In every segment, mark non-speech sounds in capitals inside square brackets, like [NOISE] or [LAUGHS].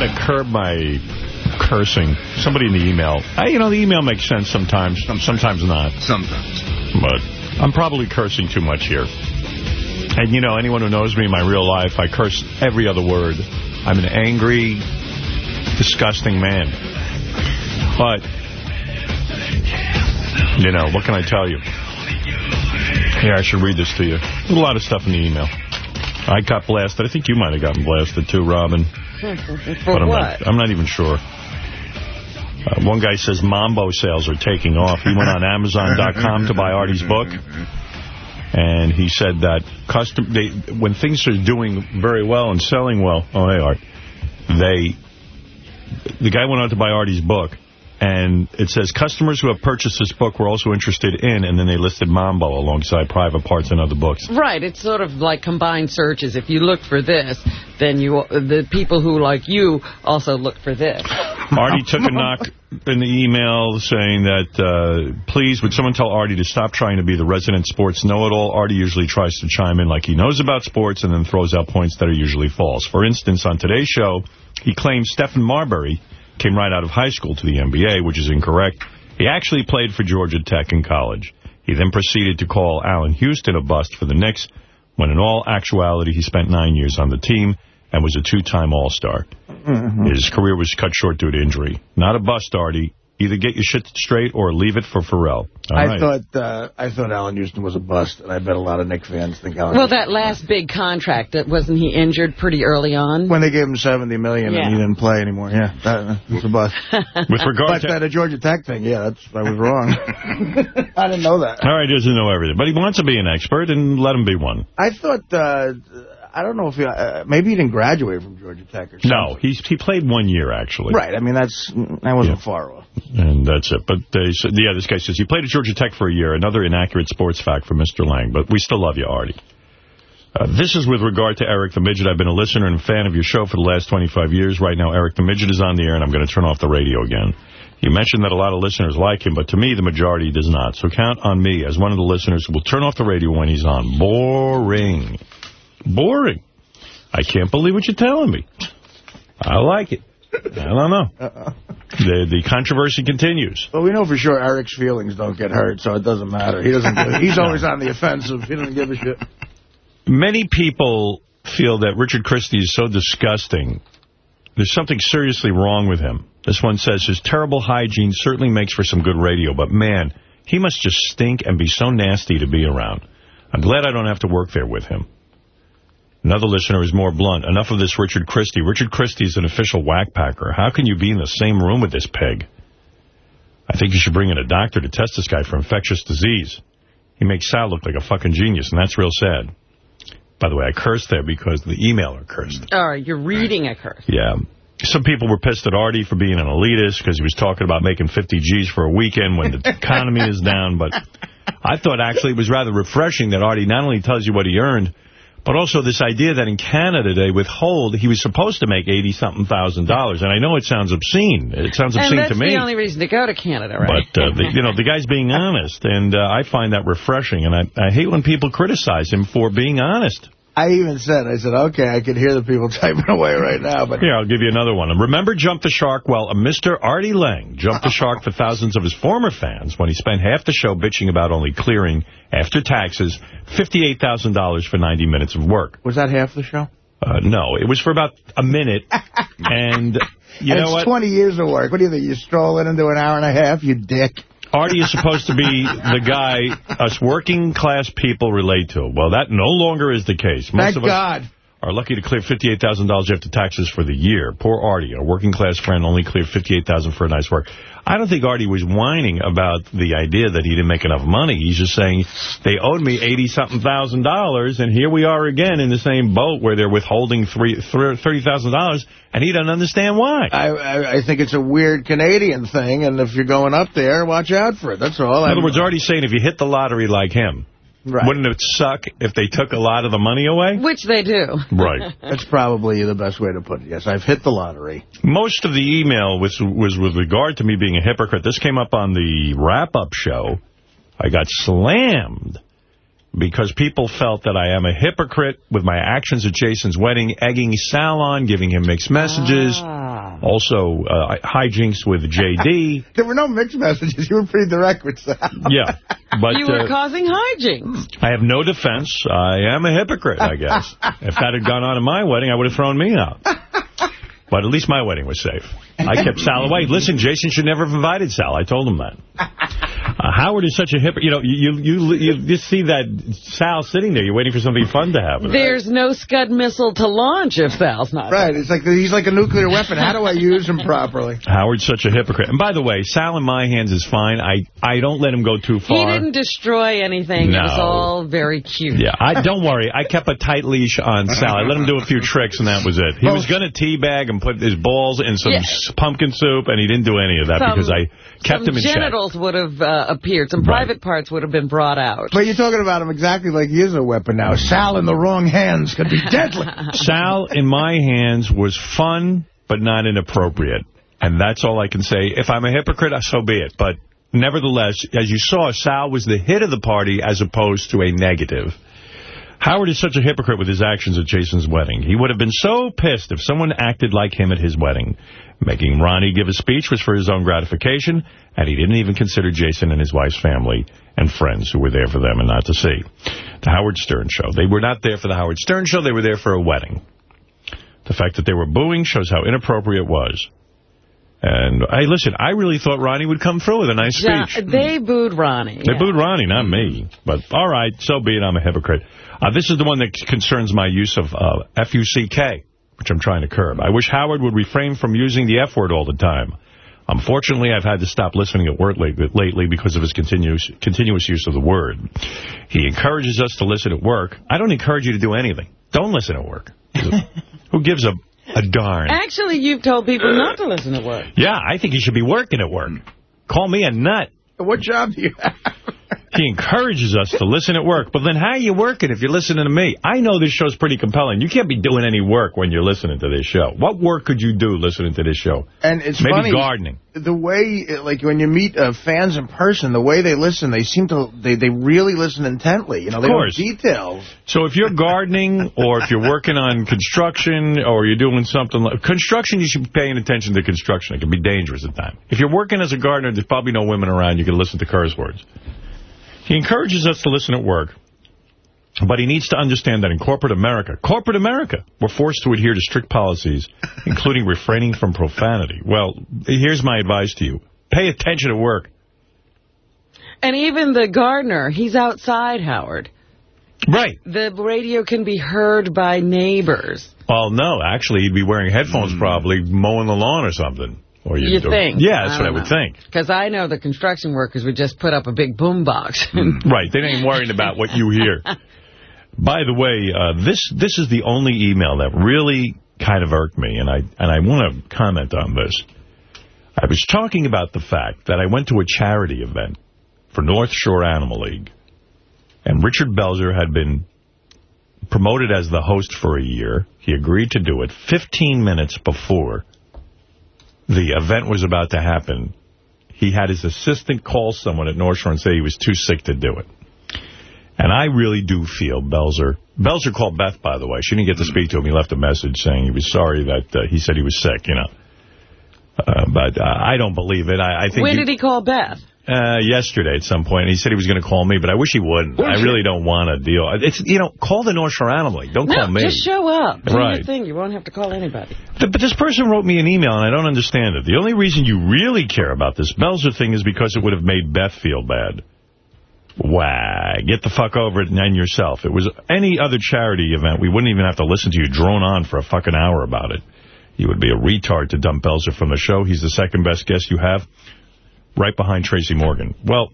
to curb my cursing. Somebody in the email. I, you know, the email makes sense sometimes, sometimes not. Sometimes. But I'm probably cursing too much here. And, you know, anyone who knows me in my real life, I curse every other word. I'm an angry, disgusting man. But, you know, what can I tell you? Here, I should read this to you. a lot of stuff in the email. I got blasted. I think you might have gotten blasted, too, Robin. [LAUGHS] For but I'm what? Not, I'm not even sure. Uh, one guy says Mambo sales are taking off. He went on Amazon.com to buy Artie's book. And he said that custom they, when things are doing very well and selling well, oh, hey, Art, they, the guy went on to buy Artie's book, and it says customers who have purchased this book were also interested in, and then they listed Mambo alongside private parts and other books. Right, it's sort of like combined searches. If you look for this, then you the people who like you also look for this. [LAUGHS] Artie took a knock in the email saying that, uh, please, would someone tell Artie to stop trying to be the resident sports know-it-all? Artie usually tries to chime in like he knows about sports and then throws out points that are usually false. For instance, on today's show, he claims Stephon Marbury came right out of high school to the NBA, which is incorrect. He actually played for Georgia Tech in college. He then proceeded to call Allan Houston a bust for the Knicks, when in all actuality he spent nine years on the team and was a two-time All-Star. Mm-hmm. His career was cut short due to injury. Not a bust, Artie. Either get your shit straight or leave it for Pharrell. All I right. thought uh, I thought Allan Houston was a bust, and I bet a lot of Knicks fans think Allan. Well, Houston that last big contract, that wasn't he injured pretty early on? when they gave him $70 million Yeah. and he didn't play anymore. Yeah, that, that's a bust. [LAUGHS] With regard but to... uh, the Georgia Tech thing, yeah, that's I was wrong. [LAUGHS] I didn't know that. All right, he doesn't know everything. But he wants to be an expert, and let him be one. I thought, uh, I don't know if he, uh, maybe he didn't graduate from Georgia Tech or something. No, he's, he played one year, actually. Right, I mean, that's that wasn't far off. And that's it. But they said, yeah, this guy says he played at Georgia Tech for a year. Another inaccurate sports fact for Mr. Lang. But we still love you, Artie. Uh, this is with regard to Eric the Midget. I've been a listener and fan of your show for the last 25 years. Right now, Eric the Midget is on the air, and I'm going to turn off the radio again. You mentioned that a lot of listeners like him, but to me, the majority does not. So count on me as one of the listeners who will turn off the radio when he's on. Boring. Boring. I can't believe what you're telling me. I like it. I don't know. Uh-uh. The, the controversy continues. But we know for sure Eric's feelings don't get hurt, so it doesn't matter. He doesn't. Give, he's [LAUGHS] always on the offensive. He doesn't give a shit. Many people feel that Richard Christy is so disgusting. There's something seriously wrong with him. This one says his terrible hygiene certainly makes for some good radio, but man, he must just stink and be so nasty to be around. I'm glad I don't have to work there with him. Another listener is more blunt. Enough of this Richard Christy. Richard Christy is an official whackpacker. How can you be in the same room with this pig? I think you should bring in a doctor to test this guy for infectious disease. He makes Sal look like a fucking genius, and that's real sad. By the way, I cursed there because the emailer cursed. Right, you're reading a curse. Yeah. Some people were pissed at Artie for being an elitist because he was talking about making 50 G's for a weekend when the [LAUGHS] economy is down. But I thought actually it was rather refreshing that Artie not only tells you what he earned, but also this idea that in Canada they withhold, he was supposed to make 80-something thousand dollars. And I know it sounds obscene. It sounds obscene to me. That's the only reason to go to Canada, right? But, uh, the, you know, the guy's being honest, and uh, I find that refreshing. And I, I hate when people criticize him for being honest. I even said, I said, okay, I can hear the people [LAUGHS] typing away right now, but Here, I'll give you another one. Remember Jump the Shark? Well, a Mr. Artie Lang jumped the shark for thousands of his former fans when he spent half the show bitching about only clearing, after taxes, $58,000 for 90 minutes of work. was that half the show? Uh, no, it was for about a minute, [LAUGHS] and you and know it's what? 20 years of work. What do you think? You stroll in into an hour and a half, you dick. Artie is supposed to be the guy us working class people relate to. Well, that no longer is the case. Most Thank of us God. Are lucky to clear $58,000 after taxes for the year. Poor Artie, a working class friend, only cleared $58,000 for a nice work. I don't think Artie was whining about the idea that he didn't make enough money. He's just saying they owed me 80-something thousand dollars, and here we are again in the same boat where they're withholding three, $30,000, and he doesn't understand why. I, I I think it's a weird Canadian thing, and if you're going up there, watch out for it. That's all. In other words, Artie's saying if you hit the lottery like him, Right. wouldn't it suck if they took a lot of the money away? Which they do. Right. [LAUGHS] That's probably the best way to put it. Yes, I've hit the lottery. Most of the email was, was with regard to me being a hypocrite. This came up on the wrap-up show. I got slammed because people felt that I am a hypocrite with my actions at Jason's wedding, egging Sal on, giving him mixed messages. Also, uh, hijinks with J.D. [LAUGHS] there were no mixed messages. You were pretty direct with Sal. Yeah. But, you were uh, causing hijinks. I have no defense. I am a hypocrite, I guess. [LAUGHS] if that had gone on at my wedding, I would have thrown me out. But at least my wedding was safe. I kept Sal away. Listen, Jason should never have invited Sal. I told him that. [LAUGHS] Uh, Howard is such a hypocrite. You know, you, you, you, you see that Sal sitting there. You're waiting for something fun to happen. There's no Scud missile to launch if Sal's not Right. It's like he's like a nuclear weapon. How do I use him properly? [LAUGHS] Howard's such a hypocrite. And by the way, Sal in my hands is fine. I, I don't let him go too far. He didn't destroy anything. No. It was all very cute. Yeah, I don't worry. I kept a tight leash on Sal. I let him do a few tricks, and that was it. He was going to teabag and put his balls in some Yeah. pumpkin soup, and he didn't do any of that Some- because I kept him in check. genitals would have uh, appeared. Some Right. private parts would have been brought out. But you're talking about him exactly like he is a weapon now. Sal in the wrong hands could be [LAUGHS] deadly. Sal in my hands was fun, but not inappropriate. And that's all I can say. If I'm a hypocrite, so be it. But nevertheless, as you saw, Sal was the hit of the party as opposed to a negative. Howard is such a hypocrite with his actions at Jason's wedding. He would have been so pissed if someone acted like him at his wedding. Making Ronnie give a speech was for his own gratification, and he didn't even consider Jason and his wife's family and friends who were there for them and not to see. The Howard Stern Show. They were not there for the Howard Stern Show. They were there for a wedding. The fact that they were booing shows how inappropriate it was. And, hey, listen, I really thought Ronnie would come through with a nice Yeah, speech. they booed Ronnie. They yeah. booed Ronnie, not me. But all right, so be it. I'm a hypocrite. Uh, this is the one that concerns my use of uh, F-U-C-K, which I'm trying to curb. I wish Howard would refrain from using the F word all the time. Unfortunately, I've had to stop listening at work lately, lately because of his continuous, continuous use of the word. He encourages us to listen at work. I don't encourage you to do anything. Don't listen at work. [LAUGHS] Who gives a, a darn? Actually, you've told people not to listen at work. Yeah, I think he should be working at work. Call me a nut. What job do you have? He encourages us to listen at work. But then how are you working if you're listening to me? I know this show's pretty compelling. You can't be doing any work when you're listening to this show. What work could you do listening to this show? And it's Maybe funny. gardening. the way, like, when you meet uh, fans in person, the way they listen, they seem to, they, they really listen intently. You know, they Of course. details. So if you're gardening or if you're working on construction or you're doing something like construction, you should be paying attention to construction. It can be dangerous at times. If you're working as a gardener, there's probably no women around. You can listen to curse words. He encourages us to listen at work. But he needs to understand that in corporate America, corporate America, we're forced to adhere to strict policies, including refraining from profanity. Well, here's my advice to you. Pay attention at work. And even the gardener, he's outside, Howard. Right. The radio can be heard by neighbors. Well, no, actually, he'd be wearing headphones hmm. probably mowing the lawn or something. Or You or- think? Yeah, that's what I would think. Because I know the construction workers would just put up a big boom box. [LAUGHS] Right, they ain't worrying about what you hear. [LAUGHS] By the way, uh, this this is the only email that really kind of irked me, and I and I want to comment on this. I was talking about the fact that I went to a charity event for North Shore Animal League, and Richard Belzer had been promoted as the host for a year. He agreed to do it 15 minutes before the event was about to happen. He had his assistant call someone at North Shore and say he was too sick to do it. And I really do feel Belzer. Belzer called Beth, by the way. She didn't get to speak to him. He left a message saying he was sorry that uh, he said he was sick, you know. Uh, but uh, I don't believe it. I, I think when you- did he call Beth? Uh, yesterday at some point. And he said he was going to call me, but I wish he wouldn't. I really don't want to deal. It's you know, call the North Shore Animal League. Don't No, call me. just show up. Do Right. thing. You won't have to call anybody. Th- But this person wrote me an email, and I don't understand it. The only reason you really care about this Belzer thing is because it would have made Beth feel bad. Wah, get the fuck over it and yourself. It was any other charity event, we wouldn't even have to listen to you drone on for a fucking hour about it. You would be a retard to dump Belzer from the show. He's the second best guest you have, right behind Tracy Morgan. Well,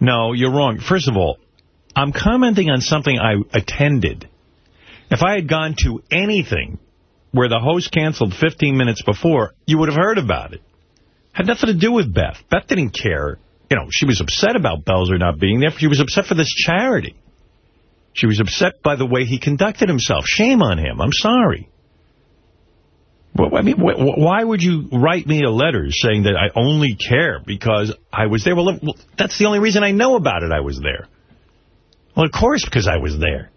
no, you're wrong. First of all, I'm commenting on something I attended. If I had gone to anything where the host canceled 15 minutes before, you would have heard about it. Had nothing to do with Beth. Beth didn't care. You know, she was upset about Belzer not being there. She was upset for this charity. She was upset by the way he conducted himself. Shame on him. I'm sorry. Well, I mean, wh wh why would you write me a letter saying that I only care because I was there? Well, look, well, that's the only reason I know about it. I was there. Well, of course, because I was there.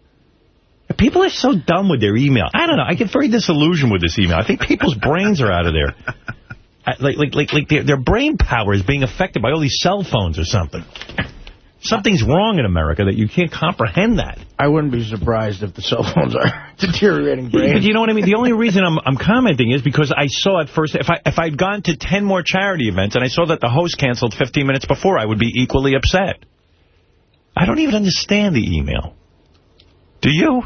People are so dumb with their email. I don't know. I get very disillusioned with this email. I think people's [LAUGHS] brains are out of there. Like, like, like, like their, their brain power is being affected by all these cell phones or something. Something's wrong in America that you can't comprehend that. I wouldn't be surprised if the cell phones are [LAUGHS] deteriorating brain. But you know what I mean? The only reason I'm, I'm commenting is because I saw at first, if, I, if I'd gone to 10 more charity events and I saw that the host canceled 15 minutes before, I would be equally upset. I don't even understand the email. Do you?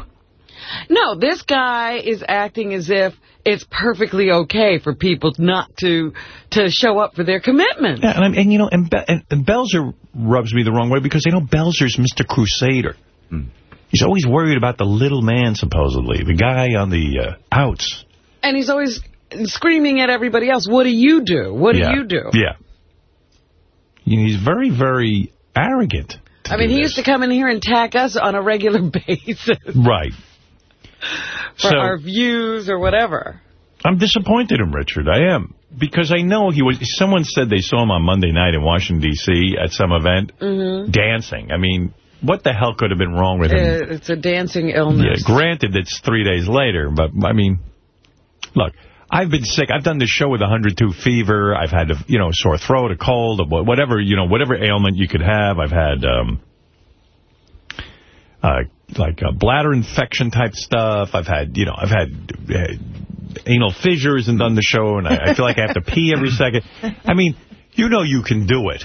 No, this guy is acting as if it's perfectly okay for people not to to show up for their commitment. Yeah, and, and you know, and, Be and, and, Belzer rubs me the wrong way because, you know, Belzer's Mr. Crusader. Mm. He's always worried about the little man, supposedly, the guy on the uh, outs. And he's always screaming at everybody else, what do you do? What yeah. do you do? Yeah. You know, he's very, very arrogant. I mean, he this. used to come in here and attack us on a regular [LAUGHS] basis. Right. For so, our views or whatever. I'm disappointed in Richard. I am. Because I know he was... Someone said they saw him on Monday night in Washington, D.C. at some event mm -hmm. dancing. I mean, what the hell could have been wrong with him? Uh, it's a dancing illness. Yeah, granted, it's three days later, but, I mean, look... I've been sick. I've done this show with 102 fever. I've had, a, you know, sore throat, a cold, whatever, you know, whatever ailment you could have. I've had, um, uh, like a bladder infection type stuff. I've had, you know, I've had uh, anal fissures and done the show, and I, I feel like I have to pee every [LAUGHS] second. I mean, you know you can do it.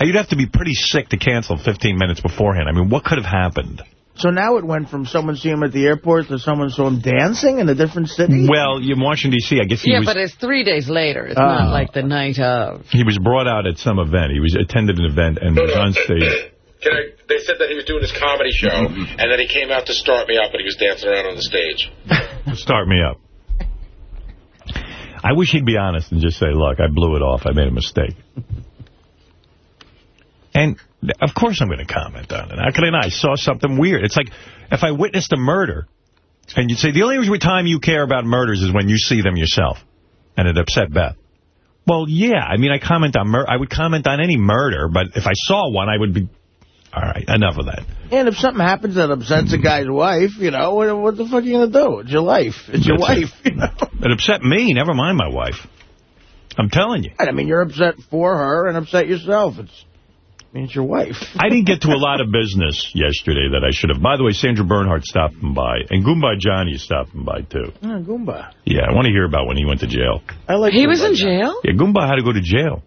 You'd have to be pretty sick to cancel 15 minutes beforehand. I mean, what could have happened? So now it went from someone seeing him at the airport to someone saw him dancing in a different city? Well, in Washington, D.C., I guess he yeah, was... but it's three days later. It's uh, not like the night of. He was brought out at some event. He was attended an event and was on stage. I, they said that he was doing his comedy show, mm-hmm. and then he came out to start me up, and he was dancing around on the stage. start me up. I wish he'd be honest and just say, look, I blew it off. I made a mistake. And of course I'm going to comment on it. How can I not? I saw something weird. It's like if I witnessed a murder, and you'd say, the only time you care about murders is when you see them yourself. And it upset Beth. Well, yeah. I mean, I comment on I would comment on any murder, but if I saw one, I would be... All right, enough of that. And if something happens that upsets a guy's wife, you know, what, what the fuck are you going to do? It's your life. It's your That's wife, it. you know. [LAUGHS] It upset me, never mind my wife. I'm telling you. I mean, you're upset for her and upset yourself. It's means your wife. [LAUGHS] I didn't get to a lot of [LAUGHS] business yesterday that I should have. By the way, Sandra Bernhard stopping by. And Goomba Johnny is stopping by, too. Oh, Goomba. Yeah, I want to hear about when he went to jail. I like He Goomba was in jail? Yeah, Goomba had to go to jail.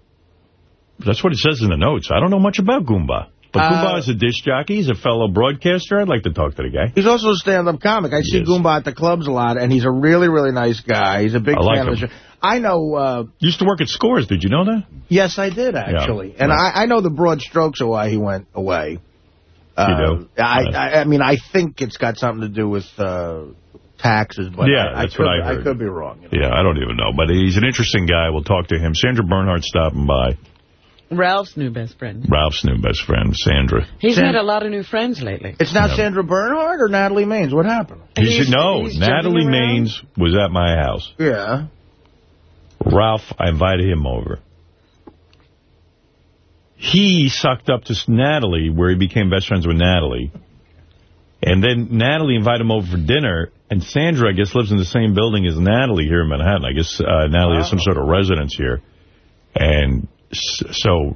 That's what it says in the notes. I don't know much about Goomba. But uh, Goomba is a disc jockey. He's a fellow broadcaster. I'd like to talk to the guy. He's also a stand-up comic. I he see is. Goomba at the clubs a lot, and he's a really, really nice guy. He's a big I fan like of the show. I know... Uh, used to work at Scores. Did you know that? Yes, I did, actually. Yeah. And right. I, I know the broad strokes of why he went away. Uh, you do? I, I, I, mean, I think it's got something to do with... Uh, taxes, but yeah, I, that's could, what I heard. I could be wrong. You know? Yeah, I don't even know, but he's an interesting guy. We'll talk to him. Sandra Bernhard stopping by. Ralph's new best friend. Ralph's new best friend, Sandra. He's Sand made a lot of new friends lately. It's not yeah. Sandra Bernhard or Natalie Maines? What happened? You should know. Natalie Maines was at my house. Yeah. Ralph, I invited him over. He sucked up to Natalie, where he became best friends with Natalie. And then Natalie invited him over for dinner, and Sandra, I guess, lives in the same building as Natalie here in Manhattan. I guess uh, Natalie wow. has some sort of residence here. And so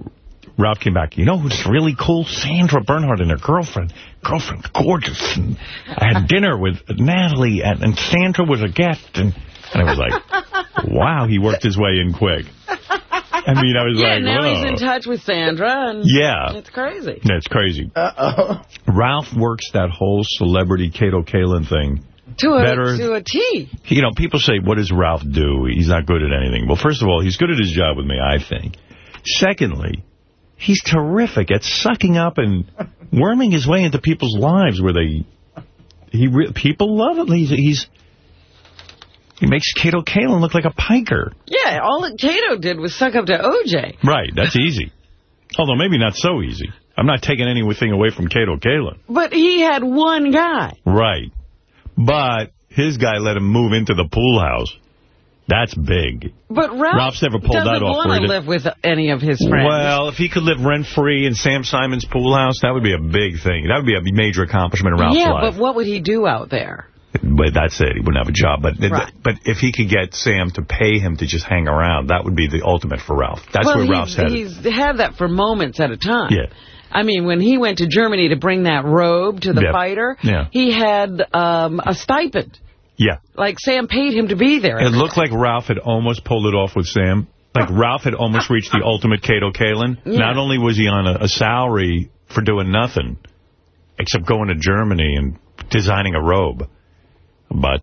Ralph came back. You know who's really cool? Sandra Bernhard and her girlfriend. Girlfriend's gorgeous. And I had dinner with Natalie, and, and Sandra was a guest. And, and I was like, [LAUGHS] wow, he worked his way in quick. I mean, I was yeah, like, now Whoa. he's in touch with Sandra. And yeah. It's crazy. Yeah, it's crazy. Uh-oh. Ralph works that whole celebrity Kato Kaelin thing to a, better. To a T. You know, people say, what does Ralph do? He's not good at anything. Well, first of all, he's good at his job with me, I think. Secondly, he's terrific at sucking up and worming his way into people's lives where they... he People love him. He's... he's he makes Kato Kaelin look like a piker. Yeah, all that Kato did was suck up to O.J. Right, that's easy. Although maybe not so easy. I'm not taking anything away from Kato Kaelin. But he had one guy. Right. But his guy let him move into the pool house. That's big. But Ralph Ralph's never pulled that doesn't off, want to live with any of his friends. Well, if he could live rent-free in Sam Simon's pool house, that would be a big thing. That would be a major accomplishment in Ralph's yeah, life. but what would he do out there? But that's it. He wouldn't have a job. But Right. but if he could get Sam to pay him to just hang around, that would be the ultimate for Ralph. That's well, where Ralph's headed. he's had that for moments at a time. Yeah. I mean, when he went to Germany to bring that robe to the Yeah. fighter, Yeah. he had um, a stipend. Yeah. Like, Sam paid him to be there. It looked like Ralph had almost pulled it off with Sam. Like Ralph had almost reached the ultimate Kato Kaelin. Yeah. Not only was he on a, a salary for doing nothing, except going to Germany and designing a robe, but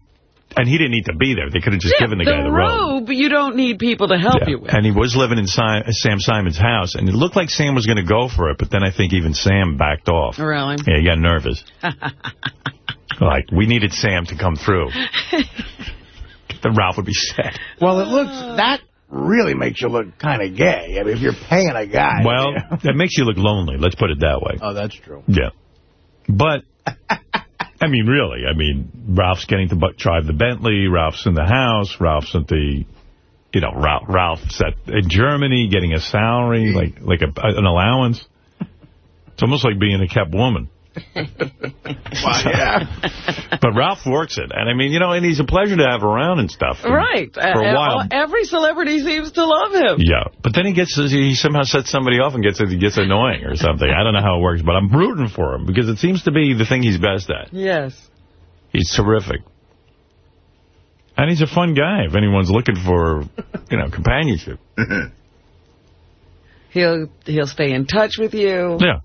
and he didn't need to be there. They could have just yeah, given the, guy the robe. robe, you don't need people to help Yeah. you with. And he was living in si uh, Sam Simon's house, and it looked like Sam was going to go for it, but then I think even Sam backed off. Really? Yeah, he got nervous. [LAUGHS] like, we needed Sam to come through. [LAUGHS] then Ralph would be set. Well, it looks, that really makes you look kind of gay. I mean, if you're paying a guy. Well, you know. that makes you look lonely. Let's put it that way. Oh, that's true. Yeah. But, I mean, really, I mean, Ralph's getting to drive the Bentley. Ralph's in the house. Ralph's at the, you know, Ralph, Ralph's at, in Germany getting a salary, mm. like like a, an allowance. It's almost like being a kept woman. [LAUGHS] Well, yeah. But Ralph works it. And, I mean, you know, and he's a pleasure to have around and stuff. And Right. For a Uh, while. Every celebrity seems to love him. Yeah, but then he gets he somehow sets somebody off and gets he gets annoying or something. I don't know how it works, but I'm rooting for him because it seems to be the thing he's best at. Yes. He's terrific. And he's a fun guy if anyone's looking for, you know, companionship. [LAUGHS] He'll he'll stay in touch with you. Yeah,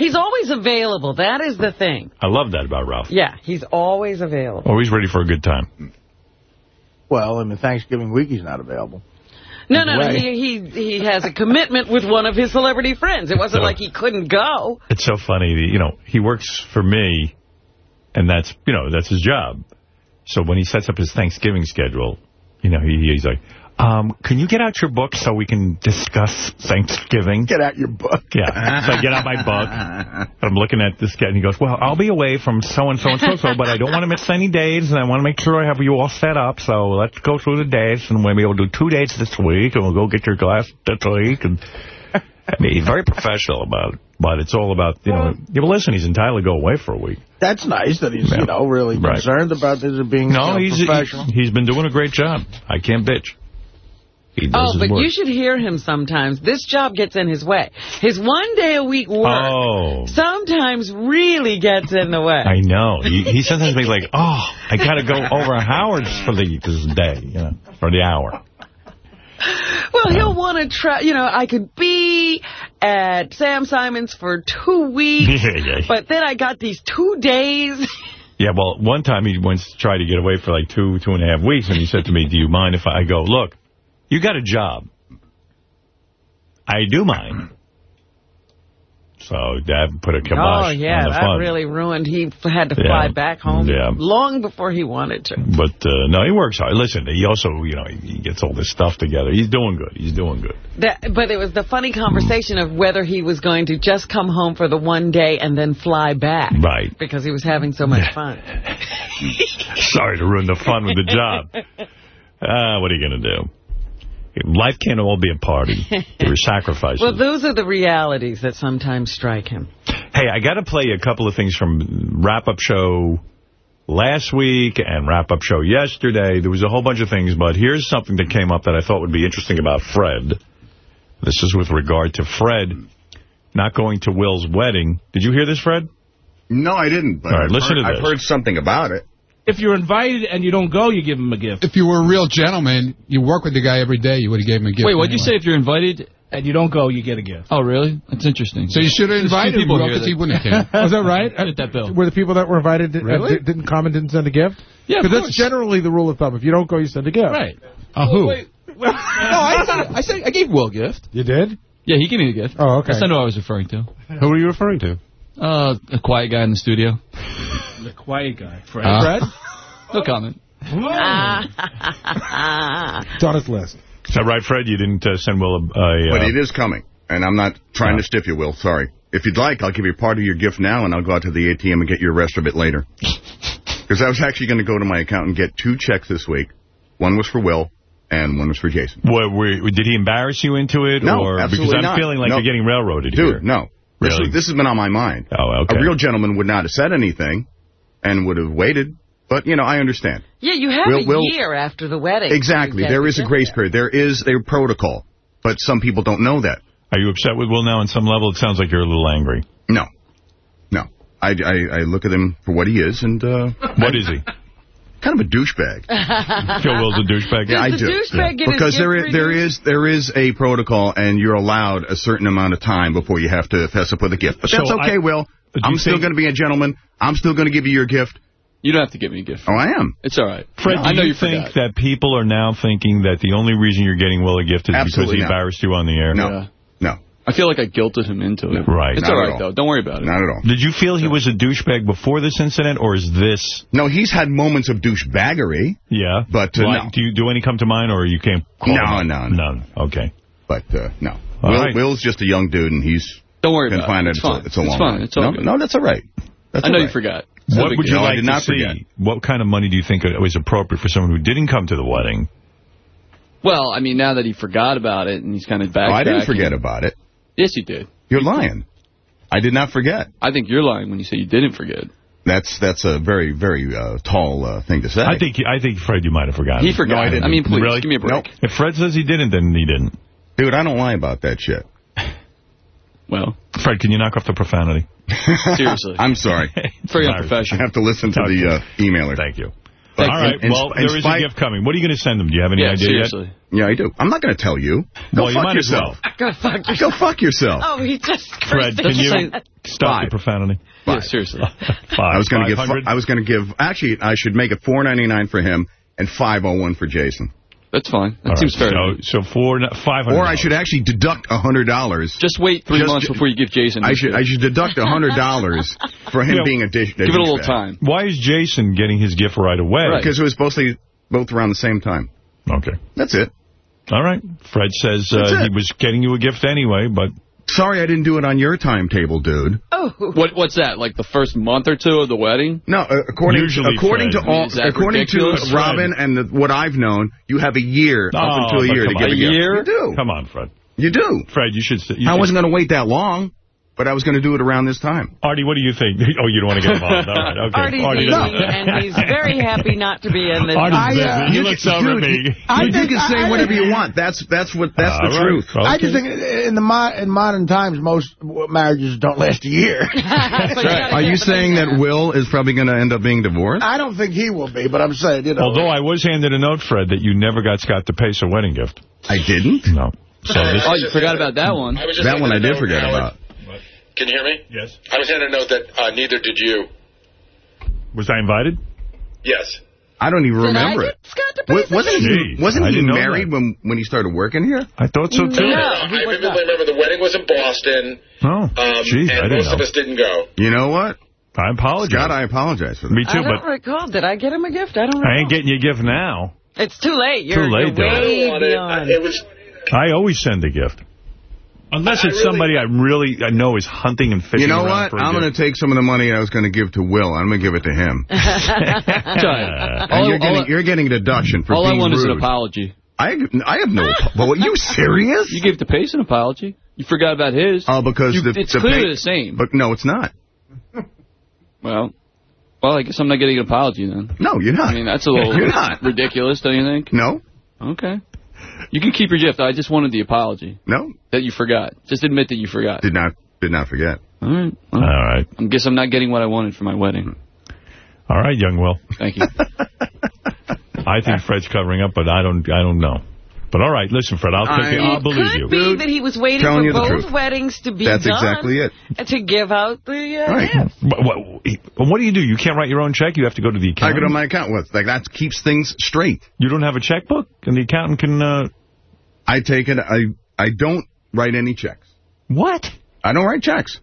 He's always available. That is the thing. I love that about Ralph. Yeah, he's always available. Oh, always ready for a good time. Well, I mean, Thanksgiving week he's not available. No, no, no. He, he he has a commitment with one of his celebrity friends. It wasn't So- like he couldn't go. It's so funny. You know, he works for me, and that's, you know, that's his job. So when he sets up his Thanksgiving schedule, you know, he, he's like, um, can you get out your book so we can discuss Thanksgiving? Get out your book. Yeah. So I get out my book. I'm looking at this guy, and he goes, well, I'll be away from so-and-so and so-so, but I don't want to miss any days, and I want to make sure I have you all set up. So let's go through the dates, and maybe we'll do two dates this week, and we'll go get your glass this week. And I mean, he's very professional about it, but it's all about, you know, yeah, well, listen, he's entitled to go away for a week. That's nice that he's, Yeah. you know, really Right. concerned about this being No, you know, he's professional. he, he's been doing a great job. I can't bitch. Oh, but you should hear him sometimes. This job gets in his way. His one day a week work Oh. sometimes really gets in the way. I know. He, he sometimes makes like, oh, I got to go over Howard's for the this day, you know, for the hour. Well, he'll want to try, you know, I could be at Sam Simon's for two weeks, [LAUGHS] but then I got these two days. Yeah, well, one time he went to try to get away for like two, two and a half weeks, and he said to me, do you mind if I go, look, you got a job. I do mine. So that put a kibosh oh, yeah, on the that really ruined. He had to fly Yeah. back home Yeah. long before he wanted to. But, uh, no, he works hard. Listen, he also, you know, he gets all this stuff together. He's doing good. He's doing good. That, but it was the funny conversation of whether he was going to just come home for the one day and then fly back. Right. Because he was having so much fun. [LAUGHS] Sorry to ruin the fun with the job. Uh, [LAUGHS] what are you going to do? Life can't all be a party. [LAUGHS] There are sacrifices. Well, those are the realities that sometimes strike him. Hey, I got to play a couple of things from wrap-up show last week and wrap-up show yesterday. There was a whole bunch of things, but here's something that came up that I thought would be interesting about Fred. This is with regard to Fred not going to Will's wedding. Did you hear this, Fred? No, I didn't. But All right, I've listen heard, to this. I've heard something about it. If you're invited and you don't go, you give him a gift. If you were a real gentleman, you work with the guy every day, you would have gave him a gift. Wait, what'd you say if you're invited? And you don't go, you get a gift. Oh, really? That's interesting. So you should have invited people here because that- he wouldn't [LAUGHS] have came. Was that right? Fit that bill. Were the people that were invited did, Really? uh, didn't come and didn't send a gift? Yeah, Because that's generally the rule of thumb. If you don't go, you send a gift. Right. Uh, who? Wait. [LAUGHS] no, I said, I said I gave Will a gift. You did? Yeah, he gave me a gift. Oh, okay. That's not who I was referring to. Who are you referring to? Uh, a quiet guy in the studio. [LAUGHS] The quiet guy. Fred. Uh, Fred? [LAUGHS] No comment. It's on his list. Is that right, Fred? You didn't uh, send Will a... a But uh, it is coming, and I'm not trying No. to stiff you, Will. Sorry. If you'd like, I'll give you part of your gift now, and I'll go out to the ATM and get your rest of it later. [LAUGHS] Because I was actually going to go to my account and get two checks this week. One was for Will, and one was for Jason. What, were, did he embarrass you into it? No, or, absolutely Because I'm not. feeling like No. you're getting railroaded Dude, here. no. This, Really? was, this has been on my mind. Oh, okay. A real gentleman would not have said anything and would have waited. But, you know, I understand. Yeah, you have We'll- a we'll- year after the wedding. Exactly. to There get is a grace gift. period. There is a protocol. But some people don't know that. Are you upset with Will now on some level? It sounds like you're a little angry. No. No. I, I, I look at him for what he is, and uh, What is he? [LAUGHS] kind of a douchebag. [LAUGHS] Joe Will's a douchebag? Yeah, I Does the do. douchebag get his because there gift is, there reduced? is there is a protocol, and you're allowed a certain amount of time before you have to fess up with a gift. But So that's okay, I- Will. I'm still going to be a gentleman. I'm still going to give you your gift. You don't have to give me a gift. Oh, I am. It's all right. Fred, I do know you you think forgot. that people are now thinking that the only reason you're getting Will a gift is Absolutely because he not. embarrassed you on the air? No. Yeah. No. I feel like I guilted him into it. Right. It's Not all at right, all. though. Don't worry about it. Not at all. Did you feel he was a douchebag before this incident, or is this... No, he's had moments of douchebaggery, Yeah. but uh, Like, no. Do you do any come to mind, or you can't call No, them? no, no. None. Okay. But uh, no. All Will, right. Will's just a young dude, and he's Don't worry going to about find it. it. It's It's, fine. a, it's a long fine. ride. It's all no, good. no, that's all right. That's I know all you forgot. It's What would you. No, like to not see? forget. What kind of money do you think was appropriate for someone who didn't come to the wedding? Well, I mean, now that he forgot about it and he's kind of backtracking. Oh, I didn't forget about it. Yes, you did. You're lying. I did not forget. I think you're lying when you say you didn't forget. That's that's a very very uh, tall uh, thing to say. I think I think Fred, you might have forgotten. He forgot. I didn't. I mean, please, Really? give me a break. Nope. If Fred says he didn't, then he didn't. dude, I don't lie about that shit. Well, Fred, can you knock off the profanity? [LAUGHS] seriously. I'm sorry. Very Sorry. I have to listen to the uh, emailer. Thank you. But All right. in- well, in there is a gift coming. What are you going to send them? Do you have any Yeah, idea seriously. Yeah, I do. I'm not going to tell you. Go Well, fuck might as yourself. Go fuck yourself. Go fuck yourself. Oh, he just... Fred, can you say stop five. the profanity? Yeah, seriously. [LAUGHS] Five. I was going to give. I was going to give. Actually, I should make it 4.99 for him and 5.01 for Jason. That's fine. That All seems right, fair. So, so four, five hundred. Or I should actually deduct a $100. Just wait three Just- months before you give Jason. I should gift. I should deduct a $100 [LAUGHS] for him Yeah, being a dish. Give it a little time. Why is Jason getting his gift right away? Right. Because it was mostly both around the same time. Okay. That's it. All right. Fred says uh, he was getting you a gift anyway, but Sorry I didn't do it on your timetable, dude. Oh, What What's that? Like the first month or two of the wedding? No, uh, according Usually, according Fred. to all according ridiculous? to Robin and the, what I've known, you have a year Oh, up until a year to come give on. a, A gift. year? You do. come on, Fred. You do. Fred, you should. You I should- wasn't going to wait that long, but I was going to do it around this time. Artie, what do you think? [LAUGHS] Oh, you don't want to get involved. All right. [LAUGHS] Okay. Artie's Artie eating, doesn't- and he's very happy not to be in this. Artie's I, uh, busy. He you looks can- over at me. I you think- can say I- whatever you want. That's that's what that's All the right. truth. Okay. I just think in the mo in modern times, most marriages don't last a year. [LAUGHS] So you gotta Are you saying that. Will is probably going to end up being divorced? I don't think he will be, but I'm saying, you know. Although I was handed a note, Fred, that you never got Scott DePace a wedding gift. I didn't. No. So this, Oh, you forgot about that one. I was just That one I did forget about. Can you hear me? yes. I was handed a note that uh, neither did you. Was I invited? Yes. I don't even remember it. Scott DePace Wa- for Wasn't he wasn't I he married when when he started working here? I thought so, too. No. I vividly remember the wedding was in Boston, Oh, um, geez, I and didn't most of us didn't go. You know what, I apologize. Scott? I apologize for that. Me too, I too, don't but recall. Did I get him a gift? I don't recall. I ain't getting you a gift now. It's too late. You're, Too late, you're way don't it. beyond. It was. I always send a gift. Unless I it's really- somebody I really I know is hunting and fishing You know what? for a I'm going to take some of the money I was going to give to Will. I'm going to give it to him. [LAUGHS] [LAUGHS] And you're getting you're getting a deduction for all I want rude. is an apology. I I have no. But what, you [LAUGHS] serious? You gave the Pace an apology. You forgot about his. Oh, because You- the, it's the clearly the same. But no, it's not. well, well, I guess I'm not getting an apology then. No, you're not. I mean, that's a little You're not. ridiculous, don't you think? No, Okay. You can keep your gift. I just wanted the apology no, that you forgot. Just admit that you forgot. did not did not forget. All right. Well, All right. I guess I'm not getting what I wanted for my wedding. All right, young Will. Thank you. [LAUGHS] I think Fred's covering up, but I don't I don't know. But all right, listen, Fred, I'll take it. I- I'll believe Could be that he was waiting telling for both truth. weddings to be That's done. exactly it. To give out the uh, Right. gift. But what, what do you do? You can't write your own check? You have to go to the I accountant? go to my account with like that keeps things straight. You don't have a checkbook? And the accountant can... Uh, I take it. I I don't write any checks. what? I don't write checks.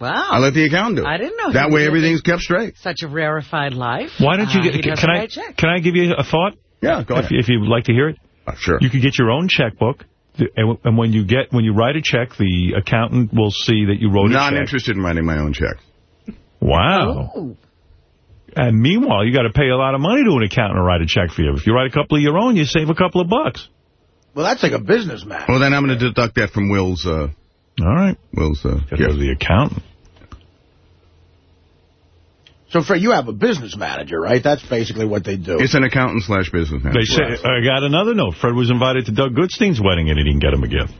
Wow. I let the accountant do it. I didn't know That way everything's kept straight. Such a rarefied life. Why don't you Uh, get... he Can, I can I give you a thought? Yeah, go If, ahead. if you'd like to hear it? Uh, sure. You could get your own checkbook, and and when you get when you write a check, the accountant will see that you wrote Not a check. Not interested in writing my own check. Wow. Ooh. And meanwhile, you got to pay a lot of money to an accountant to write a check for you. If you write a couple of your own, you save a couple of bucks. Well, that's like a business man. Well, then I'm going to deduct that from Will's. Uh, All right. Will's. Uh, Go to the accountant. So, Fred, you have a business manager, right? That's basically what they do. It's an accountant slash business manager. They say, I got another note. Fred was invited to Doug Goodstein's wedding and he didn't get him a gift.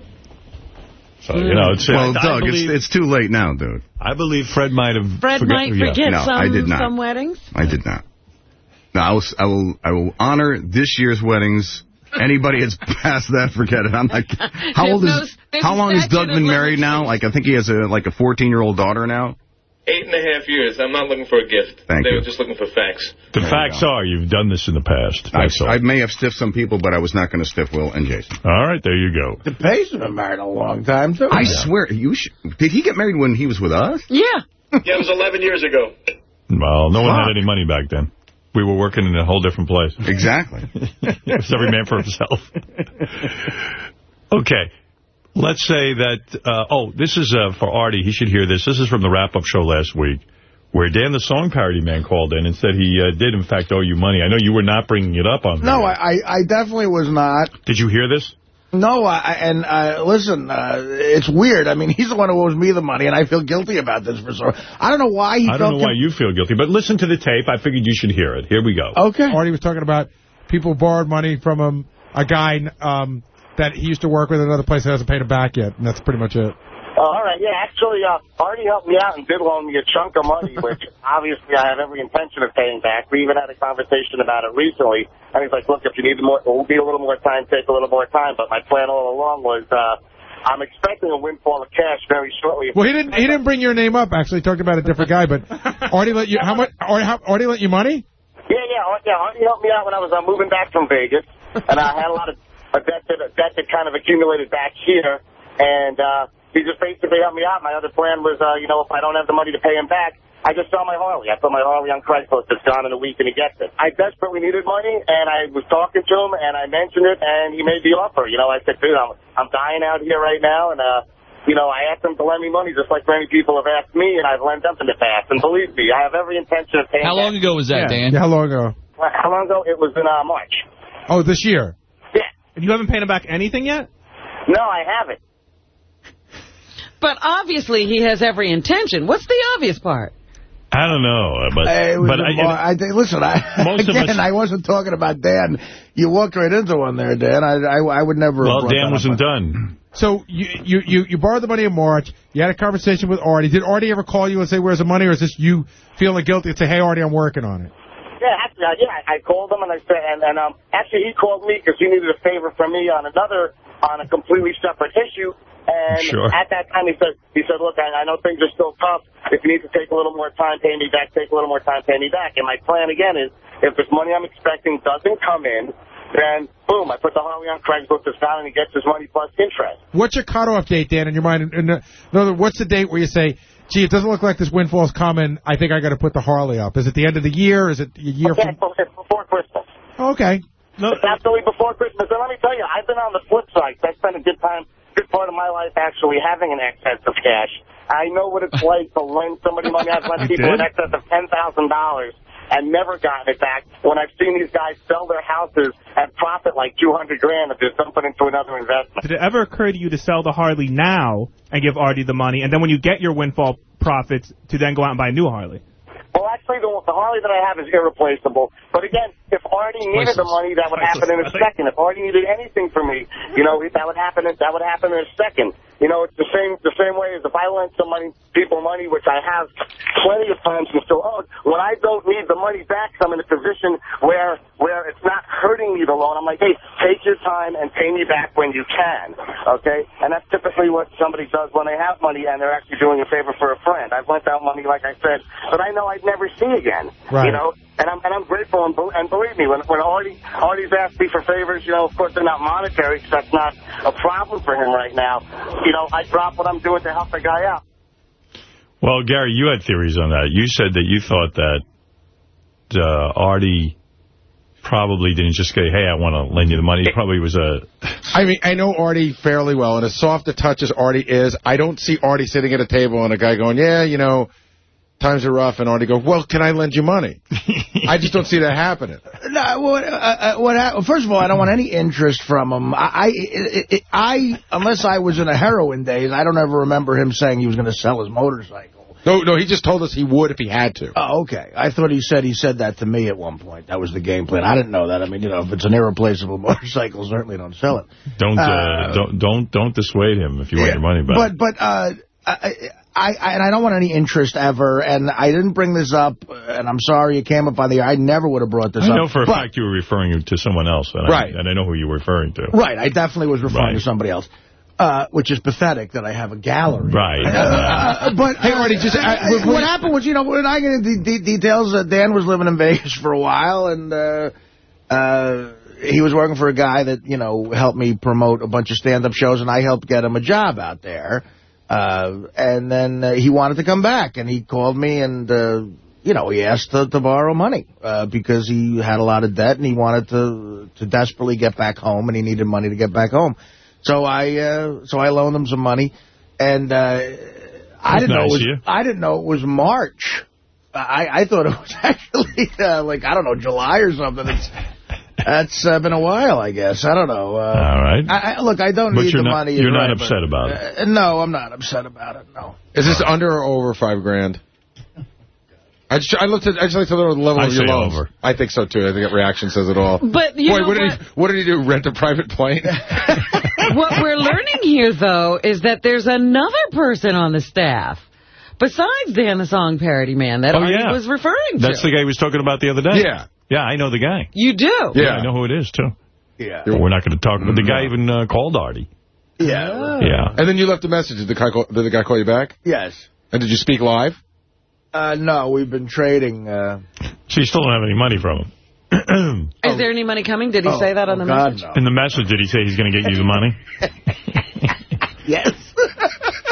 So, you know, it's... well, I, I Doug, believe, it's, it's too late now, dude. I believe Fred might have... Fred forgot- might yeah. forget No, some, I did not. some weddings. I did not. No, I will, I will, I will honor this year's weddings. Anybody that's [LAUGHS] past that, forget it. I'm like, how [LAUGHS] old is, no- how long has Doug been married now? Like, I think he has a, like a 14-year-old daughter now. Eight and a half years. I'm not looking for a gift. Thank they you. were just looking for facts. The facts are you've done this in the past. I, That's. I may have stiffed some people, but I was not going to stiff Will and Jason. All right, there you go. The Pace has been married a long time, too. I swear, you sh did he get married when he was with us? Yeah. [LAUGHS] Yeah, it was 11 years ago. Well, no one had any money back then. We were working in a whole different place. Exactly. [LAUGHS] it was every man for himself. [LAUGHS] okay. Let's say that, uh, oh, this is uh, for Artie. He should hear this. This is from the wrap-up show last week, where Dan the Song Parody Man called in and said he uh, did, in fact, owe you money. I know you were not bringing it up on No, I, I I definitely was not. Did you hear this? No, I, I- and uh, listen, uh, it's weird. I mean, he's the one who owes me the money, and I feel guilty about this for so. I don't know why he. I don't know why you feel guilty, but listen to the tape. I figured you should hear it. Here we go. Okay. Artie was talking about people borrowed money from him, a guy um, that he used to work with at another place that hasn't paid him back yet, and that's pretty much it. Uh, all right, yeah, actually, uh, Artie helped me out and did loan me a chunk of money, [LAUGHS] which obviously I have every intention of paying back. We even had a conversation about it recently, and he's like, look, if you need more, we'll be a little more time, take a little more time. But my plan all along was, uh, I'm expecting a windfall of cash very shortly. Well, he didn't. He didn't bring your name up. Actually, he talked about a different guy. But [LAUGHS] Artie let you. How much? Artie, let you money? Yeah, yeah, yeah. Artie helped me out when I was uh, moving back from Vegas, and I had a lot of a debt that, a debt that kind of accumulated back here, and uh, he just basically helped me out. My other plan was, uh, you know, if I don't have the money to pay him back, I just sell my Harley. I put my Harley on Craigslist. It's gone in a week, and he gets it. I desperately needed money, and I was talking to him, and I mentioned it, and he made the offer. You know, I said, dude, I'm I'm dying out here right now, and uh. You know, I asked him to lend me money just like many people have asked me, and I've lent them in the past. And believe me, I have every intention of paying How long back. ago was that, Dan? Yeah, how long ago? How long ago? It was in uh, March. Oh, this year. Yeah. You haven't paid him back anything yet? No, I haven't. But obviously he has every intention. What's the obvious part? I don't know, uh, but It but a I, mar- I think- listen, I, [LAUGHS] Most of again, us- I wasn't talking about Dan. You walked right into one there, Dan. I, I, I would never. well, have brought Dan that wasn't up. done. So you, you you you borrowed the money in March. You had a conversation with Artie. Did Artie ever call you and say, "Where's the money?" Or is this you feeling guilty and say, "Hey, Artie, I'm working on it"? Yeah, actually, uh, yeah, I called him and I said, and, and um, actually he called me because he needed a favor from me on another, on a completely separate issue. And Sure. at that time he said, he said, look, I, I know things are still tough. If you need to take a little more time, pay me back. Take a little more time, pay me back. And my plan again is, if this money I'm expecting doesn't come in, then boom, I put the Harley on Craigslist. It's down and he gets his money plus interest. What's your cutoff date, Dan, in your mind? In, in, in other, what's the date where you say, "Gee, it doesn't look like this windfall's coming. I think I got to put the Harley up"? Is it the end of the year? Is it a year Okay, from? it's before Christmas. Okay. No. It's absolutely before Christmas. And let me tell you, I've been on the flip side. I spent a good time, good part of my life actually having an excess of cash. I know what it's [LAUGHS] like to lend somebody money. I've lent You people in did? excess of $10,000 and never gotten it back when I've seen these guys sell their houses and profit like 200 grand if they're it into another investment. Did it ever occur to you to sell the Harley now and give Artie the money, and then when you get your windfall profits, to then go out and buy a new Harley? Well, actually, the, the Harley that I have is irreplaceable. But again, if Artie needed the money, that would happen in a second. If Artie needed anything from me, you know, that would happen. In, that would happen in a second. You know, it's the same the same way as if I lent some money, people money, which I have plenty of times and still owed. When I don't need the money back, I'm in a position where where it's not hurting me the loan. I'm like, hey, take your time and pay me back when you can. Okay, and that's typically what somebody does when they have money and they're actually doing a favor for a friend. I've lent out money, like I said, but I know I'd never see again. Right. You know, and I'm and I'm grateful and, and believe me, when when Artie Artie's asked me for favors, you know, of course they're not monetary because that's not a problem for him right now. You know, I drop what I'm doing to help the guy out. Well, Gary, you had theories on that. You said that you thought that uh, Artie probably didn't just say, hey, I want to lend you the money. He probably was a... [LAUGHS] I mean, I know Artie fairly well, and as soft a touch as Artie is, I don't see Artie sitting at a table and a guy going, yeah, you know, times are rough, and Artie go, well, can I lend you money? [LAUGHS] I just don't see that happening. No, what, uh, uh, what, hap- first of all, I don't want any interest from him. I, I, I, I, unless I was in a heroin days, I don't ever remember him saying he was going to sell his motorcycle. No, no, he just told us he would if he had to. Oh, okay. I thought he said he said that to me at one point. That was the game plan. I didn't know that. I mean, you know, if it's an irreplaceable [LAUGHS] motorcycle, certainly don't sell it. Don't uh, Uh, don't don't don't dissuade him if you want your money back. But but uh, I, I I and I don't want any interest ever. And I didn't bring this up. And I'm sorry it came up on the. air. I never would have brought this I up. I know for a but- fact you were referring to someone else, and Right. I, and I know who you were referring to. Right. I definitely was referring Right. to somebody else. Uh, which is pathetic that I have a gallery. Right. [LAUGHS] Uh, but Hey, Artie, just, uh, uh, we- we- what happened was, you know, when I get into de de details, uh, Dan was living in [LAUGHS] Vegas for a while, and uh, uh, he was working for a guy that, you know, helped me promote a bunch of stand-up shows, and I helped get him a job out there. Uh, and then uh, he wanted to come back, and he called me, and, uh, you know, he asked to, to borrow money uh, because he had a lot of debt, and he wanted to to desperately get back home, and he needed money to get back home. So I uh, so I loaned him some money, and uh, I didn't know it was. I didn't know it was March. I I thought it was [LAUGHS] actually uh, like I don't know July or something. It's that's uh, been a while, I guess. I don't know. Uh, All right. I, I, look, I don't But need the not- money. you're not right, but, upset about it. uh, no, I'm not upset about it. No. Is this under or over five grand? I just I looked at I just looked at the level I of your say loans. over. I think so too. I think that reaction says it all. But you Boy, know what did what? he [LAUGHS] what did he do? Rent a private plane? [LAUGHS] what we're learning here, though, is that there's another person on the staff besides Dan the Song Parody Man that Oh, Artie yeah. was referring to. That's the guy he was talking about the other day? Yeah. Yeah, I know the guy. You do? Yeah, I know who it is, too. Yeah. We're not going to talk, but the guy even uh, called Artie. Yeah. Yeah. And then you left a message. Did the guy call, did the guy call you back? Yes. And did you speak live? Uh, no, we've been trading. Uh, So you still don't have any money from him. [CLEARS THROAT] Is there any money coming? Did he Oh, say that on oh, the God, message? no. In the message, did he say he's going to get you the money? [LAUGHS] yes. [LAUGHS]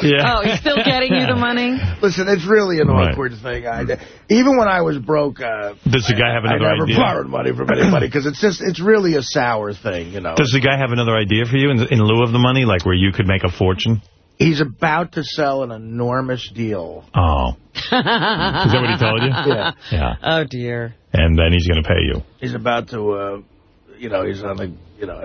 Yeah. Oh, he's still getting you the money? [LAUGHS] Listen, it's really an Right. awkward thing. I, even when I was broke, uh, Does the guy have another I another never idea? borrowed money from anybody because it's just it's really a sour thing, you know. Does the guy have another idea for you in, in lieu of the money, like where you could make a fortune? He's about to sell an enormous deal. Oh. Is that what he told you? [LAUGHS] Yeah. Yeah. Oh, dear. And then he's going to pay you. He's about to, uh, you know, he's on the, you know,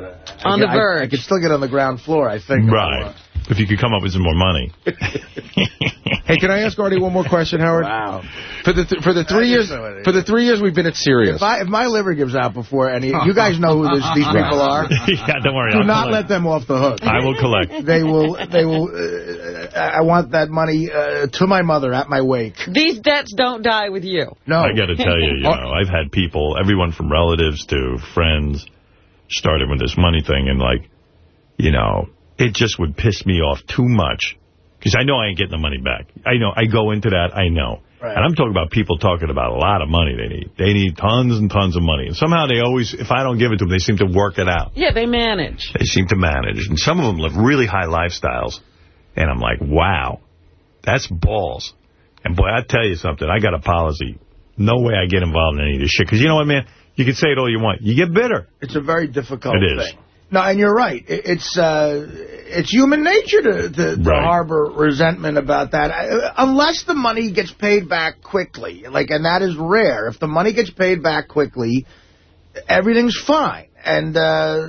On I, the I- verge. I, could still get on the ground floor, I think. Right. If you could come up with some more money. [LAUGHS] Hey, can I ask Artie one more question, Howard? Wow. For the th for the three years just know it is. for the three years we've been at Sirius. If, I, if my liver gives out before any, you guys know who this, these people are. [LAUGHS] yeah, don't worry. Do I'll not collect. let them off the hook. I will collect. They will. They will. Uh, I want that money uh, to my mother at my wake. These debts don't die with you. No. I got to tell you, you [LAUGHS] know, I've had people, everyone from relatives to friends, started with this money thing, and like, you know, it just would piss me off too much. Because I know I ain't getting the money back. I know. I go into that. I know. Right. And I'm talking about people talking about a lot of money they need. They need tons and tons of money. And somehow they always, if I don't give it to them, they seem to work it out. Yeah, they manage. They seem to manage. And some of them live really high lifestyles. And I'm like, wow, that's balls. And boy, I tell you something, I got a policy. No way I get involved in any of this shit. Because you know what, man? You can say it all you want. You get bitter. It's a very difficult It is. No, and you're right. It's uh, it's human nature to, to, to harbor resentment about that, I- unless the money gets paid back quickly. Like, and that is rare. If the money gets paid back quickly, everything's fine. And uh,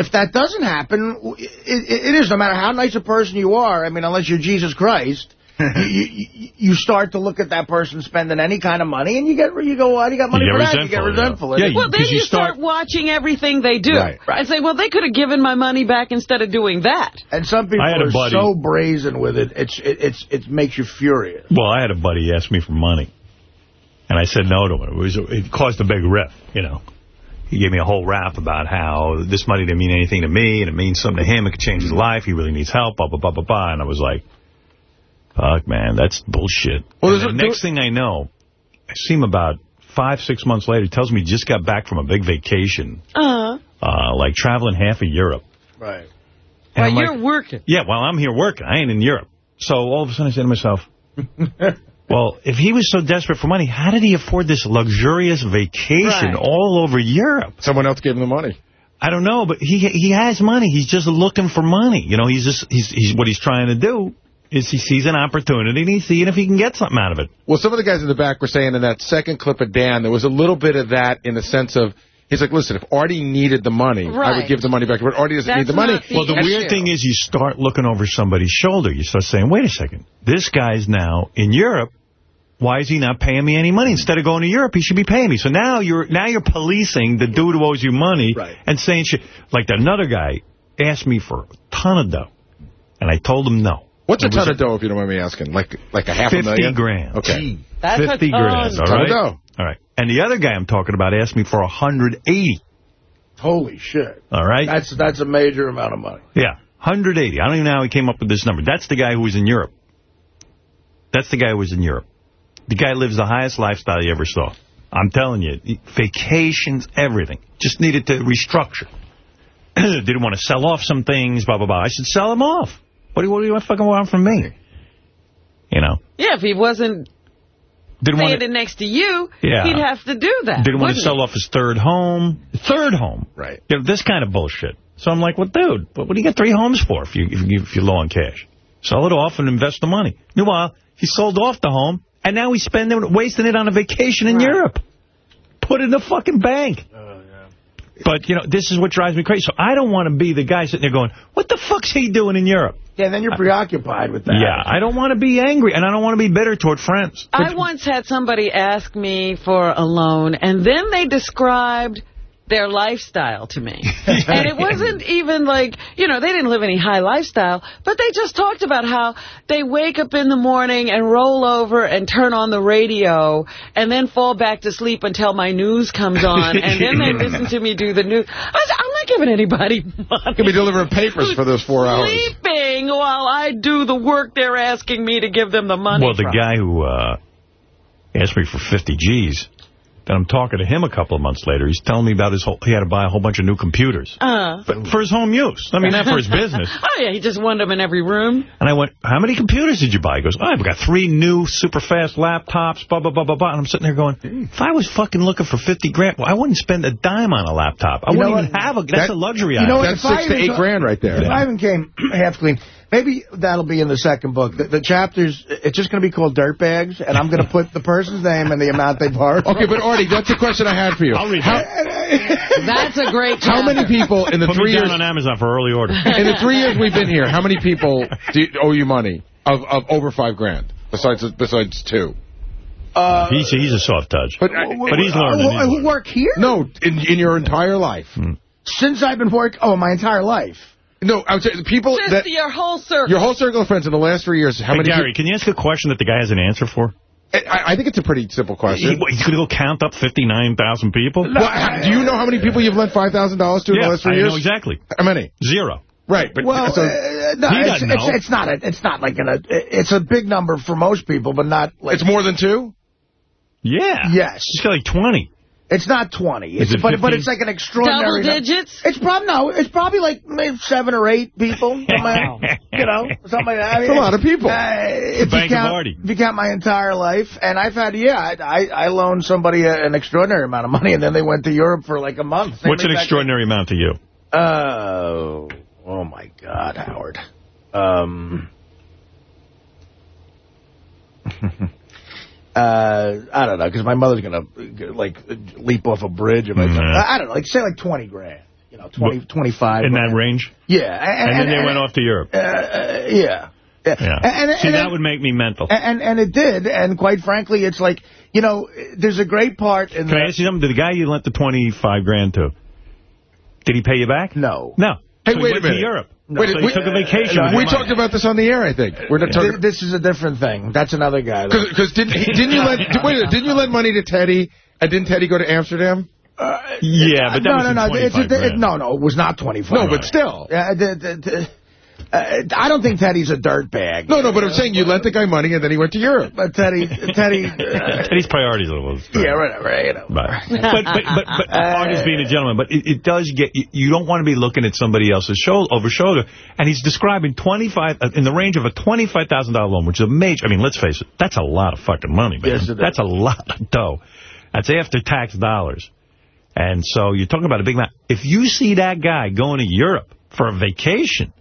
if that doesn't happen, it, it is no matter how nice a person you are. I mean, unless you're Jesus Christ. You, you, you start to look at that person spending any kind of money, and you get you go, why do you got money You for that? You get resentful, yeah. resentful. Yeah, Well, then 'cause you, you start, start- watching everything they do. Right, right. And say, well, they could have given my money back instead of doing that. And some people I had a are buddy- so brazen with it, it's it, it's it makes you furious. Well, I had a buddy ask me for money. And I said no to him. It, was, it caused a big rift, you know. He gave me a whole rap about how this money didn't mean anything to me, and it means something to him. It could change his life. He really needs help, blah, blah, blah, blah, blah. And I was like, fuck, man, that's bullshit. Well, and the a- next thing I know, I see him about five, six months later. He tells me he just got back from a big vacation, Uh-huh. uh, like traveling half of Europe. Right. And Well, I'm like, you're working. yeah, while I'm here working. I ain't in Europe. So all of a sudden I said to myself, [LAUGHS] well, if he was so desperate for money, how did he afford this luxurious vacation Right. all over Europe? Someone else gave him the money. I don't know, but he he has money. He's just looking for money. You know, he's just he's he's what he's trying to do is he sees an opportunity and he's seeing if he can get something out of it. Well, some of the guys in the back were saying in that second clip of Dan, there was a little bit of that in the sense of, he's like, listen, if Artie needed the money, I would give the money back. But Artie doesn't need the money. Well, the weird thing is you start looking over somebody's shoulder. You start saying, wait a second, this guy's now in Europe. Why is he not paying me any money? Instead of going to Europe, he should be paying me. So now you're now you're policing the dude who owes you money and saying shit. Like another guy asked me for a ton of dough, and I told him no. What's a ton of dough, if you don't mind me asking? Like like a half a million? 50 grand. Okay. That's a 50 ton. grand, all Ton of dough. All right. And the other guy I'm talking about asked me for 180 Holy shit. all right? That's that's a major amount of money. Yeah, 180. I don't even know how he came up with this number. That's the guy who was in Europe. That's the guy who was in Europe. The guy lives the highest lifestyle you ever saw. I'm telling you, vacations, everything. Just needed to restructure. [CLEARS THROAT] Didn't want to sell off some things, blah, blah, blah. I said, sell them off. What do you, what do you fucking want from me? You know? Yeah, if he wasn't Didn't want to, standing next to you, Yeah. he'd have to do that. didn't want to sell he? off his third home. Third home. Right. You know, this kind of bullshit. So I'm like, well, dude, what, what do you get three homes for if, you, if, you, if you're low on cash? Sell it off and invest the money. Meanwhile, he sold off the home, and now he's spending, wasting it on a vacation in Europe. Put it in the fucking bank. Oh, but, you know, this is what drives me crazy. So I don't want to be the guy sitting there going, what the fuck's he doing in Europe? Yeah, then you're preoccupied with that. Yeah, I don't want to be angry, and I don't want to be bitter toward friends. I once had somebody ask me for a loan, and then they described their lifestyle to me. [LAUGHS] and it wasn't even like, you know, they didn't live any high lifestyle, but they just talked about how they wake up in the morning and roll over and turn on the radio and then fall back to sleep until my news comes on. and then they [LAUGHS] listen to me do the news. I said, I'm not giving anybody money. Could be delivering papers for those four hours. Sleeping while I do the work they're asking me to give them the money Well, the from. guy who uh, asked me for 50 G's, then I'm talking to him a couple of months later. He's telling me about his whole, he had to buy a whole bunch of new computers. Uh. But for his home use. I mean, not for his [LAUGHS] business. Oh, yeah, he just wanted them in every room. And I went, how many computers did you buy? He goes, oh, I've got three new super fast laptops, blah, blah, blah, blah, blah. And I'm sitting there going, if I was fucking looking for 50 grand, well, I wouldn't spend a dime on a laptop. I You wouldn't even what? have a, that's That- a luxury item. you know item. what? If I even- If I even came [CLEARS THROAT] half clean, maybe that'll be in the second book. The, the chapters, it's just going to be called Dirtbags, and I'm going to put the person's name and the amount they borrowed. Okay, but Artie, that's a question I had for you. I'll read How, That's a great how many people in the Put three me years down on Amazon for early order. [LAUGHS] in the three years we've been here, how many people do you, owe you money of of over five grand besides besides two? Uh, he's, he's a soft touch. But, but he's learning. Who, who work here? No, in in your entire life. Since I've been working, oh, my entire life. No, I would say the people Just that your whole circle. your whole circle of friends in the last three years. How Hey, many? Gary, can you ask a question that the guy has an answer for? I, I think it's a pretty simple He, question. he's going to go count up 59,000 people? Well, how- do you know how many people you've lent five thousand dollars to in Yeah, the last three I years? know exactly. How many? Zero. Right, but Well, so, uh, no, He it's, doesn't it's, know. it's not. A, it's not like an. A, it's a big number for most people, but not like. it's more than two. Yeah. Yes. He's got like 20. It's not 20. It's, it but, but it's like an extraordinary... Double num- digits? It's probably, no, it's probably like maybe seven or eight people. [LAUGHS] Wow. you know, something like that. I That's a lot of people. Uh, if, you count, if you count my entire life, and I've had, yeah, I, I, I loaned somebody a, an extraordinary amount of money, and then they went to Europe for like a month. Same What's an exact- extraordinary amount to you? Oh, oh my God, Howard. Um... [LAUGHS] Uh, I don't know, because my mother's going to, like, leap off a bridge. If I, Mhm. I don't know, like, say like 20 grand. You know, 20, 25 In grand. that range? Yeah. And, then they went off to Europe. Uh, uh, yeah. Yeah. Yeah. And, and, See, and, that would make me mental. and, and it did, and quite frankly, it's like, you know, there's a great part in Can I ask you something? Did the guy you lent the 25 grand to, did he pay you back? No. No. Hey, So he wait a minute. to Europe. Wait, so he we- took a vacation. no, we money. talked about this on the air. I think we're not Th- talking This is a different thing. That's another guy. because didn't didn't you lend wait minute, didn't you lend money to Teddy and didn't Teddy go to Amsterdam? Yeah, but that no, was no, in no, 25 it's a, grand. no, no, it was not 25. No, but still. Uh, the, the, the, uh, I don't think Teddy's a dirtbag. No, no, but I'm saying you lent the guy money and then he went to Europe. But Teddy, Teddy, uh, [LAUGHS] Teddy's priorities are a little strange. yeah, whatever, you know. [LAUGHS] But, but, but, but, but Uh, Art is being a gentleman, but it, it does get, you, you don't want to be looking at somebody else's shoulder, over shoulder, and he's describing 25, uh, in the range of a $25,000 loan, which is a major, I mean, let's face it, that's a lot of fucking money, man. Yes, it is. That's a lot of dough. That's after-tax dollars. And so you're talking about a big amount. If you see that guy going to Europe for a vacation,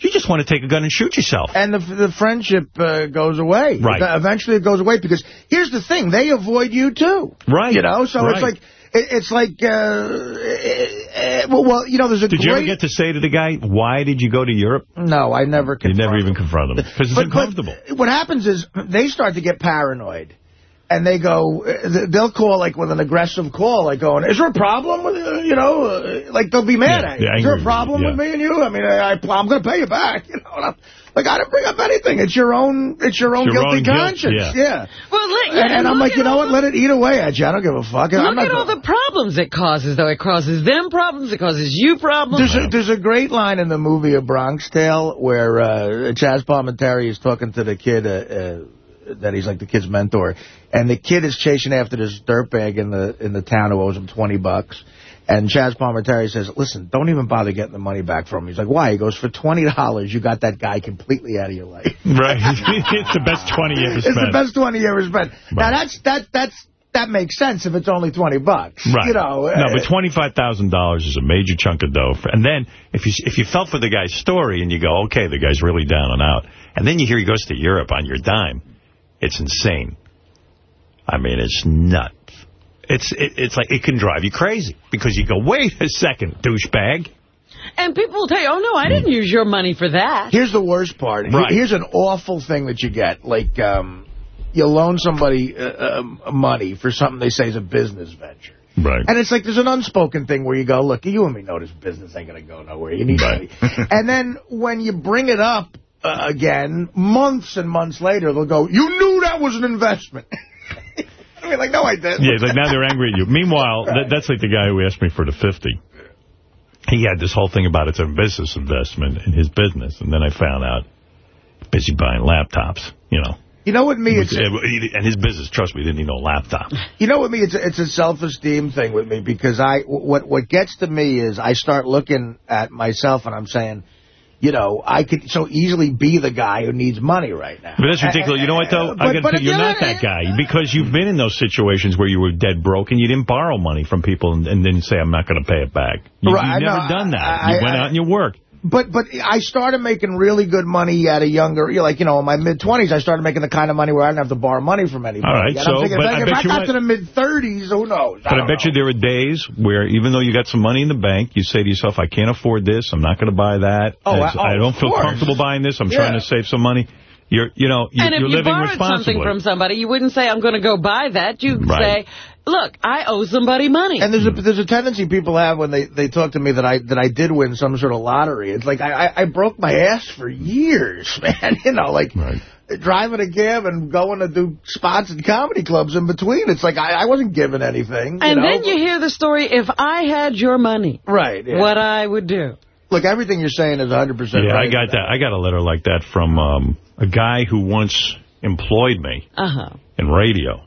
You just want to take a gun and shoot yourself. And the, the friendship uh, goes away. Right. Eventually it goes away because here's the thing. They avoid you, too. Right. You know, so it's like... It's like, uh, uh, well, well, you know, there's a Did you ever get to say to the guy, why did you go to Europe? No, I never You never even confronted him. Because it's But- but uncomfortable. what happens is they start to get paranoid. And they go, uh, they'll call like with an aggressive call, like going, is there a problem with, uh, you know, uh, like they'll be mad Yeah, at you. is there a problem with with me and you? I mean, I, I, I'm going to pay you back. [LAUGHS] You know, and I'm, like I didn't bring up anything. It's your own, it's your own It's your guilty own guilt, conscience. yeah. Well, look, And, and I'm like, you know all what? Let it eat away at you. I don't give a fuck. I'm Look not at all the problems it causes, though. It causes them problems. It causes you problems. There's a, there's a great line in the movie A Bronx Tale where uh, Chazz Palminteri is talking to the kid uh, uh, that he's like the kid's mentor, and the kid is chasing after this dirtbag in the in the town who owes him 20 bucks. And Chazz Palminteri says, listen, don't even bother getting the money back from him. He's like, why? He goes, for $20, you got that guy completely out of your life. [LAUGHS] Right. [LAUGHS] it's the best 20 you ever It's the best 20 you ever spent. Now, that's, that, that's, that makes sense if it's only 20 bucks. Right. You know. no, but eh. $25,000 is a major chunk of dough. And then if you if you felt for the guy's story and you go, okay, the guy's really down and out, and then you hear he goes to Europe on your dime, it's insane. I mean, it's nuts. It's it, it's like it can drive you crazy because you go, wait a second, douchebag. And people will tell you, oh, no, I didn't use your money for that. Here's the worst part. Right. Here's an awful thing that you get. Like, um, you loan somebody uh, um, money for something they say is a business venture. Right. And it's like there's an unspoken thing where you go, look, you and me know this business ain't going to go nowhere. You need money. and then when you bring it up uh, again, months and months later, they'll go, you knew that was an investment. [LAUGHS] I mean, like, no, I didn't. Yeah, like now they're angry at you. Meanwhile, that, that's like the guy who asked me for the 50. He had this whole thing about it's a business investment in his business, and then I found out busy buying laptops, you know. You know what me, it's... And his business, trust me, didn't need no laptop. You know what me? It's a, it's a self-esteem thing with me because I what what gets to me is I start looking at myself and I'm saying, you know, I could so easily be the guy who needs money right now. But that's ridiculous. You know what, though? But- I gotta but tell you, if you're not that guy because you've been in those situations where you were dead broke and you didn't borrow money from people and, and then say, I'm not going to pay it back. You, Right, You've never no, done that. I- you I- went out and you worked. But but I started making really good money at a younger, you know, like, you know, in my mid-20s, I started making the kind of money where I didn't have to borrow money from anybody. All right, And so, I'm thinking, but if I if bet I got what- to the mid-30s, who knows? But I, bet you there are days where even though you got some money in the bank, you say to yourself, I can't afford this. I'm not going to buy that. Oh, As- I- oh, I don't feel course. comfortable buying this. I'm Yeah. trying to save some money. You're, you know, you're, and if you're you living borrowed something from somebody, you wouldn't say, I'm going to go buy that. You'd Right. say, look, I owe somebody money. And there's a there's a tendency people have when they, they talk to me that I that I did win some sort of lottery. It's like I I, I broke my ass for years, [LAUGHS] man. You know, like driving a cab and going to do spots in comedy clubs in between. It's like I, I wasn't given anything. you and know? then you hear the story, if I had your money, right, yeah. what I would do. Look, everything you're saying is 100 percent Yeah, right. I got that. I got a letter like that from um, a guy who once employed me Uh-huh. in radio.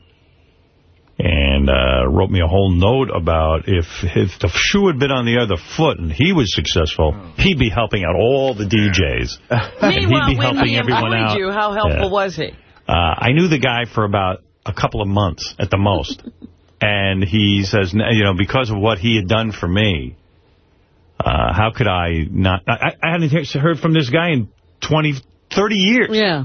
And uh, wrote me a whole note about if if the shoe had been on the other foot and he was successful, he'd be helping out all the DJs. [LAUGHS] and he'd Meanwhile, be when helping he everyone out. you, how helpful Yeah. was he? Uh, I knew the guy for about a couple of months at the most. [LAUGHS] and he says, you know, because of what he had done for me, uh, how could I not? I, I hadn't heard from this guy in 20, 30 years. Yeah.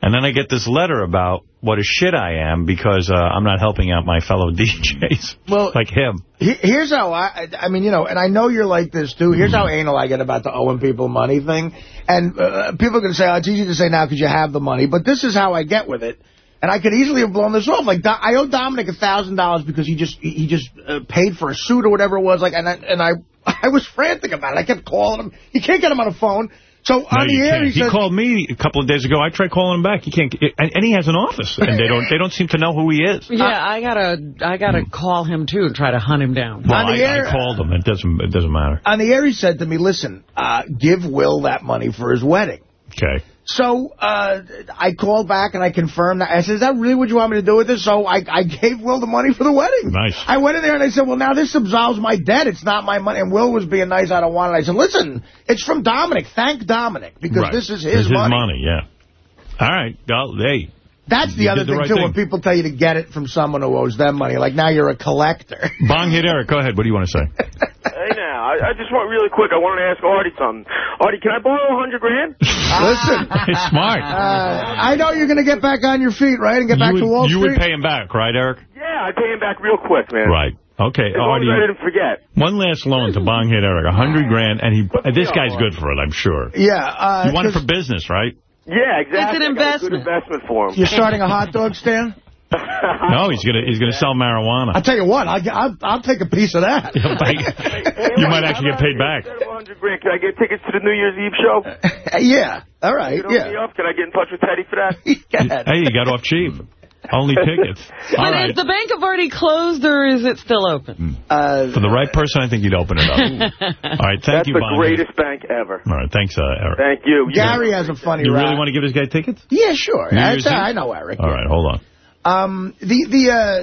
And then I get this letter about what a shit I am because uh, I'm not helping out my fellow [LAUGHS] DJs Well, like him. He- Here's how I, I mean, you know, and I know you're like this too. Here's how anal I get about the owing people money thing. And uh, people are going to say, oh, it's easy to say now because you have the money. But this is how I get with it. And I could easily have blown this off. Like, I owe Dominic a $1,000 because he just he just uh, paid for a suit or whatever it was. Like, And I, and I [LAUGHS] I was frantic about it. I kept calling him. You can't get him on the phone. So No, on the air, he He said, called me a couple of days ago. I tried calling him back. He can't. And, and he has an office, and they don't. They don't seem to know who he is. Yeah, I gotta, I gotta call him too and try to hunt him down. Well, On the I, air- I called him. It doesn't. It doesn't matter. on the air, he said to me, listen, uh, give Will that money for his wedding. Okay. So uh, I called back and I confirmed that. I said, is that really what you want me to do with this? So I, I gave Will the money for the wedding. Nice. I went in there and I said, well, now this absolves my debt. It's not my money. And Will was being nice. I don't want it. I said, listen, it's from Dominic. Thank Dominic because Right. this is his This is money. money. Yeah. All right. Well, hey. That's the You other the thing, right too, thing. when people tell you to get it from someone who owes them money. Like, now you're a collector. Bong hit Eric. Go ahead. What do you want to say? [LAUGHS] Hey now, I I, I just want really quick. I wanted to ask Artie something. Artie, can I borrow a hundred grand? [LAUGHS] Listen. He's smart. Uh, I know you're going to get back on your feet, right, and get back you to would, Wall you Street. would pay him back, right, Eric? Yeah, I pay him back real quick, man. Right. Okay, As Artie. as I didn't forget. One last loan to Bong hit Eric, a hundred grand, and he. uh, this guy's good for it, I'm sure. Yeah. Uh, you want it 'cause for business, right? Yeah, exactly. It's an I got a good investment. investment for him. You're starting a hot dog stand? No, he's gonna he's gonna sell marijuana. I'll tell you what, I'll, I'll, I'll take a piece of that. [LAUGHS] you might actually get paid back. Instead of hundred grand, can I get tickets to the New Year's Eve show? [LAUGHS] yeah. All right. You know Yeah. me up? Can I get in touch with Teddy for that? [LAUGHS] Hey, you got off cheap. Only tickets. All But right. is the bank of Artie closed or is it still open? Uh, For the right person, I think you'd open it up. All right, thank That's you, the Bong. greatest bank ever. All right, thanks, uh, Eric. Thank you. Gary has a funny You really want to give this guy tickets? Yeah, sure. I, I know Eric. All right, hold on. Um, the the uh,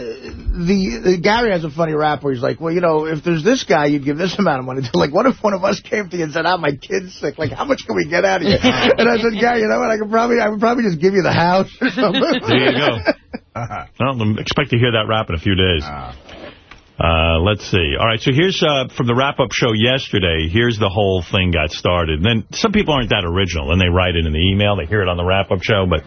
the, the Gary has a funny rap where he's like, well, you know, if there's this guy, you'd give this [LAUGHS] amount of money. to. Like, what if one of us came to you and said, "Ah, my kid's sick. Like, how much can we get out of you?" and I said, Gary, you know what? I could probably I would probably just give you the house or [LAUGHS] something. There you go. [LAUGHS] well, expect to hear that rap in a few days. Uh, let's see. All right, so here's uh, from the wrap-up show yesterday. Here's the whole thing got started. And then some people aren't that original, and they write it in the email. They hear it on the wrap-up show, but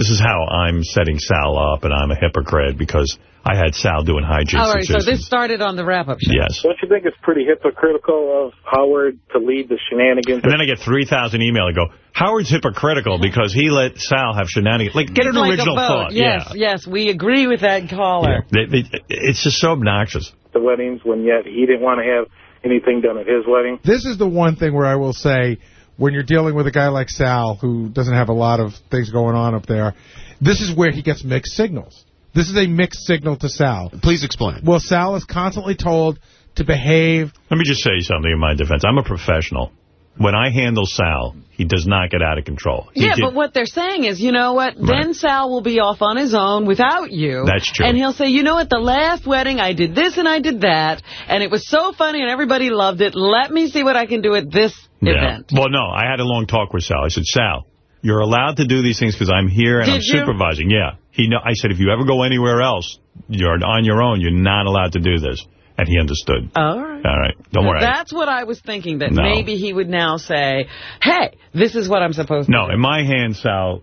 this is how I'm setting Sal up, and I'm a hypocrite because I had Sal doing hijinks. All right, so this started on the wrap-up show. Yes. Don't you think it's pretty hypocritical of Howard to lead the shenanigans? And then I get 3,000 email and go, Howard's hypocritical because he let Sal have shenanigans. Like, get an like original vote. thought. Yes, Yeah. yes, we agree with that caller. They, they, it's just so obnoxious. the weddings when yet he didn't want to have anything done at his wedding. This is the one thing where I will say, when you're dealing with a guy like Sal, who doesn't have a lot of things going on up there, this is where he gets mixed signals. This is a mixed signal to Sal. Please explain. Well, Sal is constantly told to behave. Let me just say something in my defense. I'm a professional. When I handle Sal, he does not get out of control. He Yeah, but what they're saying is, you know what, then Sal will be off on his own without you. That's true. And he'll say, you know what, the last wedding, I did this and I did that, and it was so funny and everybody loved it. Let me see what I can do at this Yeah. event. Well, no, I had a long talk with Sal. I said, Sal, you're allowed to do these things because I'm here and Did I'm you? supervising. Yeah. He know. I said, if you ever go anywhere else, you're on your own. You're not allowed to do this. And he understood. All right. All right. Don't worry. That's what I was thinking, that No. maybe he would now say, hey, this is what I'm supposed to No, do. in my hands, Sal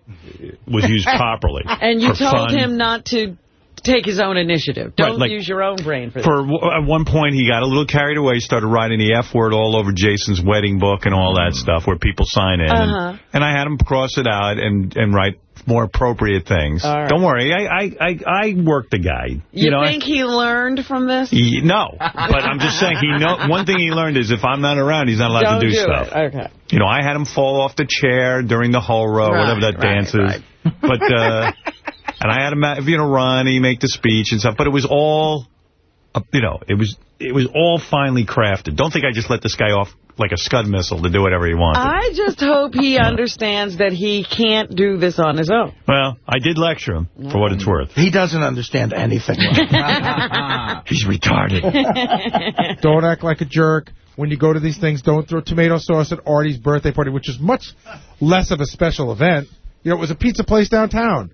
was used [LAUGHS] properly. And you told fun. him not to take his own initiative. Don't like- use your own brain for this. For at one point, he got a little carried away, He started writing the F word all over Jason's wedding book and all that stuff where people sign in. Uh-huh. And, and I had him cross it out and, and write more appropriate things. All right. Don't worry, I, I, I, I worked the guy. You, know, I- think he learned from this? He- no, but I'm just saying. He know one thing he learned is if I'm not around, he's not allowed Don't to do, do stuff. it. Okay. You know, I had him fall off the chair during the hora, Right, whatever that right, dance is. But uh, [LAUGHS] and I had him, you know, run, he make the speech and stuff. But it was all, uh, you know, it was it was all finely crafted. Don't think I just let this guy off like a scud missile to do whatever he wanted. I just hope he understands that he can't do this on his own. well, I did lecture him for what it's worth. He doesn't understand anything. [LAUGHS] He's retarded. [LAUGHS] don't act like a jerk. When you go to these things, don't throw tomato sauce at Artie's birthday party, which is much less of a special event. You know, it was a pizza place downtown.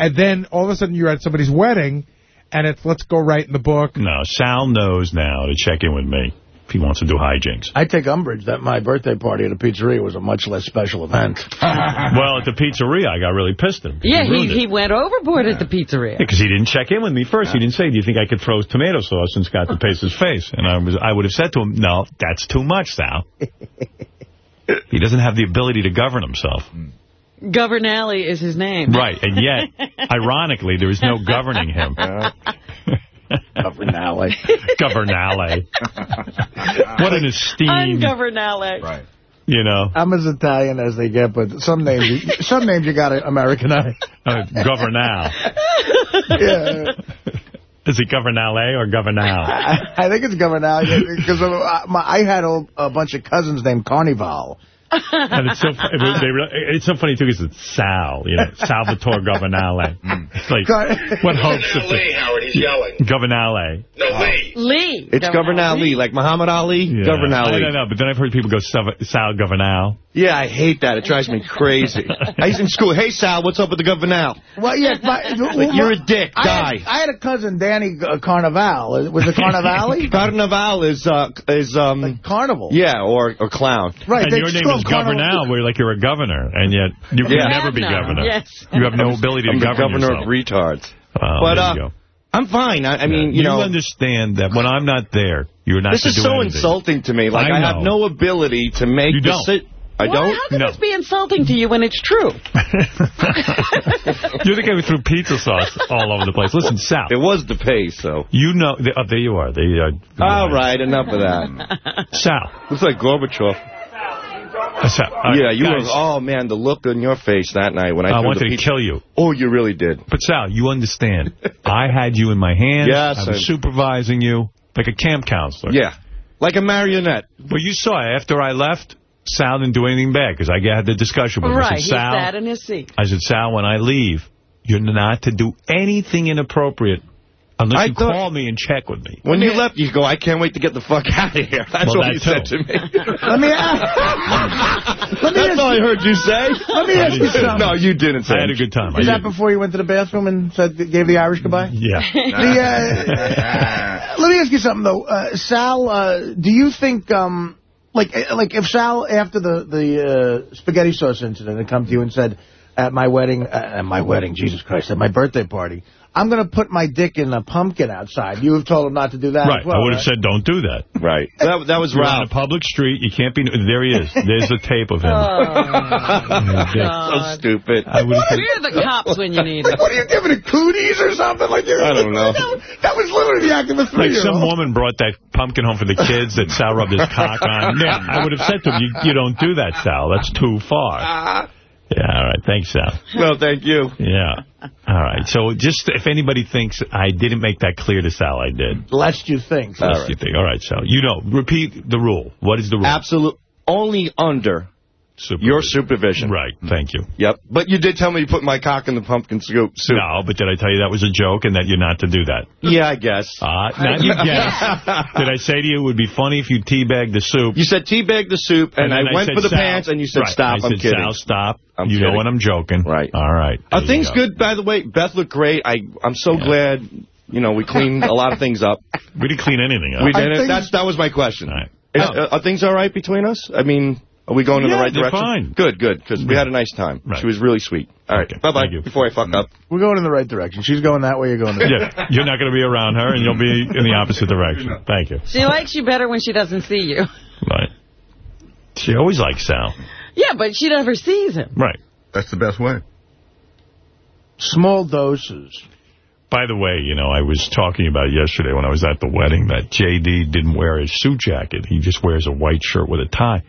And then all of a sudden you're at somebody's wedding, and it's let's go right in the book. No, Sal knows now to check in with me if he wants to do hijinks. I take umbrage that my birthday party at a pizzeria was a much less special event. [LAUGHS] well, at the pizzeria, I got really pissed at him. Yeah, he, ruined it. he went overboard at the pizzeria. Because he didn't check in with me first. He didn't say, do you think I could throw tomato sauce in Scott DePace's [LAUGHS] face? And I was, I would have said to him, no, that's too much, Sal. [LAUGHS] he doesn't have the ability to govern himself. Hmm. Governale is his name. Right, and yet, [LAUGHS] ironically, there is no governing him. [LAUGHS] Governale. Governale. what an esteemed, Ungovernale. Right. you know, I'm as Italian as they get, but some names, you, some names you got to Americanize. uh, governal. [LAUGHS] Yeah. Is it governale or governal? I, I think it's Governale because I had a, a bunch of cousins named Carnival. And it's so it was, they, it's so funny too because it's Sal, you know, Salvatore [LAUGHS] Governale. Mm. It's like what hopes of Lee, Howard, he's yelling. Governale. No, Lee. Lee. It's Governor Ali, like Muhammad Ali. Yeah. Governor I Ali. don't know, but then I've heard people go Sal, Sal Governale. Yeah, I hate that. It drives me crazy. [LAUGHS] I used in school, hey, Sal, what's up with the governor now? Well, yeah, my, Like, you're a dick. I Die. Had, I had a cousin, Danny uh, Carnival. Was it Carnivale? [LAUGHS] Carnival is, uh, is um, Carnival. Yeah, or, or clown. Right. And your name is have Carnival- Governor, where like you're a governor, and yet you can Yeah. never be Governor, governor. yes. You have no ability to I'm the govern governor yourself. of retards. Well, but, there uh, you go. I'm fine. I, I mean, you, know, You understand that when I'm not there, you're not this is so anything. insulting to me. Like, I I, have no ability to make You don't. Si- I Why, don't? How can this be insulting to you when it's true? [LAUGHS] You're the guy who threw pizza sauce all over the place. Listen, Sal. It was the pace, so. You know, oh, there you are. They, uh, All right, enough of that. [LAUGHS] Sal. Looks like Gorbachev. Sal. uh, yeah, you guys, were, oh, man, the look on your face that night when I, I wanted to kill you. Oh, you really did. But Sal, you understand. [LAUGHS] I had you in my hands. Yes, I was I- supervising you like a camp counselor. Yeah, like a marionette. But you saw after I left, Sal didn't do anything bad because I had the discussion with him. I Right, said, he Sal, sat in his seat. I said, Sal, when I leave, you're not to do anything inappropriate unless I you thought- call me and check with me. When you left, you go, I can't wait to get the fuck out of here. That's Well, what that you said to me. [LAUGHS] Let me ask, [LAUGHS] let me That's ask, all I heard you say. Let me [LAUGHS] ask you something. No, you didn't say I had a good time. I Was that before you went to the bathroom and said gave the Irish goodbye? Yeah. The, uh, let me ask you something though, uh, Sal. Uh, do you think, um, like, uh, like if Sal after the the uh, spaghetti sauce incident had come to you and said, at my wedding, uh, at my wedding, Jesus Christ, at my birthday party, I'm going to put my dick in a pumpkin outside. You have told him not to do that. Right. As well, I would have right? said, don't do that. Right. That, that was You're on a public street. You can't be... There he is. There's a tape of him. Oh, [LAUGHS] so stupid. I would have said, We're the cops when you need [LAUGHS] Like, it. what are you giving it, cooties or something? Like you're, I don't know. That was, literally the act of a like three-year-old. some woman brought that pumpkin home for the kids that Sal rubbed his cock on. Yeah, I would have said to him, you, you don't do that, Sal. That's too far. Uh-huh. Yeah, all right. Thanks, Sal. Well, thank you. Yeah. All right. So just if anybody thinks I didn't make that clear to Sal, I did. Lest you think. Lest you think. All right, Sal. You know, repeat the rule. What is the rule? Absolute. Only under your supervision. Right. Thank you. Yep. But you did tell me you put my cock in the pumpkin soup. soup. No, but did I tell you that was a joke and that you're not to do that? Yeah, I guess. Uh, not you [LAUGHS] guess. did I say to you it would be funny if you teabagged the soup? You said teabag the soup, and, then I went said, for the Sal. pants, and you said Right. stop. I I'm said, kidding. Sal, stop. I'm you know kidding. when I'm joking. Right. All right. Are things go. good, by the way? Beth looked great. I, I'm so glad, you know, we cleaned a lot of things up. We didn't clean anything up. We did it. things- That's, that was my question. All right. Is, uh, are things all right between us? I mean, are we going in the right they're direction? fine. Good, good, because we had a nice time. Right. She was really sweet. All right, Okay, bye-bye, you. before I fuck up. Mm-hmm. We're going in the right direction. She's going that way, you're going that way. Yeah, [LAUGHS] you're not going to be around her, and you'll be in the opposite [LAUGHS] direction. Thank you. She likes you better when she doesn't see you. Right. She always likes Sal. Yeah, but she never sees him. Right. That's the best way. Small doses. By the way, you know, I was talking about yesterday when I was at the wedding that J.D. didn't wear his suit jacket. He just wears a white shirt with a tie.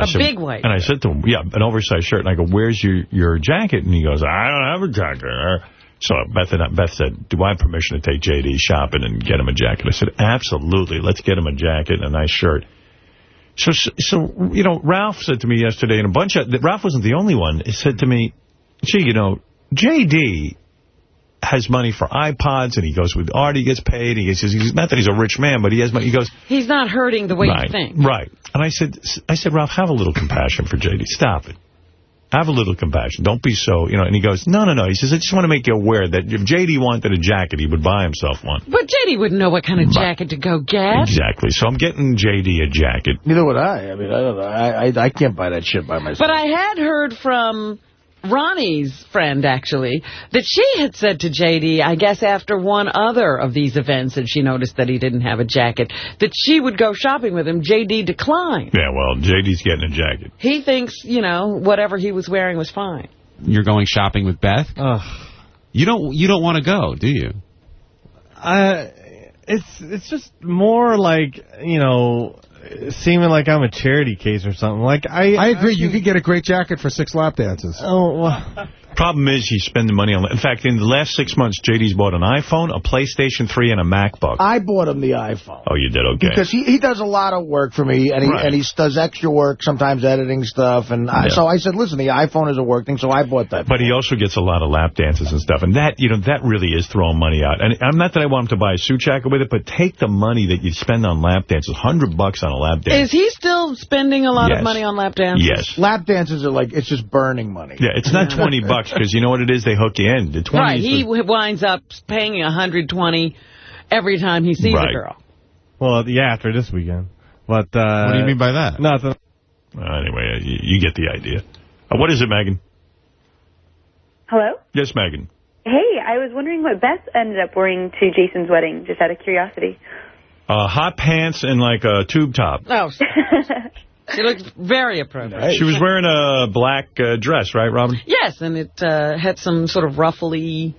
I A big white And I said to him, yeah, an oversized shirt. And I go, where's your, your jacket? And he goes, I don't have a jacket. So Beth, and Beth said, do I have permission to take J.D. shopping and get him a jacket? I said, absolutely. Let's get him a jacket and a nice shirt. So, so you know, Ralph said to me yesterday, and a bunch of, Ralph wasn't the only one, he said to me, gee, you know, J.D. has money for iPods, and he goes with Artie, gets paid. He says, he's, not that he's a rich man, but he has money. He goes, He's not hurting the way right, you think. right. And I said, I said, Ralph, have a little compassion for J.D. Stop it. Have a little compassion. Don't be so, you know. And he goes, no, no, no. He says, I just want to make you aware that if J.D. wanted a jacket, he would buy himself one. But J.D. wouldn't know what kind of jacket to go get. Exactly. So I'm getting J.D. a jacket. Neither would I. I mean, I don't know. I, I, I can't buy that shit by myself. But I had heard from Ronnie's friend, actually, that she had said to J.D., I guess after one other of these events, and she noticed that he didn't have a jacket, that she would go shopping with him. J.D. declined. Yeah, well, J.D.'s getting a jacket. He thinks, you know, whatever he was wearing was fine. You're going shopping with Beth? Ugh. You don't you don't want to go, do you? Uh, it's it's just more like you know, seeming like I'm a charity case or something. Like I, I agree. you could get a great jacket for six lap dances. Oh, well, Problem is, he's spending money on... In fact, in the last six months, JD's bought an iPhone, a PlayStation 3, and a MacBook. I bought him the iPhone. Oh, you did? Okay. Because he, he does a lot of work for me, and he Right. and he does extra work, sometimes editing stuff. And I, Yeah. so I said, listen, the iPhone is a work thing, so I bought that. But he also gets a lot of lap dances and stuff. And that, you know, that really is throwing money out. And I'm not that I want him to buy a suit jacket with it, but take the money that you spend on lap dances, 100 bucks on a lap dance. Is he still spending a lot Yes. of money on lap dances? Yes. Lap dances are like, it's just burning money. Yeah, it's not 20 [LAUGHS] bucks because you know what it is? They hook you in. The 20 Right, he the- winds up paying 120 every time he sees Right. a girl. Well, yeah, after this weekend. But uh, What do you mean by that? Nothing. Uh, anyway, uh, you, you get the idea. Uh, what is it, Megan? Hello? Yes, Megan. Hey, I was wondering what Beth ended up wearing to Jason's wedding, just out of curiosity. Uh, hot pants and like a tube top. Oh, [LAUGHS] she looked very appropriate. She was wearing a black uh, dress, right, Robin? Yes, and it uh, had some sort of ruffly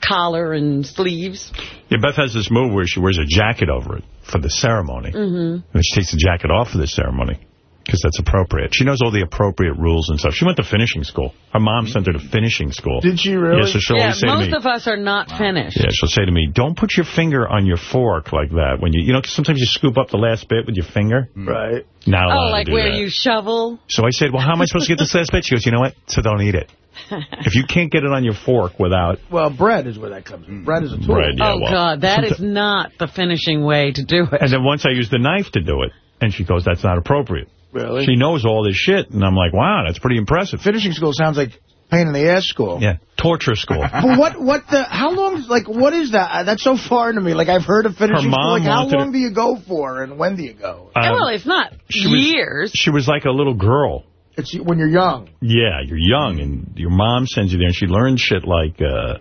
collar and sleeves. Yeah, Beth has this move where she wears a jacket over it for the ceremony. Mm-hmm. And she takes the jacket off for the ceremony because that's appropriate. She knows all the appropriate rules and stuff. She went to finishing school. Her mom sent her to finishing school. Did she really? Yeah, so she'll Yeah, always say to most me, of us are not finished. yeah, she'll say to me, don't put your finger on your fork like that. When you, you know, 'cause sometimes you scoop up the last bit with your finger. Mm. Right. Not allowed Oh, like where that. you shovel? So I said, well, how am I supposed to get this last bit? She goes, you know what? So don't eat it. [LAUGHS] If you can't get it on your fork without... Well, bread is where that comes in. Bread is a tool. Bread, yeah, oh, well, God, that is not the finishing way to do it. And then once I used the knife to do it, and she goes, that's not appropriate. Really? She knows all this shit, and I'm like, wow, that's pretty impressive. Finishing school sounds like pain in the ass school. Yeah, torture school. [LAUGHS] But what, what the, how long, like, what is that? Uh, That's so foreign to me. Like, I've heard of finishing school. Like, how long to- do you go for and when do you go? Um, well, it's not she was- years. She was like a little girl. It's when you're young. Yeah, you're young, and your mom sends you there, and she learns shit like, uh,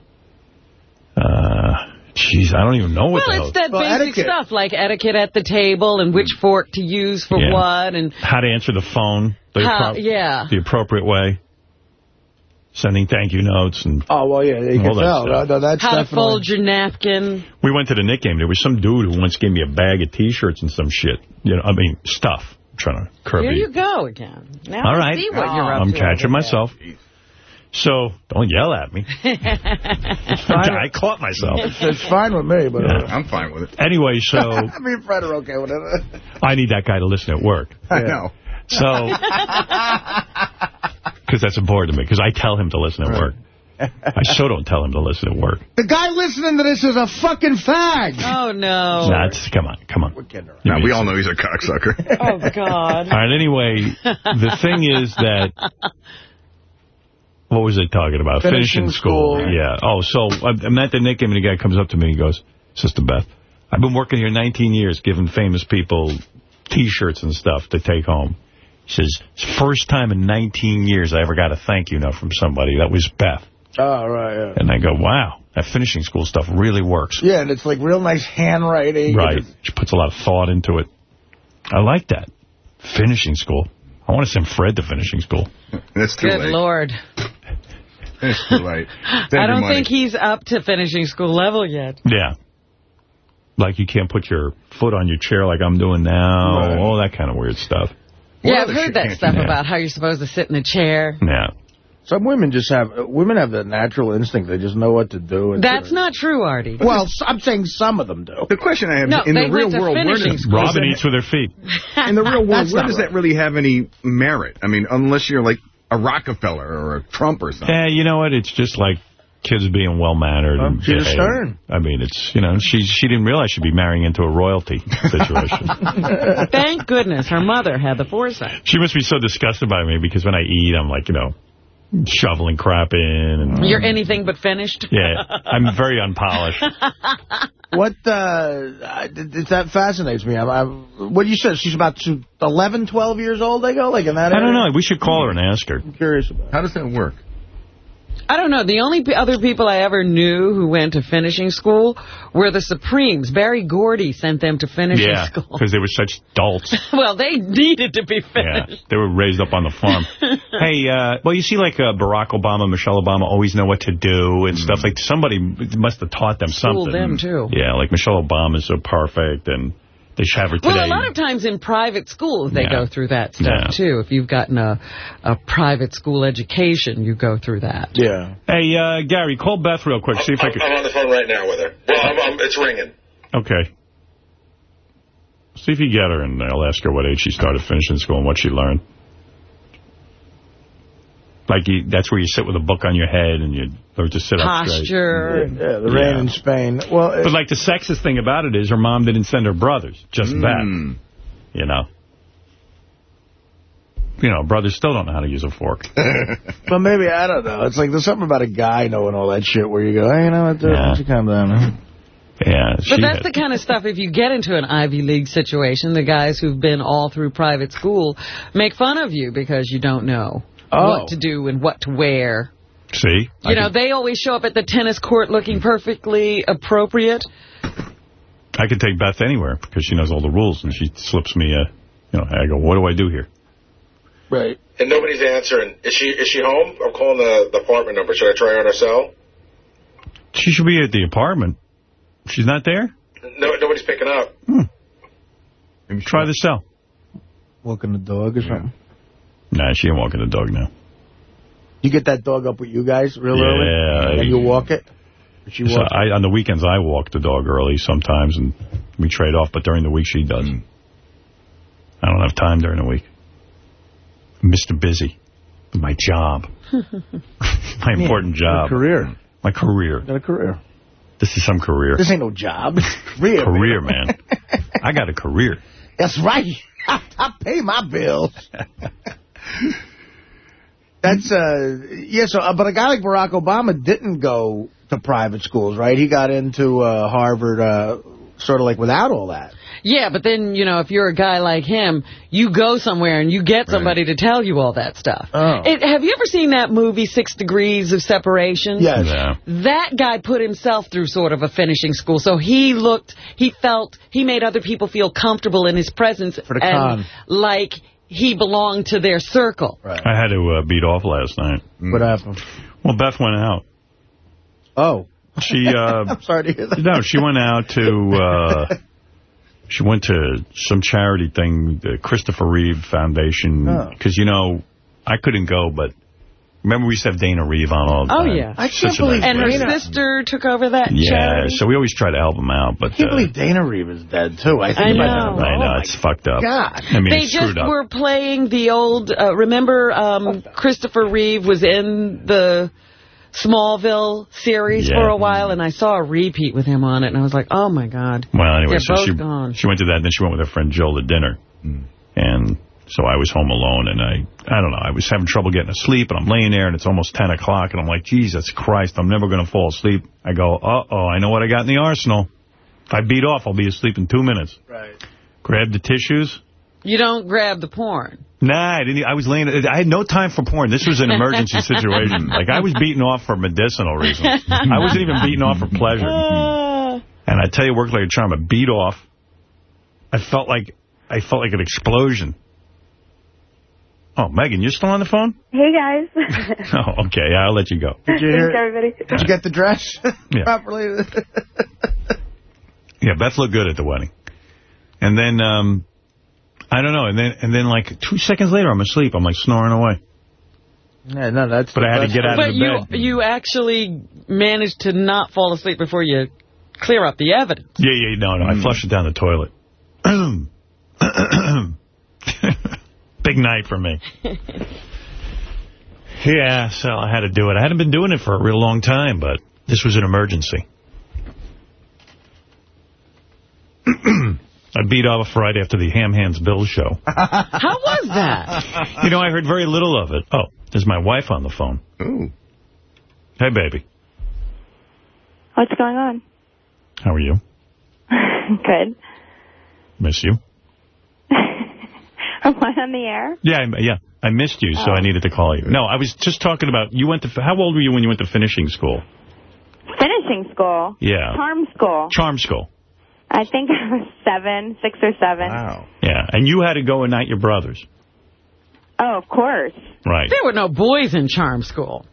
uh, jeez, I don't even know what Well, the hell. it's that Well, basic etiquette. stuff, like etiquette at the table and which mm. fork to use for Yeah. what. and How to answer the phone. The, How- yeah. the appropriate way. Sending thank you notes. and Oh, well, yeah, you can tell. stuff. No, no, that's How to fold your napkin. We went to the Knick game. There was some dude who once gave me a bag of T-shirts and some shit. You know, I mean, stuff. I'm trying to curb Here you. you go again. Now All I right. see what you're up I'm to catching over myself. So, don't yell at me. [LAUGHS] I caught myself. It's, it's fine with me, but... Yeah. Uh, I'm fine with it. Anyway, so [LAUGHS] I mean, Fred are okay with it. [LAUGHS] I need that guy to listen at work. I know. So, because that's important to me, because I tell him to listen at work. I so don't tell him to listen at work. The guy listening to this is a fucking fag. Oh, no. That's, come on, come on. Now, we all know he's a cocksucker. Oh, God. All right, anyway, the thing is that, what was I talking about? Finishing school. school. Yeah. Oh, so I'm I'm at the Knick and the guy comes up to me and he goes, Sister Beth, I've been working here 19 years giving famous people T-shirts and stuff to take home. He says, it's the first time in 19 years I ever got a thank you note from somebody. That was Beth. Oh, right, yeah. And I go, wow, that finishing school stuff really works. Yeah, and it's like real nice handwriting. Right. She puts a lot of thought into it. I like that. Finishing school. I want to send Fred to finishing school. That's too Good late. Lord. It's too late. I don't think he's up to finishing school level yet. Yeah. Like you can't put your foot on your chair like I'm doing now. Right. All that kind of weird stuff. yeah, I've heard that stuff you do? about how you're supposed to sit in a chair. Yeah. Some women just have, uh, women have the natural instinct. They just know what to do. and- That's not true, Artie. Well, I'm saying some of them do. The question I have No, in the real world, where finishing does, Robin eats with her feet. in the real [LAUGHS] world, That's where does right. that really have any merit? I mean, unless you're like a Rockefeller or a Trump or something. Yeah, you know what? It's just like kids being well-mannered. Well, and she's a behaved. Stern. I mean, it's, you know, she, she didn't realize she'd be marrying into a royalty situation. [LAUGHS] [LAUGHS] Thank goodness her mother had the foresight. she must be so disgusted by me because when I eat, I'm like, you know, shoveling crap in. And, You're anything but finished. yeah, I'm very unpolished. [LAUGHS] What, uh, I- that fascinates me. I'm, I'm, what you said, she's about to 11, 12 years old, they go? Like in that I don't know. We should call her and ask her. I'm curious about it. How does that work? I don't know. The only p- other people I ever knew who went to finishing school were the Supremes. Berry Gordy sent them to finishing Yeah, school. because they were such dolts. [LAUGHS] well, they needed to be finished. Yeah, they were raised up on the farm. [LAUGHS] hey, uh, well, you see, like uh, Barack Obama, Michelle Obama always know what to do and stuff. Like somebody must have taught them Schooled something. them, too. Yeah, like Michelle Obama's so perfect, and They should have her today. Well, a lot of times in private schools, they Yeah. go through that stuff, Yeah. too. If you've gotten a, a private school education, you go through that. Yeah. Hey, uh, Gary, call Beth real quick. See if I I'm, could. I'm on the phone right now with her. Well, I'm, I'm, it's ringing. Okay. See if you get her, and I'll ask her what age she started finishing school and what she learned. Like, you, that's where you sit with a book on your head and you learn to sit up straight. Posture. Yeah, the rain in Spain. Well, But, like, the sexist thing about it is her mom didn't send her brothers, just Mm. Beth. You know? You know, brothers still don't know how to use a fork. [LAUGHS] but maybe, I don't know. It's like there's something about a guy knowing all that shit where you go, hey, you know what, dude, why don't you calm down, huh? Yeah, But that's the kind of stuff, if you get into an Ivy League situation, the guys who've been all through private school make fun of you because you don't know Oh. what to oh. do and what to wear. See? You know, they always show up at the tennis court looking perfectly appropriate. I could take Beth anywhere because she knows all the rules, and she slips me a, you know, I go, what do I do here? Right. And nobody's answering. Is she is she home? I'm calling the, the apartment number. Should I try her on her cell? She should be at the apartment. She's not there? No, nobody's picking up. Hmm. Try the cell. Walking the dog or something. Nah, she ain't walking the dog now. You get that dog up with you guys real Yeah, early? I- And you walk it? Or She So walks I, on the weekends, I walk the dog early sometimes, and we trade off, but during the week, she doesn't hmm. I don't have time during the week. I'm Mr. Busy. My job. [LAUGHS] My important job. career. My career. Got a career. This is some career. This ain't no job. It's a [LAUGHS] career. career, man. I got a career. That's right. [LAUGHS] I pay my bills. [LAUGHS] That's, uh, yeah, so, uh, but a guy like Barack Obama didn't go to private schools, right? He got into uh, Harvard uh, sort of like without all that. Yeah, but then, you know, if you're a guy like him, you go somewhere and you get somebody to tell you all that stuff. Oh. It, have you ever seen that movie, Six Degrees of Separation? Yes. That guy put himself through sort of a finishing school, so he looked, he felt, he made other people feel comfortable in his presence. For the and con. like he belonged to their circle. Right. I had to uh, beat off last night. What happened? Well, Beth went out. Oh. She, [LAUGHS] uh, I'm sorry to hear that. no, she went out to, uh, she went to some charity thing, the Christopher Reeve Foundation, Oh. because, you know, I couldn't go, but remember we used to have Dana Reeve on all the time. Oh, yeah. I can't believe nice And her sister took over that Yeah, charity. so we always try to help them out, but I can't uh, believe Dana Reeve is dead, too. I, think I about know. that. I know, Oh, it's fucked up. God. I mean, they it's just up. were playing the old, uh, remember um, Christopher Reeve was in the Smallville series Yeah. for a while, and I saw a repeat with him on it, and I was like, oh, my God. Well, anyway, They're so both she gone. she went to that, and then she went with her friend Joel to dinner, and so I was home alone, and I I don't know, I was having trouble getting to sleep, and I'm laying there, and it's almost 10 o'clock, and I'm like, Jesus Christ, I'm never going to fall asleep. I go, uh-oh, I know what I got in the arsenal. If I beat off, I'll be asleep in two minutes. Right. Grab the tissues. You don't grab the porn. Nah, I didn't. I was laying. I had no time for porn. This was an emergency [LAUGHS] situation. Like I was beaten off for medicinal reasons. I wasn't even beaten off for pleasure. [LAUGHS] And I tell you, worked like a charm. I beat off. I felt like I felt like an explosion. Oh, Megan, you're still on the phone? Hey, guys. [LAUGHS] Oh, okay. I'll let you go. Did you Thanks, everybody. Did you get the dress [LAUGHS] Yeah. properly? [LAUGHS] Yeah, Beth looked good at the wedding. And then, um, I don't know. And then, and then, like two seconds later, I'm asleep. I'm like snoring away. yeah, no, that's. But I had to get out But of the you bed. you actually managed to not fall asleep before you clear up the evidence. Yeah, yeah, no, no. I flushed it down the toilet. [CLEARS THROAT] [CLEARS THROAT] Big night for me. [LAUGHS] Yeah, so I had to do it. I hadn't been doing it for a real long time, but this was an emergency. [CLEARS THROAT] I beat off right after the Ham Hands Bill show. [LAUGHS] How was that? You know, I heard very little of it. Oh, there's my wife on the phone. Ooh. Hey, baby. What's going on? How are you? [LAUGHS] Good. Miss you. [LAUGHS] Am I on the air? Yeah, I, yeah. I missed you, so I oh. needed to call you. No, I was just talking about, you went to, how old were you when you went to finishing school? Finishing school. Yeah. Charm school. Charm school. I think I was seven, six or seven. Wow. Yeah, and you had to go and night your brothers. Oh, of course. Right. There were no boys in charm school.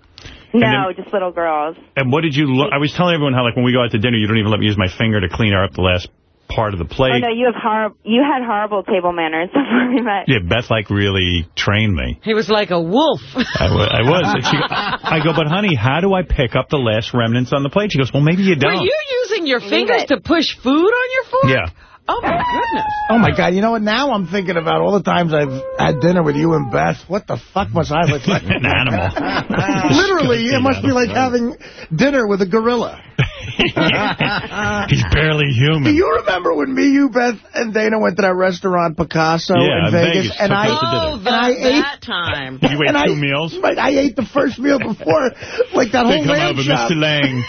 No, just little girls. And what did you look? I was telling everyone how, like, when we go out to dinner, you don't even let me use my finger to clean her up the last part of the oh, plate. Oh no, you have hor you had horrible table manners before we met. Yeah, Beth, like, really trained me. He was like a wolf. I, I was. [LAUGHS] She, I go, but honey, how do I pick up the last remnants on the plate? She goes, well, maybe you don't. Are you using your fingers to push food on your fork? Yeah. Oh, my goodness. Oh, my God. You know what? Now I'm thinking about all the times I've had dinner with you and Beth. What the fuck must I look like? [LAUGHS] An animal. [LAUGHS] Literally, it must be like having dinner with a gorilla. [LAUGHS] He's barely human. Do you remember when me, you, Beth, and Dana went to that restaurant Picasso Yeah, in in Vegas? Vegas. And I, us to dinner. Oh, and I that, ate that time. You ate two I, meals? Right, I ate the first meal before, like that They whole come lamb over, chop. Mr. Lange.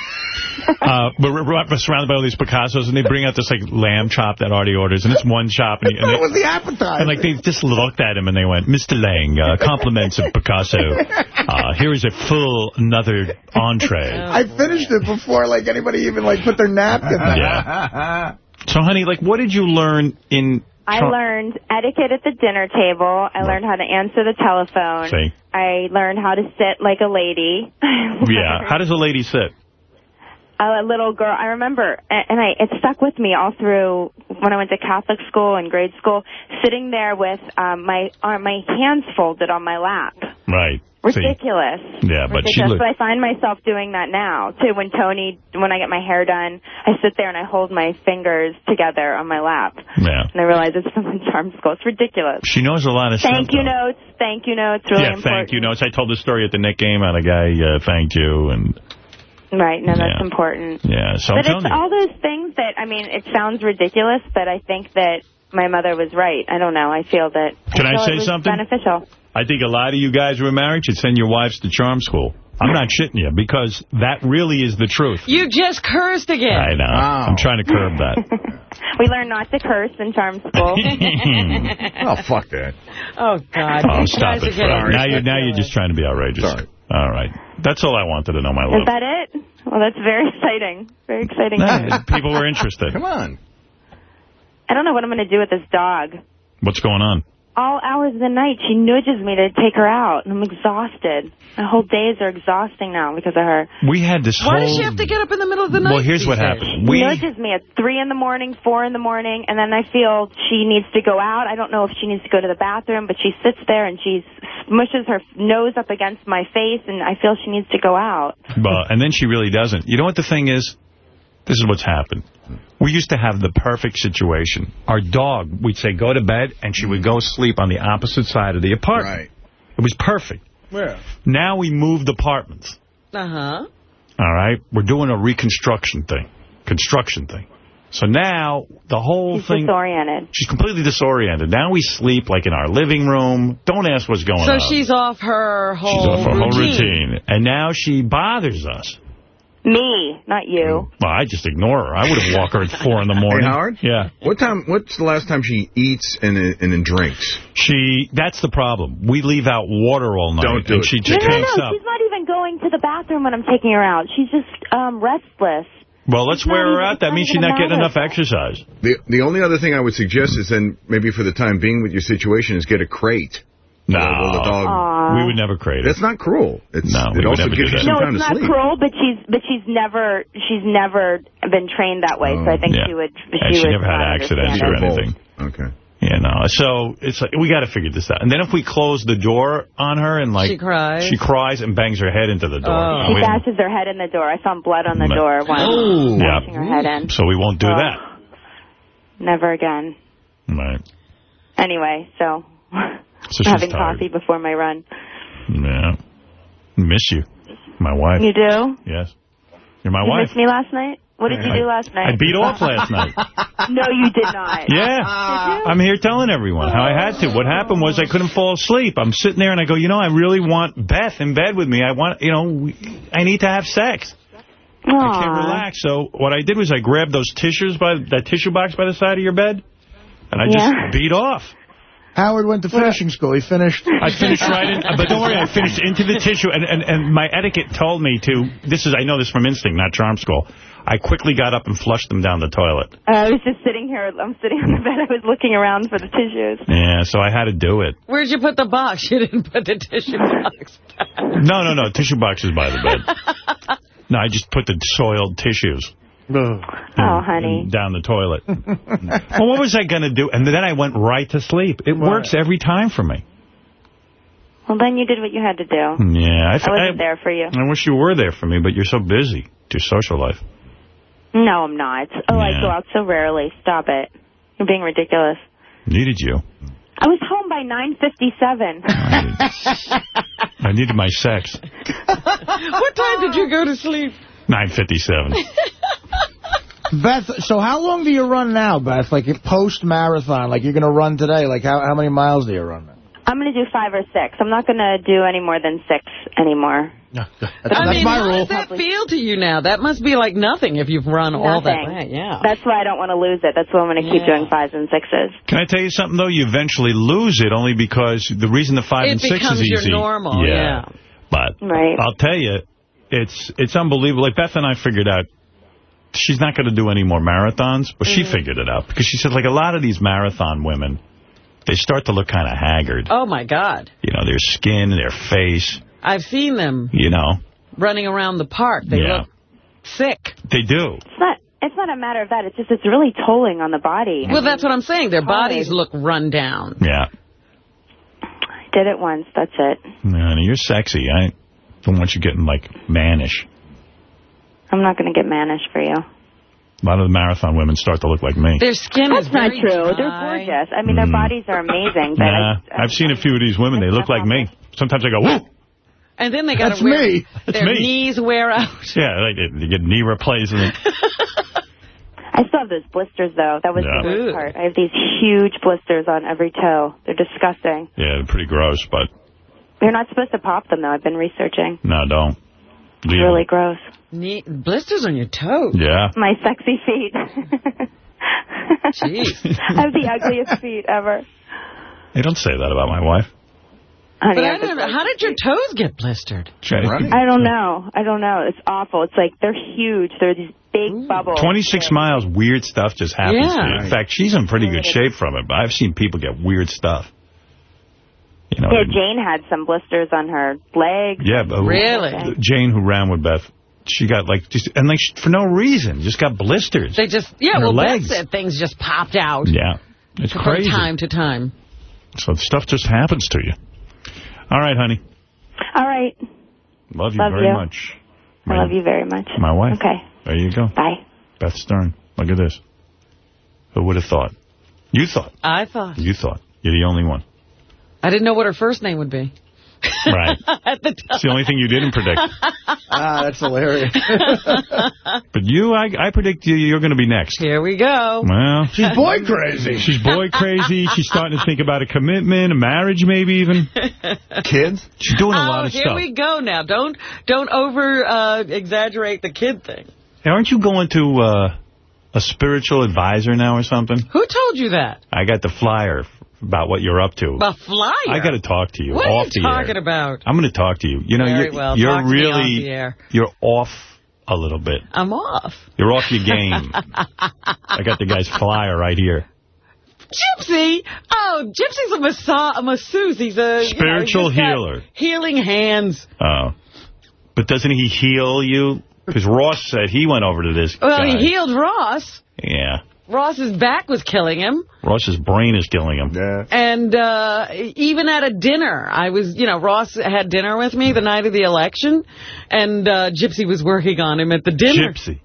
Uh, but we're, we're surrounded by all these Picassos, and they bring out this like lamb chop that Artie orders, and it's one chop. And, he- and That they, was the appetizer. and like they just looked at him and they went, Mr. Lange, uh, compliments of Picasso. [LAUGHS] Uh, here is a full another entree. [LAUGHS] I finished it before like anybody even like put their napkin there. Yeah. So, honey, like, what did you learn in? I learned etiquette at the dinner table. I learned how to answer the telephone. See. I learned how to sit like a lady. Yeah. How does a lady sit? A little girl. I remember, and I it stuck with me all through when I went to Catholic school and grade school, sitting there with um, my arm, my hands folded on my lap. Right. See. Ridiculous. Yeah, but she Ridiculous. looked. But I find myself doing that now too. When Tony, when I get my hair done, I sit there and I hold my fingers together on my lap, Yeah. and I realize it's from [LAUGHS] charm school. It's ridiculous. She knows a lot of stuff. Thank you though. notes. Thank you notes. Really yeah, important. thank you notes. I told the story at the Knick game, and a guy uh, thanked you, and Right. No, that's Yeah. important. yeah. So I'm but it's you. all those things that, I mean, it sounds ridiculous, but I think that my mother was right. I don't know. I feel that Can I feel say it was something? beneficial. I think a lot of you guys who are married should send your wives to charm school. I'm not shitting you, because that really is the truth. You just cursed again. I know. I'm trying to curb that. [LAUGHS] We learned not to curse in charm school. [LAUGHS] Oh, fuck that. Oh, God. Oh, stop it. Now you're, now you're just trying to be outrageous. Sorry. All right. That's all I wanted to know, my life. Is that it? Well, that's very exciting. Very exciting. Nah, People were interested. [LAUGHS] Come on. I don't know what I'm going to do with this dog. What's going on? All hours of the night, she nudges me to take her out, and I'm exhausted. My whole days are exhausting now because of her. We had this Why whole... does she have to get up in the middle of the night? Well, here's what days? happened. She We nudges me at 3 in the morning, 4 in the morning, and then I feel she needs to go out. I don't know if she needs to go to the bathroom, but she sits there and she smushes her nose up against my face, and I feel she needs to go out. Well, and then she really doesn't. You know what the thing is? This is what's happened. We used to have the perfect situation. Our dog, we'd say, go to bed, and she would go sleep on the opposite side of the apartment. Right. It was perfect. Where? Now we moved apartments. Uh-huh. All right? We're doing a reconstruction thing, construction thing. So now the whole She's thing... disoriented. She's completely disoriented. Now we sleep like in our living room. Don't ask what's going So on. she's off her whole She's off her routine. whole routine. And now she bothers us. Me, not you. Well, I just ignore her. I would have [LAUGHS] walked her at 4 in the morning. Hey, Howard? Yeah. What time? What's the last time she eats and and then drinks? She, that's the problem. We leave out water all night. Don't do and it. she No, just no, can't no. stop. She's not even going to the bathroom when I'm taking her out. She's just um, restless. Well, let's It's wear not her out. That means she's not getting enough exercise. The the only other thing I would suggest is then maybe for the time being with your situation is get a crate. No. Will the dog. Aw. We uh, would never create it. That's not cruel. It's, No, we it would also never gives do you that. some No, time it's not sleep. cruel, but she's but she's never she's never been trained that way. so I oh. think Yeah. she would she And she would never had accidents or anything. Okay. You know, so it's like, we got to figure this out. And then if we close the door on her and like... She cries. She cries and bangs her head into the door. Oh. She We- bashes her head in the door. I found blood on the No. door once. Oh. Bashing Yeah. her head in. So we won't do Oh. that. Never again. Right. Anyway, so, [LAUGHS] So having tired. coffee before my run. Yeah. Miss you. My wife. You do? Yes. You're my you wife. You missed me last night? What did you do last night? I beat off last [LAUGHS] night. no, you did not. Yeah. I'm here telling everyone how I had to. What happened was I couldn't fall asleep. I'm sitting there and I go, you know, I really want Beth in bed with me. I want, you know, I need to have sex. I can't relax. So what I did was I grabbed those tissues by that tissue box by the side of your bed, and I just Yeah. beat off. Howard went to finishing school. He finished. I finished right in, but don't worry, I finished into the tissue, and, and, and my etiquette told me to, this is, I know this from instinct, not charm school, I quickly got up and flushed them down the toilet. Uh, I was just sitting here. I'm sitting on the bed. I was looking around for the tissues. Yeah, so I had to do it. Where'd you put the box? [LAUGHS] You didn't put the tissue box No, no, no, tissue box is by the bed. [LAUGHS] No, I just put the soiled tissues. Oh, honey. down the toilet. [LAUGHS] well, what was I going to do? And then I went right to sleep. It works every time for me. Well, then you did what you had to do. Yeah, I, I wasn't there for you. I wish you were there for me, but you're so busy. Your social life. No, I'm not. Oh, I go out so rarely. Stop it. You're being ridiculous. Needed you. I was home by 9.57. [LAUGHS] I needed my sex. [LAUGHS] what time did you go to sleep? 9.57. [LAUGHS] Beth, so how long do you run now, Beth? Like post-marathon, like you're going to run today. Like how, how many miles do you run? I'm going to do five or six. I'm not going to do any more than six anymore. That's, I that's mean, my how rule. does that feel to you now? That must be like nothing if you've run all that Nothing. way. Yeah. That's why I don't want to lose it. That's why I'm going to keep doing fives and sixes. Can I tell you something, though? You eventually lose it only because the reason the five It and six is easy. It becomes is your easy. normal, yeah. But Right. I'll tell you, it's it's unbelievable. Like Beth and I figured out she's not going to do any more marathons, but she Mhm. figured it out. Because she said, like, a lot of these marathon women, they start to look kind of haggard. Oh, my God. You know, their skin, their face, I've seen them you know. running around the park. They Yeah. look sick. They do. It's not. It's not a matter of that. It's just it's really tolling on the body. Well, that's what I'm saying. Their hard. bodies look run down. Yeah. I did it once. That's it. Man, you're sexy. I don't want you getting, like, mannish. I'm not going to get mannish for you. A lot of the marathon women start to look like me. Their skin That's is not true. dry. They're gorgeous. I mean, their Mm. bodies are amazing. But Nah, I, I've seen a few of these women. They look like me. Sometimes I go, whoa. And then they got That's to wear me. That's their me. knees wear out. [LAUGHS] Yeah, like they, they get knee replacement. [LAUGHS] I still have those blisters though. That was Yeah. the worst part. I have these huge blisters on every toe. They're disgusting. Yeah, they're pretty gross, but You're not supposed to pop them though. I've been researching. no, don't. It's Leave really them. gross. Knee, blisters on your toes. Yeah. My sexy feet. Jeez. [LAUGHS] I have the ugliest feet ever. Hey, don't say that about my wife. Honey, But I I've don't know. How did your toes get blistered? I don't know. I don't know. It's awful. It's like they're huge. They're these big bubbles. 26 miles, weird stuff just happens Yeah. to you. In fact, she's in pretty good shape from it, but I've seen people get weird stuff. You know, Yeah, Jane had some blisters on her legs. yeah, but Jane, who ran with Beth, she got like, just and like for no reason, just got blisters. They just, yeah, well, legs. that's it. Things just popped out Yeah, it's from crazy. time to time. So stuff just happens to you. All right, honey. All right. Love you Love very you. much. I love you very much. My wife. Okay. There you go. Bye. Beth Stern. Look at this. Who would have thought? You thought. I thought. You thought. You're the only one. I didn't know what her first name would be. Right. [LAUGHS] At the time. It's the only thing you didn't predict. [LAUGHS] ah, that's hilarious. [LAUGHS] But you, I, I predict you, you're going to be next. Here we go. Well, She's boy crazy. She's boy crazy. She's starting to think about a commitment, a marriage, maybe even. Kids? She's doing a lot oh, of here stuff. we go now. Don't don't over uh, exaggerate the kid thing. Hey, aren't you going to uh, a spiritual advisor now or something? Who told you that? I got the flyer about what you're up to. A flyer. I got to talk to you What off are you talking about? I'm going to talk to you. You know, Very you're, well. you're Talk to me really, off you're off a little bit. I'm off. You're off your game. [LAUGHS] I got the guy's flyer right here. Gypsy? Oh, Gypsy's a, massa a masseuse. He's a you know, Spiritual healer. Healing hands. Oh. But doesn't he heal you? Because Ross said he went over to this Well, guy. he healed Ross. Yeah. Ross's back was killing him. Ross's brain is killing him. Yeah. And uh, even at a dinner, I was, you know, Ross had dinner with me the night of the election, and uh, Gypsy was working on him at the dinner. Gypsy.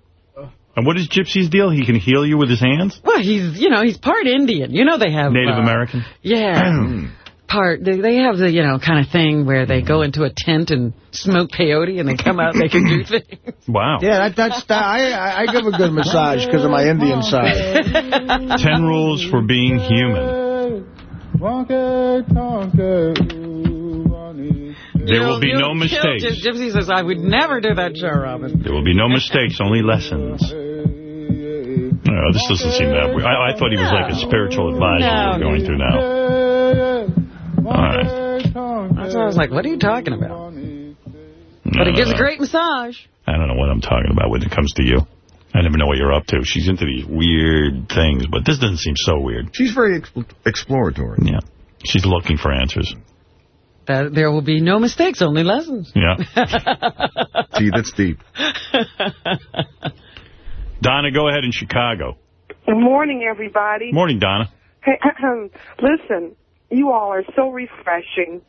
And what is Gypsy's deal? He can heal you with his hands? Well, he's, you know, he's part Indian. You know they have... Native uh, American? Yeah. [CLEARS THROAT] part, they, they have the, you know, kind of thing where they go into a tent and smoke peyote and they come out and they can do [LAUGHS] things. Wow. Yeah, that, that's that, I, I I give a good massage because of my Indian side. [LAUGHS] Ten rules for being human. There will be no mistakes. Gypsy says, I would never do that show, Robin. There will be no mistakes, only lessons. No, [LAUGHS] oh, this doesn't seem that weird. I, I thought he was like a spiritual advisor No. we're going through now. All right. That's why I was like, what are you talking about? But it gives a great massage. I don't know what I'm talking about when it comes to you. I never know what you're up to. She's into these weird things, but this doesn't seem so weird. She's very ex exploratory. Yeah. She's looking for answers. That there will be no mistakes, only lessons. Yeah. [LAUGHS] See, that's deep. [LAUGHS] Donna, go ahead in Chicago. Good morning, everybody. Morning, Donna. Hey, [CLEARS THROAT] listen, you all are so refreshing.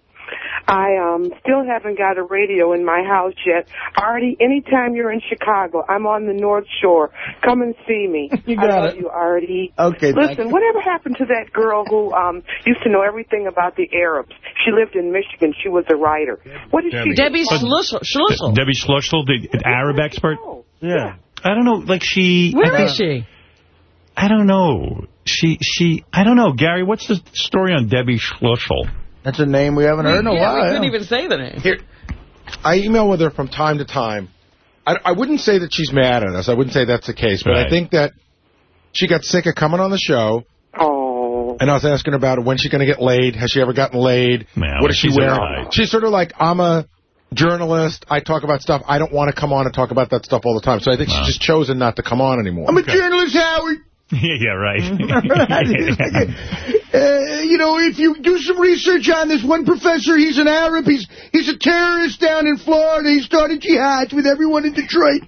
I um still haven't got a radio in my house yet. Artie, anytime you're in Chicago, I'm on the North Shore. Come and see me. [LAUGHS] You got I love it. you, Artie. Okay, Listen, whatever happened to that girl who um used to know everything about the Arabs? She lived in Michigan. She was a writer. What did she? Debbie Schlussel. Schlussel. Debbie Schlussel, the Arab expert? Yeah. I don't know, like she... Where I is she? I don't know. She, she, I don't know. Gary, what's the story on Debbie Schlussel? That's a name we haven't heard in a yeah, while. we couldn't even say the name. Here, I email with her from time to time. I, I wouldn't say that she's mad at us. I wouldn't say that's the case. But Right. I think that she got sick of coming on the show. Oh. And I was asking her about when she's going to get laid. Has she ever gotten laid? Man, what does she she's wear? all right. She's sort of like, I'm a journalist. I talk about stuff. I don't want to come on and talk about that stuff all the time. So I think she's just chosen not to come on anymore. I'm a journalist, Howard. [LAUGHS] yeah, yeah, right. [LAUGHS] [LAUGHS] Uh, you know, if you do some research on this one professor, he's an Arab. He's he's a terrorist down in Florida. He started jihad with everyone in Detroit.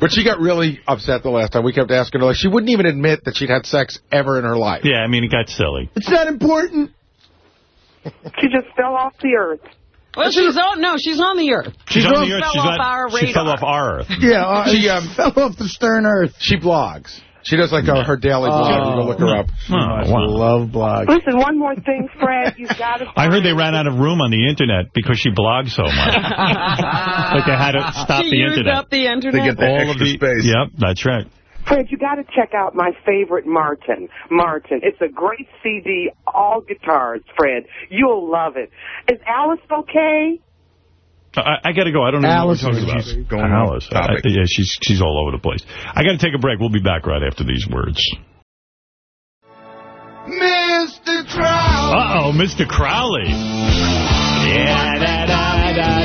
But she got really upset the last time. We kept asking her. Like, she wouldn't even admit that she'd had sex ever in her life. yeah, I mean, it got silly. It's not important. She just fell off the earth. Well, she's on. No, she's on the earth. She's on the earth. Fell She's off on- our She fell off our earth. Yeah, uh, She, she um, fell off the stern earth. She blogs. She does like uh, her daily blog. You go look her up. Oh, wow. Love blogs. Listen, one more thing, Fred. You've got to. I heard they ran out of room on the internet because she blogs so much. [LAUGHS] like they had to stop she the used internet. up the internet. get the All extra of the, space. Yep, that's right. Fred, you got to check out my favorite Martin. Martin. It's a great CD, all guitars, Fred. You'll love it. Is Alice okay? Uh, I, I got to go. I don't know Alice what you're talking is about. going Alice. Uh, topic. I- yeah, she's she's all over the place. I got to take a break. We'll be back right after these words. Mr. Trout. Uh-oh, Mr. Crowley. Yeah, da, da, da,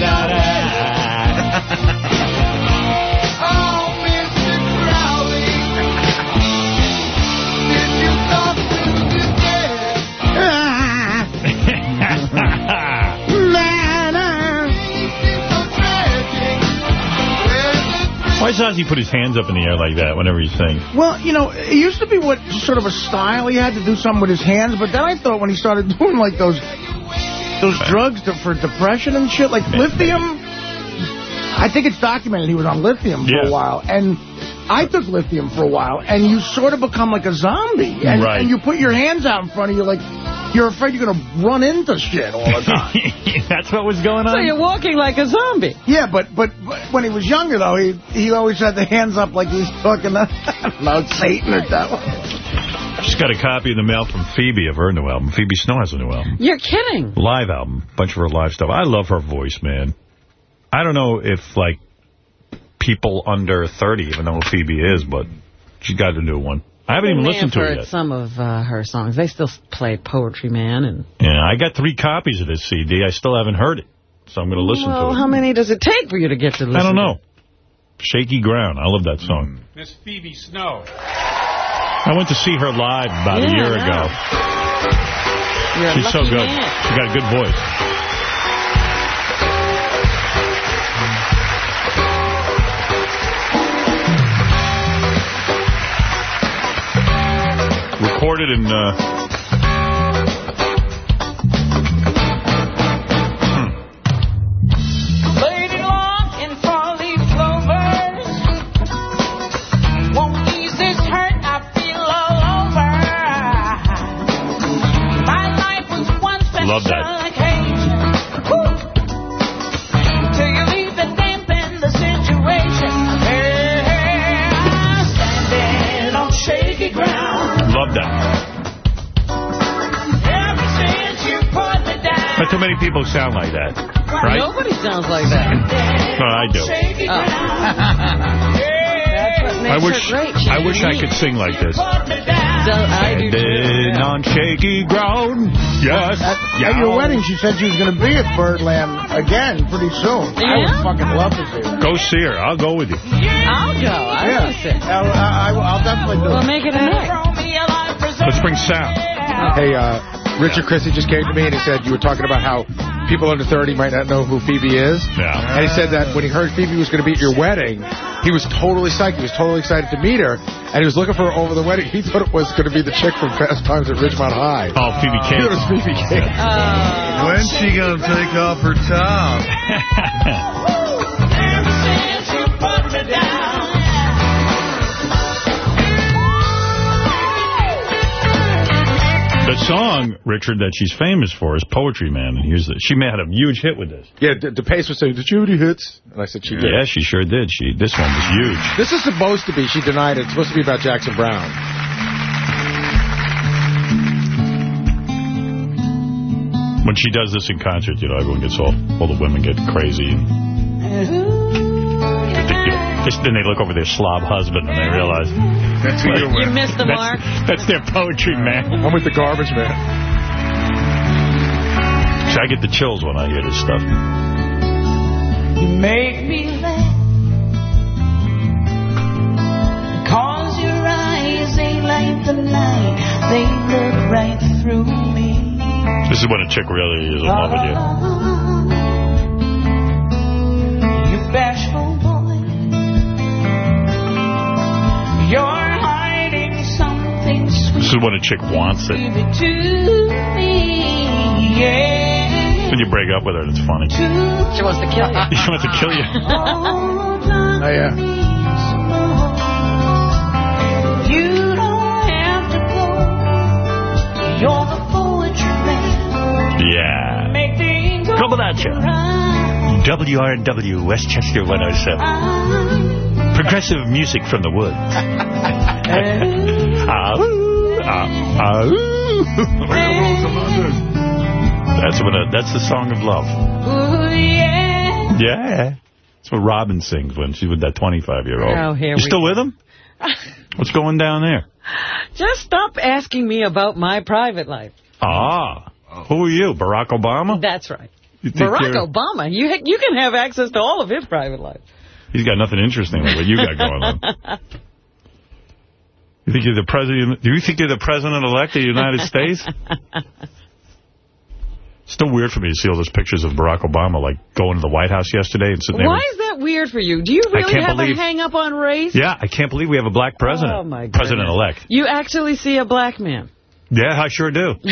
Why does he put his hands up in the air like that whenever he sings? Well, you know, it used to be what sort of a style he had to do something with his hands, but then I thought when he started [LAUGHS] doing like those those drugs to, for depression and shit, like lithium, I think it's documented he was on lithium for Yeah. a while, and I took lithium for a while, and you sort of become like a zombie, and, Right. and you put your hands out in front of you like you're afraid you're going to run into shit all the time. [LAUGHS] That's what was going on? So you're walking like a zombie. Yeah, but, but but when he was younger, though, he he always had the hands up like he's talking to, I don't know, Satan or devil. Just got a copy in the mail from Phoebe of her new album. Phoebe Snow has a new album. You're kidding. Live album. Bunch of her live stuff. I love her voice, man. I don't know if, like, people under 30 even know who Phoebe is, but she got a new one. I haven't even May listened have to it heard yet. some of uh, her songs. They still play Poetry Man. and. Yeah, I got three copies of this CD. I still haven't heard it, so I'm going to listen well, to it. Well, how many does it take for you to get to listen I don't know. Shaky Ground. I love that song. Miss Phoebe Snow. I went to see her live about a year ago. You're a She's so good. man. She got a good voice. Uh, one special Love that. Sound like that, right? Nobody sounds like that. [LAUGHS] No, I do. Oh. ground. That's what makes I wish great. I wish I could sing like this. Put me down. So I do too. Standing on shaky ground. Yes. At, yeah. at your wedding, she said she was going to be at Birdland again pretty soon. I would fucking love to see her. Go see her. I'll go with you. I'll go. I Yeah. listen. I'll, I, I'll definitely do We'll it. make it a night. Let's bring sound. Hey, uh, Richard Christy just came to me and he said you were talking about how people under 30 might not know who Phoebe is. Yeah. And he said that when he heard Phoebe was going to be at your wedding, he was totally psyched. He was totally excited to meet her, and he was looking for her over the wedding. He thought it was going to be the chick from Fast Times at Ridgemont High. Oh, Phoebe He thought it was Phoebe King. When's she gonna take off her top? [LAUGHS] The song, Richard, that she's famous for is Poetry Man. And here's the, she may had a huge hit with this. Yeah, the, DePace was saying, did you have any hits? And I said, she did. Yeah, she sure did. She This one was huge. This is supposed to be, she denied it, it's supposed to be about Jackson Browne. When she does this in concert, you know, everyone gets all, all the women get crazy. Just, then they look over their slob husband and they realize. That's You missed the mark. That's their poetry, man. I'm with the garbage man. See, I get the chills when I hear this stuff. You make me laugh. Cause your eyes ain't like the night. They look right through me. This is when a chick really is in love with you. You bashful boy. This is when a chick wants it. Give it to me. Yeah. When you break up with her, it's funny. She wants to kill you. [LAUGHS] She wants to kill you. Oh, yeah. You don't have to go. You're the poetry man. Yeah. Make things Coming at you. WRNW Westchester 107. Progressive music from the woods. [LAUGHS] Ah, ah, ah. That's what. A, that's the song of love. Ooh, yeah. Yeah. That's what Robin sings when she's with that 25-year-old. Oh, here you still go. with him? What's going down there? Just stop asking me about my private life. Ah. Who are you, Barack Obama? That's right. Barack Obama. You ha- you can have access to all of his private life. He's got nothing interesting like what you got going on. You think you're the president? Do you think you're the president-elect of the United States? It's still weird for me to see all those pictures of Barack Obama, like, going to the White House yesterday and sitting there. Why with- is that weird for you? Do you really have believe- a hang-up on race? Yeah, I can't believe we have a black president. Oh, my goodness. President-elect. You actually see a black man. Yeah, I sure do. [LAUGHS]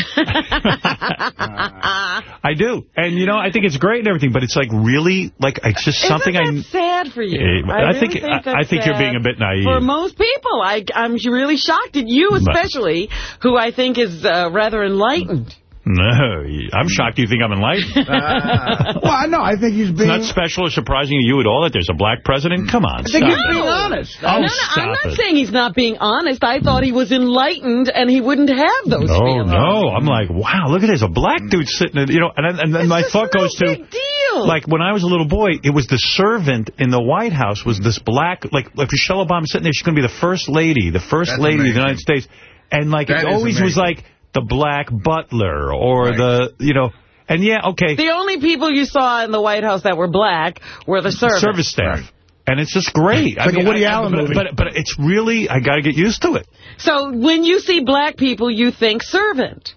I do. And, you know, I think it's great and everything, but it's like really, like, it's just something I... sad for you? Eh, I, I really think- think, I- I think you're being a bit naive. For most people, I, I'm really shocked at you, especially, who I think is uh, rather enlightened. No, I'm shocked you think I'm enlightened. [LAUGHS] Ah. well, no, I think he's It's not special or surprising to you at all that there's a black president? Come on, I think stop he's it. being honest. Oh, no, no, stop I'm not it. saying he's not being honest. I thought he was enlightened and he wouldn't have those No, feelings. no. I'm like, wow, look at this. A black dude sitting there, you know, and, and then my thought goes to, deal. like, when I was a little boy, it was the servant in the White House was this black, like, like Michelle Obama sitting there, she's going to be the first lady, the first That's lady of the. United States. And, like, That it is always was like the black butler or the, you know, and yeah, okay. The only people you saw in the White House that were black were the servants. service staff. And it's just great. Like a Woody Allen but, movie. But, but it's really, I got to get used to it. So when you see black people, you think servant.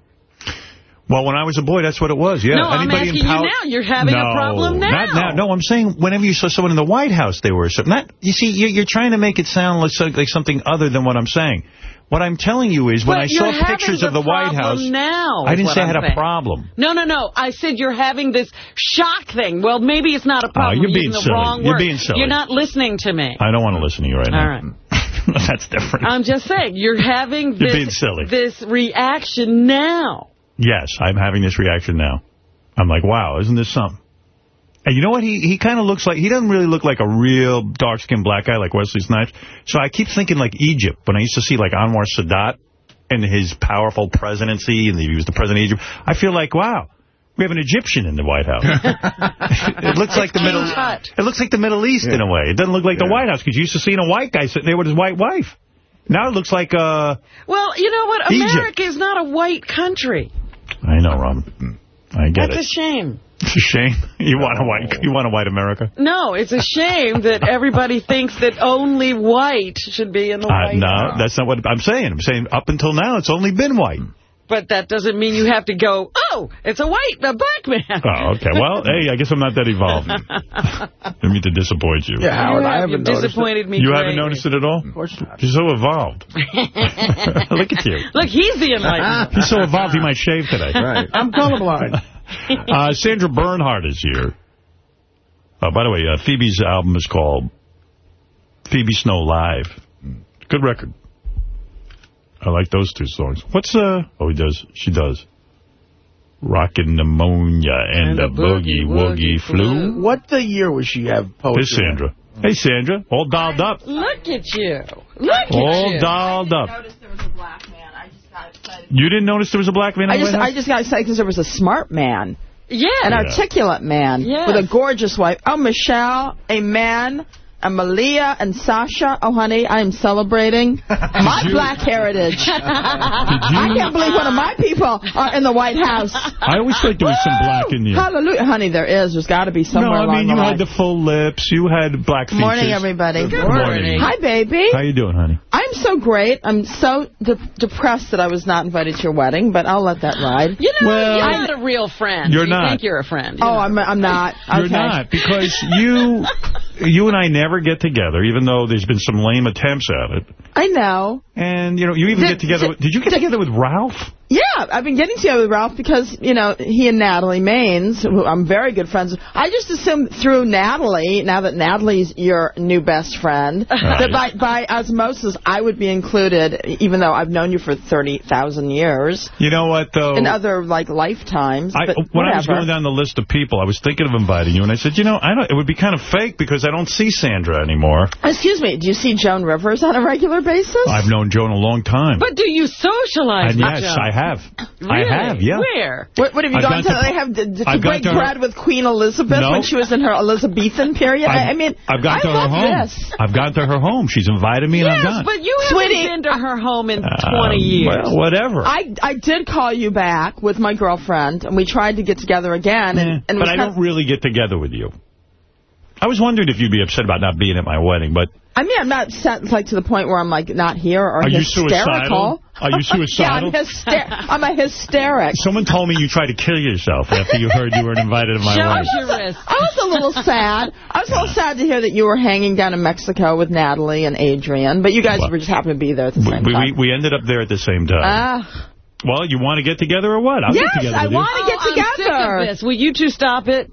Well, when I was a boy, that's what it was. Yeah. No, I'm Anybody asking in you power- now. You're having a problem now. Not now. No, I'm saying whenever you saw someone in the White House, they were a certain. Not, you see, you're, you're trying to make it sound like, like something other than what I'm saying. What I'm telling you is when I saw pictures of the White House, now, I didn't say I had a problem. No, no, no. I said you're having this shock thing. Well, maybe it's not a ah, problem. Oh, you're being silly. wrong You're word. being silly. You're not listening to me. I don't want to listen to you right now. All right. [LAUGHS] That's different. I'm just saying, you're having You're this, being silly. this reaction now. Yes, I'm having this reaction now. I'm like, wow, isn't this something? And you know what? He he kind of looks like, he doesn't really look like a real dark-skinned black guy like Wesley Snipes. So I keep thinking like Egypt. When I used to see like Anwar Sadat and his powerful presidency, and he was the president of Egypt, I feel like, wow, we have an Egyptian in the White House. [LAUGHS] it looks like the Middle. It looks like the Middle East in a way. It doesn't look like the White House, because you used to seeing a white guy sitting there with his white wife. Now it looks like, uh, Well, you know what? Egypt. America is not a white country. I know, Ron. I get That's it. That's a shame. It's a shame. [LAUGHS] You want a white you want a white America? No, it's a shame that everybody thinks that only white should be in the Uh, White no, House. that's not what I'm saying. I'm saying up until now, it's only been white. But that doesn't mean you have to go, oh, it's a white, a black man. Oh, okay. Well, hey, I guess I'm not that evolved. [LAUGHS] Didn't mean to disappoint you. Yeah, Howard, You I have- haven't noticed disappointed it. me You greatly. haven't noticed it at all? Of course not. You're so evolved. [LAUGHS] Look at you. Look, he's the enlightened. He's so evolved he might shave today. Right. I'm colorblind. [LAUGHS] Uh, Sandra Bernhard is here. Uh, by the way, uh, Phoebe's album is called Phoebe Snow Live. Good record. I like those two songs. What's, uh, oh, he does, she does. Rockin' Pneumonia and, the Boogie Woogie Flu. What the year was she have posted? Here's Sandra. Hey, Sandra. All dolled up. Look at you. Look at All you. dolled up. You didn't notice there was a black man I in the just, White I just got excited because there was a smart man. Yeah. An Yeah. articulate man Yes. with a gorgeous wife. Oh, Michelle, a man, and Malia and Sasha. Oh, honey, I am celebrating [LAUGHS] my you- black heritage. [LAUGHS] you- I can't believe one of my people are in the White House. I always thought there was some black in you. Hallelujah. Honey, there is. There's got to be somewhere No, somewhere I along mean, the you line. had the full lips. You had black features. Morning, everybody. Good morning. Hi, baby. How you doing, honey? I'm so great. I'm so de depressed that I was not invited to your wedding, but I'll let that ride. You know, Well, you're not a real friend. You're you not. think you're a friend. Oh, I'm, I'm not. You're not, because you [LAUGHS] you and I never get together, even though there's been some lame attempts at it. I know. And, you know, you even Did- get together with, did you get together with Ralph? Yeah, I've been getting together with Ralph because, you know, he and Natalie Maines, who I'm very good friends with. I just assumed through Natalie, now that Natalie's your new best friend, [LAUGHS] that by, by osmosis I would be included, even though I've known you for 30,000 years, You know what, though? in other, like, lifetimes. I, but when I was going down the list of people, I was thinking of inviting you, and I said, you know, I don't. It would be kind of fake because I don't see Sandra anymore. Excuse me, do you see Joan Rivers on a regular basis? I've known Joan a long time. But do you socialize and with yes, Joan? I have. I Really? have, yeah. Where? What, what have you I've gone gone to? to- they have to, to I've gone break to her- bread with Queen Elizabeth No. when she was in her Elizabethan period. I, I I've- mean, I've gone I to her love home. this. I've gone to her home. She's invited me, and I've Yes, gone. but you Sweetie, haven't been to her home in 20 Um, years. Well, whatever. I I did call you back with my girlfriend, and we tried to get together again. And, and it but was I kind don't really get together with you. I was wondering if you'd be upset about not being at my wedding, but I mean, I'm not set like to the point where I'm like not here or Are you hysterical. suicidal? Are you suicidal? [LAUGHS] yeah, I'm, hyster- I'm a hysteric. someone told me you tried to kill yourself after you heard you weren't invited to my Show wedding. us your wrist. I was a little sad. I was a little sad to hear that you were hanging down in Mexico with Natalie and Adrian, but you guys What? were just happened to be there at the same We, we, time. we ended up there at the same time. Ah. well, you want to get together or what? I'll yes, get together I want to get Oh, I'm sick together. of this. Will you two stop it?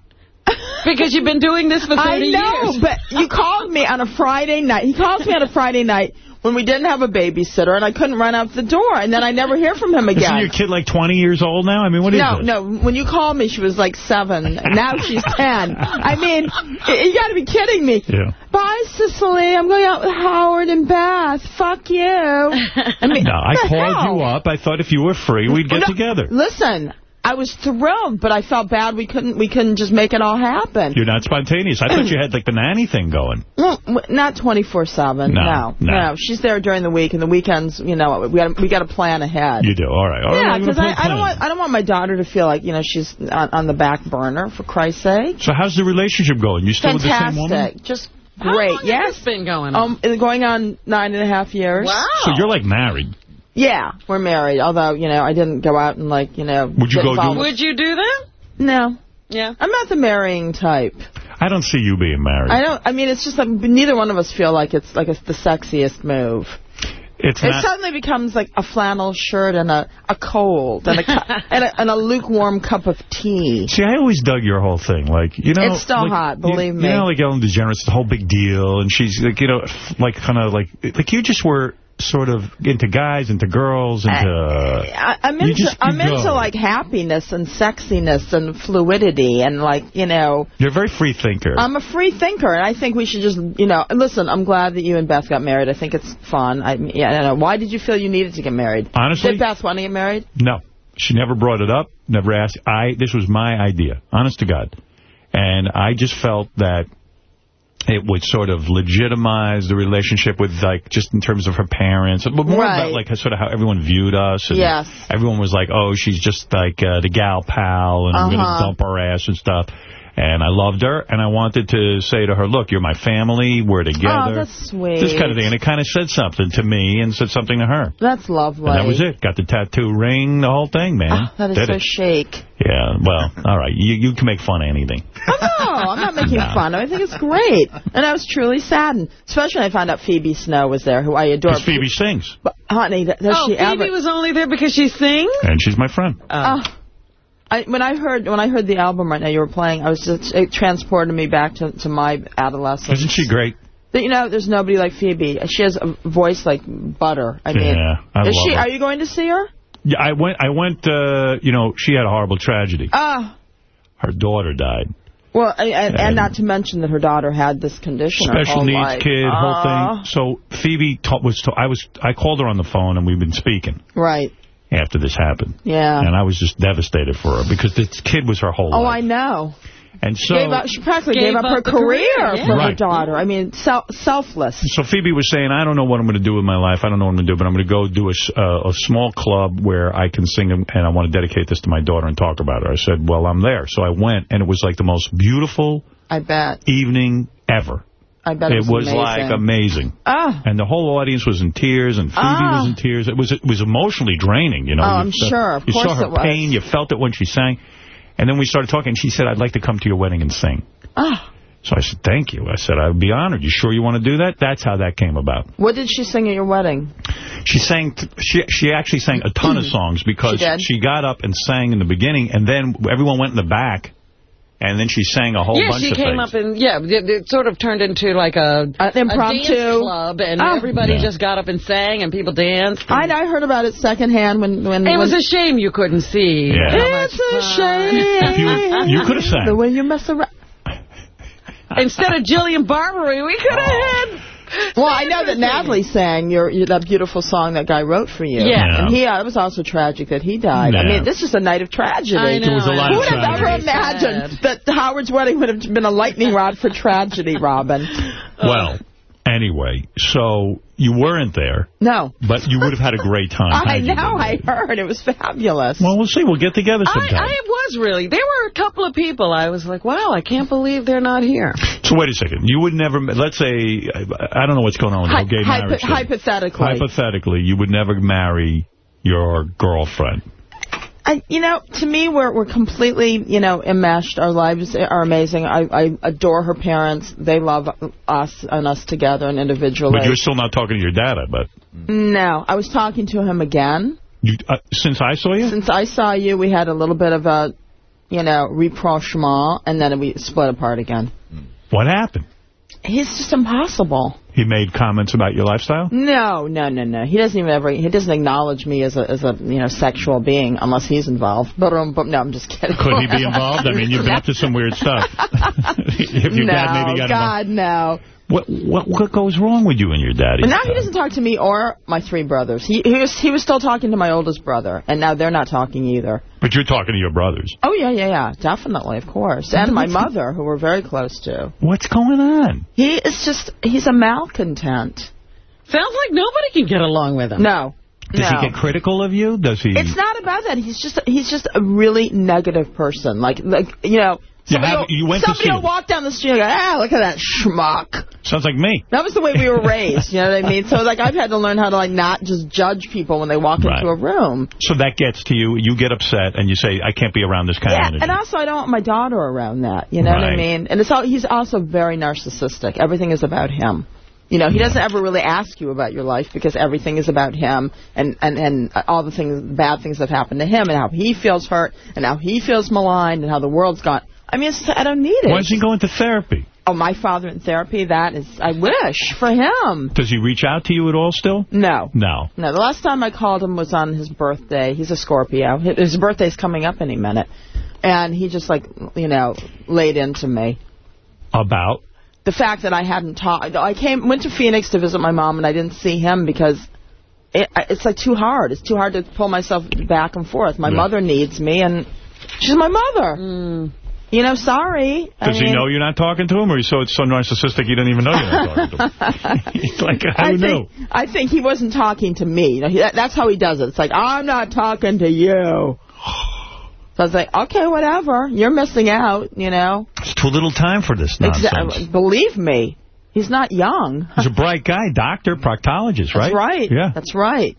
Because you've been doing this for 30 I know, years. but you called me on a Friday night. He called me on a Friday night when we didn't have a babysitter, and I couldn't run out the door, and then I never hear from him again. Isn't your kid like 20 years old now? I mean, what is no, this? no. When you called me, she was like seven. Now she's ten. I mean, you got to be kidding me. Yeah. Bye, Cicely. I'm going out with Howard and Beth. Fuck you. I mean, No, I called hell? you up. I thought if you were free, we'd get No, together. Listen, I was thrilled, but I felt bad we couldn't we couldn't just make it all happen. You're not spontaneous. I thought you had like the nanny thing going. [CLEARS THROAT] Well, not 24/7. No, No, no. She's there during the week, and the weekends, you know, we got we got to plan ahead. You do. All right. All right. yeah, I'm gonna because put a I, I don't want I don't want my daughter to feel like you know she's on, on the back burner. For Christ's sake, So how's the relationship going? You still with the same woman? fantastic, just How great. long has yes, this been going on? um, going on nine and a half years. Wow. So you're like married. Yeah, we're married. Although you know, I didn't go out and like you know. Would you go do- Would you do that? No, Yeah. I'm not the marrying type. I don't see you being married. I don't. I mean, it's just like neither one of us feel like it's like it's the sexiest move. It's It not. suddenly becomes like a flannel shirt and a, a cold and a, [LAUGHS] and a and a lukewarm cup of tea. See, I always dug your whole thing. Like, you know, It's still like, hot, believe you, me. You know, like Ellen DeGeneres, it's a whole big deal, and she's like, you know, like kind of like, like you just were sort of into guys, into girls, into. I, I'm You into just- I'm into like happiness and sexiness and fluidity and like you know you're a very free thinker. I'm a free thinker and I think we should just you know listen I'm glad that you and Beth got married I think it's fun I yeah I don't know why did you feel you needed to get married Honestly? did Beth want to get married No. She never brought it up, never asked. I This was my idea, honest to God. And I just felt that it would sort of legitimize the relationship with, like, just in terms of her parents, but more Right. about, like, sort of how everyone viewed us. And Yes. Everyone was like, oh, she's just, like, uh, the gal pal, and we're going Uh-huh. to dump her ass and stuff. And I loved her, and I wanted to say to her, look, you're my family, we're together. Oh, that's sweet. This kind of thing. And it kind of said something to me and said something to her. That's lovely. And that was it. Got the tattoo ring, the whole thing, man. Oh, that is Did so it. chic. Yeah, well, all right. You, you can make fun of anything. Oh, no, I'm not making No. fun. I think it's great. And I was truly saddened, especially when I found out Phoebe Snow was there, who I adore. Because Phoebe sings. But, honey, th- does oh, she Phoebe ever... was only there because she sings? And she's my friend. Oh. I, when I heard when I heard the album right now you were playing, I was just it transported me back to, to my adolescence. Isn't she great? But, you know, there's nobody like Phoebe. She has a voice like butter. I mean, Yeah, I is she? her. Are you going to see her? Yeah, I went, I went, uh, you know, she had a horrible tragedy. Ah, Her daughter died. well, and, and, and not to mention that her daughter had this condition. Special whole needs life. kid, whole Ah, thing. So Phoebe ta- was, I was, I called her on the phone and we've been speaking Right. After this happened. Yeah. And I was just devastated for her because this kid was her whole Oh, life. I know. And so, gave up, she practically Gave gave, up, up her career, career, yeah. for her daughter. I mean, sel selfless. so Phoebe was saying, I don't know what I'm going to do with my life. I don't know what I'm going to do, but I'm going to go do a, s- uh, a small club where I can sing and and I want to dedicate this to my daughter and talk about her. I said, well, I'm there. So I went, and it was like the most beautiful I bet. evening ever. I bet it, It was amazing. like amazing. Ah. And the whole audience was in tears, and Phoebe Ah. was in tears. It was it was emotionally draining, you know. Oh, I'm saw- sure. Of you saw course her it was. pain. You felt it when she sang. And then we started talking, and she said, I'd like to come to your wedding and sing. Ah. So I said, thank you. I said, I'd be honored. You sure you want to do that? That's how that came about. What did she sing at your wedding? She sang. T she she actually sang a ton of [CLEARS THROAT] songs because She she got up and sang in the beginning, and then everyone went in the back, and then she sang a whole yeah, bunch she came up and, yeah, it, it sort of turned into like a, An impromptu. a dance club, and Ah. everybody Yeah. just got up and sang, and people danced. I, I heard about it secondhand when... when It when, was a shame you couldn't see. Yeah. how It's a shame. You- you could've sang. The way you mess around. Instead of Jillian Barberie, we could have Oh. had... Well, I know that Natalie sang your, your that beautiful song that guy wrote for you. Yeah. And he, uh, it was also tragic that he died. I mean, this is a night of tragedy. I know, There was a lot Who of would have ever tragedy. imagined that Howard's wedding would have been a lightning rod for tragedy, Robin? Well, anyway, so you weren't there, No. but you would have had a great [LAUGHS] time. I know, I heard. It was fabulous. Well, we'll see. We'll get together sometime. I was really. There were a couple of people I was like, wow, I can't believe they're not here. So wait a second. You would never, let's say, I I don't know what's going on with Hy- gay hypo- marriage hypothetically. Hypothetically, you would never marry your girlfriend. I, you know, to me, we're we're completely, you know, enmeshed. Our lives are amazing. I, I adore her parents. They love us and us together and individually. But you're still not talking to your dad, I bet. No, I was talking to him again. You, uh, since I saw you? Since I saw you, we had a little bit of a, you know, rapprochement, and then we split apart again. What happened? He's just impossible. He made comments about your lifestyle? No, no, no, no. He doesn't even ever. He doesn't acknowledge me as a as a you know sexual being unless he's involved. But um, but no, I'm just kidding. Could he be involved? I mean, you've been up to some weird stuff. [LAUGHS] if your no, dad maybe got God, no. Involved. What, what, what goes wrong with you and your daddy? But now he doesn't talk to me or my three brothers. He he was he was still talking to my oldest brother, and now they're not talking either. But you're talking to your brothers. Oh yeah, yeah, yeah, definitely, of course, and my mother, who we're very close to. What's going on? He is just he's a malcontent. Sounds like nobody can get along with him. No. Does no. he get critical of you? Does he? It's not about that. He's just he's just a really negative person. Like like you know. You Somebody, have- will, you went somebody will walk down the street and go, ah, look at that schmuck. Sounds like me. That was the way we were [LAUGHS] raised, you know what I mean? So, like, I've had to learn how to, like, not just judge people when they walk Right. into a room. So that gets to you. You get upset and you say, I can't be around this kind Yeah, of energy. and also I don't want my daughter around that, you know what I mean? And it's all, he's also very narcissistic. Everything is about him. You know, he doesn't ever really ask you about your life because everything is about him and, and, and all the things, bad things that happen to him and how he feels hurt and how he feels maligned and how the world's gone. I mean, it's I don't need it. Why does he going to therapy? Oh, my father in therapy, that is, I wish for him. Does he reach out to you at all still? No. No. No, the last time I called him was on his birthday. He's a Scorpio. His birthday's coming up any minute. And he just, like, you know, laid into me. About? The fact that I hadn't talked. I came, went to Phoenix to visit my mom, and I didn't see him because it, it's, like, too hard. It's too hard to pull myself back and forth. My Yeah. mother needs me, and she's my mother. Mm. You know, sorry. I Does he know you're not talking to him, or he's so it's so narcissistic he don't even know you're not talking to him? He's [LAUGHS] [LAUGHS] like, I who knew? think, I think he wasn't talking to me. You know, he, that, that's how he does it. It's like, I'm not talking to you. So I was like, okay, whatever. You're missing out, you know. It's too little time for this nonsense. Exa- believe me, he's not young. [LAUGHS] He's a bright guy, doctor, proctologist, right? That's right. Yeah. That's right.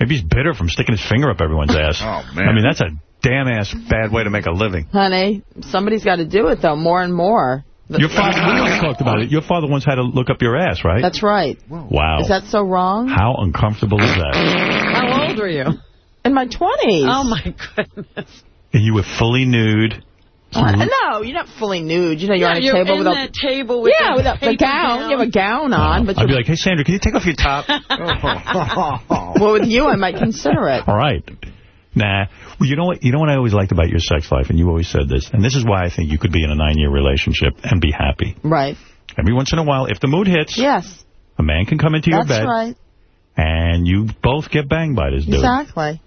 Maybe he's bitter from sticking his finger up everyone's ass. Oh, man. I mean, that's a damn-ass bad way to make a living. Honey, somebody's got to do it, though, more and more. Your father, we always talked about it. Your father once had to look up your ass, right? That's right. Wow. Is that so wrong? How uncomfortable is that? How old were you? In my 20s. Oh, my goodness. And you were fully nude. Uh, no, you're not fully nude. You know, you're Yeah, on a you're table in with a that table with yeah, the with a, the gown. gown. You have a gown on, but I'd be like, hey, Sandra, can you take off your top? [LAUGHS] well, with you, I might consider it. All right. Nah. Well, you know what? You know what I always liked about your sex life, and you always said this, and this is why I think you could be in a nine-year relationship and be happy. Right. Every once in a while, if the mood hits, Yes, a man can come into your that's bed, right. and you both get banged by this dude. Exactly.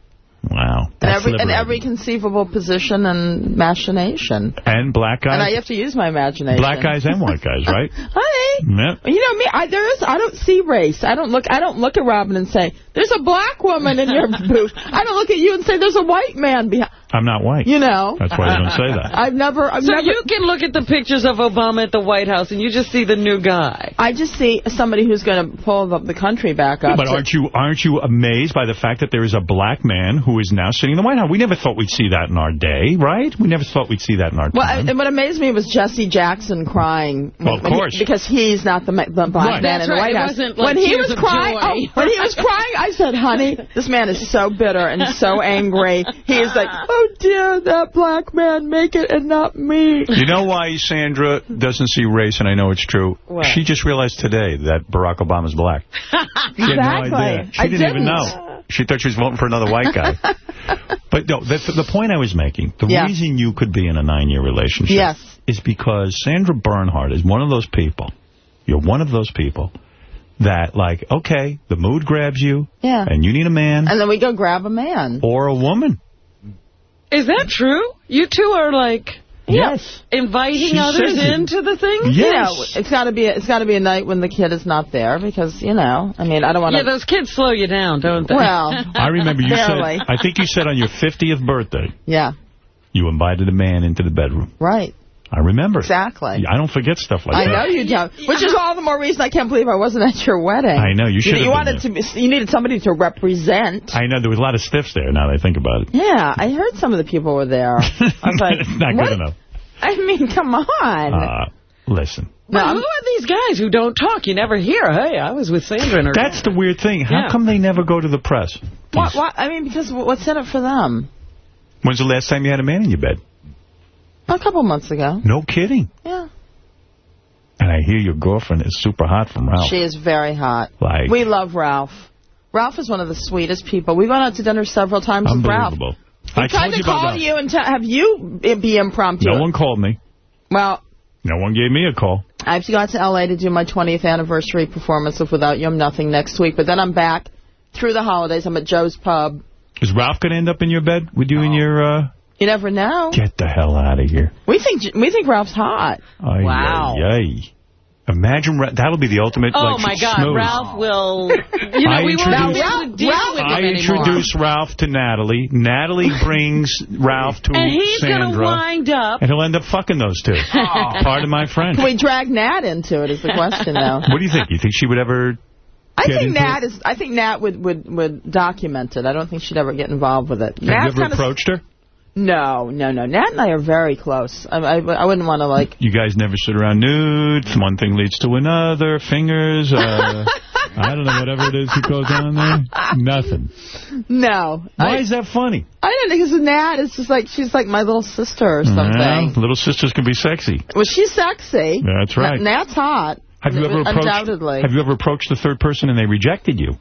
Wow. In every, in every conceivable position and machination. And black guys. And I have to use my imagination. Black guys and white guys, [LAUGHS] right? Honey, Yep. you know me. I there is. I don't see race. I don't look. I don't look at Robin and say, "There's a black woman in your [LAUGHS] booth." I don't look at you and say, "There's a white man behind." I'm not white. You know. That's why I don't say that. [LAUGHS] I've never. I've so never. you can look at the pictures of Obama at the White House and you just see the new guy. I just see somebody who's going to pull the, the country back up. But aren't you aren't you amazed by the fact that there is a black man who is now sitting in the White House? We never thought we'd see that in our day, right? We never thought we'd see that in our Well, time. I, what amazed me was Jesse Jackson crying. Well, of when he- because he's not the, the black Right. man That's in the right. White It House. wasn't like when he was crying, oh, when he was crying, I said, "Honey, this man is so bitter and so angry. He is like, oh dear, that black man, make it and not me." You know why Sandra doesn't see race, and I know it's true? What? She just realized today that Barack Obama's black. [LAUGHS] She had no Exactly. idea. She I didn't, even didn't. know. She thought she was voting for another white guy. [LAUGHS] but no, the, the point I was making, the Yeah. reason you could be in a nine-year relationship Yes. is because Sandra Bernhard is one of those people, you're one of those people that, like, okay, the mood grabs you, Yeah. and you need a man And then we go grab a man. or a woman. Is that true? You two are like Yes. inviting She others into the thing? Yes. You know, it's got to be it's got to be a night when the kid is not there because you know, I mean, I don't want to. Yeah, those kids slow you down, don't they? Well, [LAUGHS] I remember you Barely. said, I think you said on your 50th birthday, yeah, you invited a man into the bedroom. right, I remember. exactly. I don't forget stuff like I that. I know you don't. Which is all the more reason I can't believe I wasn't at your wedding. I know, you should have You, been wanted to. You needed somebody to represent. I know there was a lot of stiffs there. Now that I think about it, Yeah, I heard some of the people were there. [LAUGHS] I was like, it's not what? good enough. I mean, come on. Uh, listen, Well, who are these guys who don't talk? You never hear, hey, I was with Sandra and her that's the weird thing. How Yeah. come they never go to the press? what, what? I mean, because what's in it for them? When's the last time you had a man in your bed? A couple months ago. No kidding. Yeah. And I hear your girlfriend is super hot from Ralph. She is very hot. Like- we love Ralph. Ralph is one of the sweetest people. We went out to dinner several times with Ralph. Unbelievable. I tried to you call you and have you be impromptu. No one called me. Well, No one gave me a call. I have to go out to L.A. to do my 20th anniversary performance of Without You I'm Nothing next week. But then I'm back through the holidays. I'm at Joe's Pub. Is Ralph going to end up in your bed with you and your... Uh, You never know. get the hell out of here. We think we think Ralph's hot. Ay, Wow. Ay, ay. Imagine, that'll be the ultimate, Oh, like, my God, smooth. Ralph will, [LAUGHS] you know, I we won't introduced- be able to deal Ralph- with I him anymore. introduce Ralph to Natalie. Natalie [LAUGHS] brings Ralph to and he's going to wind up. And he'll end up fucking those two. [LAUGHS] Pardon my French. Can we drag Nat into it? Is the question though. What do you think? You think she would ever... I think Nat it? is. I think Nat would, would would document it. I don't think she'd ever get involved with it. Have Nat's you ever approached her? No, no, no. Nat and I are very close. I, I, I wouldn't want to like. You guys never sit around nude. One thing leads to another. Fingers. Uh, [LAUGHS] I don't know, whatever it is that goes on there. Nothing. No. Why I, is that funny? I don't know because Nat is just like she's like my little sister or something. Yeah, little sisters can be sexy. Well, she's sexy. That's right. Na- Nat's hot. Have you ever approached? Undoubtedly. Have you ever approached the third person and they rejected you?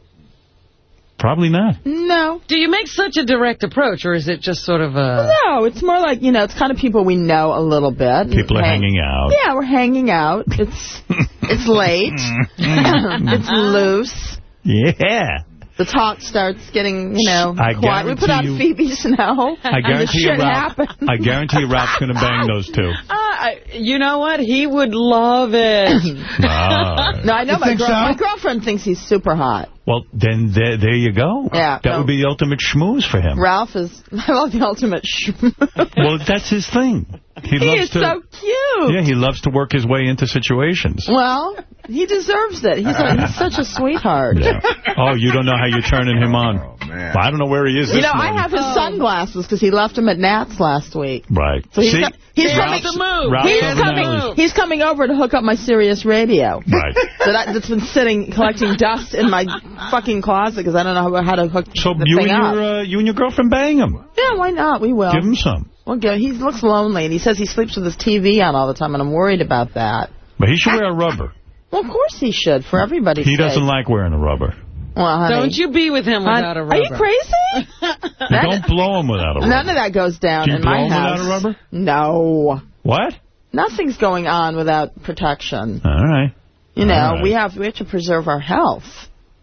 Probably not. No. Do you make such a direct approach, or is it just sort of a... No, it's more like, you know, it's kind of people we know a little bit. People are Hang- hanging out. Yeah, we're hanging out. It's [LAUGHS] it's late. it's loose. Yeah. The talk starts getting, you know, I quiet. We put guarantee on you- Phoebe Snow. I guarantee you, Ralph. happens. I guarantee you, Ralph's going to bang those two. [LAUGHS] Uh, you know what? He would love it. [LAUGHS] No, I know You my, girl, so? my girlfriend thinks he's super hot. Well, then there, there you go. Yeah, That no. would be the ultimate schmooze for him. Ralph is, [LAUGHS] well, the ultimate schmooze. well, that's his thing. [LAUGHS] He, He loves is to, so cute. Yeah, he loves to work his way into situations. Well, he deserves it. He's, a, he's such a sweetheart. Yeah. Oh, you don't know how you're turning him on. Oh, well, I don't know where he is You this know, I have his sunglasses because he left them at Nat's last week. Right. So he's, See? co- he's Ralph's- coming. Ralph's he's over coming. there. He's coming over to hook up my Sirius radio. Right. [LAUGHS] that I, that's been sitting collecting dust in my fucking closet because I don't know how, to hook So the you thing and up. your uh, you and your girlfriend bang him. Yeah, why not? We will. Give him some. We'll go. He looks lonely, and he says he sleeps with his TV on all the time, and I'm worried about that. But he should wear a rubber. Well, of course he should, for everybody's He doesn't like wearing a rubber. Well, honey. Don't you be with him without a rubber. Are you crazy? [LAUGHS] You don't blow him without a rubber. None of that goes down Do you in blow my him house. without a rubber? No. What? Nothing's going on without protection. All right. You know, All right. we have we have to preserve our health.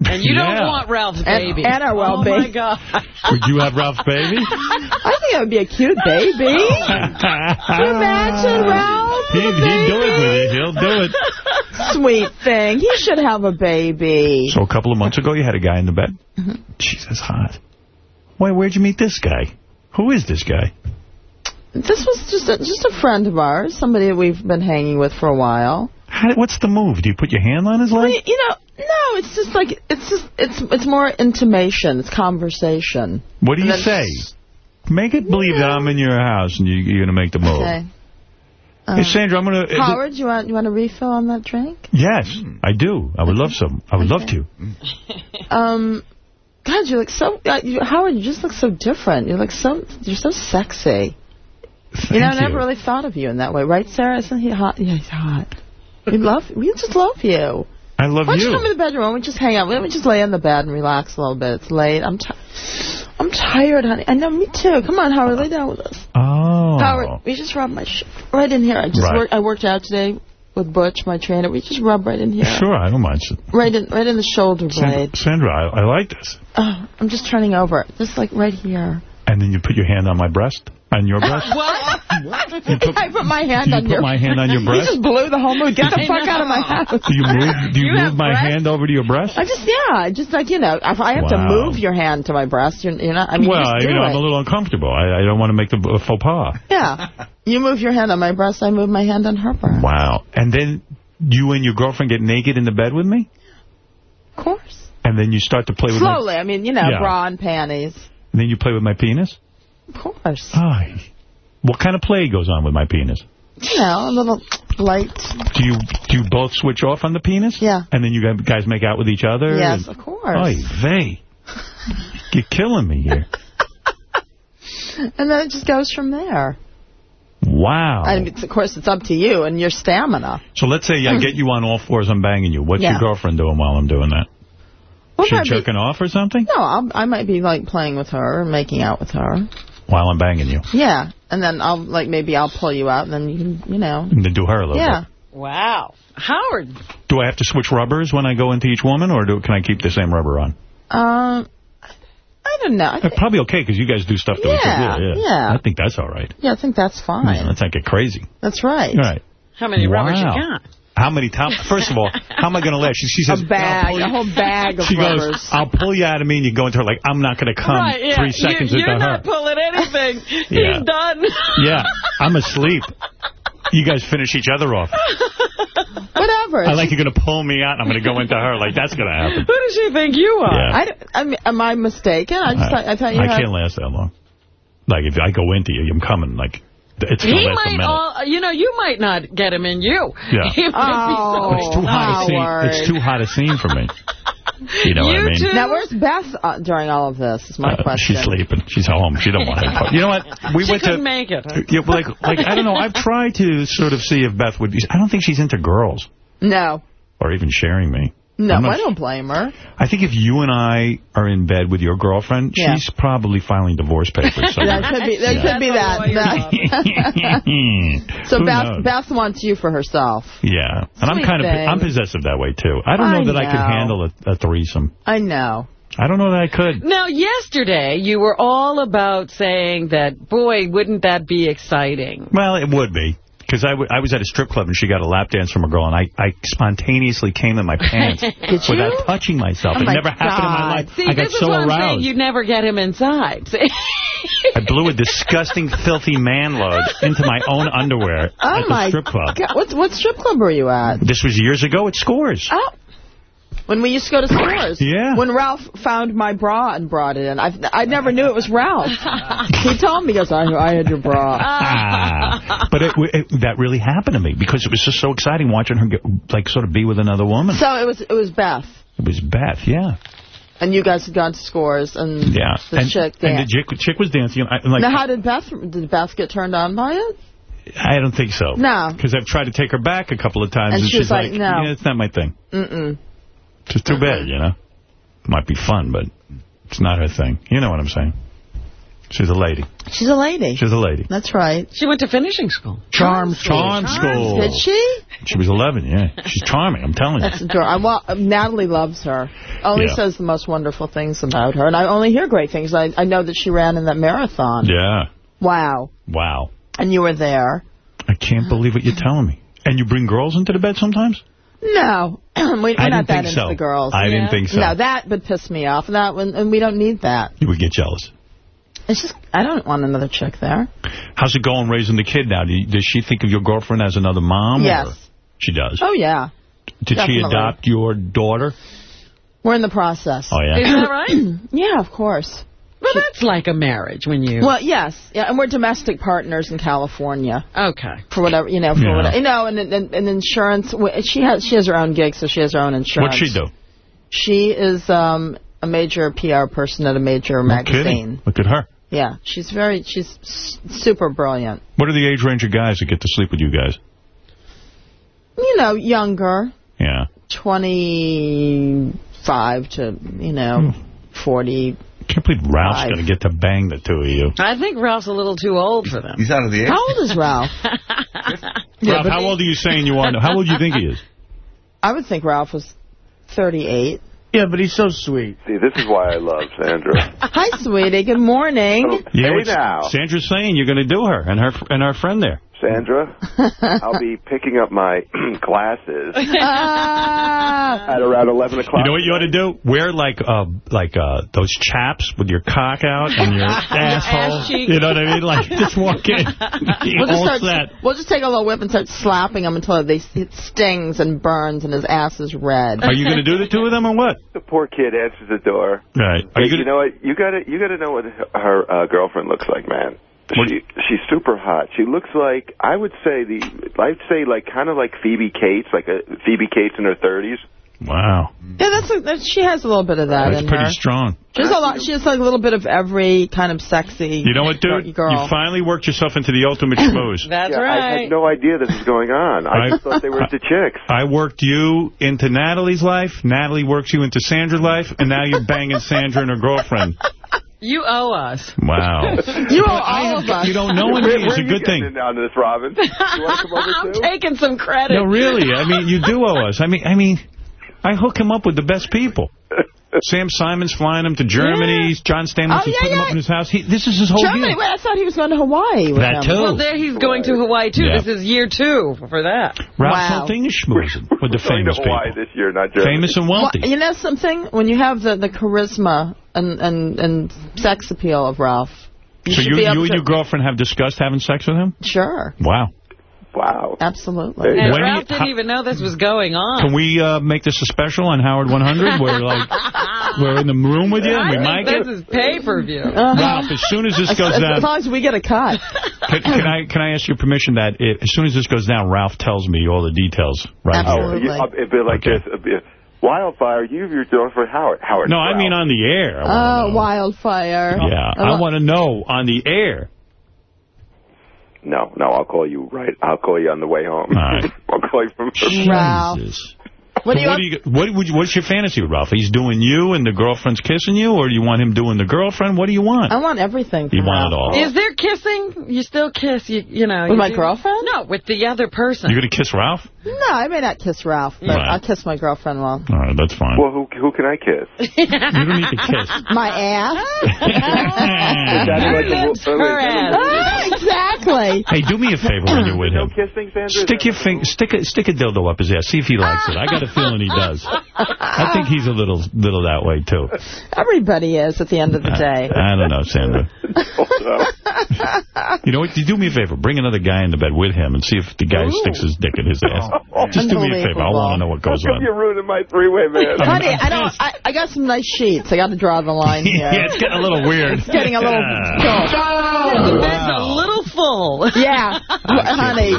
And you Yeah. don't want Ralph's baby. and our Oh, well-being. my God. [LAUGHS] Would you have Ralph's baby? I think it would be a cute baby. Can [LAUGHS] you imagine, Ralph? He'd, he'd do it with you. He'll do it. Sweet thing. He should have a baby. So a couple of months ago, you had a guy in the bed? Mm-hmm. Jeez, hot. Why, where'd you meet this guy? Who is this guy? This was just a, just a friend of ours, somebody that we've been hanging with for a while. How, what's the move? Do you put your hand on his leg? Well, you know, no, it's just like it's just it's it's more intimation, it's conversation. What do you say? Make it believe that I'm in your house and you, you're going to make the move. Okay. Hey, Um, Sandra, I'm going to... Howard, you want you want a refill on that drink? Yes, I do. I would love some. I would love to. [LAUGHS] Um, God, you look so uh, you, Howard. You just look so different. You look so you're so sexy. Thank you know, I never really thought of you in that way, right, Sarah? Isn't he hot? Yeah, he's hot. We love. We just love you. I love Why don't you you. come in the bedroom? Why don't we just hang out? Why don't we just lay in the bed and relax a little bit? It's late. I'm ti I'm tired, honey. I know, me too. Come on, Howard, lay down with us. Oh. Howard, we just rub my sh right in here. I just Right. worked. I worked out today with Butch, my trainer. We just rub right in here. Sure, I don't mind. Right in, right in the shoulder Sandra, blade. Sandra I, I like this. Oh, I'm just turning over. Just like right here. And then you put your hand on my breast? On your breast? [LAUGHS] What? You put- I put my hand you on put your. my hand on your breast? You just blew the whole mood. Get the fuck out of my house. Do you move, do you You move my breasts? hand over to your breast? I just yeah, just like you know, if I have to move your hand to my breast, you're, you're not. I mean, well, you know, it. I'm a little uncomfortable. I, I don't want to make the uh, faux pas. Yeah, you move your hand on my breast, I move my hand on her breast. Wow. And then you and your girlfriend get naked in the bed with me? Of course. And then you start to play with my... Slowly, I mean, you know, Yeah. bra and panties. And then you play with my penis? Of course. Ay. What kind of play goes on with my penis? You know, a little light. Do you do you both switch off on the penis? Yeah. And then you guys make out with each other? Yes, And- of course. Oy vey. You're killing me here. [LAUGHS] And then it just goes from there. Wow. I mean, it's, of course, it's up to you and your stamina. So let's say I get you on all fours, I'm banging you. What's Yeah. your girlfriend doing while I'm doing that? Well, she probably- jerking off or something? No, I'll, I might be like playing with her and making out with her. While I'm banging you. Yeah, and then I'll like maybe I'll pull you out, and then you can, you know. And then do her a little Yeah. bit. Wow. Howard. Do I have to switch rubbers when I go into each woman, or do, can I keep the same rubber on? Um, I don't know. I Uh, think, Probably okay, because you guys do stuff to each Yeah, other. yeah. I think that's all right. yeah, I think that's fine. Yeah, let's not get crazy. That's right. All right. How many rubbers you got? How many times? First of all, how am I going to laugh? She, she says, A bag, a whole bag of She goes, I'll pull you out of me, and you go into her like, I'm not going to come right, yeah. three seconds you, You're her. not pulling anything. [LAUGHS] Yeah. He's done. [LAUGHS] Yeah, I'm asleep. You guys finish each other off. [LAUGHS] Whatever. I like you're going to pull me out, and I'm going to go into her. Like, that's going to happen. Who does she think you are? Yeah. I, I mean, am I mistaken? I just thought, I thought you I had. can't last that long. Like, if I go into you, I'm coming. Like, it's going He might all, you know, you might not get him in you. Yeah. [LAUGHS] He might be so- it's too hot a scene. Howard. It's too hot a scene for me. [LAUGHS] You know what I mean? too. Now, where's Beth uh, during all of this? Is my Uh, question. she's sleeping. She's home. She don't want to. You know what? We she went couldn't to. make it. Yeah, but like, like I don't know. I've tried to sort of see if Beth would be. I don't think she's into girls No, or even sharing me. No, I'm not I don't blame her. I think if you and I are in bed with your girlfriend, Yeah. she's probably filing divorce papers. [LAUGHS] somewhere. There could be, there Yeah. could be that. that. [LAUGHS] [LAUGHS] so Beth. Beth wants you for herself. Yeah, and I'm Sweet kind of. I'm possessive that way too. I don't know I that I could handle a, a threesome. I know. I don't know that I could. Now, yesterday, you were all about saying that, boy, wouldn't that be exciting? Well, it would be because I was at a strip club and she got a lap dance from a girl, and I, I spontaneously came in my [LAUGHS] pants without touching myself. Oh it my never happened in my life. See, I got so what I'm saying. aroused. You never get him inside. [LAUGHS] I blew a disgusting, filthy man load into my own underwear Oh, at the strip club. God. What, what strip club were you at? This was years ago at Scores. Oh. When we used to go to Scores. Yeah. When Ralph found my bra and brought it in. I I never knew it was Ralph. [LAUGHS] he told me, he goes, I, I had your bra. Ah. But it, it, that really happened to me because it was just so exciting watching her get, like sort of be with another woman. So it was it was Beth. It was Beth, yeah. And you guys had gone to scores and Yeah. the and, chick and the chick, chick was dancing. I, like, now, how did Beth, did Beth get turned on by it? I don't think so. No. Because I've tried to take her back a couple of times, And and, she she's like, like, no. yeah, it's not my thing. Mm-mm. It's just too bad, you know? Might be fun, but it's not her thing. You know what I'm saying? She's a lady. She's a lady. She's a lady. That's right. She went to finishing school. Charm school. Charm school. Did she? She was 11, yeah. She's charming, I'm telling you. That's adorable. Well, uh, Natalie loves her. Only Yeah. says the most wonderful things about her. And I only hear great things. I, I know that she ran in that marathon. Yeah. Wow. Wow. And you were there. I can't believe what you're telling me. And you bring girls into the bed sometimes? No. [CLEARS THROAT] we, we're I not that into so. the girls. I didn't think so. No, that would piss me off. That one, And we don't need that. You would get jealous. It's just, I don't want another chick there. How's it going raising the kid now? Do you- Does she think of your girlfriend as another mom? Yes. or- She does. Oh, yeah. Did definitely. she adopt your daughter? We're in the process. Oh, yeah? Is that [CLEARS THROAT] right? yeah, of course. Well, that's like a marriage when you... Well, yes. Yeah, and we're domestic partners in California. Okay. For whatever, you know, for Yeah. whatever. You know, and, and, and insurance, she has she has her own gig, so she has her own insurance. What'd she do? She is um, a major PR person at a major No magazine. kidding. Look at her. Yeah, she's very, she's super brilliant. What are the age range of guys that get to sleep with you guys? You know, younger, Yeah. 25 to, you know, 40. Can't believe Ralph's going to get to bang the two of you. I think Ralph's a little too old for them. He's out of the age. How old is [LAUGHS] Ralph? Ralph, how old are you saying you are? How old do you think he is? [LAUGHS] I would think Ralph was 38. Yeah, but he's so sweet. See, this is why I love Sandra. [LAUGHS] Hi, sweetie. Good morning. Yeah, Hey what's- now. Sandra's saying you're going to do her and her and our friend there. Sandra, [LAUGHS] I'll be picking up my [CLEARS THROAT] glasses [LAUGHS] Ah. at around 11 o'clock. You know what you ought to do? Wear like uh like uh those chaps with your cock out and your [LAUGHS] asshole. ass. You know what I mean? Like just walk in. We'll just, start, set. we'll just take a little whip and start slapping him until they, it stings and burns and his ass is red. Are you going to do the two of them or what? The poor kid answers the door. Right. Are you you, going to know what? You gotta, you gotta know what her, her uh, girlfriend looks like, man. She, she's super hot. She looks like I would say the I'd say like kind of like Phoebe Cates, like a Phoebe Cates in her thirties. Wow. Yeah, that's, a, that, she has a little bit of that That's in pretty her. strong. She has a lot. She has like a little bit of every kind of sexy. You know what, dude? Girl. You finally worked yourself into the ultimate [COUGHS] schmooze. That's yeah, I had no idea this was going on. I, I- just thought they were into chicks. I worked you into Natalie's life. Natalie works you into Sandra's life. And now you're banging Sandra and her girlfriend. [LAUGHS] You owe us. Wow. [LAUGHS] You owe all of us. You don't know Where, anything. where It's a good thing. in on this, Robin? To come over [LAUGHS] I'm too? taking some credit. No, really. I mean, you do owe us. I mean, I mean, I hook him up with the best people. [LAUGHS] Sam Simon's flying him to Germany. John Stamos Oh, is yeah, putting him up in his house. He, this is his whole Germany. deal. Wait, I thought he was going to Hawaii with That him. too. Well, there he's going to Hawaii, too. Yeah. This is year two for that. Ralph's Wow. whole thing is schmoozing with the Going to famous Hawaii people. this year, not Germany. Famous and Well, wealthy. you know something? When you have the, the charisma and, and, and sex appeal of Ralph, you so should you, be you able and to... your girlfriend have discussed having sex with him? Sure. Wow. Wow. Absolutely. There And When Ralph you- didn't even know this was going on. Can we uh, make this a special on Howard 100 [LAUGHS] where like we're in the room with you and we I mic think this is pay-per-view. Uh-huh. Ralph, as soon as this As, goes as, down, as long as we get a cut. [LAUGHS] can, can I can I ask your permission that it, as soon as this goes down, Ralph tells me all the details right Absolutely. here? you, it'd be like Okay. this. It'd be, Wildfire, you, you're doing for Howard. Howard. No, I mean on the air. Oh, know. wildfire. Yeah, I want to know on the air. No, no, I'll call you right. I'll call you on the way home. All right. [LAUGHS] I'll call you from. Ralph. Jesus. What do you what, do you, what would you, what's your fantasy with Ralph? He's doing you and the girlfriend's kissing you, or do you want him doing the girlfriend? What do you want? I want everything You from want it all. Is there kissing? You still kiss, you, you know. With you my do- girlfriend? No, with the other person. You're going to kiss Ralph? No, I may not kiss Ralph, but Right. I'll kiss my girlfriend well. All right, that's fine. Well, who who can I kiss? [LAUGHS] you don't need to kiss. My ass? [LAUGHS] Is like her ass. Ah, exactly. exactly. Hey, do me a favor when you're with No him. kissing, Sandra? Stick your finger, stick a stick a dildo up his ass. See if he likes it. I got a feeling he does. I think he's a little little that way too. Everybody is at the end of the day. I don't know, Sandra. [LAUGHS] You know what? You do me a favor. Bring another guy into bed with him and see if the guy sticks his dick in his ass. Oh, Just do me a favor. I want to know what goes on. you're ruining my three-way, man? Honey, I don't. I, I got some nice sheets. I got to draw the line [LAUGHS] here. yeah, it's getting a little weird. It's getting a little. The bed's a little full. Yeah, honey.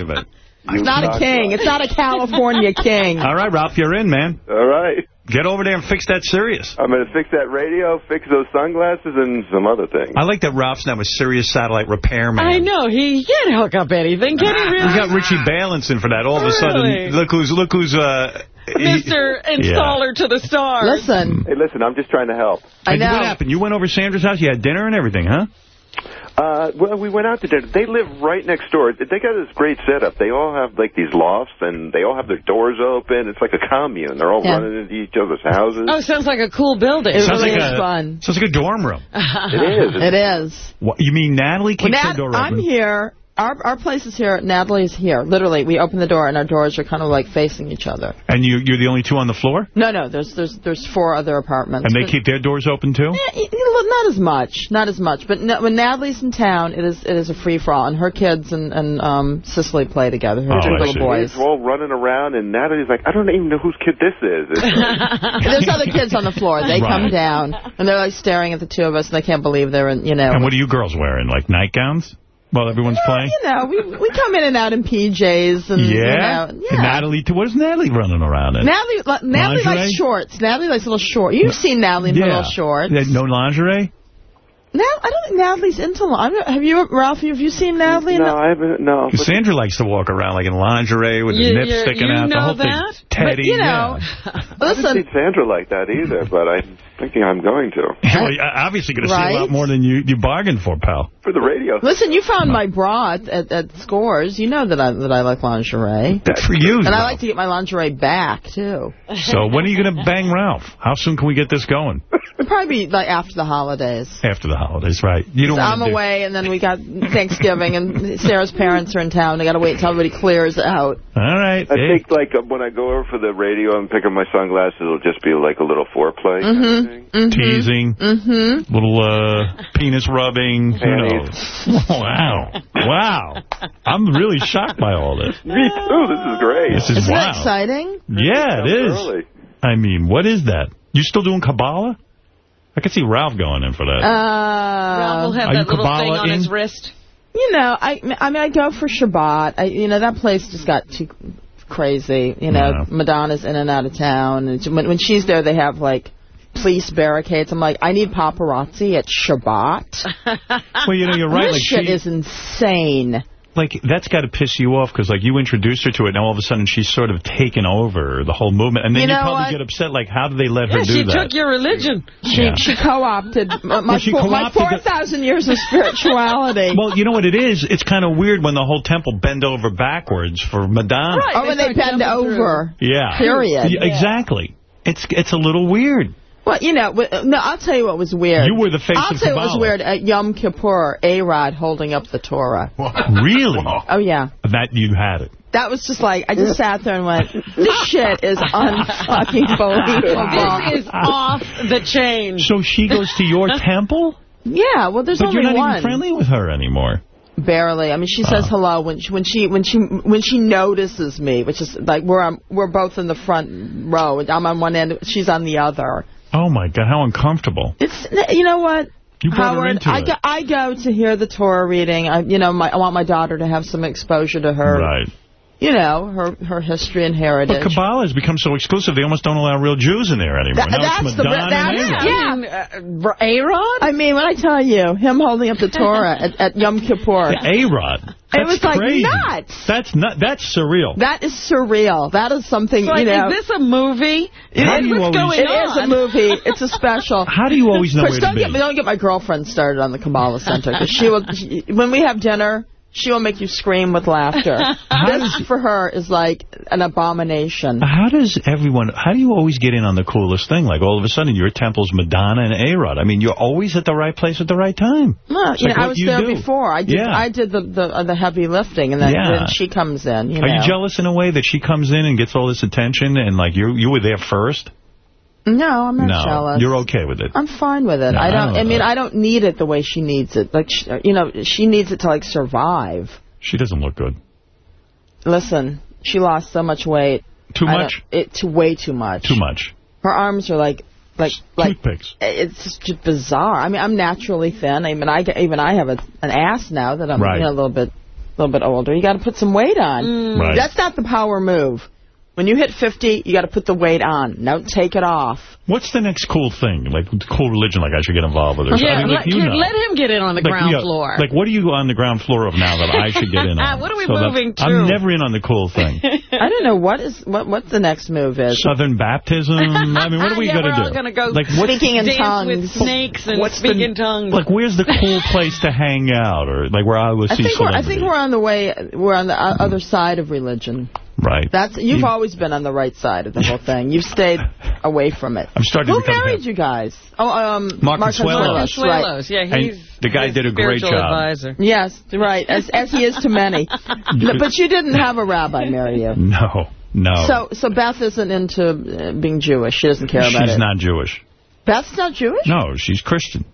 Believe. It's not a king. It's not a California [LAUGHS] king. All right, Ralph, you're in, man. All right. Get over there and fix that Sirius. I'm going to fix that radio, fix those sunglasses, and some other things. I like that Ralph's now a Sirius satellite repairman. I know. He can't hook up anything. Can he really? We really? got Richie Valens in for that. All of a sudden, look who's look who's uh, Mr. Installer to the stars. Listen, Hey, listen, I'm just trying to help. I And know. What happened? You went over to Sandra's house. You had dinner and everything, huh? Uh, well, we went out to dinner. They live right next door. They got this great setup. They all have like these lofts, and they all have their doors open. It's like a commune. They're all Yeah. running into each other's houses. Oh, sounds like a cool building. It Sounds really like is a- fun. Sounds like a dorm room. [LAUGHS] It is. It is. What, you mean Natalie Well, keeps Nat, her door open? I'm here. Our our place is here. Natalie's here. Literally, we open the door and our doors are kind of like facing each other. And you, you're the only two on the floor? No, no. There's there's there's four other apartments. And they keep their doors open, too? You know, not as much, not as much. But no, when Natalie's in town, it is it is a free for all, and her kids and and um Cicely play together. Her Oh, two little see. boys. They're all running around, and Natalie's like, I don't even know whose kid this is. [LAUGHS] Like, There's other kids on the floor. They Right. come down and they're like staring at the two of us, and they can't believe they're in. You know. And what are you girls wearing? Like nightgowns? While everyone's playing? you know, we we come in and out in PJs and Yeah? you know, And yeah. Natalie, too. What is Natalie running around in? Natalie, li- Natalie Lingerie? likes shorts. Natalie likes little shorts. You've seen Natalie in her Yeah. little shorts. Yeah, No lingerie? Now, I don't think Natalie's into. li- I don't, have you, Ralph? Have you seen Natalie? in no, I haven't. No. Because Sandra likes to walk around like in lingerie with You- the nips sticking you out. the know whole that? thing. Teddy. But, you know, I haven't seen Sandra like that either, but I'm thinking I'm going to. [LAUGHS] well, you're obviously going to see a lot more than you, you bargained for, pal. For the radio. Listen, you found my bra at, at, at Scores. You know that I that I like lingerie. Good for you. And I like to get my lingerie back, too. [LAUGHS] So when are you going to bang Ralph? How soon can we get this going? It'll probably be like after the holidays. After the holidays, right? You don't I'm do... away, and then we got Thanksgiving, and Sarah's parents are in town. They got to wait until everybody clears out. All right. I think like uh, when I go over for the radio and pick up my sunglasses, it'll just be like a little foreplay. kind of Mm-hmm. Mm-hmm. Teasing, Mm-hmm. little uh, penis rubbing. Who knows? [LAUGHS] wow. Wow. I'm really shocked by all this. [LAUGHS] Me too. This is great. This is Isn't wow. that exciting? Yeah, it is. Early. I mean, what is that? You still doing Kabbalah? I could see Ralph going in for that. Uh, Ralph will have Are you that little thing Kabbalah on his wrist. You know, I, I mean, I go for Shabbat. I, you know, that place just got too crazy. You know, Yeah. Madonna's in and out of town. And when, when she's there, they have, like, police barricades. I'm like, I need paparazzi at Shabbat. [LAUGHS] well, you know, you're right. This Like, shit she, is insane. like that's got to piss you off because, like, you introduced her to it, and all of a sudden she's sort of taken over the whole movement, and then You you, know probably what? get upset. Like, how do they let her Yeah, do she that? took your religion. She Yeah. she co-opted [LAUGHS] my, my, Well, she four- my 4,000 years of spirituality. Well, you know what it is? It's kind of weird when the whole temple bend over backwards for Madonna. Oh, right. or when they start bend jumping through. over. Yeah. Period. Yeah, Exactly. It's it's a little weird. Well, you know, no, I'll tell you what was weird. You were the face I'll of tell you what was weird. At Yom Kippur, A-Rod holding up the Torah. Really? [LAUGHS] Oh, yeah. That you had it. That was just like, I just sat there and went, this shit is [LAUGHS] unfucking believable. This is off the chain. So she goes to your temple? Yeah, well, there's But only you're not one. even friendly with her anymore. Barely. I mean, she says Oh. hello when she when she when she when she notices me, which is like we're um, we're both in the front row. I'm on one end, she's on the other. Oh, my God. How uncomfortable. It's you know what. You Howard, into I it. go, I go to hear the Torah reading. I, you know, my, I want my daughter to have some exposure to her, Right. You know, her her history and heritage. But Kabbalah has become so exclusive, they almost don't allow real Jews in there anymore. That- now that's it's the Madonna that's, and A-Rod. yeah. I mean, uh, A-Rod? I mean, when I tell you, him holding up the Torah [LAUGHS] at, at Yom Kippur, The A-Rod. it That's was like crazy. nuts. That's not. That's surreal. That is surreal. That is something, Like, you know. is this a movie? How do you What's always- going It is on? a movie. [LAUGHS] It's a special. How do you always know Chris, where don't to get be? don't get my girlfriend started on the Kabbalah Center because she will. She, when we have dinner, She will make you scream with laughter. [LAUGHS] this, for her, is like an abomination. How does everyone, how do you always get in on the coolest thing? Like, all of a sudden, you're Temple's Madonna and A-Rod. I mean, you're always at the right place at the right time. Well, you like know, I was there do. before. I did. Yeah. I did the the, uh, the heavy lifting, and then, Yeah. then she comes in. You Are know. you jealous in a way that she comes in and gets all this attention and, like, you you were there first? No, I'm not no. jealous. You're okay with it. I'm fine with it. No, I I don't. don't I, mean. I don't need it the way she needs it. Like, sh you know, she needs it to like survive. She doesn't look good. Listen, she lost so much weight. Too I much? It too way too much. Too much. Her arms are like like like Toothpicks. it's just bizarre. I mean, I'm naturally thin. I mean, I even I have a, an ass now that I'm Right. you know, a little bit a little bit older. You got to put some weight on. Mm. Right. That's not the power move. When you hit 50, you got to put the weight on. Don't take it off. What's the next cool thing? Like, cool religion, like I should get involved with? Or something? Yeah, I mean, let, like, you know. let him get in on the Like, ground yeah, floor. Like, what are you on the ground floor of now that I should get in [LAUGHS] on? What are we So moving to? I'm never in on the cool thing. [LAUGHS] I don't know what is what what the next move is. Southern baptism. I mean, what [LAUGHS] are we yeah, going we're to do? going to go like, Speaking in tongues. with snakes and What's speak the- in tongues. Like, where's the cool place to hang out, or like where I will I see think we're I think we're on the way. We're on the o- other side of religion. Right. That's you've You- always been on the right side of the whole thing. You've stayed [LAUGHS] away from it. I'm starting Who to become married you guys? Oh, um, Mark Consuelos, Consuelos. right. Consuelos, yeah, And he's the guy his did a great spiritual job. advisor. Yes, right. As as he is to many. [LAUGHS] No, but you didn't have a rabbi marry you. [LAUGHS] No, no. So so Beth isn't into uh, being Jewish. She doesn't care about she's it. not Jewish. Beth's not Jewish. No, she's Christian.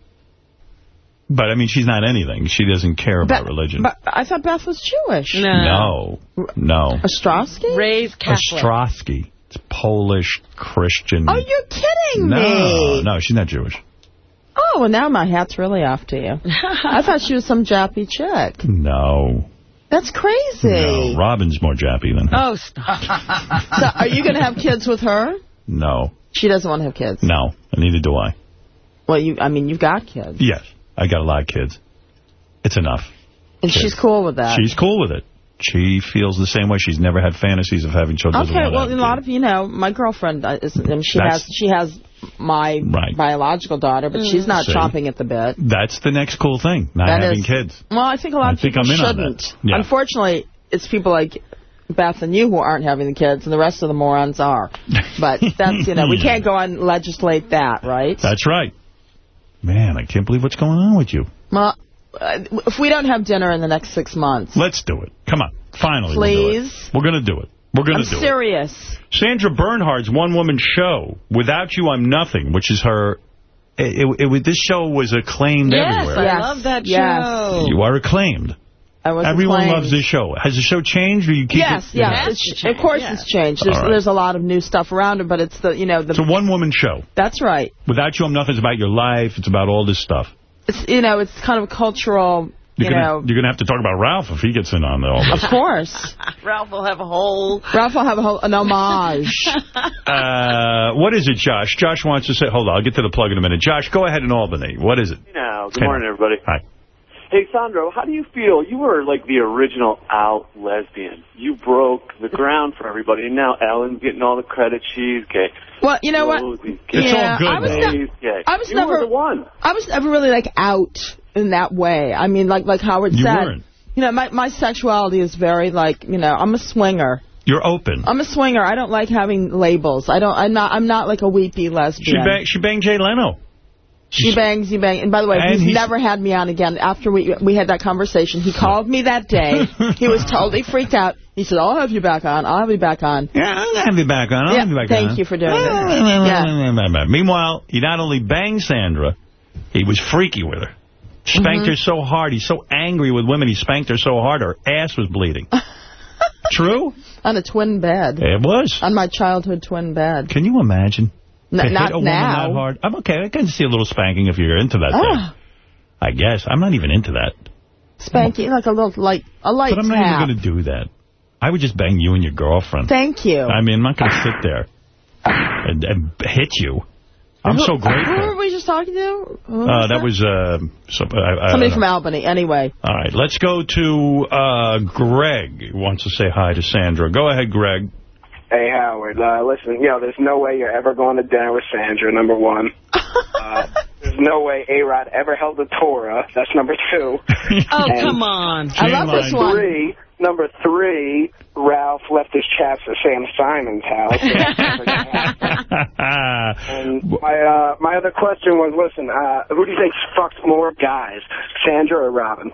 But, I mean, she's not anything. She doesn't care about religion. But I thought Beth was Jewish. no, no. Ostrosky? Raised Catholic. Ostrosky. It's Polish, Christian. Oh, you're kidding no, me. no, she's not Jewish. Oh, well, now my hat's really off to you. [LAUGHS] I thought she was some jappy chick. No. That's crazy. No, Robin's more jappy than her. Oh, stop. [LAUGHS] So are you going to have kids with her? No, She doesn't want to have kids. no, neither do I. Well, you, I mean, you've got kids. Yes, I got a lot of kids. It's enough. And she's cool with that. She's cool with it. She feels the same way. She's never had fantasies of having children. Okay, well, a lot of you know, my girlfriend uh, is, and she That's- has she has my Right. biological daughter, but she's not See? chomping at the bit. That's the next cool thing, not That having is- kids. Well, I think a lot I of think people I'm in on that. shouldn't. Yeah. Unfortunately, it's people like Beth and you who aren't having the kids, and the rest of the morons are. But [LAUGHS] that's, you know, we can't go and legislate that, right? That's right. Man, I can't believe what's going on with you. Well, uh, if we don't have dinner in the next six months, Let's do it. Come on. Finally, we'll. Please? We're going to do it. We're going to do it. I'm serious. Sandra Bernhard's one-woman show, Without You, I'm Nothing, which is her... It, it, it- this show was acclaimed Yes, everywhere. I love that Yes. show. You are acclaimed. I was Everyone acclaimed. loves this show. Has the show changed, or you keep Yes, it? yes. It's, of course it's changed. There's, All right. there's a lot of new stuff around it, but it's the, you know, the... It's a one-woman show. That's right. Without You, I'm Nothing. It's about your life. It's about all this stuff. It's, you know, it's kind of a cultural, you You're gonna, know... you're gonna have to talk about Ralph if he gets in on all Of course. [LAUGHS] Ralph will have a whole... Ralph will have a whole, an homage. [LAUGHS] Uh, what is it, Josh? Josh wants to say, hold on, I'll get to the plug in a minute. Josh, go ahead in Albany. What is it? Now, good Hey. morning, everybody. Hi. Hey, Sandro, how do you feel? You were like the original out lesbian. You broke the ground for everybody, and now Ellen's getting all the credit. She's gay. Well, you know what? Rosie's It's gay. all good, I was though. Gay. I was you never were the one. I was never really like out in that way. I mean, like like Howard You said. weren't. You know, my my sexuality is very like you know I'm a swinger. You're open. I'm a swinger. I don't like having labels. I don't. I'm not. I'm not like a weepy She lesbian. she banged Jay Leno. She bangs, you bang. And by the way, And he's, he's- never had me on again. After we we had that conversation, he called me that day. [LAUGHS] he was totally freaked out. He said, "I'll have you back on. I'll have you back on." Yeah, I'll have you back on. I'll Yeah, have you back thank on. you for doing it. Yeah. Meanwhile, he not only banged Sandra, he was freaky with her. Spanked Mhm. her so hard. He's so angry with women. He spanked her so hard her ass was bleeding. [LAUGHS] True? On a twin bed. It was. On my childhood twin bed. Can you imagine? N- not now. hard? I'm okay. I can see a little spanking if you're into that I guess. I'm not even into that. spanking like a little light, a light But I'm not tap. even going to do that. I would just bang you and your girlfriend. Thank you. I mean, I'm not going to sit there and, and hit you. I'm so Who were we just talking to? Uh, that was uh, some, I, I, Somebody from Albany. Anyway. All right, let's go to uh, Greg. Who wants to say hi to Sandra? Go ahead, Greg. Hey, Howard, uh, listen, you know, there's no way you're ever going to dinner with Sandra, number one. [LAUGHS] Uh, there's no way A-Rod ever held a Torah. That's number two. [LAUGHS] Oh, And come on. I love this one. Three, number three, Ralph left his chaps at Sam Simon's house. [LAUGHS] and my uh, my other question was, listen, uh, who do you think fucks more guys, Sandra or Robin?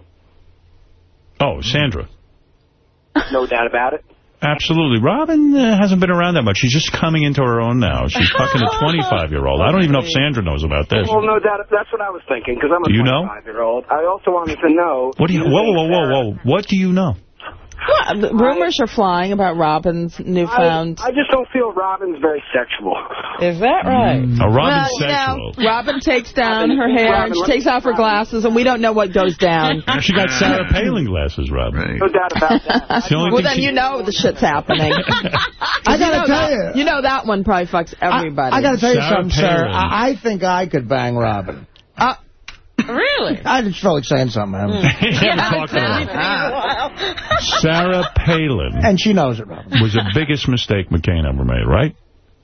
Oh, Sandra. No doubt about it. Absolutely. Robin uh, hasn't been around that much. She's just coming into her own now. She's fucking a [LAUGHS] 25-year-old. I don't even know if Sandra knows about this. Well, no doubt. That's what I was thinking, because I'm a you know? 25-year-old. I also wanted to know... What do you... Whoa, whoa, whoa, whoa. What do you know? Well, the rumors are flying about Robin's newfound... I, I just don't feel Robin's very sexual. Is that right? Mm. A Robin's well, you know, sexual. Robin takes down her hair and she takes off her glasses, and we don't know what goes down. [LAUGHS] She got Sarah Palin glasses, Robin. No doubt about that. [LAUGHS] The only well, then she- you know the shit's happening. [LAUGHS] I gotta know tell that, you. You know that one probably fucks everybody. I got to tell you Sarah something, sir. I, I think I could bang Robin. Really? [LAUGHS] I just felt like saying something. I [LAUGHS] haven't- You haven't talked to her. [LAUGHS] Sarah Palin And she knows it, Robin. was the biggest mistake McCain ever made, right?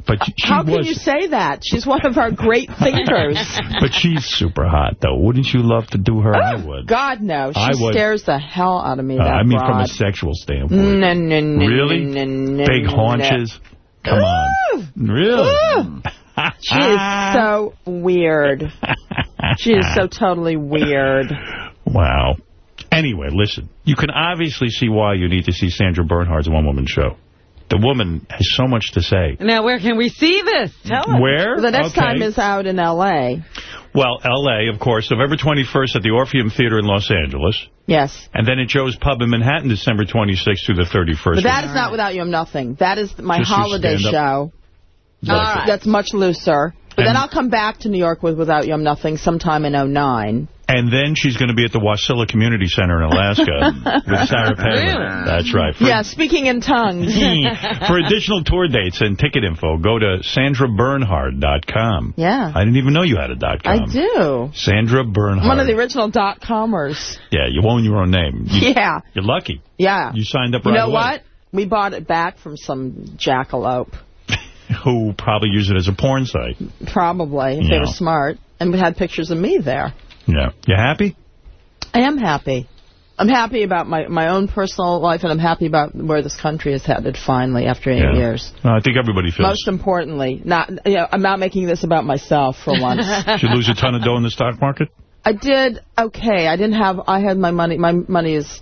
But she How can was, you say that? She's one of our great thinkers. but she's super hot, though. Wouldn't you love to do her? I would. God, no. She I would. scares the hell out of me, Uh, that I mean, from a sexual standpoint. No, no, no, Really? no, no, Big no. haunches. Come on. Really? She is [LAUGHS] so weird. She is so totally weird. Wow. Anyway, listen. You can obviously see why you need to see Sandra Bernhard's one-woman show. The woman has so much to say. Now, where can we see this? Tell us. Where? The next Okay. time is out in L.A. Well, L.A., of course, November 21st at the Orpheum Theater in Los Angeles. Yes. And then at Joe's Pub in Manhattan, December 26th through the 31st. But that is not Without You I'm Nothing. That is my Just holiday show. Right. That's much looser. But then I'll come back to New York with Without You I'm Nothing sometime in '09. And then she's going to be at the Wasilla Community Center in Alaska [LAUGHS] with Sarah Palin. Really? That's right. For, Yeah, speaking in tongues. [LAUGHS] Hmm. For additional tour dates and ticket info, go to sandrabernhard.com. Yeah. I didn't even know you had a dot .com. I do. Sandra Bernhard. One of the original dot comers. Yeah, you own your own name. You, Yeah. You're lucky. Yeah. You signed up right You know away. what? We bought it back from some jackalope. Who probably use it as a porn site. Probably, if they Yeah. were smart. And we had pictures of me there. Yeah. You happy? I am happy. I'm happy about my, my own personal life, and I'm happy about where this country is headed finally after eight Yeah. years. No, I think everybody feels. Most importantly, not you know, I'm not making this about myself for once. [LAUGHS] Should lose a ton of dough in the stock market? I did okay. I didn't have. I had my money. My money is,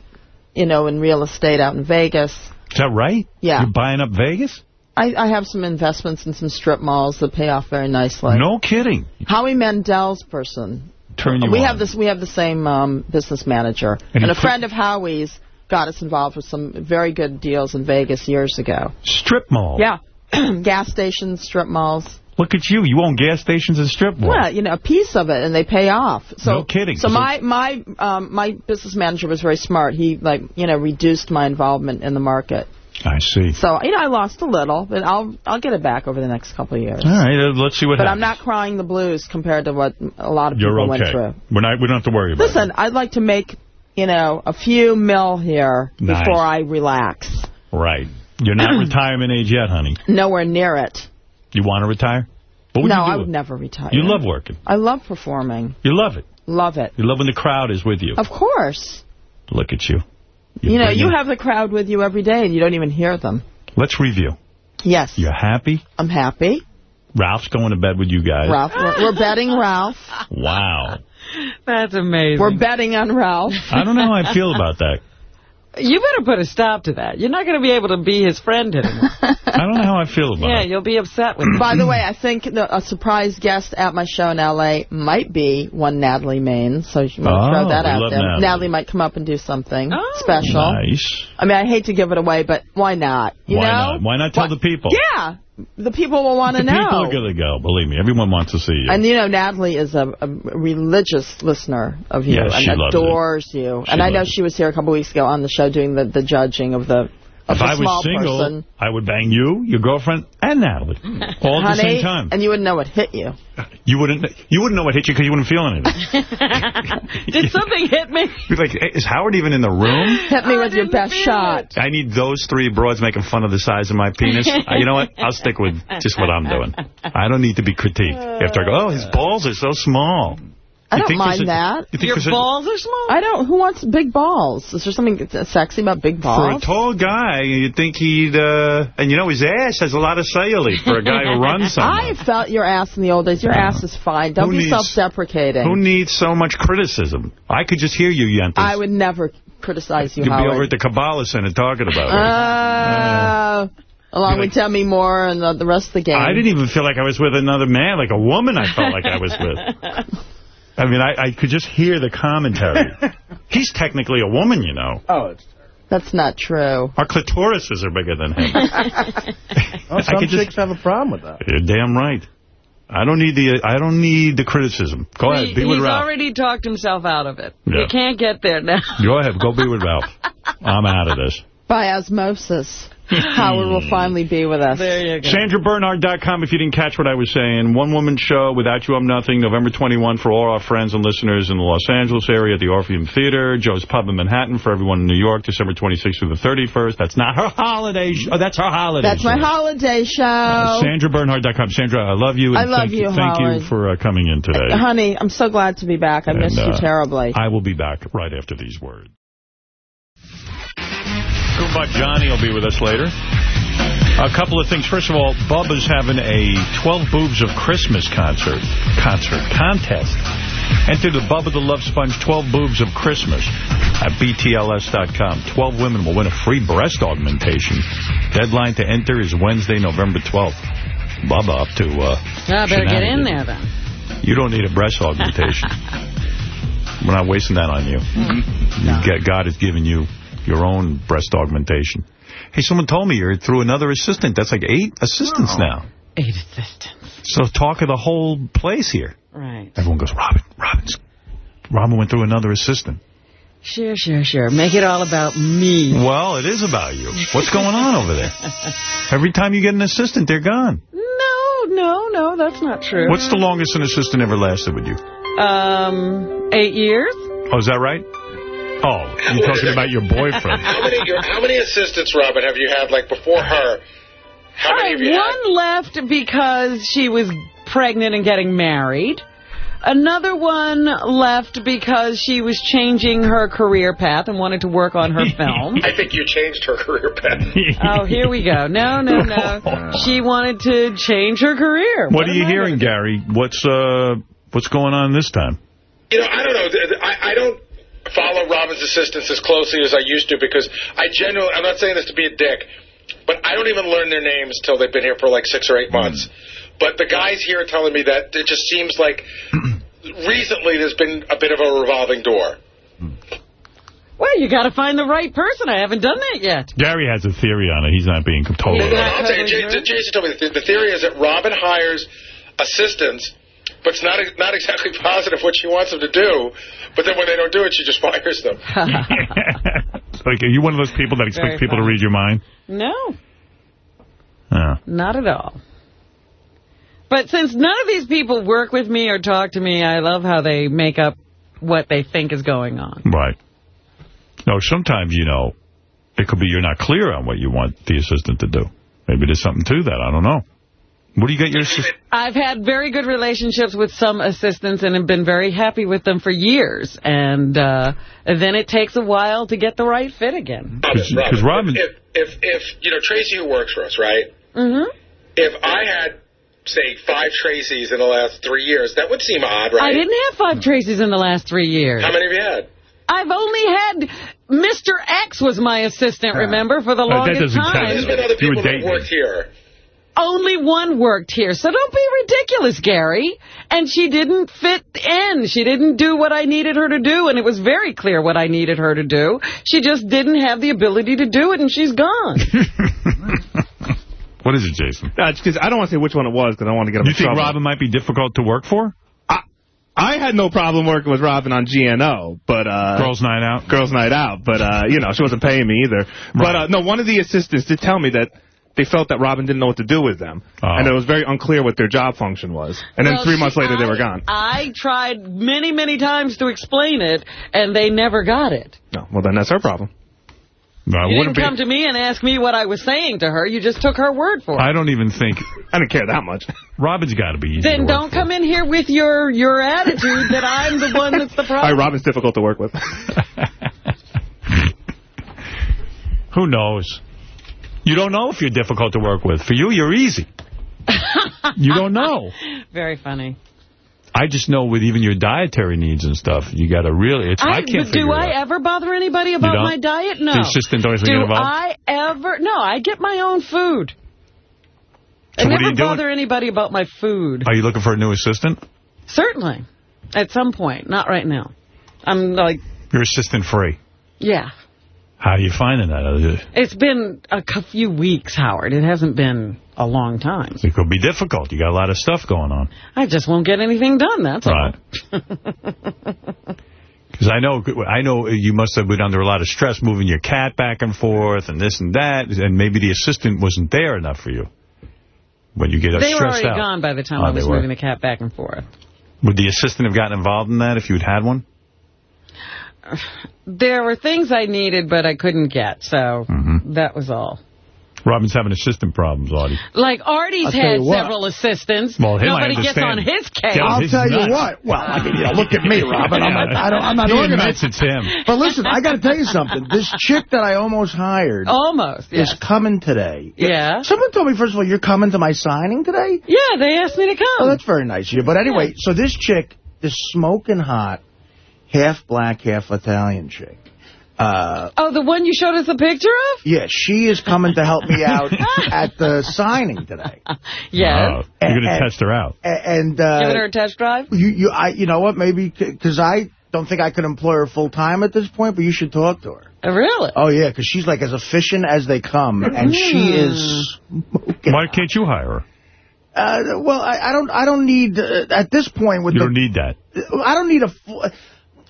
you know, in real estate out in Vegas. Is that right? Yeah. You're buying up Vegas? I, I have some investments in some strip malls that pay off very nicely. No kidding. Howie Mandel's person. Turn you we on. have this. We have the same um, business manager, And and, a friend of Howie's got us involved with some very good deals in Vegas years ago. Strip mall. Yeah, [CLEARS THROAT] gas stations, strip malls. Look at you. You own gas stations and strip malls. Well, you know, a piece of it, and they pay off. So, No kidding. So So- my my um, my business manager was very smart. He like you know reduced my involvement in the market. I see. So you know I lost a little, but I'll I'll get it back over the next couple of years. All right, let's see what But happens. I'm not crying the blues compared to what a lot of You're people went through. We're not, we don't have to worry about Listen, I'd like to make you know a few mil here Nice. before I relax. Right. You're not [CLEARS THROAT] retirement age yet, honey. Nowhere near it. You want to retire? No? I would never retire. You love working. I love performing. You love it. Love it. You love when the crowd is with you. Of course. Look at you. You know, you in- have the crowd with you every day, and you don't even hear them. Let's review. Yes. You're happy? I'm happy. Ralph's going to bed with you guys. Ralph, we're, we're betting Ralph. Wow. [LAUGHS] That's amazing. We're betting on Ralph. I don't know how I feel [LAUGHS] about that. You better put a stop to that. You're not going to be able to be his friend anymore. [LAUGHS] I don't know how I feel about yeah, it. Yeah, you'll be upset with [CLEARS THROAT] him. By the way, I think the, a surprise guest at my show in L.A. might be one Natalie Maines, so you might Oh, throw that out love there. Natalie. might come up and do something oh. special. Nice. I mean, I hate to give it away, but why not? You Why know? not? Why not tell the people? Yeah, the people will want to know. people are going to go. Believe me. Everyone wants to see you. And you know, Natalie is a, a religious listener of you and it. adores you. She and I know loves she was here a couple weeks ago on the show doing the, the judging of the If I was single, person. I would bang you, your girlfriend, and Natalie. All at the same time. And you wouldn't know what hit you. You wouldn't you wouldn't know what hit you because you wouldn't feel anything. [LAUGHS] Did something hit me? You'd be like, hey, is Howard even in the room? Hit me with your best shot. I need those three broads making fun of the size of my penis. Uh, you know what? I'll stick with just what I'm doing. I don't need to be critiqued. After I go, oh, his balls are so small. I don't mind a- that. you think Your there's a- balls are small? I don't. Who wants big balls? Is there something sexy about big balls? For a tall guy, you'd think he'd, uh, and you know, his ass has a lot of cellulite for a guy who [LAUGHS] runs something. I felt your ass in the old days. Your ass is fine. Don't Who be self-deprecating. Who needs so much criticism? I could just hear you, Yentas. I would never criticize you, You'd be over at the Kabbalah Center talking about it. Uh, along You're with Demi Moore and the, the rest of the gang. I didn't even feel like I was with another man, like a woman I felt like I was with. [LAUGHS] I mean, I, I could just hear the commentary. [LAUGHS] He's technically a woman, you know. Oh, That's not true. Our clitorises are bigger than him. [LAUGHS] I some could just- chicks have a problem with that. You're damn right. I don't need the I don't need the criticism. Go ahead, He- be with he's Ralph. already talked himself out of it. Yeah. He can't get there now. Go ahead, go be with Ralph. [LAUGHS] I'm out of this. By osmosis. [LAUGHS] Howard will finally be with us. There you SandraBernhard.com if you didn't catch what I was saying. One-woman show, Without You I'm Nothing, November 21 for all our friends and listeners in the Los Angeles area at the Orpheum Theater. Joe's Pub in Manhattan for everyone in New York, December 26th through the 31st. That's not her holiday show. Oh, that's her holiday That's show. my holiday show. SandraBernhard.com. Sandra, I love you. And I love thank you, Thank Howard. you for uh, coming in today. Honey, I'm so glad to be back. I missed you uh, terribly. I will be back right after these words. Goomba Johnny will be with us later. A couple of things. First of all, Bubba's having a 12 Boobs of Christmas concert, concert, contest. Enter the Bubba the Love Sponge 12 Boobs of Christmas at BTLS.com. 12 women will win a free breast augmentation. Deadline to enter is Wednesday, November 12th. Bubba up to uh, I better get in there then. You don't need a breast augmentation. [LAUGHS] We're not wasting that on you. you get, God has given you your own breast augmentation. Hey, someone told me you're through another assistant. That's like eight assistants now. Eight assistants. So talk of the whole place here. Right. Everyone goes, Robin, Robin's, Robin went through another assistant. Sure, sure, sure. Make it all about me. Well, it is about you. What's going on over there? [LAUGHS] Every time you get an assistant, they're gone. No, no, no, that's not true. What's the longest an assistant ever lasted with you? Um, eight years? Oh, is that right? Oh, you're talking about your boyfriend. How many your, how many assistants, Robin, have you had, like, before her? How many have you had? One left because she was pregnant and getting married. Another one left because she was changing her career path and wanted to work on her film. [LAUGHS] I think you changed her career path. oh, here we go. No, no, no. [LAUGHS] She wanted to change her career. What are you hearing. Gary? What's uh what's going on this time? You know, I don't know. Th- th- I, I don't follow Robin's assistants as closely as I used to because I genuinely, I'm not saying this to be a dick, but I don't even learn their names till they've been here for like six or eight months. But the guys here are telling me that it just seems like [CLEARS THROAT] recently there's been a bit of a revolving door. Well, you got to find the right person. I haven't done that yet. Gary has a theory on it. He's not being totally No, no, right. I'll tell you, Jason, Jason told me the, the theory is that Robin hires assistants, but it's not not exactly positive what she wants them to do. But then when they don't do it, she just [LAUGHS] fires them. [LAUGHS] Like, are you one of those people that expects people to read your mind? No, Yeah. not at all. But since none of these people work with me or talk to me, I love how they make up what they think is going on. Right. No, sometimes, you know, it could be you're not clear on what you want the assistant to do. Maybe there's something to that. I don't know. What do you get your assistant? I've had very good relationships with some assistants and have been very happy with them for years. And uh, then it takes a while to get the right fit again. Because Robin, if, if if you know Tracy who works for us, right? Mm-hmm. If I had say five Tracys in the last three years, that would seem odd, right? I didn't have five Tracy's in the last three years. How many have you had? I've only had Mr. X was my assistant, remember, for the Uh, that longest doesn't count. time. There's been other people that worked here. Only one worked here, so don't be ridiculous, Gary. And she didn't fit in. She didn't do what I needed her to do, and it was very clear what I needed her to do. She just didn't have the ability to do it, and she's gone. [LAUGHS] what is it, Jason? No, it's 'cause I don't want to say which one it was because I want to get him You in think trouble. Robin might be difficult to work for? I had no problem working with Robin on GNO, but uh, Girls Night Out. Girls Night Out, but uh, you know she wasn't paying me either. But uh, no, one of the assistants did tell me that they felt that Robin didn't know what to do with them, oh. and it was very unclear what their job function was. And then Well, three months she- later, they were gone. I tried many, many times to explain it, and they never got it. No, well then that's her problem. No, you didn't come to me and ask me what I was saying to her. You just took her word for it. I don't even think... I don't care that much. [LAUGHS] Robin's got to be easy Then don't come in here with your, your attitude that I'm the one that's the [LAUGHS] problem. All right, problem. Robin's difficult to work with. [LAUGHS] Who knows? You don't know if you're difficult to work with. For you, you're easy. [LAUGHS] you don't know. Very funny. I just know with even your dietary needs and stuff, you got to really... It's, I, I, can't do I out. ever bother anybody about my diet? No. The assistant always do get involved? I ever? No, I get my own food. I So are never you doing? bother anybody about my food. Are you looking for a new assistant? Certainly. At some point. Not right now. I'm like, You're assistant free. yeah. How are you finding that? It's been a few weeks, Howard. It hasn't been a long time. It could be difficult. You got a lot of stuff going on. I just won't get anything done, that's Right. [LAUGHS] Because I know, I know you must have been under a lot of stress moving your cat back and forth and this and that, and maybe the assistant wasn't there enough for you when you get all. They were already out. gone by the time Oh, I was moving the cat back and forth. Would the assistant have gotten involved in that if you'd had one? There were things I needed, but I couldn't get, so Mm-hmm. that was all. Robin's having assistant problems, Artie. Like Artie's had several assistants. Well, him, I Nobody gets on his case. Yeah, I'll his tell you what. Well, I mean, you know, look at me, Robin. I'm not, I don't, I'm not He organized. admits it's him. But listen, I got to tell you something. This chick that I almost hired Almost, yes. is coming today. Yeah. Someone told me, first of all, you're coming to my signing today? Yeah, they asked me to come. Oh, that's very nice of you. But anyway, so this chick, is smoking hot, half black, half Italian chick. Uh, Oh, the one you showed us a picture of? yeah, she is coming to help me [LAUGHS] out at the signing today. Yes. Oh, you're going to test her out. And uh, Giving her a test drive? you, you, I, you know what? Maybe because I don't think I could employ her full time at this point, but you should talk to her. Uh, Really? Oh yeah, because she's like as efficient as they come, and she is. Why can't you hire her? Uh, well, I, I don't. I don't need uh, at this point with You the. don't need that. I don't need a.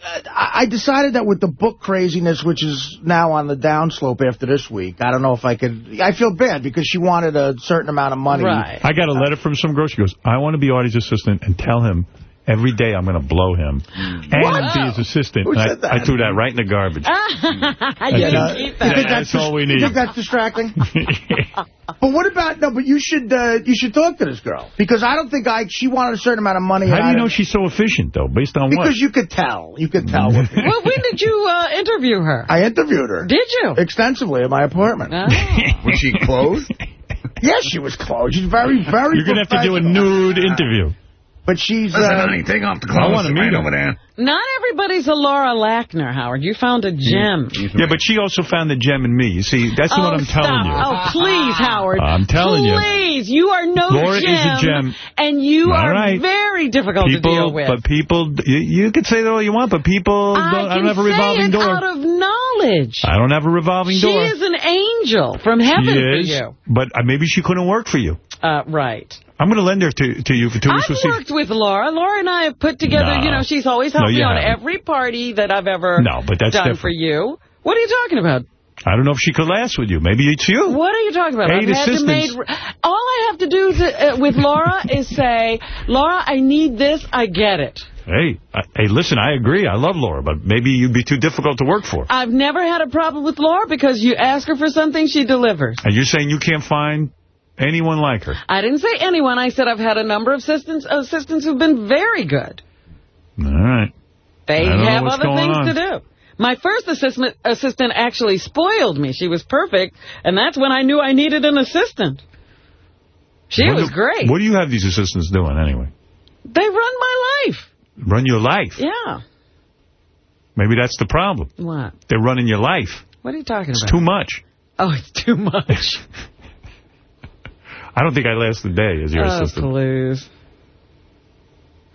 full- Uh, I I decided that with the book craziness, which is now on the downslope after this week, I don't know if I could. I feel bad because she wanted a certain amount of money. Right. I got a letter from some girl. She goes, I want to be Artie's assistant and tell him every day I'm going to blow him and What? be his assistant. Who And I, said that? I threw that right in the garbage. [LAUGHS] you Yeah, can keep that. think that's, that's all we you need. think that's distracting? [LAUGHS] but what about no? But you should uh, you should talk to this girl because I don't think I. She wanted a certain amount of money. How do you know don't- she's so efficient, though? Based on what? Because you could tell. You could tell. [LAUGHS] [LAUGHS] Well, when did you uh, interview her? I interviewed her Did you? extensively at my apartment. Oh. [LAUGHS] Was she clothed? Yes, she was close. She's very, very. You're going to have to do a nude interview. But she's. Listen, Uh, honey, take off the I wanna meet right over there. Not everybody's a Laura Lackner, Howard. You found a gem. Yeah, but she also found the gem in me. You see, that's oh, what I'm stop. telling you. Oh, please, Howard. I'm telling you. Please, you are no Laura gem. is a gem. And you All are right. very difficult to deal People, with. but people, you, you can say that all you want, but people, I don't, I can don't have a say revolving it door. out of knowledge. I don't have a revolving She door. She is an angel from heaven she for you. but uh, maybe she couldn't work for you. Uh, right. I'm going to lend her to, to you for two weeks. I've We'll see. worked with Laura. Laura and I have put together, No. you know, she's always No, me on haven't. every party that I've ever No, but that's done different. for you. What are you talking about? I don't know if she could last with you. Maybe it's you. What are you talking about? Eight I've had to assistants. make, all I have to do to, uh, with Laura [LAUGHS] is say, Laura, I need this. I get it. Hey, I, hey, listen, I agree. I love Laura, but maybe you'd be too difficult to work for. I've never had a problem with Laura because you ask her for something, she delivers. And you're saying you can't find anyone like her. I didn't say anyone. I said I've had a number of assistants assistants who've been very good. All right. They I don't know have other things on. to do. My first assistant assistant actually spoiled me. She was perfect, and that's when I knew I needed an assistant. She What was do- great. What do you have these assistants doing anyway? They run my life. Run your life. Yeah. Maybe that's the problem. What? They're running your life. What are you talking It's about? It's too much. Oh, it's too much. [LAUGHS] I don't think I last a day as your oh, assistant. please.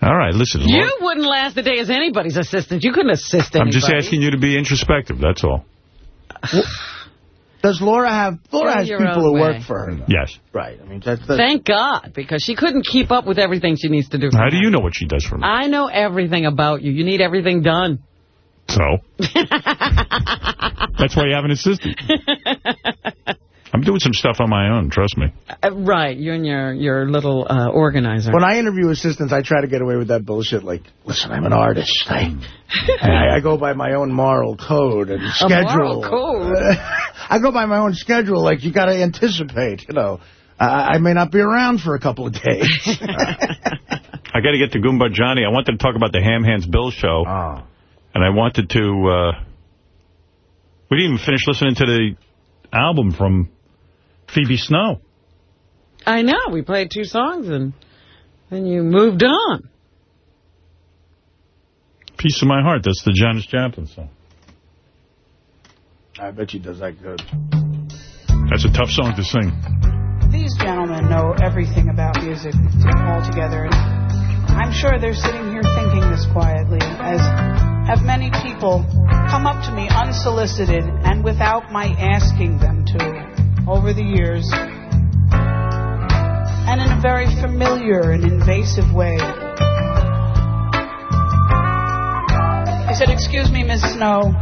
All right, listen. Laura, You wouldn't last a day as anybody's assistant. You couldn't assist anybody. I'm just asking you to be introspective, that's all. Does Laura have... Laura Go has people who way. work for her. though. Yes. Right. I mean, that's... that's Thank God, because she couldn't keep up with everything she needs to do. for How do you know what she does for me? I know everything about you. You need everything done. So? [LAUGHS] That's why you have an assistant. [LAUGHS] I'm doing some stuff on my own, trust me. Uh, right, you and your, your little uh, organizer. When I interview assistants, I try to get away with that bullshit. Like, listen, I'm an artist. I, [LAUGHS] I, I go by my own moral code and schedule. moral code? [LAUGHS] I go by my own schedule. Like, you got to anticipate, you know. I, I may not be around for a couple of days. [LAUGHS] I got to get to Goomba Johnny. I wanted to talk about the Ham Hands Bill show. Oh. And I wanted to... Uh, we didn't even finish listening to the album from Phoebe Snow. I know, we played two songs and then you moved on. Piece of My Heart. That's the Janis Joplin song. I bet she does that good. That's a tough song to sing. These gentlemen know everything about music altogether. And I'm sure they're sitting here thinking this quietly, as have many people come up to me unsolicited and without my asking them to over the years. And in a very familiar and invasive way. He said, excuse me, Miss Snow.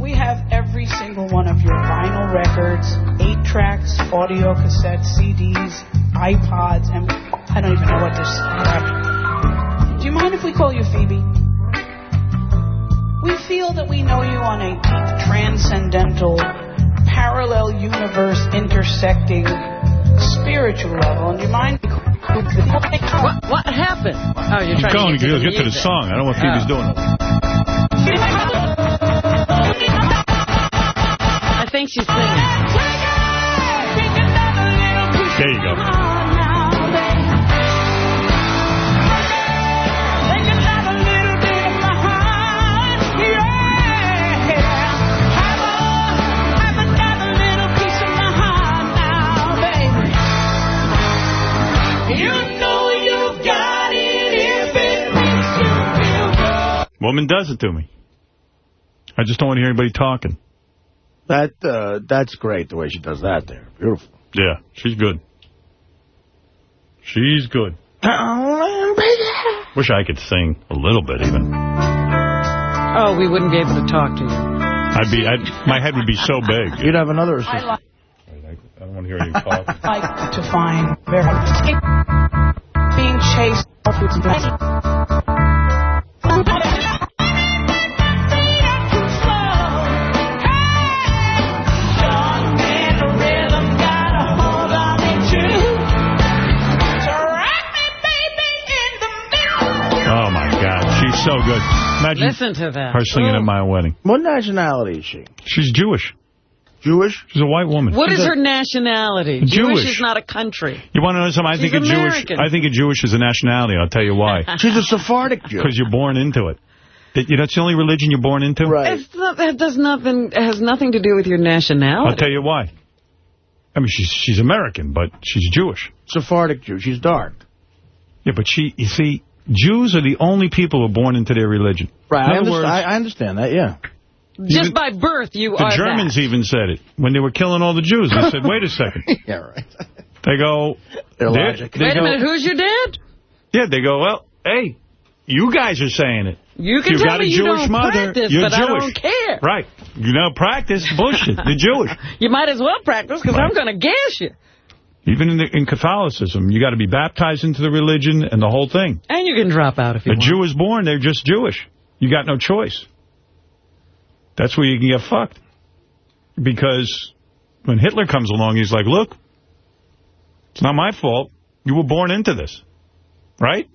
We have every single one of your vinyl records, eight tracks, audio cassettes, CDs, iPods, and I don't even know what this crap. Do you mind if we call you Phoebe? We feel that we know you on a deep, transcendental, parallel universe intersecting spiritual level. And do you mind? What, what happened? Oh, you're Keep trying going. to get to, Get to the song. I don't know what Phoebe's Oh. doing. I think she's singing. There you go. Woman does it to me. I just don't want to hear anybody talking. That uh, That's great, the way she does that there. Beautiful. Yeah, she's good. She's good. Wish I could sing a little bit even. Oh, we wouldn't be able to talk to you. I'd be, I'd, my head would be so big. [LAUGHS] You'd have another I assistant. like, I don't want to hear any talk. [LAUGHS] I like to find very being chased God. So good. Imagine Listen to that. her singing at my wedding. What nationality is she? She's Jewish. Jewish? She's a white woman. What She's is a- her nationality? Jewish. is not a country. You want to know something? I She's think a Jewish. I think a Jewish is a nationality. I'll tell you why. [LAUGHS] She's a Sephardic Jew. Because you're born into it. That- You know, it's the only religion you're born into. It's not, that does nothing. Has nothing to do with your nationality. I'll tell you why. I mean, she's she's American, but she's Jewish. Sephardic Jew. She's dark. Yeah, but she, you see, Jews are the only people who are born into their religion. Right. In I understand, words, I, I understand that, yeah. Just by birth, you the are The Germans that. even said it when they were killing all the Jews. They said, wait a second. [LAUGHS] yeah, right. They go... Their they- logic. they Wait a minute, who's your dad? Yeah, they go, well, hey, you guys are saying it. You can you tell got me a you don't mother. practice, You're but Jewish. I don't care. Right. You know, practice. Bullshit. You're Jewish. [LAUGHS] You might as well practice because I'm going to gas you. Even in, the, in Catholicism, you got to be baptized into the religion and the whole thing. And you can drop out if you A want. Jew is born, they're just Jewish. You got no choice. That's where you can get fucked. Because when Hitler comes along, he's like, look, it's not my fault. You were born into this. Right?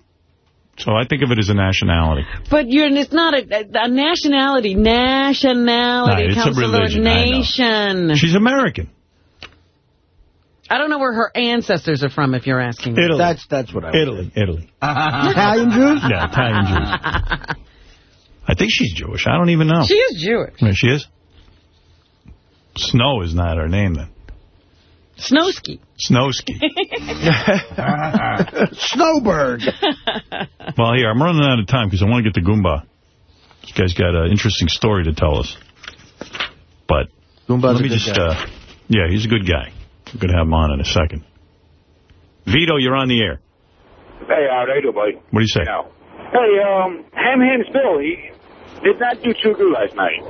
So I think of it as a nationality. But you're, it's not a, a nationality. Nationality a comes from the religion, I know. nation. She's American. I don't know where her ancestors are from, if you're asking me. Italy. That's that's what I would Italy. Italy. [LAUGHS] Italian Jews? Yeah, Italian Jews. [LAUGHS] I think she's Jewish. I don't even know. She is Jewish. Yeah, she is? Snow is not her name, then. Snowski. Snowski. [LAUGHS] Snowbird. Well, here, I'm running out of time because I want to get to Goomba. This guy's got an interesting story to tell us. But Goombah's Let a me good just, guy. uh, yeah, he's a good guy. We're going to have him on in a second. Vito, you're on the air. Hey, how do you do, buddy? What do you say? Hey, um, Ham Hands Bill, he did not do too good last night.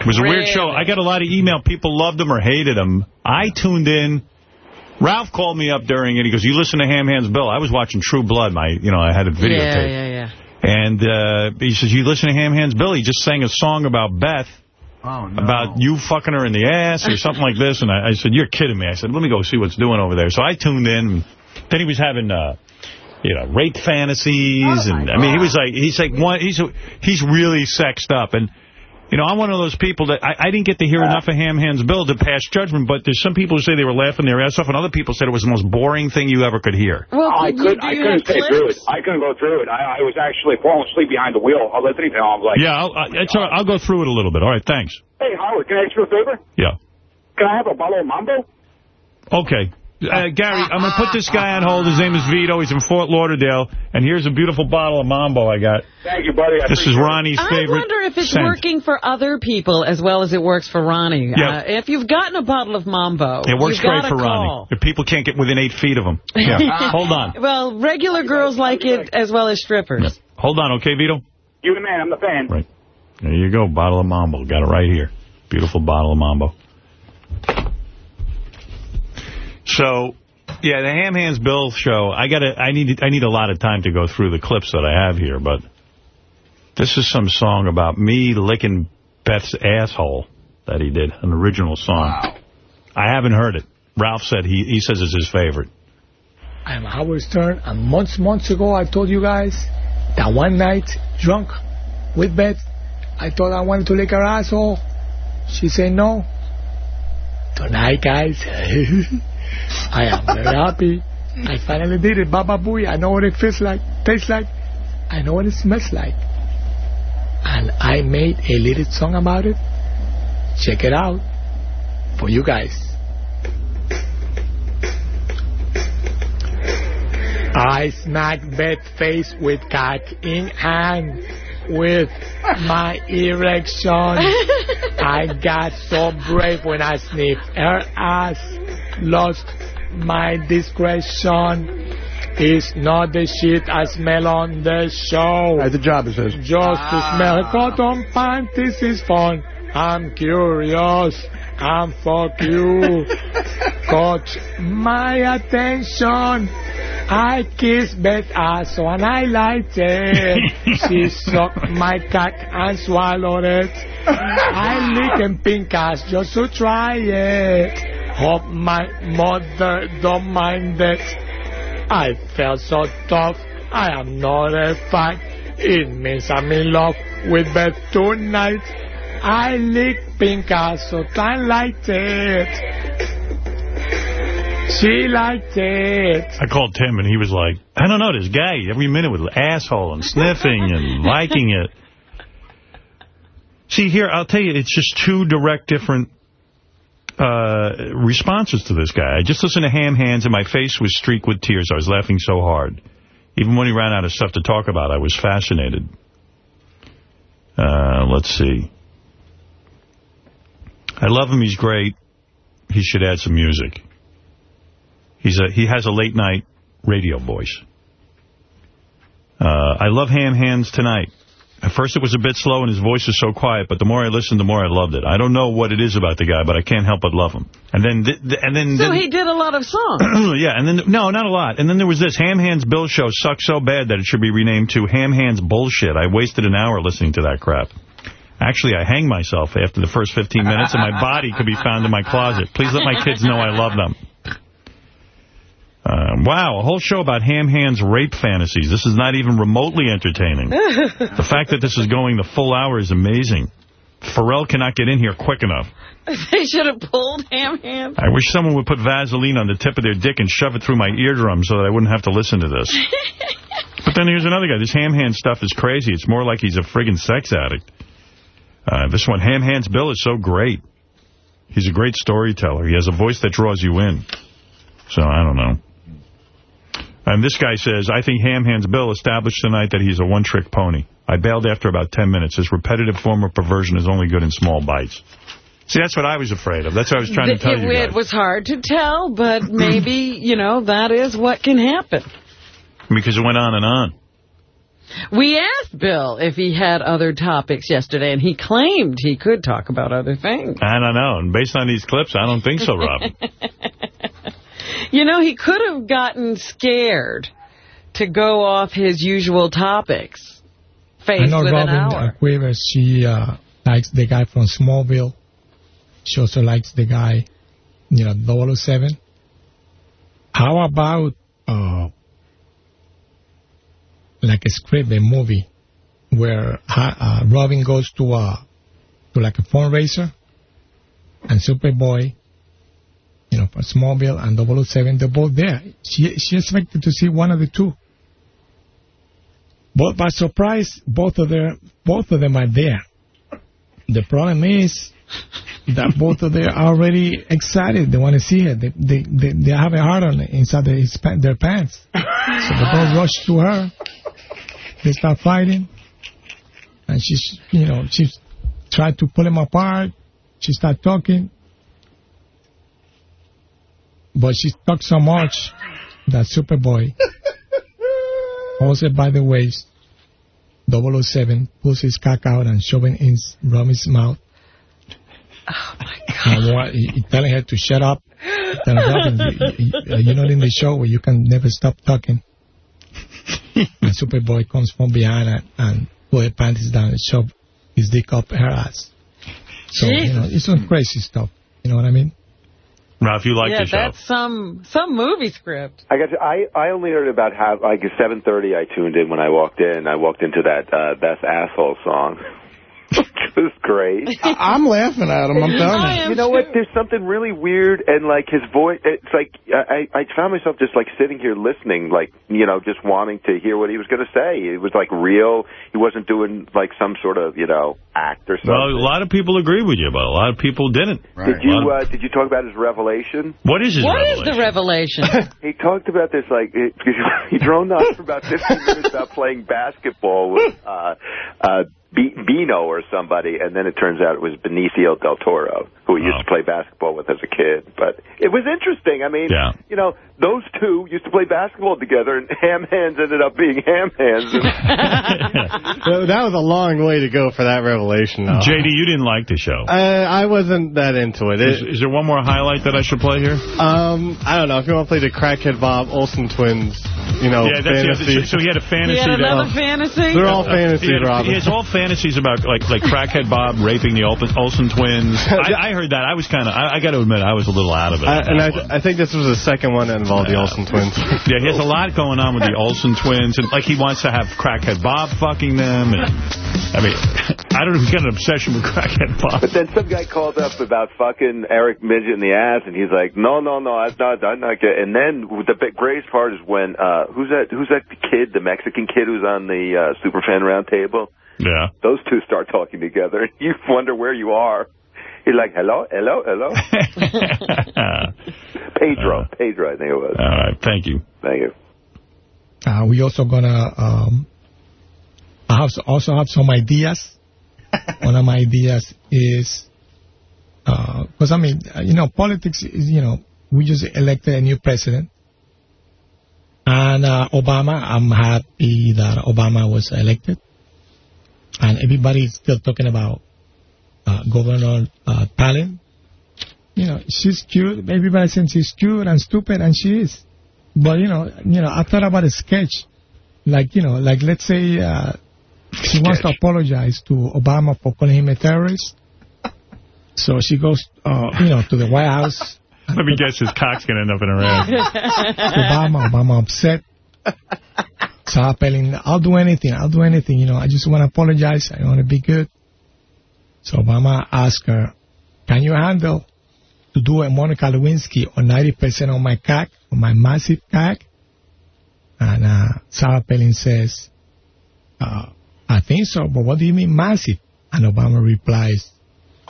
It was a weird show. I got a lot of email. People loved him or hated him. I tuned in. Ralph called me up during it. He goes, you listen to Ham Hands Bill. I was watching True Blood. My, you know, I had a videotape. Yeah, yeah, yeah. And uh, he says, you listen to Ham Hands Bill? He just sang a song about Beth. Oh, About you fucking her in the ass or something like this. And I, I said, you're kidding me. I said, let me go see what's doing over there. So I tuned in. And then he was having... Uh, you know, rape fantasies, and I mean, he was like, he's like one, he's he's really sexed up, and you know, I'm one of those people that I, I didn't get to hear enough of Ham Hands Bill to pass judgment, but there's some people who say they were laughing their ass off, and other people said it was the most boring thing you ever could hear. Well, I could I couldn't stay through it. I couldn't go through it. I, I was actually falling asleep behind the wheel. I listening to him. I was like, Yeah, I'll, I, it's all right. I'll go through it a little bit. All right, thanks. Hey, Howard, can I ask you a favor? Yeah. Can I have a bottle of Mambo? Okay. Uh, Gary, I'm going to put this guy on hold. His name is Vito. He's in Fort Lauderdale. And here's a beautiful bottle of Mambo I got. Thank you, buddy. I This is. Ronnie's I favorite I wonder if it's scent. working for other people as well as it works for Ronnie. Yeah. Uh, if you've gotten a bottle of Mambo, It works great gotta for Ronnie. If people can't get within eight feet of him. [LAUGHS] Yeah. Hold on. Well, regular girls like it as well as strippers. Hold on, okay, Vito? You the man. I'm the fan. Right. There you go, bottle of Mambo. Got it right here. Beautiful bottle of Mambo. So, yeah, the Ham Hands Bill show. I got I need I need a lot of time to go through the clips that I have here, but this is some song about me licking Beth's asshole that he did, an original song. I haven't heard it. Ralph said he he says it's his favorite. I'm Howard Stern, and months, months ago, I told you guys that one night, drunk, with Beth, I thought I wanted to lick her asshole. She said no. Tonight, guys, [LAUGHS] I am very happy. I finally did it, Baba Booey. I know what it feels like, tastes like. I know what it smells like. And I made a little song about it. Check it out for you guys. I smacked Beth's face with cock in hand with my erection. [LAUGHS] I got so brave when I sniffed her ass. Lost my discretion. It's not the shit I smell on the show. Right, the job is his. Just to smell ah. cotton panties is fun. I'm curious. And fuck you. Caught my attention. I kiss Beth's ass and I liked it. she sucked my cock and swallowed it. I lick and pink ass just to try it. Hope my mother don't mind it. I felt so tough. I am not a fact. It means I'm in love with Beth tonight. I licked pink ass so I liked it. She liked it. I called Tim, and he was like, I don't know, this guy, every minute with asshole and sniffing and [LAUGHS] liking it. See, here, I'll tell you, it's just two direct different uh, responses to this guy. I just listened to Ham Hands, and my face was streaked with tears. I was laughing so hard. Even when he ran out of stuff to talk about, I was fascinated. Uh, let's see. I love him. He's great. He should add some music. He's a he has a late night radio voice. Uh, I love Ham Hands tonight. At first it was a bit slow and his voice is so quiet, but the more I listened, the more I loved it. I don't know what it is about the guy, but I can't help but love him. And then, th th and then, So then he did a lot of songs. [CLEARS THROAT] yeah, and then no, not a lot. And then there was this Ham Hands Bill show sucks so bad that it should be renamed to Ham Hands Bullshit. I wasted an hour listening to that crap. Actually, I hang myself after the first 15 minutes, and my [LAUGHS] body could be found in my closet. Please let my kids know I love them. Uh, wow, a whole show about Ham Hands rape fantasies. This is not even remotely entertaining. the [LAUGHS] fact that this is going the full hour is amazing. Pharrell cannot get in here quick enough. [LAUGHS] they should have pulled ham hands. I wish someone would put Vaseline on the tip of their dick and shove it through my eardrum so that I wouldn't have to listen to this. but then here's another guy. This Ham Hand stuff is crazy. It's more like he's a friggin' sex addict. Uh, this one, Ham Hands Bill, is so great. He's a great storyteller. He has a voice that draws you in. So, I don't know. And this guy says, I think Ham Hands Bill established tonight that he's a one-trick pony. I bailed after about 10 minutes. His repetitive form of perversion is only good in small bites. See, that's what I was afraid of. That's what I was trying to tell it, you guys. It was hard to tell, but maybe, [CLEARS THROAT] you know, that is what can happen. Because it went on and on. We asked Bill if he had other topics yesterday, and he claimed he could talk about other things. I don't know. And based on these clips, I don't think so, Robin. [LAUGHS] you know, he could have gotten scared to go off his usual topics I know with Robin an hour. Quivers, she uh, likes the guy from Smallville. She also likes the guy, you know, 007. How about uh, like a script, a movie, where uh, Robin goes to a to like a fundraiser, and Superboy, you know, for Smallville and 007, they're both there. She she expected to see one of the two. But by surprise, both of them both of them are there. The problem is that both of them are already excited. They want to see her. They they they, they have a heart on inside their, their pants. So they both rush to her. They start fighting, and she's you know she's tried to pull him apart. She start talking, but she talked so much that Superboy [LAUGHS] holds it by the waist. 007 pulls his cock out and shoving in Robin's mouth. Oh, And what, he, he telling her to shut up. Telling Robin, you, you, you're not in the show where you can never stop talking. [LAUGHS] and Superboy comes from behind and, and pull her panties down and shove his dick up her ass. So, you know, it's some crazy stuff. You know what I mean? Ralph, you like yeah, the show. Yeah, that's some some movie script. I got. To, I I only heard about how like at seven thirty. I tuned in when I walked in. I walked into that uh, Best Asshole song. [LAUGHS] Which was great. [LAUGHS] I- I'm laughing at him. I'm telling you. You know what? There's something really weird, and like his voice. It's like I I found myself just like sitting here listening, like you know, just wanting to hear what he was going to say. It was like real. He wasn't doing like some sort of you know act or something. Well, a lot of people agree with you, but a lot of people didn't. Did you uh, did you talk about his revelation? What is his What is revelation? the revelation? [LAUGHS] He talked about this like it, he droned on for about 15 minutes about playing basketball with uh, uh, B- Bino or somebody, and then it turns out it was Benicio del Toro, who he used to play basketball with as a kid. But it was interesting. I mean, Yeah. you know, those two used to play basketball together, and [LAUGHS] ham hands ended up being ham hands. [LAUGHS] So that was a long way to go for that revelation, though. JD, you didn't like the show. Uh, I wasn't that into it. Is, it is there one more highlight that I should play here? um, I don't know. If you want to play the crackhead Bob Olsen twins, you know, yeah, that's fantasy. so, so he had a fantasy. He had that- another fantasy? They're all Uh, fantasies, he Robin. He has all fantasies about like like crackhead Bob raping the Olsen, Olsen twins. [LAUGHS] I, I heard that. I was kind of. I, I got to admit, I was a little out of it. I, and I, one. I think this was the second one that involved the Olsen twins. [LAUGHS] Yeah, he has a lot going on with the Olsen twins, and like he wants to have crackhead Bob fucking them, and I mean, I don't know. if He's got an obsession with crackhead Bob. But then some guy called up about fucking Eric Midget in the ass, and he's like, "No, no, no, I'm not, I'm not." Good. And then the big- greatest part is when uh who's that? Who's that kid? The Mexican kid who's on the uh, Superfan roundtable. Yeah. Those two start talking together, and [LAUGHS] you wonder where you are. He's like, "Hello, hello, hello." [LAUGHS] [LAUGHS] Pedro, Pedro, I think it was. All right, thank you. Thank you. Uh, we also gonna um, I have also have some ideas. [LAUGHS] One of my ideas is because I mean uh, you know politics is you know we just elected a new president, and uh, Obama. I'm happy that Obama was elected, and everybody is still talking about uh, Governor uh, Palin. You know she's cute. Everybody says she's cute and stupid, and she is. But you know, you know, I thought about a sketch, like you know, like let's say uh, she wants to apologize to Obama for calling him a terrorist. So she goes, uh, you know, to the White House. [LAUGHS] Let me guess, his cock's gonna end up in her ass. [LAUGHS] Obama, Obama upset. Sarah Palin, I'll do anything, I'll do anything. You know, I just want to apologize. I want to be good. So Obama asked her, "Can you handle to do a Monica Lewinsky on 90% of my cock, on my massive cock?" And uh, Sarah Palin says, uh, I think so, but what do you mean massive? And Obama replies,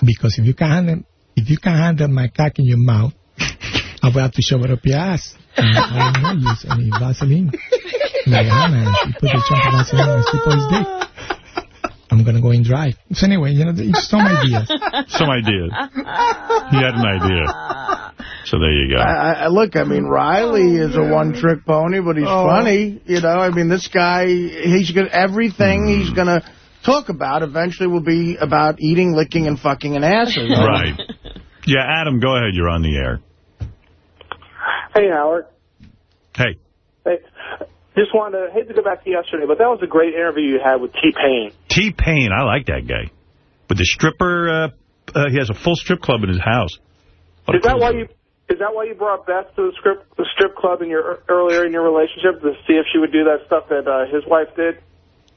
because if you can handle, if you can handle my cock in your mouth, I will have to shove it up your ass. And I not use any Vaseline. [LAUGHS] Like, man, he put the chunk of Vaseline on of dick. And I'm going to go and drive. So anyway, you know, it's some ideas. [LAUGHS] Some ideas. He had an idea. So there you go. I, I, look, I mean, Riley is a one-trick pony, but he's Oh. funny. You know, I mean, this guy, he's gonna everything Hmm. he's going to talk about eventually will be about eating, licking, and fucking an asses. Right. Yeah, Adam, go ahead. You're on the air. Hey, Howard. Hey. Hey, just wanted to, hate to go back to yesterday, but that was a great interview you had with T-Pain. T-Pain, I like that guy. But the stripper, uh, uh, he has a full strip club in his house. What Is that cool why dude. you is that why you brought Beth to the strip the strip club in your earlier in your relationship to see if she would do that stuff that uh, his wife did?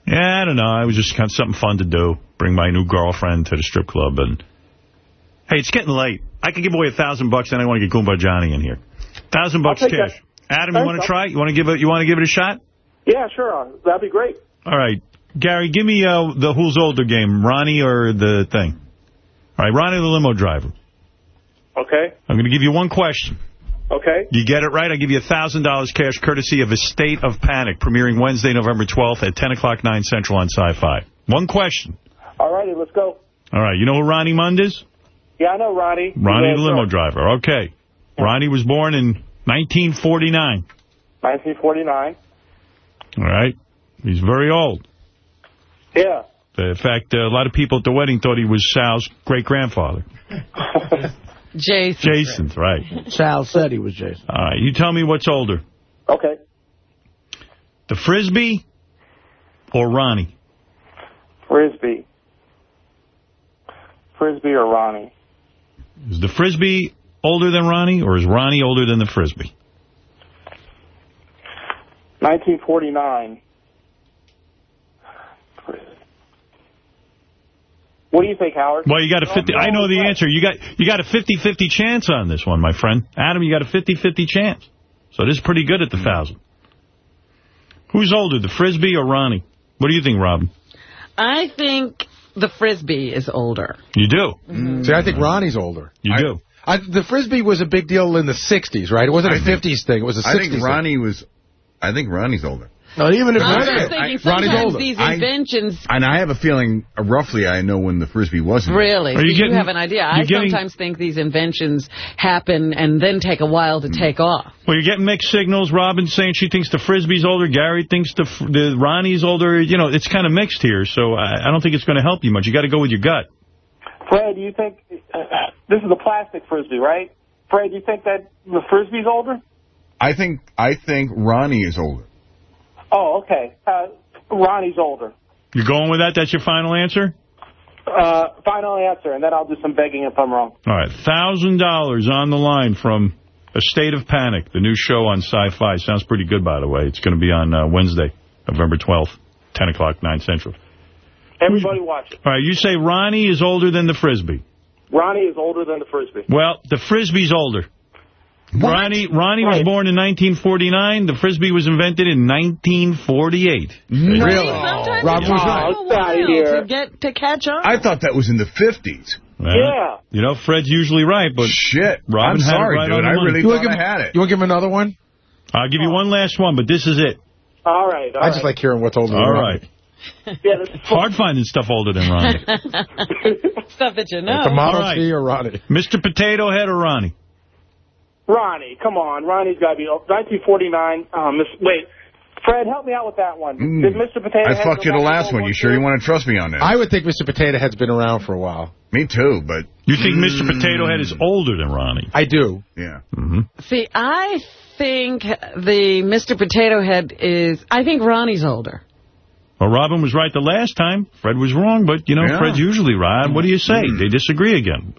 Yeah, I don't know. It was just kind of something fun to do. Bring my new girlfriend to the strip club. And Hey, it's getting late. I could give away a thousand bucks, and I want to get Goomba Johnny in here. Thousand bucks cash. Adam, you want to try? You want to give it? You want to give it a shot? Yeah, sure. uh, That'd be great. All right, Gary, give me uh, the who's older game, Ronnie or the thing. All right, Ronnie, the limo driver. Okay. I'm going to give you one question. Okay. You get it right, I give you a $1,000 cash courtesy of A State of Panic, premiering Wednesday, November 12th at 10 o'clock, 9 Central on Sci-Fi. One question. All righty, let's go. All right, you know who Ronnie Mund is? Yeah, I know Ronnie. Ronnie the limo driver. Okay. Ronnie was born in 1949. 1949. All right. He's very old. Yeah. In fact, uh, a lot of people at the wedding thought he was Sal's great-grandfather. [LAUGHS] Jason. Jason's, right. Sal said he was Jason. All right, you tell me what's older, Okay. the Frisbee or Ronnie? Frisbee. Frisbee or Ronnie? Is the Frisbee older than Ronnie, or is Ronnie older than the Frisbee? 1949. What do you think, Howard? Well, you got a 50. I know the answer. You got you got a 50-50 chance on this one, my friend. Adam, you got a 50-50 chance. So this is pretty good at the thousand. Who's older, the Frisbee or Ronnie? What do you think, Robin? I think the Frisbee is older. You do. See, I think Ronnie's older. You do. I, the Frisbee was a big deal in the 60s, right? It wasn't a I think- 50s thing. It was a 60s I think thing. Ronnie was. I think Ronnie's older. No, even if Ronnie's was I- thinking I- sometimes these I- inventions And I have a feeling, uh, roughly, I know when the frisbee wasn't. Really? Are you Do getting- have an idea? I getting- sometimes think these inventions happen and then take a while to take off. Well, you're getting mixed signals. Robin's saying she thinks the Frisbee's older. Gary thinks the the Ronnie's older. You know, it's kind of mixed here, so I, I don't think it's going to help you much. You got to go with your gut. Fred, do you think uh, this is a plastic frisbee, right? Fred, do you think that the frisbee's older? I think I think Ronnie is older. Oh, okay. Uh, Ronnie's older. You're going with that? That's your final answer? Uh, final answer, and then I'll do some begging if I'm wrong. All right, $1,000 on the line from A State of Panic, the new show on Sci-Fi. Sounds pretty good, by the way. It's going to be on uh, Wednesday, November 12th, 10 o'clock, 9 Central. Everybody watch it. All right, you say Ronnie is older than the Frisbee. Ronnie is older than the frisbee. Well, the Frisbee's older. Ronnie Ronnie was born in 1949. The Frisbee was invented in 1948. Really? Sometimes Rob it was takes right. a while to get to catch on. I thought that was in the 50s. Well, Yeah. You know, Fred's usually right, but Shit. Robin I'm sorry, right dude. I money. really You wanna thought I had it. You want to give him another one? I'll give you one last one, but this is it. All right. All I right. just like hearing what's older than All Ronnie. right. [LAUGHS] Yeah, this It's hard finding stuff older than Ronnie. [LAUGHS] Stuff that you know. The Model All right. T or Ronnie? Mr. Potato Head or Ronnie? Ronnie, come on. Ronnie's got to be 1949. Um, this, wait, Fred, help me out with that one. Mm. Did Mr. Potato I Head fucked you the last World one. You sure you want to trust me on that? I would think Mr. Potato Head's been around for a while. Me too, but... You think Mr. Potato Head is older than Ronnie? I do. Yeah. Mm-hmm. See, I think the Mr. Potato Head is, I think Ronnie's older. Well, Robin was right the last time. Fred was wrong, but, you know, Yeah. Fred's usually right. What do you say? Mm-hmm. They disagree again.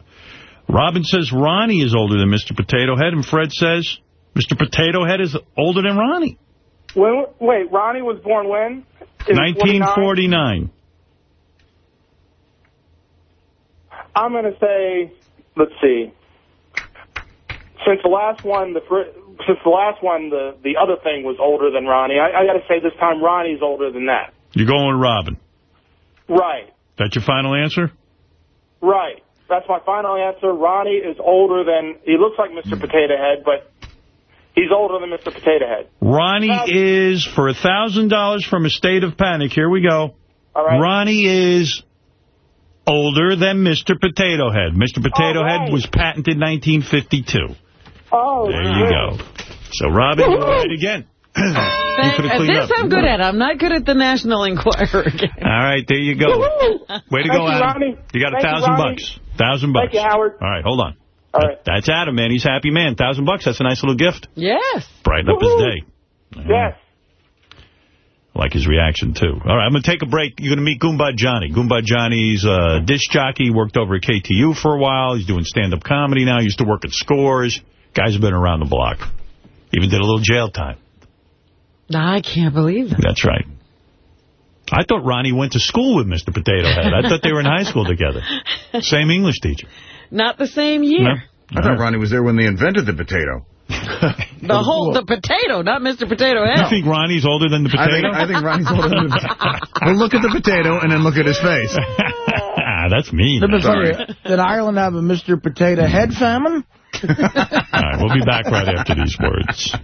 Robin says Ronnie is older than Mr. Potato Head, and Fred says Mr. Potato Head is older than Ronnie. When, wait, Ronnie was born when? In 49? 1949. I'm going to say, let's see. Since the last one, the since the last one, the the other thing was older than Ronnie. I, I got to say this time Ronnie's older than that. You're going with Robin. Right, That's your final answer? right. That's my final answer. Ronnie is older than he looks like Mr. Potato Head, but he's older than Mr. Potato Head. Ronnie is, for a $1,000 from a state of panic, here we go, All right. Ronnie is older than Mr. Potato Head. Mr. Potato right. Head was patented 1952. Oh, There you go. So, Robin, right again. You could have And cleaned this up. I'm good at. I'm not good at the National Enquirer [LAUGHS] game. All right, there you go. Way to Thank go, you, Adam. Ronnie. You got a Thank you, thousand Ronnie. bucks. Thousand bucks. Thank you, Howard. All right, hold on. All right. That's Adam, man. He's a happy man. Thousand bucks. That's a nice little gift. Yes. Brighten up his day. Yes. I like his reaction, too. All right, I'm going to take a break. You're going to meet Goomba Johnny. Goomba Johnny's a disc jockey. Worked over at KTU for a while. He's doing stand-up comedy now. Used to work at Scores. Guy's been around the block. Even did a little jail time. I can't believe that. That's right. I thought Ronnie went to school with Mr. Potato Head. I thought they were in high school together. [LAUGHS] Same English teacher. Not the same year. I thought Ronnie was there when they invented the potato. [LAUGHS] The whole, the potato, not Mr. Potato Head. You think Ronnie's older than the I potato? think, I think Ronnie's older than the [LAUGHS] Well, look at the potato and then look at his face. Ah, that's mean. It'd Sorry. Did Ireland have a Mr. Potato Head famine? All right, we'll be back right after these words.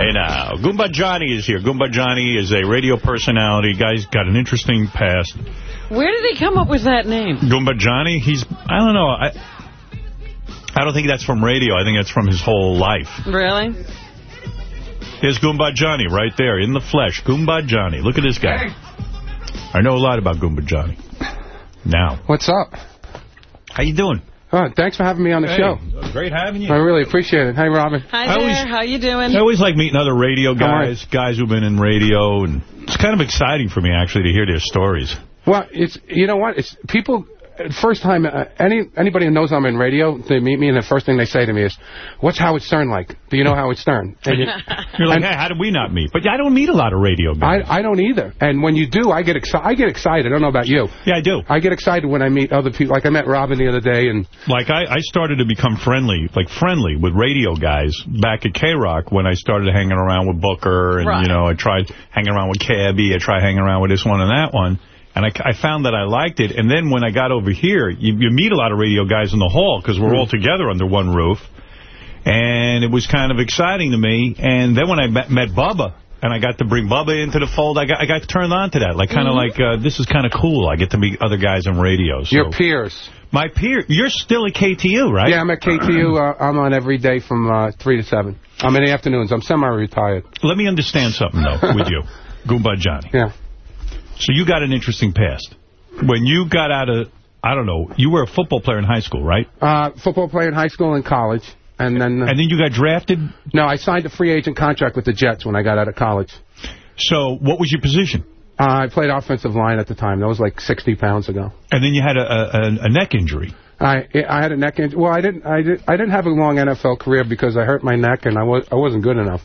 Hey now, Goomba Johnny is here. Goomba Johnny is a radio personality. Guy's got an interesting past. Where did he come up with that name? Goomba Johnny, he's, I don't know, I, I don't think that's from radio. I think that's from his whole life. Really? Here's Goomba Johnny right there in the flesh. Goomba Johnny. Look at this guy. I know a lot about Goomba Johnny. Now. What's up? How you doing? Oh, thanks for having me on the Hey, show. Great having you. I really appreciate it. Hey, Robin. Hi I there. always- How you doing? I always like meeting other radio How are guys, guys who've been in radio, and it's kind of exciting for me, actually, to hear their stories. Well, it's you know what? It's people. First time, uh, any anybody who knows I'm in radio, they meet me, and the first thing they say to me is, "What's Howard Stern like? Do you know Howard Stern?" And [LAUGHS] you- You're like, and hey, how did we not meet? But I don't meet a lot of radio guys. I I don't either. And when you do, I get excited. I get excited. I don't know about you. Yeah, I do. I get excited when I meet other people. Like I met Robin the other day, and Like, I, I started to become friendly, like friendly with radio guys back at K-Rock when I started hanging around with Booker, and, Right. you know, I tried hanging around with Cabby, I tried hanging around with this one and that one. And I, I found that I liked it. And then when I got over here, you, you meet a lot of radio guys in the hall because we're all together under one roof. And it was kind of exciting to me. And then when I met, met Bubba, and I got to bring Bubba into the fold, I got I got turned on to that. Like, kind of like, uh, this is kind of cool. I get to meet other guys on radio. So. your peers. My peer, you're still at KTU, right? Yeah, I'm at KTU. Uh, I'm on every day from uh, three to seven. I'm in the afternoons. I'm semi-retired. Let me understand something, though, with you, [LAUGHS] Goomba Johnny. Yeah. So you got an interesting past. When you got out of, I don't know, you were a football player in high school, right? Uh, football player in high school and college. And then, uh, And then you got drafted? no, I signed a free agent contract with the Jets when I got out of college. So what was your position? Uh, I played offensive line at the time. That was like 60 pounds ago. And then you had a, a, a neck injury. I I had a neck injury. Well, I didn't I did I didn't have a long NFL career because I hurt my neck and I was I wasn't good enough.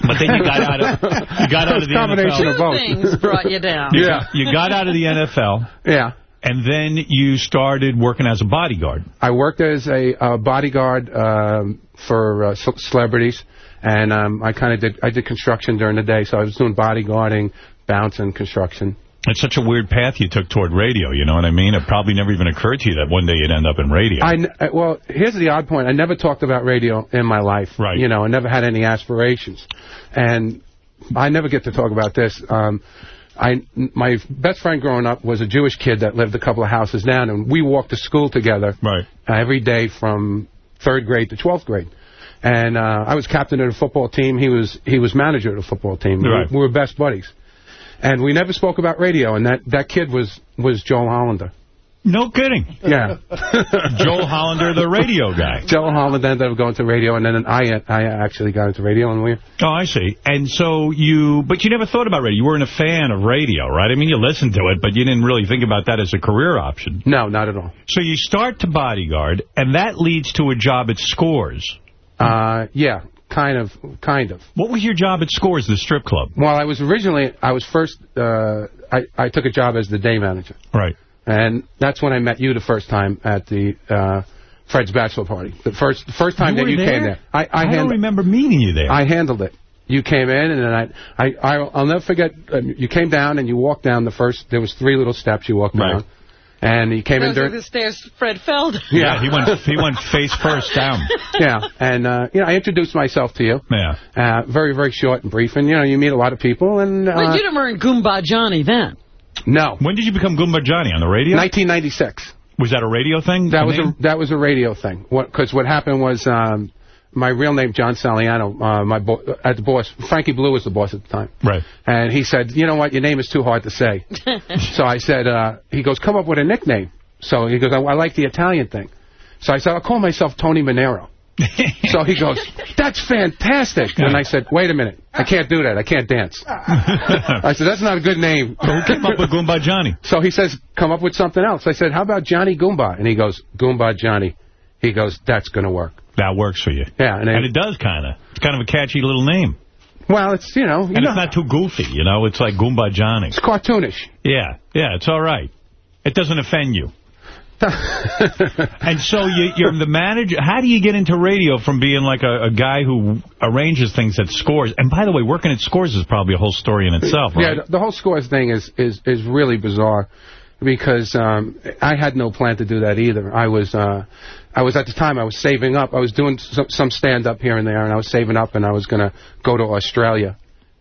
But then you got out of you got out of the combination NFL. of both. Things brought you down. You Yeah. got- you got out of the NFL, Yeah. and then you started working as a bodyguard. I worked as a uh, bodyguard um, for uh, ce- celebrities, and um, I kind of did I did construction during the day, so I was doing bodyguarding, bouncing, construction. It's such a weird path you took toward radio, you know what I mean? It probably never even occurred to you that one day you'd end up in radio. I n- uh, well, here's the odd point. I never talked about radio in my life. Right. You know, I never had any aspirations, and I never get to talk about this. Um, I my best friend growing up was a Jewish kid that lived a couple of houses down, and we walked to school together. Right. every day from third grade to 12th grade. And uh, I was captain of the football team. He was he was manager of the football team. We- Right. We, were best buddies. And we never spoke about radio. And that, that kid was, was Joel Hollander. No kidding. Yeah. [LAUGHS] Joel Hollander, the radio guy. Joel Hollander ended up going to radio, and then I I actually got into radio. And we Oh, I see. And so you, but you never thought about radio. You weren't a fan of radio, right? I mean, you listened to it, but you didn't really think about that as a career option. no, not at all. So you start to bodyguard, and that leads to a job at Scores. Uh, yeah, kind of, kind of. What was your job at Scores, the strip club? Well, I was originally I was first uh, I I took a job as the day manager. Right. And that's when I met you the first time at the uh, Fred's bachelor party. The first the first time You that you came there? there. I, I, I don't remember meeting you there. I handled it. You came in, and then I, I, I'll I'll never forget. Um, you came down, and you walked down the first. There was three little steps you walked Right. down, And he came in Goes during... the stairs, Fred Felder. [LAUGHS] Yeah, he went he went [LAUGHS] face first down. yeah, and uh, you know, I introduced myself to you. Yeah. Uh, very, very short and brief, and you know, you meet a lot of people, and uh, But you didn't weren't Goomba Johnny then. no, When did you become Goomba Johnny on the radio? 1996. Was that a radio thing? That was name? a that was a radio thing. What because what happened was um, my real name John Sialiano. Uh, my bo at the boss Frankie Blue was the boss at the time, right. and he said, you know what, your name is too hard to say. [LAUGHS] so I said, uh, he goes, come up with a nickname. So he goes, I, I like the Italian thing. So I said, I'll call myself Tony Manero. so he goes, that's fantastic. And I said, wait a minute. I can't do that. I can't dance. [LAUGHS] I said, that's not a good name. So who came up with Goomba Johnny? So he says, come up with something else. I said, how about Johnny Goomba? And he goes, Goomba Johnny. He goes, that's going to work. That works for you. Yeah. And, And it does kind of. It's kind of a catchy little name. well, it's, you know, you And know it's not too goofy, you know? It's like Goomba Johnny. it's cartoonish. Yeah, yeah, it's all right. It doesn't offend you. [LAUGHS] and so you, you're the manager. How do you get into radio from being like a, a guy who arranges things at Scores? And by the way, working at Scores is probably a whole story in itself, right? Yeah, the, the whole scores thing is is is really bizarre because um, I had no plan to do that either. I was uh, I was at the time I was saving up. I was doing some, some stand up here and there, and I was saving up, and I was going to go to Australia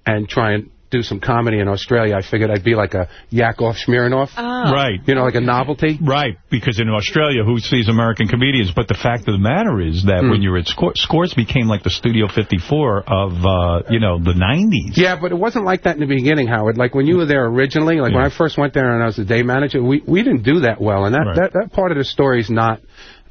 and try and do some comedy in Australia. I figured I'd be like a Yakov Smirnoff. Right. You know, like a novelty. Right, because in Australia, who sees American comedians? But the fact of the matter is that Hmm. when you're at Scores, Scores became like the Studio 54 of, uh, you know, the 90s. Yeah, but it wasn't like that in the beginning, Howard. Like when you were there originally, like when I first went there and I was the day manager, we we didn't do that well, and that Right. that, that part of the story is not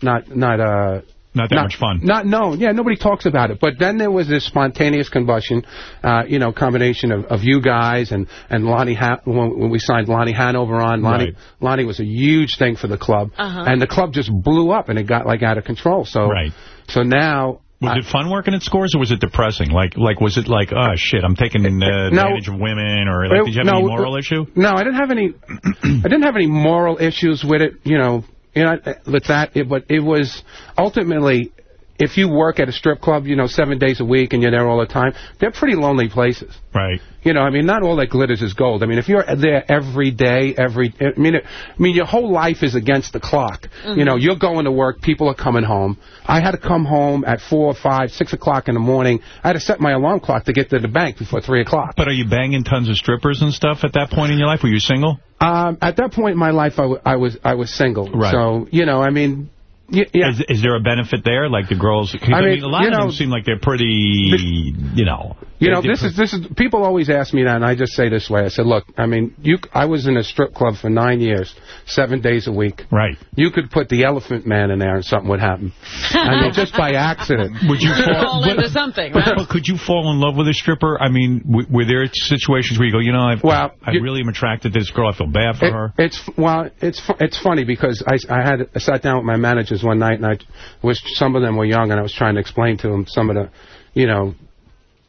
not not uh Not that much fun. Not known. Yeah, nobody talks about it. But then there was this spontaneous combustion, uh, you know, combination of, of you guys and and Lonnie ha- when, when we signed Lonnie Hanover on. Lonnie Right. Lonnie was a huge thing for the club, Uh-huh. and the club just blew up and it got like out of control. So Right. So now. Was it fun working at Scores, or was it depressing? Like, like was it like, oh, shit, I'm taking uh, No. advantage of women, or like, did you have No, any moral issue? No, I didn't have any. [CLEARS THROAT] I didn't have any moral issues with it. You know, you know, with that. It, but it was ultimately, if you work at a strip club, you know, seven days a week and you're there all the time, they're pretty lonely places. Right. You know, I mean, not all that glitters is gold. I mean, if you're there every day, every, I mean, it, I mean, your whole life is against the clock. You know, you're going to work, people are coming home. I had to come home at four, five, six o'clock in the morning. I had to set my alarm clock to get to the bank before three o'clock. But are you banging tons of strippers and stuff at that point in your life? Were you single? Um, at that point in my life, I, w- I was I was single. Right. So you know, I mean, y- yeah. Is, is there a benefit there? Like the girls, I, I mean, mean, a lot of know, them seem like they're pretty, you know. You know, this is this is people always ask me that, and I just say this way. I said, look, I mean, you, I was in a strip club for nine years, seven days a week. Right. You could put the Elephant Man in there, and something would happen. I mean, [LAUGHS] just by accident. Would you fall into something, right? But could you fall in love with a stripper? I mean, were there situations where you go, you know, I've, Well, I really am attracted to this girl. I feel bad for It- her. It's well, it's it's funny because I I had I sat down with my managers one night and I was some of them were young and I was trying to explain to them some of the, you know,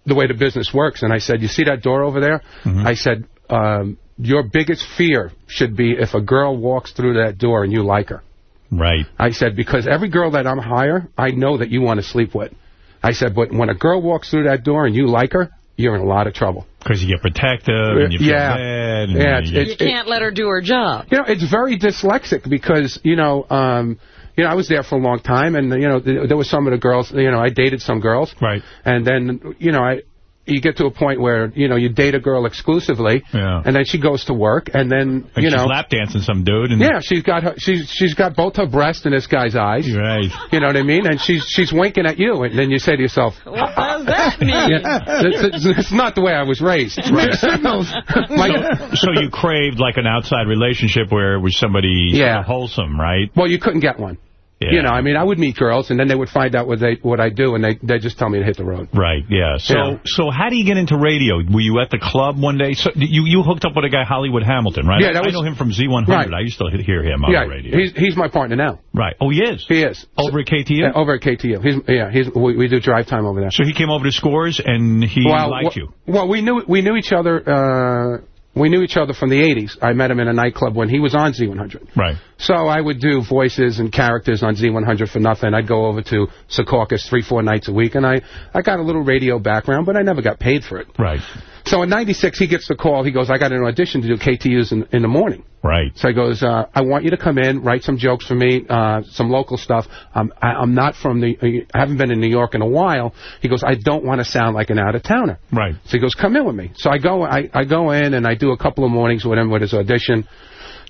the way the business works and I said, you see that door over there? Mm-hmm. I said, um, your biggest fear should be if a girl walks through that door and you like her. Right. I said because every girl that I'm hire, I know that you want to sleep with. I said, but when a girl walks through that door and you like her, you're in a lot of trouble. Because you get protective and you feel Yeah. bad. And Yeah, you- You can't let her do her job. You know, it's very dyslexic because, you know, um, you know, I was there for a long time, and, you know, th- there were some of the girls, you know, I dated some girls. Right. And then, you know, I you get to a point where, you know, you date a girl exclusively, Yeah. and then she goes to work, and then, Like you she's know... lap dancing some dude. And Yeah, she's got her, she's she's got both her breasts in this guy's eyes. Right. You know what I mean? And she's she's winking at you, and then you say to yourself, What does that [LAUGHS] mean? yeah, it's, it's, it's not the way I was raised. Right. signals. [LAUGHS] so, so you craved like an outside relationship where it was somebody Yeah. wholesome, right? Well, you couldn't get one. Yeah. You know, I mean, I would meet girls, and then they would find out what they what I do, and they they just tell me to hit the road. Right, yeah. So Yeah. so how do you get into radio? Were you at the club one day? So you you hooked up with a guy, Hollywood Hamilton, right? Yeah, that I was- know him from Z100. Right. I used to hear him on yeah, the radio. he's he's my partner now. Right. Oh, he is? He is Over at KTU? Yeah, over at KTU. He's yeah, he's we, we do drive time over there. So he came over to Scores and he liked wh- you. Well, we knew we knew each other. Uh, we knew each other from the 80s. I met him in a nightclub when he was on Z100. Right. So I would do voices and characters on Z100 for nothing. I'd go over to Secaucus three, four nights a week, and I, I got a little radio background, but I never got paid for it. Right. So in 96, he gets the call. He goes, I got an audition to do KTUs in, in the morning. Right. So he goes, uh, I want you to come in, write some jokes for me, uh, some local stuff. Um, I, I'm not from the, I haven't been in New York in a while. He goes, I don't want to sound like an out-of-towner. Right. So he goes, come in with me. So I go, I, I go in and I do a couple of mornings with him with his audition.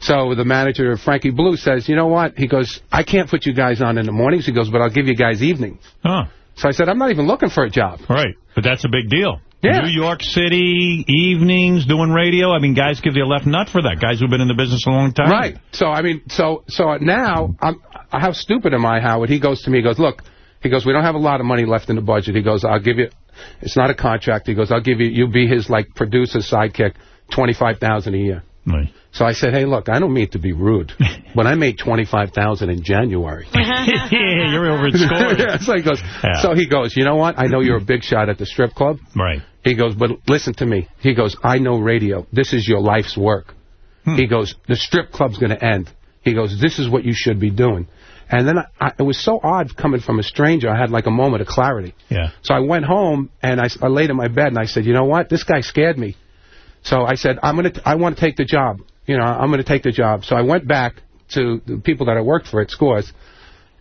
So the manager, of Frankie Blue, says, you know what? He goes, I can't put you guys on in the mornings. He goes, but I'll give you guys evenings. Huh. So I said, I'm not even looking for a job. Right. But that's a big deal. Yeah. New York City, evenings, doing radio. I mean, guys give you a left nut for that. Guys who've been in the business a long time. Right. So, I mean, so so now, I'm, how stupid am I, Howard? He goes to me, he goes, look, he goes, we don't have a lot of money left in the budget. He goes, I'll give you, it's not a contract. He goes, I'll give you, you'll be his, like, producer sidekick, 25000 a year. Right. So I said, hey, look, I don't mean to be rude, [LAUGHS] but I made 25000 in January. [LAUGHS] yeah, you're over at Scores. [LAUGHS] yeah, so he goes, Yeah. so he goes, you know what? I know you're a big shot at the strip club. Right. He goes, but listen to me. He goes, I know radio. This is your life's work. Hmm. He goes, the strip club's going to end. He goes, this is what you should be doing. And then I, I, it was so odd coming from a stranger. I had like a moment of clarity. Yeah. So I went home and I, I laid in my bed and I said, you know what? This guy scared me. So I said, I'm gonna, I want to take the job. You know, I'm going to take the job. So I went back to the people that I worked for at Scores,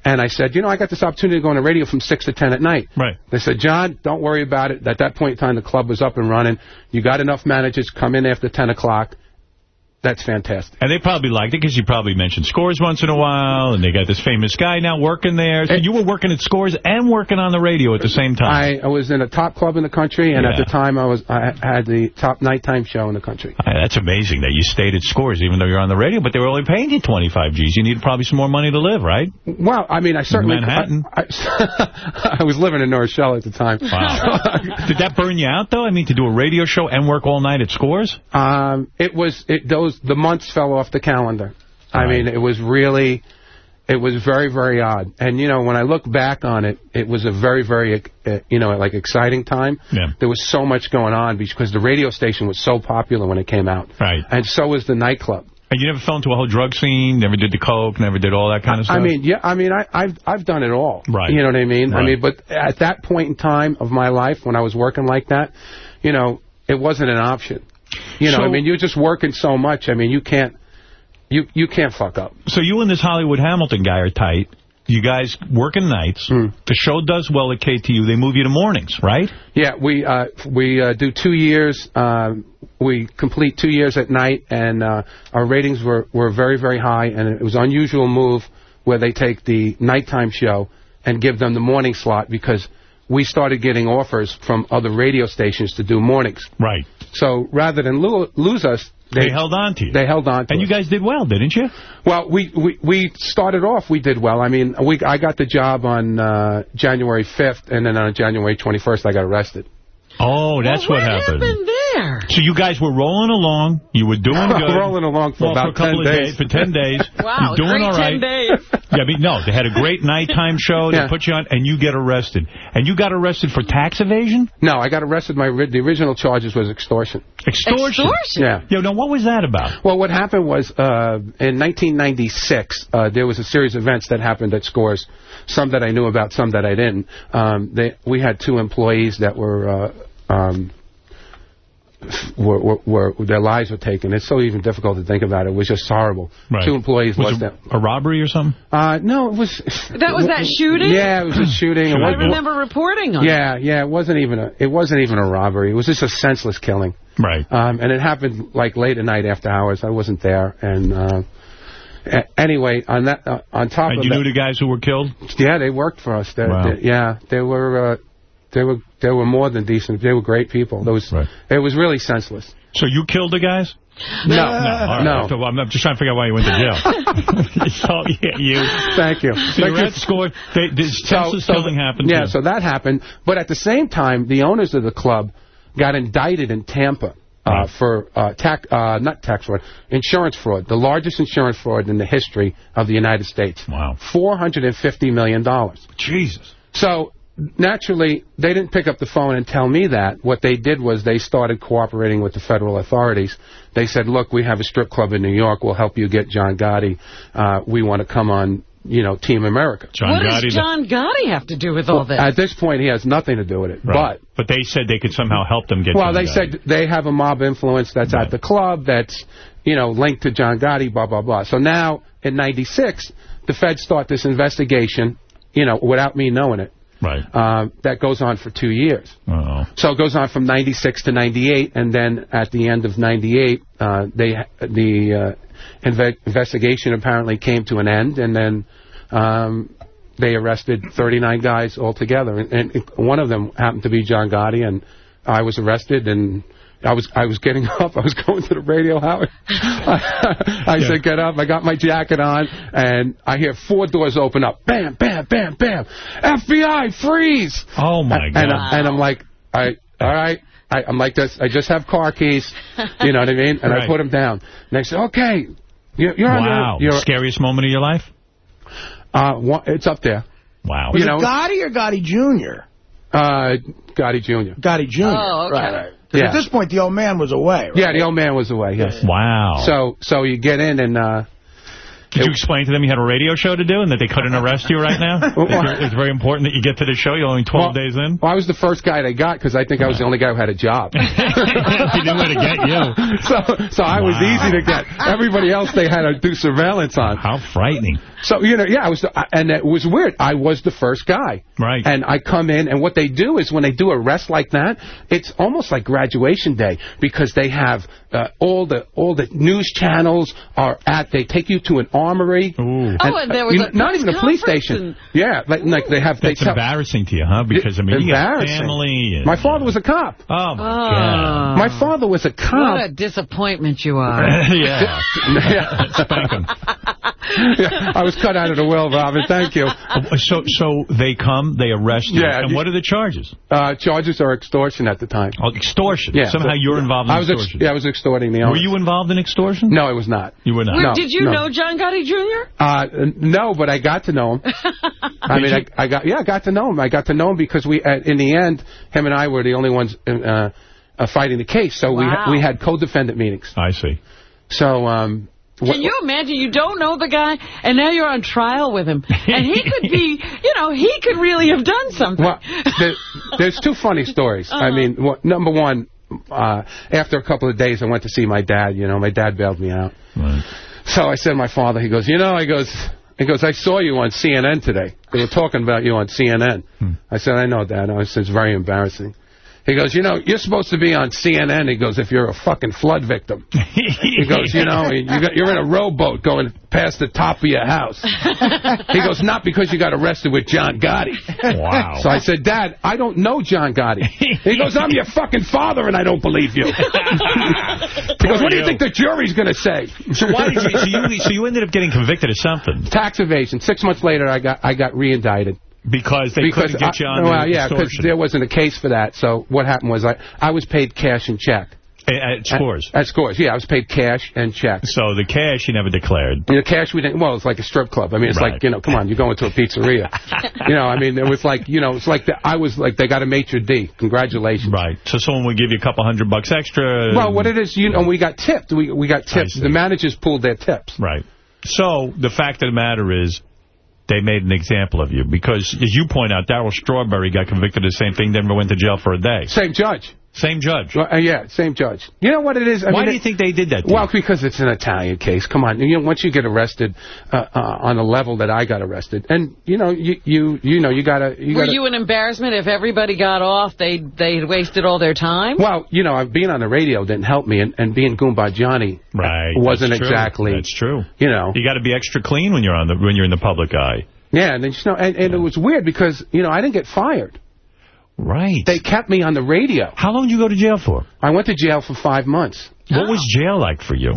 and I said, you know, I got this opportunity to go on the radio from 6 to 10 at night. Right. They said, John, don't worry about it. At that point in time, the club was up and running. You got enough managers come in after 10 o'clock. That's fantastic. And they probably liked it because you probably mentioned Scores once in a while, and they got this famous guy now working there. So you were working at Scores and working on the radio at the same time. I, I was in a top club in the country, and at the time I was I had the top nighttime show in the country. That's amazing that you stayed at Scores even though you're on the radio, but they were only paying you 25 G's. You needed probably some more money to live, right? Well, I mean, I certainly... Manhattan. I, I, [LAUGHS] I was living in North Shell at the time. Wow. Did that burn you out, though? I mean, to do a radio show and work all night at Scores? Um, it was it those the months fell off the calendar. I mean, it was really, it was very very odd. And you know, when I look back on it, it was a very very uh, you know like exciting time. Yeah. There was so much going on because the radio station was so popular when it came out. Right. And so was the nightclub. And you never fell into a whole drug scene, never did the coke, never did all that kind of stuff? I mean, yeah, I mean, I, I've I've done it all. Right. You know what I mean? I mean, but at that point in time of my life, when I was working like that, you know, it wasn't an option. You know, So- I mean, you're just working so much. I mean, you can't, you you can't fuck up. So you and this Hollywood Hamilton guy are tight. You guys working nights. Hmm. The show does well at KTU. They move you to mornings, right? Yeah, we uh, we uh, do two years. Um, we complete two years at night, and uh, our ratings were, were very, very high. And it was an unusual move where they take the nighttime show and give them the morning slot because we started getting offers from other radio stations to do mornings. Right. So rather than lo lose us, They, held on to you. They held on to you. And you guys did well, didn't you? Well, we, we we started off, we did well. I mean, we I got the job on uh, January 5th, and then on January 21st, I got arrested. Oh, that's what, happened. There? So you guys were rolling along. You were doing [LAUGHS] good. Rolling along for Well, about a couple 10 of days. For 10 days. [LAUGHS] Wow, You're doing great all right. 10 days. [LAUGHS] Yeah, I mean, no, they had a great nighttime show. They Yeah. put you on, and you get arrested. And you got arrested for tax evasion? No, I got arrested. My the original charges was extortion. Extortion? Extortion? Yeah. Yo, now, what was that about? Well, what happened was uh, in 1996, uh, there was a series of events that happened at Scores. Some that I knew about, some that I didn't. Um, they, we had two employees that were. Uh, um, were, were, were their lives were taken. It's so even difficult to think about it. It was just horrible. Right. Two employees Was lost it their. a robbery or something? Uh, no, it was. That was that shooting? Yeah, it was a shooting. It I wasn't- remember reporting on it. Yeah, yeah, it wasn't even a it wasn't even a robbery. It was just a senseless killing. Right. Um, and it happened like late at night after hours. I wasn't there. And uh, anyway, on that uh, on top And of you that, knew the guys who were killed? yeah, they worked for us. They, Wow. they- yeah, they were uh, they were they were more than decent. They were great people. Those it was really senseless. So you killed the guys? No, No. All right. no. So I'm just trying to figure out why you went to jail. [LAUGHS] [LAUGHS] so, yeah, you. Thank you. So you're at score. They, this senseless killing happened. Yeah, too. so that happened. But at the same time, the owners of the club got indicted in Tampa uh, for uh, tax, uh, not tax fraud, insurance fraud, the largest insurance fraud in the history of the United States. Wow. $450 million. Jesus. So naturally, they didn't pick up the phone and tell me that. What they did was they started cooperating with the federal authorities. They said, look, we have a strip club in New York. We'll help you get John Gotti. Uh, we want to come on, you know, Team America. what does John Gotti have to do with all this? At this point, he has nothing to do with it. Right. But they said they could somehow help them get well, John they Gotti. said they have a mob influence that's at the club, that's you know, linked to John Gotti, blah, blah, blah. So now, in 96, the feds start this investigation, you know, without me knowing it. Right. Uh, that goes on for two years. Uh-oh. So it goes on from 96 to 98, and then at the end of 98, uh, they the uh, inve investigation apparently came to an end, and then um, they arrested 39 guys altogether. And, and one of them happened to be John Gotti, and I was arrested, and I was I was getting [LAUGHS] up. I was going to the radio, Howard. [LAUGHS] I, I said, get up. I got my jacket on, and I hear four doors open up. Bam, bam, bam, bam. FBI, freeze! Oh, my And, God. I, and I'm like, I, all right. I, I'm like this. I just have car keys. [LAUGHS] You know what I mean? And Right. I put them down. And I said, okay, you're, you're wow. under... You're, Scariest moment of your life? uh, one, it's up there. Wow. Was You it know- Gotti or Gotti Jr.? Uh, Gotti Jr. Gotti Jr. Oh, okay. Right, right. 'Cause Yeah. At this point, the old man was away. Right? Yeah, the old man was away, yes. Wow. So so you get in and... Uh, Did you explain to them you had a radio show to do and that they couldn't arrest you right now? [LAUGHS] It's- very important that you get to the show. You're only 12 Well- days in. Well, I was the first guy they got because I think I was the only guy who had a job. [LAUGHS] [LAUGHS] He knew where to get you. So, so I was easy to get. Everybody else they had to do surveillance on. How frightening. So, you know, yeah, I was, the, and it was weird. I was the first guy. Right. And I come in, and what they do is when they do arrests like that, it's almost like graduation day because they have uh, all the all the news channels are at. They take you to an armory. Ooh. Oh, and there was you a not even a police conference station. Yeah, like, like they have. They That's tell, embarrassing to you, huh? Because, I mean, you got family. And, My father was a cop. Oh, my Oh. God. My father was a cop. What a disappointment you are. [LAUGHS] yeah. [LAUGHS] yeah. [LAUGHS] Spank 'em. Yeah, I was cut out of the will, Robin. Thank you. So, so they come, they arrest you. Yeah. And what are the charges? Uh, charges are extortion at the time. Oh, extortion. Yeah. Somehow you're involved in I was ex- extortion. yeah, I was extorting the Were you involved in extortion? No, I was not. You were not. Wait, No, did you no. know John Gotti Jr.? Uh, no, but I got to know him. [LAUGHS] I mean, I, I got yeah, I got to know him. I got to know him because we, uh, in the end, him and I were the only ones uh, uh, fighting the case. So we Wow. we had co-defendant meetings. I see. So um, Can you imagine? You don't know the guy, and now you're on trial with him. And he could be, [LAUGHS] you know, he could really have done something. Well, there, there's two funny stories. I Uh-huh. mean, wha- number one, uh, after a couple of days, I went to see my dad. You know, my dad bailed me out. So I said to my father, he goes, you know, he goes, he goes, I saw you on CNN today. They were talking about you on CNN. Hmm. I said, I know, Dad. I said, it's very embarrassing. He goes, you know, you're supposed to be on CNN. He goes, if you're a fucking flood victim. He goes, you know, you got, you're in a rowboat going past the top of your house. He goes, not because you got arrested with John Gotti. Wow. So I said, Dad, I don't know John Gotti. He goes, I'm your fucking father and I don't believe you. He goes, what do you think the jury's going to say? So why did you, so you, so you ended up getting convicted of something? Tax evasion. Six months later, I got I got re-indicted. Because they because couldn't get you I, on well, the yeah, because there wasn't a case for that. So what happened was I I was paid cash and check. At, at scores. At, at scores, yeah, I was paid cash and check. So the cash you never declared. You know, cash we didn't. Well, it's like a strip club. I mean, it's Right. like you know, come on, you're going to a pizzeria. [LAUGHS] you know, I mean, it was like you know, it's like the, I was like they got a maitre d. Congratulations. Right. So someone would give you a couple hundred bucks extra. Well, what it is, you know, we got tipped. We we got tips. see. The managers pulled their tips. Right. So the fact of the matter is, they made an example of you because, as you point out, Darryl Strawberry got convicted of the same thing, then went to jail for a day. Same judge. Same judge. Uh, yeah, same judge. You know what it is? I Why mean, do you it- think they did that? Well, you? because it's an Italian case. Come on, you know, once you get arrested uh, uh, on a level that I got arrested, and you know, you you you know, you gotta you Were gotta. you an embarrassment if everybody got off? They they wasted all their time. well, you know, being on the radio didn't help me, and, and being Goomba Johnny Right. wasn't That's exactly. That's true. You know. You got to be extra clean when you're on the when you're in the public eye. Yeah, and then, you know, and, and it was weird because you know I didn't get fired. Right. They kept me on the radio. How long did you go to jail for? I went to jail for five months. What was jail like for you?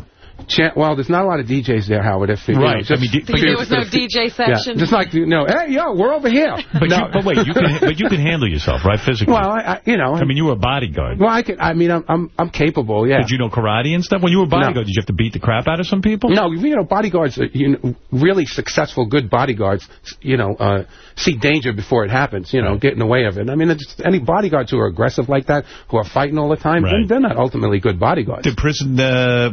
Well, there's not a lot of DJs there, Howard. If you Right. know, just I mean, Think there was no DJ section? Yeah, just like you know, hey, yo, we're over here. [LAUGHS] But, no, you, but wait, you can but you can handle yourself, right? Physically. well, I, I, you know, I mean, you were a bodyguard. well, I can. I mean, I'm I'm, I'm capable. Yeah. Did you know karate and stuff? When you were a bodyguard, No. did you have to beat the crap out of some people? No, you know, bodyguards, uh, you know, really successful, good bodyguards, you know, uh, see danger before it happens, you know, get in the way of it. I mean, it's, any bodyguards who are aggressive like that, who are fighting all the time, Right. they're, not ultimately good bodyguards. Did prison, uh,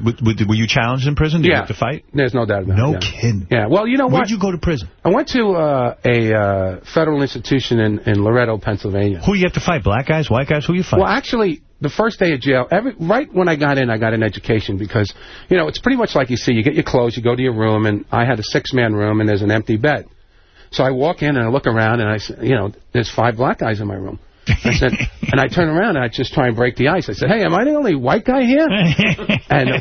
were you challenges in prison? Do you Yeah. have to fight? There's no doubt about No it. yeah. kidding. Yeah, well, you know what? Where'd you go to prison? I went to uh, a uh, federal institution in, in Loretto, Pennsylvania. Who you have to fight? Black guys, white guys? Who you fight? Well, actually, the first day of jail, every right when I got in, I got an education because, you know, it's pretty much like you see. You get your clothes, you go to your room, and I had a six-man room, and there's an empty bed. So I walk in and I look around, and I, you know, there's five black guys in my room. I said, and I turn around and I just try and break the ice. I said, "Hey, am I the only white guy here?" [LAUGHS] and uh,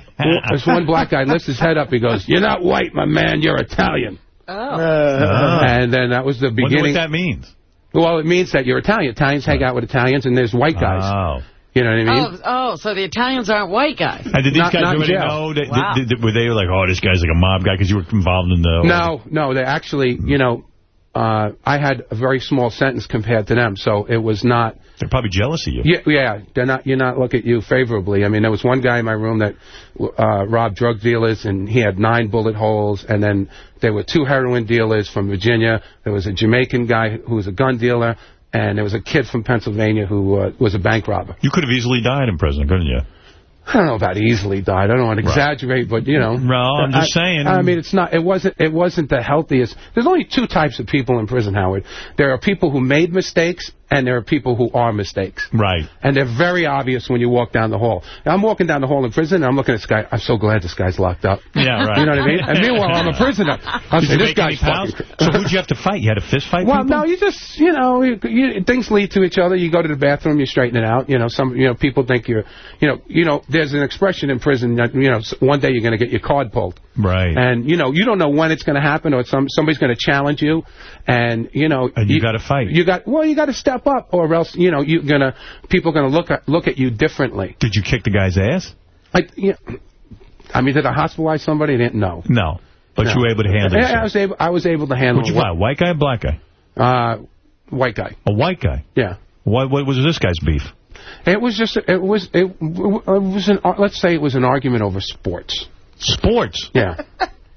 this one black guy lifts his head up. He goes, "You're not white, my man. You're Italian." Oh. And then that was the Wonder beginning. what that means. Well, it means that you're Italian. Italians hang out with Italians, and there's white guys. Oh. You know what I mean? Oh, oh, so the Italians aren't white guys. And did these Not- guys not in already know? That, Wow. did, did- were they like, oh, this guy's like a mob guy because you were involved in the... No, no, they actually, you know, uh, I had a very small sentence compared to them, so it was not. They're probably jealous of you. Yeah, yeah, they're not. You're not look at you favorably. I mean, there was one guy in my room that uh, robbed drug dealers, and he had nine bullet holes. And then there were two heroin dealers from Virginia. There was a Jamaican guy who was a gun dealer, and there was a kid from Pennsylvania who uh, was a bank robber. You could have easily died in prison, couldn't you? I don't know about easily died. I don't want to Right. exaggerate, but you know. No, I'm just I- saying. I mean, it's not. It wasn't. It wasn't the healthiest. There's only two types of people in prison, Howard. There are people who made mistakes, and there are people who are mistakes. Right. And they're very obvious when you walk down the hall. Now, I'm walking down the hall in prison, and I'm looking at this guy. I'm so glad this guy's locked up. Yeah, [LAUGHS] right. You know what I mean? And meanwhile, I'm a prisoner. [LAUGHS] I'm saying this guy's fucking. So who'd [LAUGHS] you have to fight? You had a fist fight? Well, people? no, you just, you know, you, you, things lead to each other. You go to the bathroom, you straighten it out. You know, some, you know, people think you're, you know, you know, there's an expression in prison that, you know, one day you're going to get your card pulled. Right. And, you know, you don't know when it's going to happen or some somebody's going to challenge you. And, you know. And you gotta fight. You got, well, you got to step up or else, you know, you're to, people are going to look at, look at you differently. Did you kick the guy's ass? I, you know, I mean, did I hospitalize somebody? I didn't know. No. But No. you were able to handle Yeah, I yourself. was able, I was able to handle you fight? White guy black guy? Uh, white guy. A white guy? Yeah. What, what was this guy's beef? It was just, it was, it, it was an, let's say it was an argument over sports. Sports? Yeah.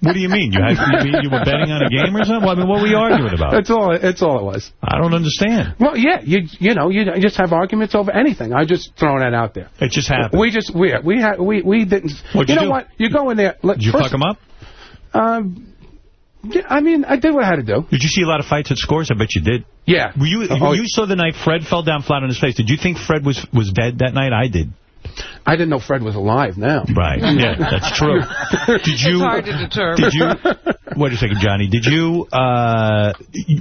What do you mean? You had you, mean you were betting on a game or something? I mean, what were you arguing about? That's all, that's all it was. I don't understand. Well, yeah, you you know, you just have arguments over anything. I just throwing that out there. It just happened. We just, we, we had, we, we didn't, What'd you you know do? what? You go in there. Let, Did you first, fuck him up? Um, yeah, I mean, I did what I had to do. Did you see a lot of fights at scores? I bet you did. Yeah. Were you Oh, you saw the night Fred fell down flat on his face? Did you think Fred was was dead that night? I did. I didn't know Fred was alive now. Right. [LAUGHS] Yeah, that's true. [LAUGHS] Did you? It's hard to determine. Did you? Wait a second, Johnny. Did you? uh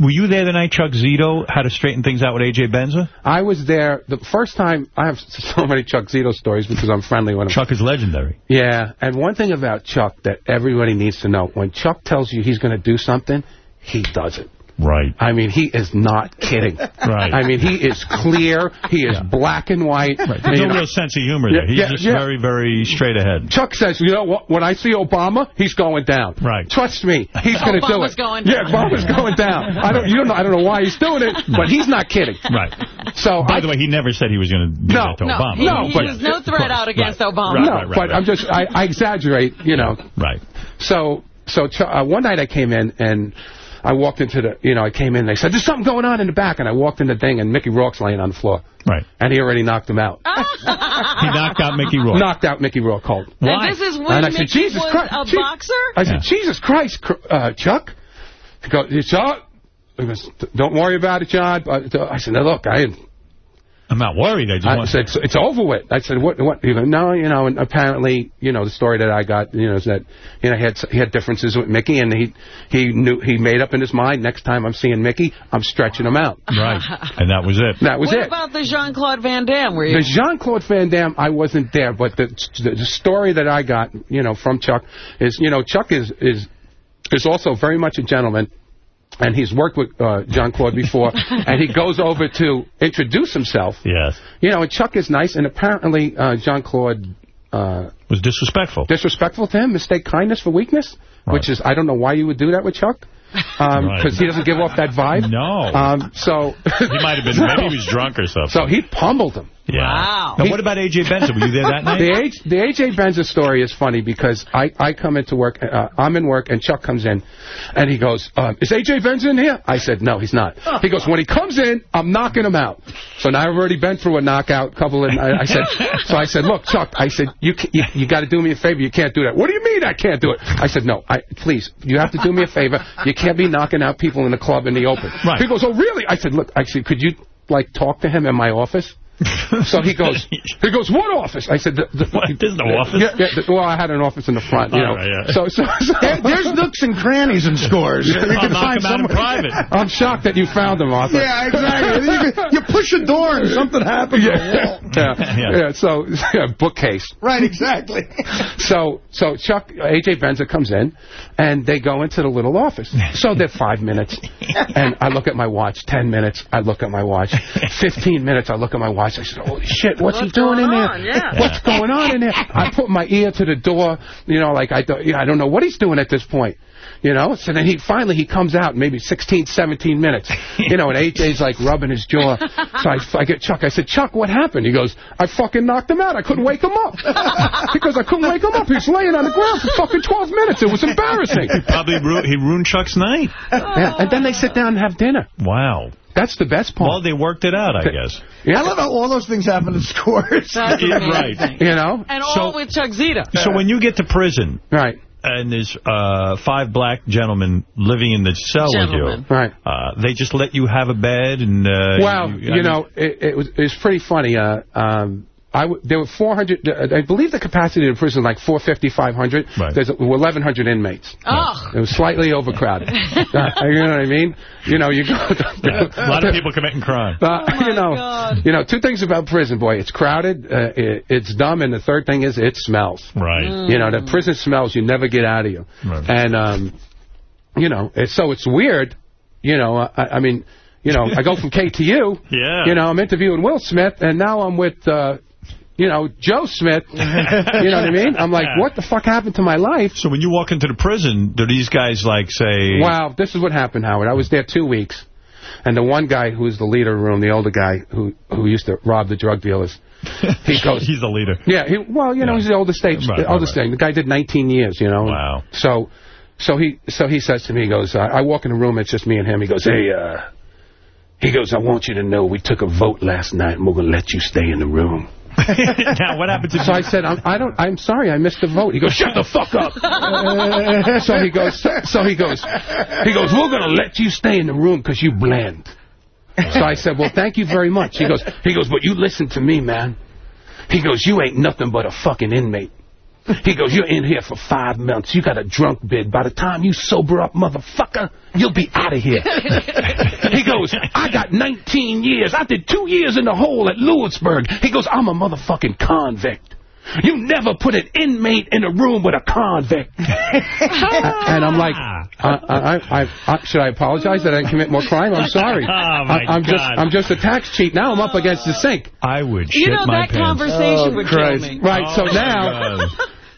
Were you there the night Chuck Zito had to straighten things out with AJ Benza? I was there the first time. I have [LAUGHS] so many Chuck Zito stories because I'm friendly with him. Chuck is legendary. Yeah, and one thing about Chuck that everybody needs to know, when Chuck tells you he's going to do something, he does it. Right. I mean, he is not kidding. [LAUGHS] Right. I mean, he is clear. He is black and white. Right. There's you no know, real sense of humor there. Yeah, He's yeah, just yeah. very, very straight ahead. Chuck says, you know what? When I see Obama, he's going down. Right. Trust me, he's going to do Obama's it. going yeah, down. Obama's going down. I don't. You don't know. I don't know why he's doing it, but he's not kidding. Right. So By I, the way, he never said he was going to do No, that to No, Obama. he, No, he but- used no threat out against Right. Obama. Right, no, right, right, but right. I'm just. I, I exaggerate. You know. Right. So so uh, one night I came in and I walked into the, you know, I came in they said, there's something going on in the back. And I walked in the thing and Mickey Rourke's laying on the floor. Right. And he already knocked him out. [LAUGHS] He knocked out Mickey Rourke. Knocked out Mickey Rourke cold. Why? And this is when And I Mickey said, Jesus was Christ. a Je- boxer? I said, Yeah. Jesus Christ, uh, Chuck. He goes, Chuck. He goes, don't worry about it, John. But, uh, I said, now look, I, I'm not worried. I just I said, "So it's over with. I said, what, what? He goes, no, you know, and apparently, you know, the story that I got, you know, is that, you know, he had, he had differences with Mickey, and he, he knew, he made up in his mind, next time I'm seeing Mickey, I'm stretching him out. Right. And that was it. That was what it. about the Jean-Claude Van Damme? Were you? The Jean-Claude Van Damme, I wasn't there, but the, the the story that I got, you know, from Chuck is, you know, Chuck is is is also very much a gentleman, and he's worked with uh, Jean-Claude before, [LAUGHS] and he goes over to introduce himself. Yes. You know, and Chuck is nice, and apparently uh, Jean-Claude uh, Was disrespectful. disrespectful to him, mistake kindness for weakness, which is I don't know why you would do that with Chuck, because Right. he doesn't give off that vibe. No. Um, so He might have been, maybe he was drunk or [LAUGHS] something. so he pummeled him. Yeah. Wow. Now, what about A.J. Benza? Were you there that [LAUGHS] night? The, A.J. Benza story is funny because I, I come into work, uh, I'm in work, and Chuck comes in, and he goes, um, is A.J. Benza in here? I said, no, he's not. He goes, when he comes in, I'm knocking him out. So now I've already been through a knockout couple, and I, I said, [LAUGHS] so I said, look, Chuck, I said, you you, you got to do me a favor. You can't do that. What do you mean I can't do it? I said, no, I please, you have to do me a favor. You can't be knocking out people in the club in the open. Right. He goes, oh, really? I said, look, I said, could you, like, talk to him in my office? [LAUGHS] So he goes, he goes, what office? I said, the, the, There's no office. Yeah, yeah, the- well, I had an office in the front, you know. All right, yeah. So, so, so There, there's nooks and crannies in scores. You I'll can knock find him out in someone. private. [LAUGHS] I'm shocked that you found them, Arthur. Yeah, exactly. You, can- you push a door and something happens. Yeah, [LAUGHS] yeah, Yeah. yeah. So, yeah, bookcase. Right, exactly. So, so Chuck, AJ Benza comes in, and they go into the little office. So they're five minutes, and I look at my watch. Ten minutes, I look at my watch. Fifteen minutes, I look at my watch. I said, "Holy shit, what's, he doing in there? on? Yeah. [LAUGHS] What's going on in there?" I put my ear to the door. You know, like I, don't- I don't know what he's doing at this point. You know, so then he finally he comes out maybe 16, 17 minutes. [LAUGHS] You know, and AJ's like rubbing his jaw. So I, I get Chuck. I said, Chuck, what happened? He goes, I fucking knocked him out. I couldn't wake him up. [LAUGHS] because I couldn't wake him up. He was laying on the ground for fucking 12 minutes. It was embarrassing. Probably ru he ruined Chuck's night. Yeah, and then they sit down and have dinner. Wow. That's the best part. Well, they worked it out, I guess. Yeah. I love how all those things happen in scores. That's [LAUGHS] Yeah, amazing. right. You know? And all with Chuck Zito. So when you get to prison, Right. And there's uh, five black gentlemen living in the cell Gentlemen. with you, Right. uh, they just let you have a bed and... Uh, Well, I you, mean- know, it, it was it was pretty funny. Uh, um, I w there were 400. uh, I believe the capacity of the prison is like 450, 500. Right. There's 1,100 inmates. Oh. It was slightly overcrowded. [LAUGHS] uh, you know what I mean? You know, you go. [LAUGHS] Yeah, a lot of people committing crime. Uh, you know, God. you know, two things about prison, boy. It's crowded, uh, it, it's dumb, and the third thing is it smells. Right. You know, the prison smells you never get out of you. Right. And, um, you know, it's, so it's weird. You know, I, I mean, you know, I go from KTU. [LAUGHS] Yeah. You know, I'm interviewing Will Smith, and now I'm with, uh, you know, Joe Smith. [LAUGHS] you know what I mean? I'm like, what the fuck happened to my life? So when you walk into the prison, do these guys like say... Wow, this is what happened, Howard. I was there two weeks, and the one guy who was the leader of the room, the older guy who who used to rob the drug dealers, [LAUGHS] he goes, He's the leader. yeah, he, well, you know, Yeah. he's the oldest state, Right, right, oldest right. thing. The guy did 19 years, you know. Wow. So, so he, so he says to me, he goes, I, I walk in the room, it's just me and him. He goes, hey, uh, he goes, I want you to know we took a vote last night, and we're gonna let you stay in the room. [LAUGHS] now, what happened to So I said, I'm, I don't, I'm sorry, I missed the vote. He goes, shut the fuck up. [LAUGHS] so he goes, so he goes, he goes, we're going to let you stay in the room because you blend. So I said, well, thank you very much. He goes, he goes, but you listen to me, man. He goes, you ain't nothing but a fucking inmate. He goes, you're in here for five months. You got a drunk bid. By the time you sober up, motherfucker, you'll be out of here. [LAUGHS] he goes, I got 19 years. I did two years in the hole at Lewisburg. He goes, I'm a motherfucking convict. You never put an inmate in a room with a convict. [LAUGHS] and I'm like, ah. I, I, I, I, should I apologize that I didn't commit more crime? I'm sorry. [LAUGHS] Oh, my I, am just, God. I'm just a tax cheat. Now I'm up against the sink. I would You know, that pants. conversation oh, would kill me. Right, so Oh, my now, God.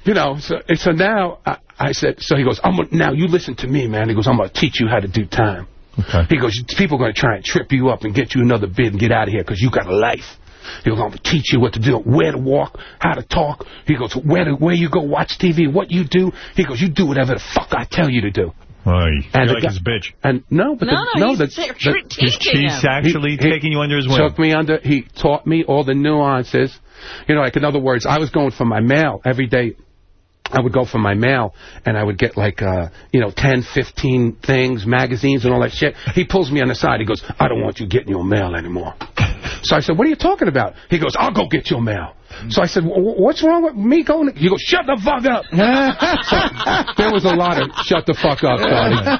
You know, so, so now I, I said, so he goes, I'm gonna, now you listen to me, man. He goes, I'm going to teach you how to do time. Okay. He goes, people are going to try and trip you up and get you another bid and get out of here because you got a life. He goes, I'm going to teach you what to do, where to walk, how to talk. He goes, where to, where you go watch TV, what you do. He goes, you do whatever the fuck I tell you to do. Oy, And you're like guy- his bitch. And no, but No, the, no, no, he's the, the, He's, teaching he's him. actually He- he taking you under his wing. took me under, he taught me all the nuances. You know, like in other words, I was going for my mail every day. I would go for my mail, and I would get like, uh, you know, 10, 15 things, magazines and all that shit. He pulls me on the side. He goes, I don't want you getting your mail anymore. So I said, what are you talking about? He goes, I'll go get your mail. So I said, "Wh- what's wrong with me going? He goes, shut the fuck up. [LAUGHS] so, there was a lot of shut the fuck up.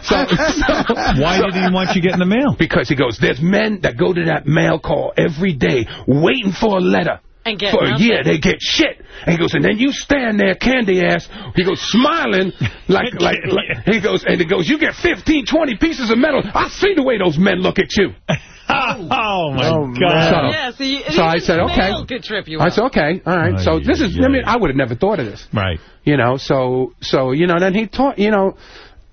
So, so, Why did he want you getting the mail? because he goes, there's men that go to that mail call every day waiting for a letter. And get for a year, they get shit. And he goes, and then you stand there, candy ass. He goes, smiling like, [LAUGHS] like, like, he goes, and he goes, you get 15, 20 pieces of metal. I see the way those men look at you. [LAUGHS] Oh, my Oh, God. man. Yeah, so, you, So I said, okay. Mail could trip you I up. said, okay, all right. So this is, I mean, I would have never thought of this. Right. You know, so, so, you know, then he taught, you know,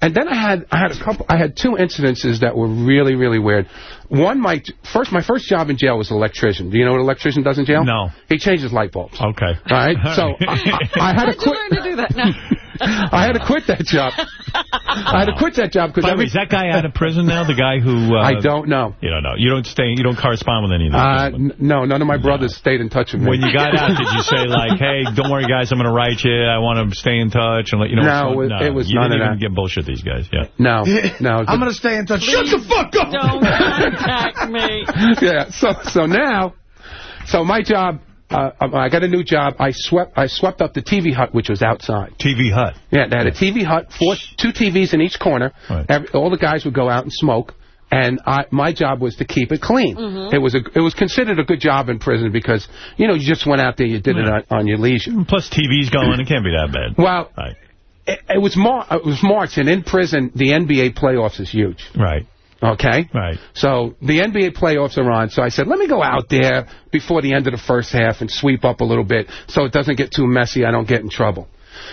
and then I had I had a couple I had two incidences that were really really weird. One, my first my first job in jail was an electrician. Do you know what an electrician does in jail? No. He changes light bulbs. Okay. All right. So [LAUGHS] I, I, I had to How'd you learn to do that? No. [LAUGHS] I had to quit that job. I had to quit that job because By the way, is that guy out of prison now? The guy who... Uh, I don't know. You don't know. You don't stay. You don't correspond with any of these Uh, no, none of my brothers stayed in touch with me. When you got out, did you say, like, [LAUGHS] hey, don't worry, guys, I'm going to write you. I want to stay in touch and let you know. No, what's it- going- it was you none didn't of even that. get bullshit these guys. Yeah. [LAUGHS] No, no. I'm going to stay in touch. Shut the fuck up! Don't contact me. yeah. So so now, so my job. Uh, I got a new job. I swept I swept up the TV hut, which was outside. TV hut. Yeah, they had a TV hut, four, two TVs in each corner. Every, all the guys would go out and smoke, and I, my job was to keep it clean. Mhm. It was a, it was considered a good job in prison because you know you just went out there, you did it on, on your leisure. Plus TV's going. It can't be that bad. Well, it, it was Mar- it was March, and in prison the NBA playoffs is huge. Right. Okay? Right. So the NBA playoffs are on, so I said, let me go out there before the end of the first half and sweep up a little bit so it doesn't get too messy, I don't get in trouble.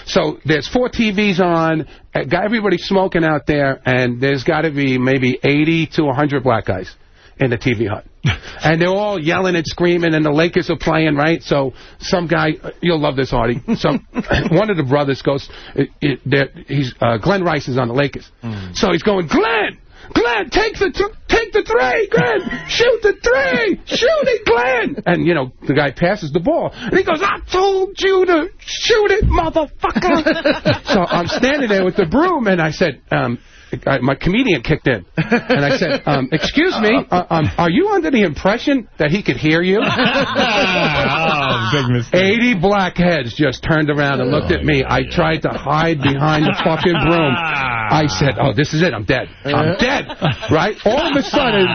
So there's four TVs on, uh, got everybody smoking out there, and there's got to be maybe 80 to 100 black guys in the TV hut. [LAUGHS] and they're all yelling and screaming, and the Lakers are playing, right? So some guy, you'll love this, Artie. Some [LAUGHS] one of the brothers goes, it, it, he's uh, Glen Rice is on the Lakers, so he's going, Glen, Glen, take the take the three, Glen, shoot the three, shoot it, Glen. And you know the guy passes the ball, and he goes, I told you to shoot it, motherfucker. [LAUGHS] so I'm standing there with the broom, and I said, um, I, my comedian kicked in, and I said, um, [LAUGHS] "Excuse me, uh, um, are you under the impression that he could hear you?" [LAUGHS] oh, big mistake. Eighty black heads just turned around and looked at me. I tried to hide behind the fucking broom. I said, "Oh, this is it. I'm dead. I'm dead." Right? All of a sudden,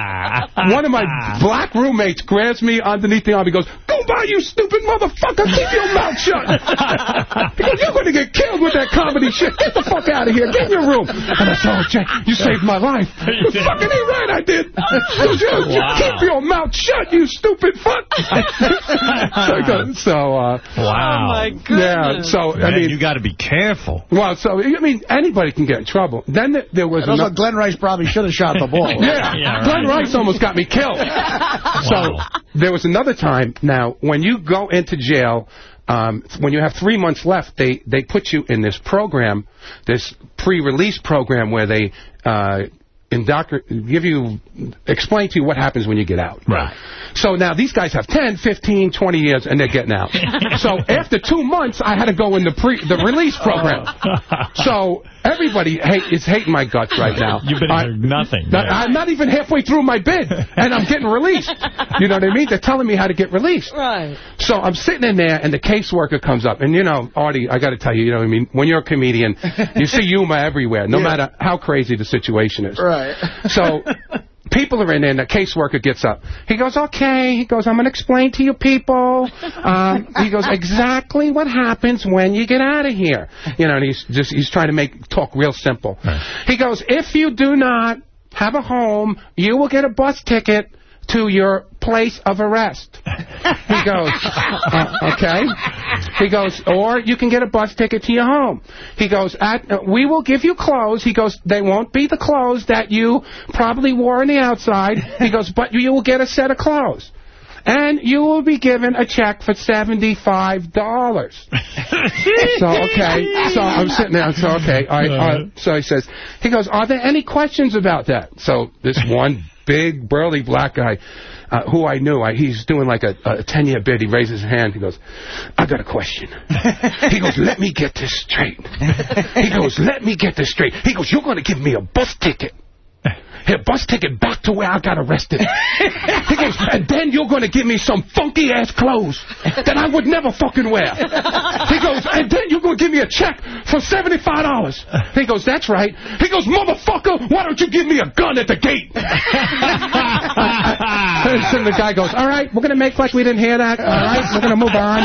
one of my black roommates grabs me underneath the arm. He goes, "Go by, you stupid motherfucker! Keep your mouth shut." because "You're going to get killed with that comedy shit. Get the fuck out of here. Get in your room." And I said, "Oh, Jay, you saved my life." [LAUGHS] You fucking ain't right. I did. [LAUGHS] He goes, "You- you Wow. Keep your mouth shut, you stupid fuck. [LAUGHS] so, so uh, Wow. Oh, my yeah. goodness. So I mean, you got to be careful. well, so I mean, anybody can get in trouble. Then th- there was And another. Glen Rice probably should have shot the ball. Yeah, Yeah, Glen right. Rice almost got me killed. So there was another time. Now, when you go into jail, um, when you have three months left, they they put you in this program, this pre-release program where they uh, indoctr- give you explain to you what happens when you get out. Right. So now these guys have 10, 15, 20 years, and they're getting out. [LAUGHS] so after two months, I had to go in the pre the release program. [LAUGHS] So everybody hate, is hating my guts right now. You've been I- here nothing. not- I'm not even halfway through my bid, and I'm getting released. You know what I mean? They're telling me how to get released. Right. So I'm sitting in there, and the caseworker comes up. And, you know, Artie, I got to tell you, you know what I mean? When you're a comedian, you see humor everywhere, no Yeah. matter how crazy the situation is. Right. So [LAUGHS] people are in there, and the caseworker gets up. He goes, okay. He goes, I'm going to explain to you people. Um, [LAUGHS] he goes, exactly what happens when you get out of here. You know, and he's just he's trying to make talk real simple. He goes, if you do not have a home, you will get a bus ticket to your place of arrest. He [LAUGHS] goes, uh, okay. He goes, or you can get a bus ticket to your home. He goes, at, uh, we will give you clothes. He goes, they won't be the clothes that you probably wore on the outside. He goes, but you will get a set of clothes. And you will be given a check for $75. so, okay. So I'm sitting there. So, okay. I, uh, so he says, he goes, are there any questions about that? So this one big, burly black guy, uh, who I knew, I, he's doing like a, a 10-year bid. He raises his hand. He goes, I got a question. [LAUGHS] he goes, let me get this straight. He goes, let me get this straight. He goes, you're going to give me a bus ticket. A bus ticket back to where I got arrested. [LAUGHS] he goes, and then you're going to give me some funky ass clothes that I would never fucking wear. He goes, and then you're going to give me a check for $75. He goes, that's right. He goes, motherfucker, why don't you give me a gun at the gate? [LAUGHS] and the guy goes, all right, we're going to make like we didn't hear that. All right, we're going to move on.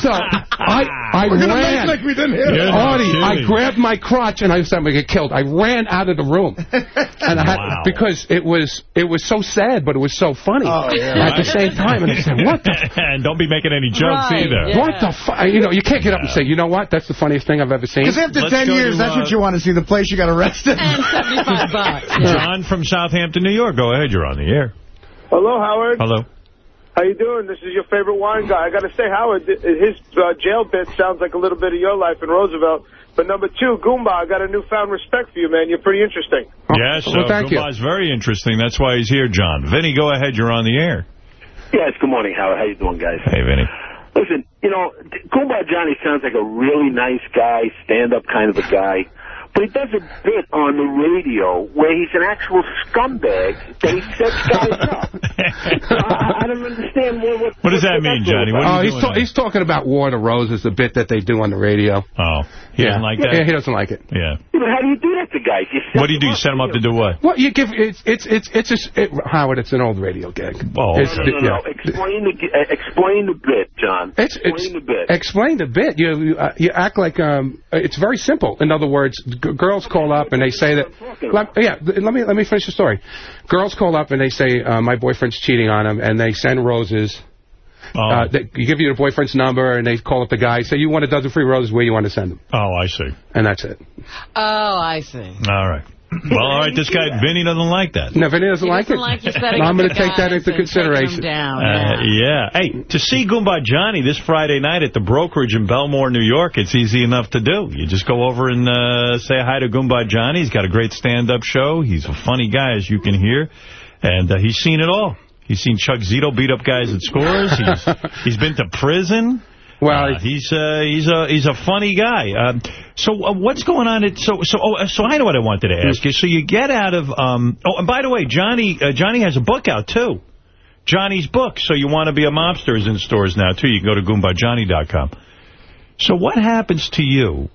So I, I We're gonna ran. make like we didn't hear Yeah. Artie, I grabbed my crotch and I was going to get killed. I ran out of the room. [LAUGHS] And I had, Wow. Because it was it was so sad, but it was so funny Oh, at the same time. And I said, what the [LAUGHS] and don't be making any jokes Right, either. What the fu You know, you can't get up and say, you know what? That's the funniest thing I've ever seen. Because after 10 years, that's what you want to see, the place you got arrested. And 75 bucks. [LAUGHS] John from Southampton, New York. Go ahead. You're on the air. Hello, Howard. Hello. How you doing? This is your favorite wine guy. I got to say, Howard, his uh, jail bit sounds like a little bit of your life in Roosevelt. But number two, Goomba, I got a newfound respect for you, man. You're pretty interesting. Oh, yes, well, so thank you. Very interesting. That's why he's here, John. Vinny, go ahead. You're on the air. Yes, good morning, Howard. How you doing, guys? Hey, Vinny. Listen, you know, Goomba Johnny sounds like a really nice guy, stand-up kind of a guy. But he does a bit on the radio where he's an actual scumbag that he sets guys up. I, I don't understand what, what, What does that mean, Johnny? What oh, are you he's, doing ta- he's talking about War of the Roses, the bit that they do on the radio. Oh, he yeah. doesn't like that? Yeah, he doesn't like it. Yeah. Yeah, but how do you do that to guys? You What do you do? You set him up to do what? Well, you give it's it's it's it's just it, Howard. It's an old radio gig. Oh, It's- no, no, no, no. yeah. Explain the uh, explain the bit, John. It's, explain it's, the bit. Explain the bit. You you, uh, you act like um. It's very simple. In other words, g- girls call up and they say that. Let, yeah, let me let me finish the story. Girls call up and they say uh, my boyfriend's cheating on them, and they send roses. Oh. Uh, they, give you your boyfriend's number, and they call up the guy, say you want a dozen free roses, where you want to send them, Oh, I see. and that's it. Oh, I see. All right. Well, all right, this guy, Vinny, doesn't like that. No, Vinny doesn't He like doesn't it. like you setting I'm going to take that into consideration. down. Uh, yeah. Hey, to see Goomba Johnny this Friday night at the brokerage in Bellmore, New York, it's easy enough to do. You just go over and uh, say hi to Goomba Johnny. He's got a great stand-up show. He's a funny guy, as you can hear. And uh, he's seen it all. He's seen Chuck Zito beat up guys at scores. He's, [LAUGHS] he's been to prison. Well, Uh, he's uh, he's a he's a funny guy. Um, so uh, what's going on? At, so so oh, so I know what I wanted to ask you. So you get out of um. Oh, and by the way, Johnny uh, Johnny has a book out too. Johnny's book. So you want to be a mobster is in stores now too. You can go to goombajohnny.com. So what happens to you?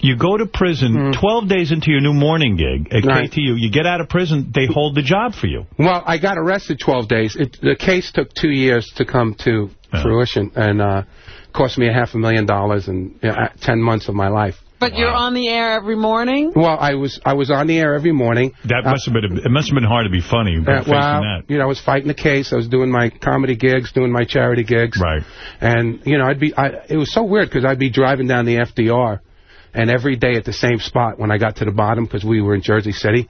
You go to prison 12 days into your new morning gig at. Right. KTU. You get out of prison, they hold the job for you. Well, I got arrested 12 days. It, the case took two years to come to fruition, and uh, cost me a half a million dollars and you know, uh, 10 months of my life. But you're on the air every morning? Well, I was I was on the air every morning. That must have been it must have been hard to be funny Uh, facing well, that. you know, I was fighting the case. I was doing my comedy gigs, doing my charity gigs. Right. And, you know, I'd be, I, it was so weird because I'd be driving down the FDR and every day at the same spot when I got to the bottom because we were in Jersey City,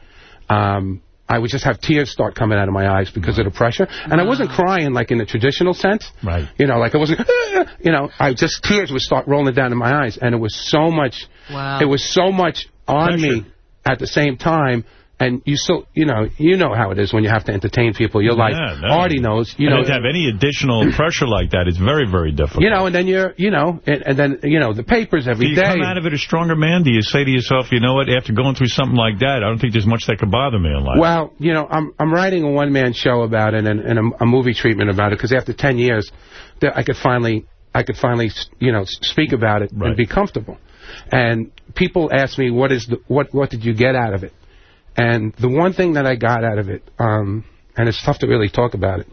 um, I would just have tears start coming out of my eyes because of the pressure. And I wasn't crying like in the traditional sense. Right. You know, like I wasn't, uh, uh, you know, I just, tears would start rolling down in my eyes. And it was so much, Wow. it was so much on me at the same time. And you so you know you know how it is when you have to entertain people. Your life, Yeah, no. Artie knows. You know, to have any additional [CLEARS THROAT] pressure like that is very, very difficult. you know, and then you're, you know, and, and then you know the papers every day. Do you day. come out of it a stronger man? Do you say to yourself, you know what, after going through something like that, I don't think there's much that could bother me in life. Well, you know, I'm I'm writing a one man show about it and, and a, a movie treatment about it because after ten years, that I could finally I could finally you know speak about it and be comfortable. And people ask me, what is the what what did you get out of it? And the one thing that I got out of it, um, and it's tough to really talk about it,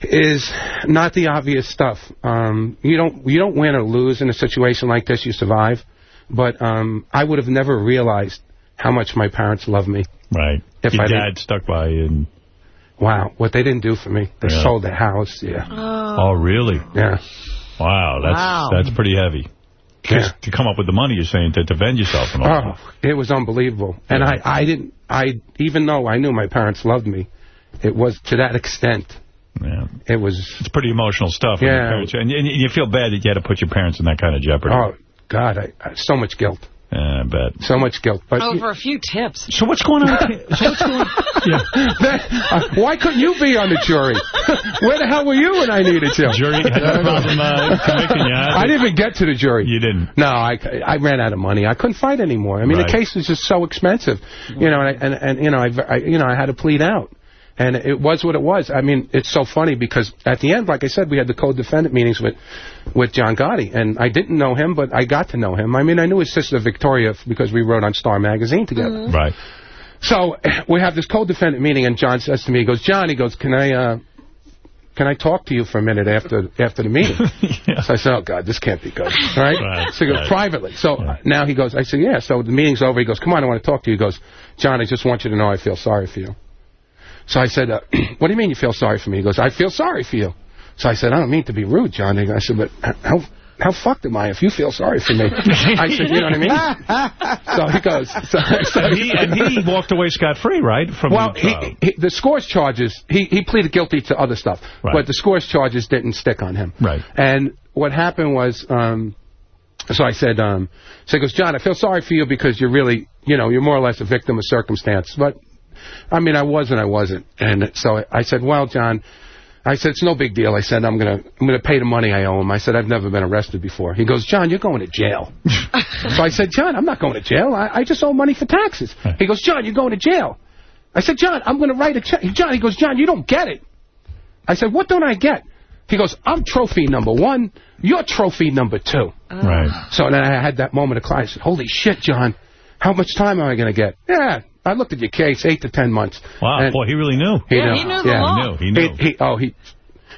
is not the obvious stuff. Um, you don't you don't win or lose in a situation like this. You survive. But um, I would have never realized how much my parents love me. Right. If Your I dad didn't- stuck by you. And, Wow, what they didn't do for me. They Yeah. sold the house, yeah. oh, really? Yeah. Wow, that's Wow. that's pretty heavy. 'Cause To come up with the money, you're saying, to defend yourself and all Oh, it was unbelievable. And I, I didn't, I, even though I knew my parents loved me, it was to that extent. Yeah. It was. It's pretty emotional stuff. Yeah. and, and you feel bad that you had to put your parents in that kind of jeopardy. Oh, God, I, I, so much guilt. Yeah, I bet. So much guilt. But Over a few tips. So what's going on? [LAUGHS] So what's going [LAUGHS] Uh, why couldn't you be on the jury? [LAUGHS] Where the hell were you when I needed you? Jury had no problem uh, convicting you. I didn't even get to the jury. You didn't? No, I, I ran out of money. I couldn't fight anymore. I mean, Right. the case was just so expensive, you know, and, I, and, and you know, I, I, you know, I had to plead out. And it was what it was. I mean, it's so funny because at the end, like I said, we had the co-defendant meetings with, with John Gotti, and I didn't know him, but I got to know him. I mean, I knew his sister Victoria because we wrote on Star Magazine together. Right. So [CLEARS THROAT] we have this co-defendant meeting, and John says to me, he goes, John, he goes, can I, uh, can I talk to you for a minute after after the meeting? [LAUGHS] So I said, oh, God, this can't be good. [LAUGHS] Right? Right, so he goes, right. privately. So uh, now he goes, I said, yeah. So the meeting's over. He goes, come on, I want to talk to you. He goes, John, I just want you to know I feel sorry for you. So I said, uh, [CLEARS THROAT] what do you mean you feel sorry for me? He goes, I feel sorry for you. So I said, I don't mean to be rude, John. I said, but how how fucked am I if you feel sorry for me? I said, you know what I mean? [LAUGHS] So he goes. [LAUGHS] So, so and, he, and he walked away scot-free, right? From well, the he, he, the scores charges, he, he pleaded guilty to other stuff, Right. but the scores charges didn't stick on him. Right. And what happened was, um, so I said, um, so he goes, John, I feel sorry for you because you're really, you know, you're more or less a victim of circumstance. But, I mean, I was and I wasn't. And so I said, well, John, I said, it's no big deal. I said, I'm going to I'm gonna pay the money I owe him. I said, I've never been arrested before. He goes, John, you're going to jail. [LAUGHS] so I said, John, I'm not going to jail. I, I just owe money for taxes. He goes, John, you're going to jail. I said, John, I'm going to write a check. John, he goes, John, you don't get it. I said, what don't I get? He goes, I'm trophy number one. You're trophy number two. Right. So then I had that moment of clarity. I said, holy shit, John, how much time am I going to get? Yeah, I looked at your case, eight to ten months. Wow, boy, he really knew. he Yeah, knew. he knew the law. He knew, he knew. He, oh, he,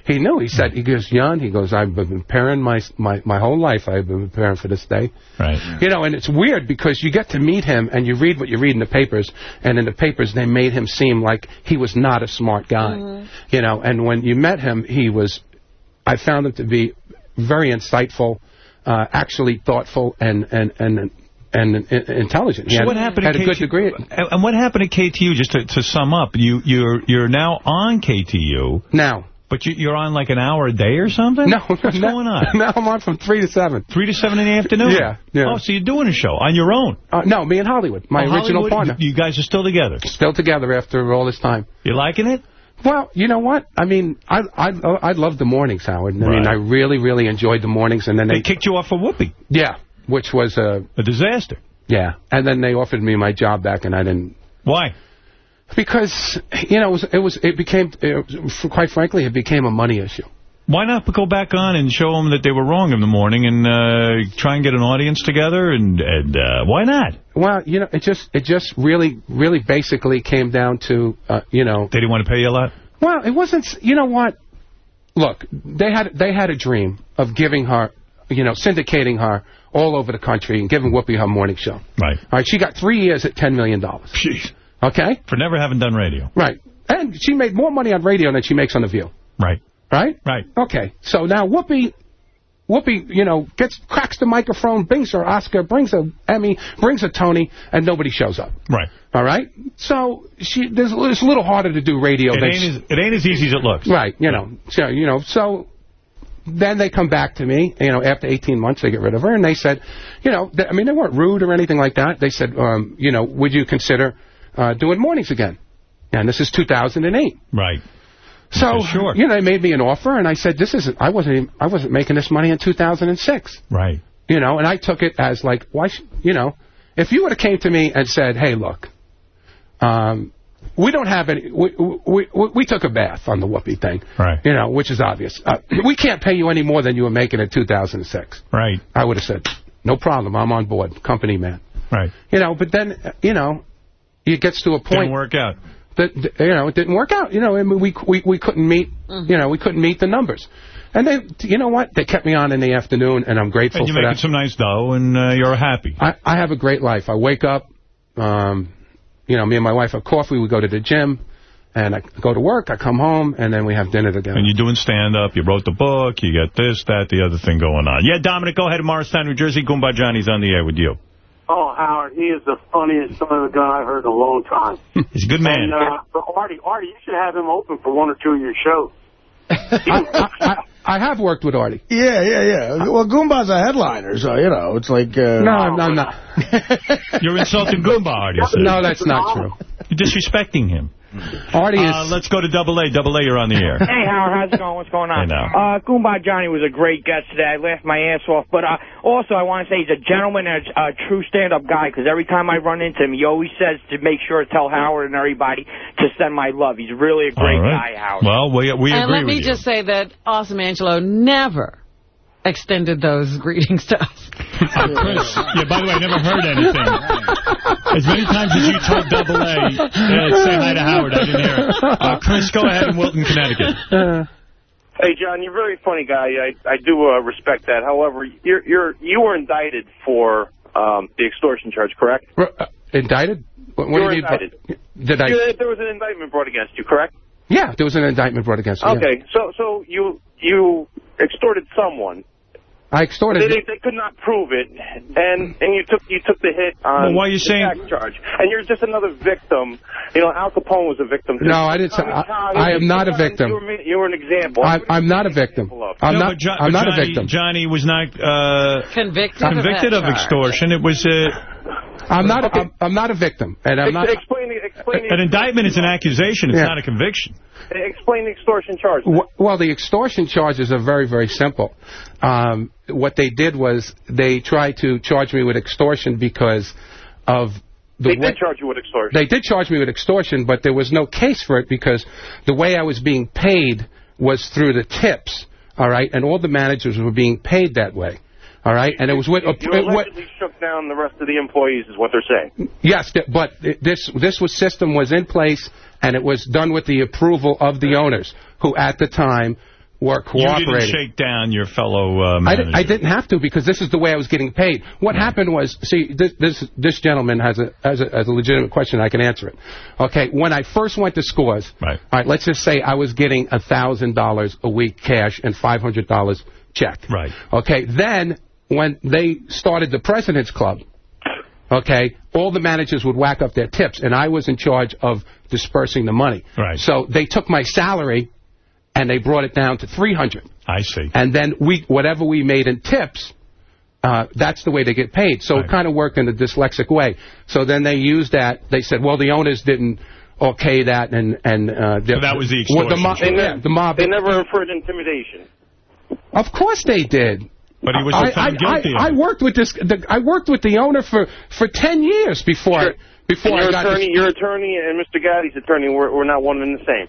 he knew. He said, he goes, John, he goes, I've been preparing my, my, my whole life. I've been preparing for this day. Right. You know, and it's weird because you get to meet him and you read what you read in the papers, and in the papers they made him seem like he was not a smart guy. You know, and when you met him, he was, I found him to be very insightful, uh, actually thoughtful and, and, and, and, and intelligent. He So had, what happened had a good degree. And what happened at KTU? Just to, to sum up, you you're you're now on KTU now, but you, you're on like an hour a day or something. No, what's [LAUGHS] no, going on? [LAUGHS] Now I'm on from three to seven. Three to seven in the afternoon. Yeah, yeah. Oh, so you're doing a show on your own? Uh, no, me and Hollywood, my Oh, original Hollywood, partner. You guys are still together. Still together after all this time. You liking it? Well, you know what? I mean, I I I love the mornings, Howard. I mean, I really really enjoyed the mornings, and then They they, kicked you off for Whoopi. yeah, which was a A disaster. yeah, and then they offered me my job back, and I didn't Why? because you know it was it was it became it, quite frankly it became a money issue. Why not go back on and show them that they were wrong in the morning and uh, try and get an audience together? And, and uh, why not? Well, you know, it just it just really really basically came down to uh, you know They didn't want to pay you a lot? Well, it wasn't. You know what? Look, they had they had a dream of giving her, you know, syndicating her all over the country and giving Whoopi her morning show. Right. All right, she got three years at 10 million. dollars. Jeez. Okay? For never having done radio. Right. And she made more money on radio than she makes on The View. Right. Right? Right. Okay. So now Whoopi, Whoopi, you know, gets cracks the microphone, brings her Oscar, brings her Emmy, brings her Tony, and nobody shows up. Right. All right? So she there's, it's a little harder to do radio It than ain't, as, it ain't as easy as it looks. Right, you know, so you know, so then they come back to me, you know, after 18 months they get rid of her, and they said, you know, I mean, they weren't rude or anything like that. They said, um, you know, would you consider uh, doing mornings again? And this is 2008. Right. So, sure. you know, they made me an offer, and I said, this isn't, I wasn't, even- I wasn't making this money in 2006. Right. You know, and I took it as like, why, sh you know, if you would have came to me and said, hey, look, um, we don't have any, we, we, we, we took a bath on the Whoopi thing. Right. You know, which is obvious. Uh, we can't pay you any more than you were making in 2006. Right. I would have said, no problem, I'm on board, company man. Right. You know, but then, uh, you know, it gets to a point Didn't work out. that that, you know it didn't work out. You know, I mean, we we we couldn't meet. You know, we couldn't meet the numbers. And they, you know what? They kept me on in the afternoon, and I'm grateful And you're for making that. some nice dough, and uh, you're happy. I I have a great life. I wake up, um, you know, me and my wife have coffee. We go to the gym, and I go to work. I come home, and then we have dinner together. And you're doing stand-up. You wrote the book. You got this, that, the other thing going on. Yeah, Dominic, go ahead in Morristown, New Jersey. Goomba Johnny's on the air with you. Oh, Howard, he is the funniest son of a gun I've heard in a long time. [LAUGHS] He's a good man. And, uh, but Artie, Artie, you should have him open for one or two of your shows. I, I, I have worked with Artie. Yeah, yeah, yeah. Well, Goomba's a headliner, so, you know, it's like... Uh, No, I'm, I'm not. You're insulting Goomba, Artie. [LAUGHS] said. No, that's not true. You're disrespecting him. [LAUGHS] Artie is. Uh, let's go to Double A. Double A, you're on the air. Hey, Howard, how's it going? What's going on? Hey, now. Uh, Goomba Johnny was a great guest today. I laughed my ass off. But uh, also, I want to say he's a gentleman and a, a true stand-up guy because every time I run into him, he always says to make sure to tell Howard and everybody to send my love. He's really a great All right. guy, Howard. Well, we, we and agree let me just say that Awesome Angelo never extended those [LAUGHS] greetings to us. Uh, Chris, yeah, by the way, I never heard anything. As many times as you told Double A, uh, say hi to Howard, I didn't hear it. Uh, Chris, go ahead in Wilton, Connecticut. Uh, Hey, John, you're a very funny guy. I I do uh, respect that. However, you're you're you were indicted for um, the extortion charge, correct? Uh, indicted? What, what you were do you mean? indicted. Did I? You- there was an indictment brought against you, correct? Yeah, there was an indictment brought against me. yeah. Okay, so so you you extorted someone. I extorted. They, they could not prove it, and and you took you took the hit on Well, why are you the saying- tax charge, and you're just another victim. You know, Al Capone was a victim. too. No, I didn't say- I- I am not a you victim. were, you were an example. I'm, I'm not a victim. I'm no, not. but Jo- I'm but not Johnny, a victim. Johnny was not uh, Convicted, convicted of, of, that charge. extortion. It was uh, I'm not. I'm, I'm not a victim, and I'm not. explain explain an indictment is an accusation. It's Yeah. not a conviction. Explain the extortion charge. Well, the extortion charges are very, very simple. Um, what they did was they tried to charge me with extortion because of the They way did charge you with extortion. they did charge me with extortion, but there was no case for it because the way I was being paid was through the tips. All right, and all the managers were being paid that way. All right, and it was with You allegedly shook down the rest of the employees, is what they're saying. Yes, but this this was system was in place, and it was done with the approval of the owners, who at the time were cooperating. You didn't cooperating. shake down your fellow uh, I, I didn't have to because this is the way I was getting paid. What happened was, see, this this, this gentleman has a, has a has a legitimate question. I can answer it. Okay, when I first went to Scores, right. all right, let's just say I was getting a thousand dollars a week cash and five hundred dollars check. Right. Okay, then when they started the President's Club, okay, all the managers would whack up their tips, and I was in charge of dispersing the money. Right. So they took my salary and they brought it down to 300 I see. and then we whatever we made in tips, uh, that's the way they get paid. So it kind of worked in a dyslexic way. So then they used that. They said, well, the owners didn't okay that, and and uh, So that was the well, the extortion mob, yeah, the mob. They never referred to intimidation. Of course they did. But he was I, found I, guilty. I, I worked with this. The, I worked with the owner for for ten years before I, before And I your got attorney, this. your attorney and Mr. Gotti's attorney were, were not one and the same.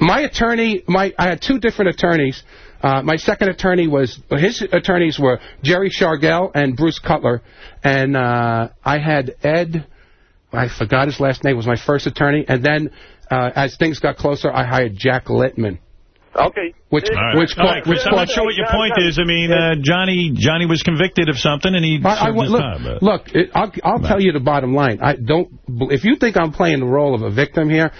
My attorney, my I had two different attorneys. Uh, my second attorney was his attorneys were Jerry Shargel and Bruce Cutler, and uh, I had Ed. I forgot his last name. Was my first attorney, and then uh, as things got closer, I hired Jack Litman. Okay. Which All right. which All right, Chris, which I'm not sure what your point is. I mean, uh, Johnny Johnny was convicted of something, and he I, I, his look, time. look it, I'll, I'll tell you the bottom line. I don't. If you think I'm playing the role of a victim here,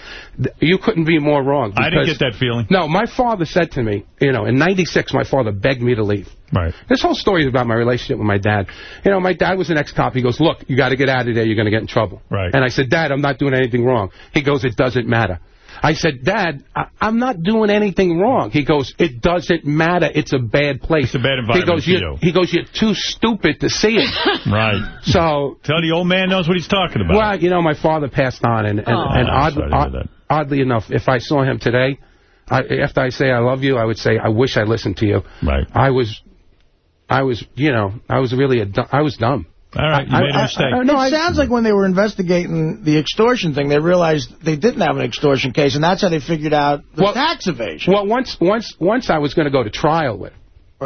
you couldn't be more wrong. I didn't get that feeling. No, my father said to me, you know, in '96, my father begged me to leave. Right. This whole story is about my relationship with my dad. You know, my dad was an ex-cop. He goes, look, you got to get out of there. You're going to get in trouble. Right. And I said, Dad, I'm not doing anything wrong. He goes, it doesn't matter. I said, Dad, I, I'm not doing anything wrong. He goes, it doesn't matter. It's a bad place. It's a bad environment he goes, for you. you. He goes, you're too stupid to see it. [LAUGHS] Right. So Tell the old man knows what he's talking about. well, you know, my father passed on, and and, Oh. and odd, sorry to hear odd- oddly enough, if I saw him today, I, after I say I love you, I would say I wish I listened to you. Right. I was, I was, you know, I was really a, I was dumb. All right, you I- made a I- mistake. I- no, it I- sounds like when they were investigating the extortion thing, they realized they didn't have an extortion case, and that's how they figured out the Well- tax evasion. Well, once once once I was going to go to trial with it.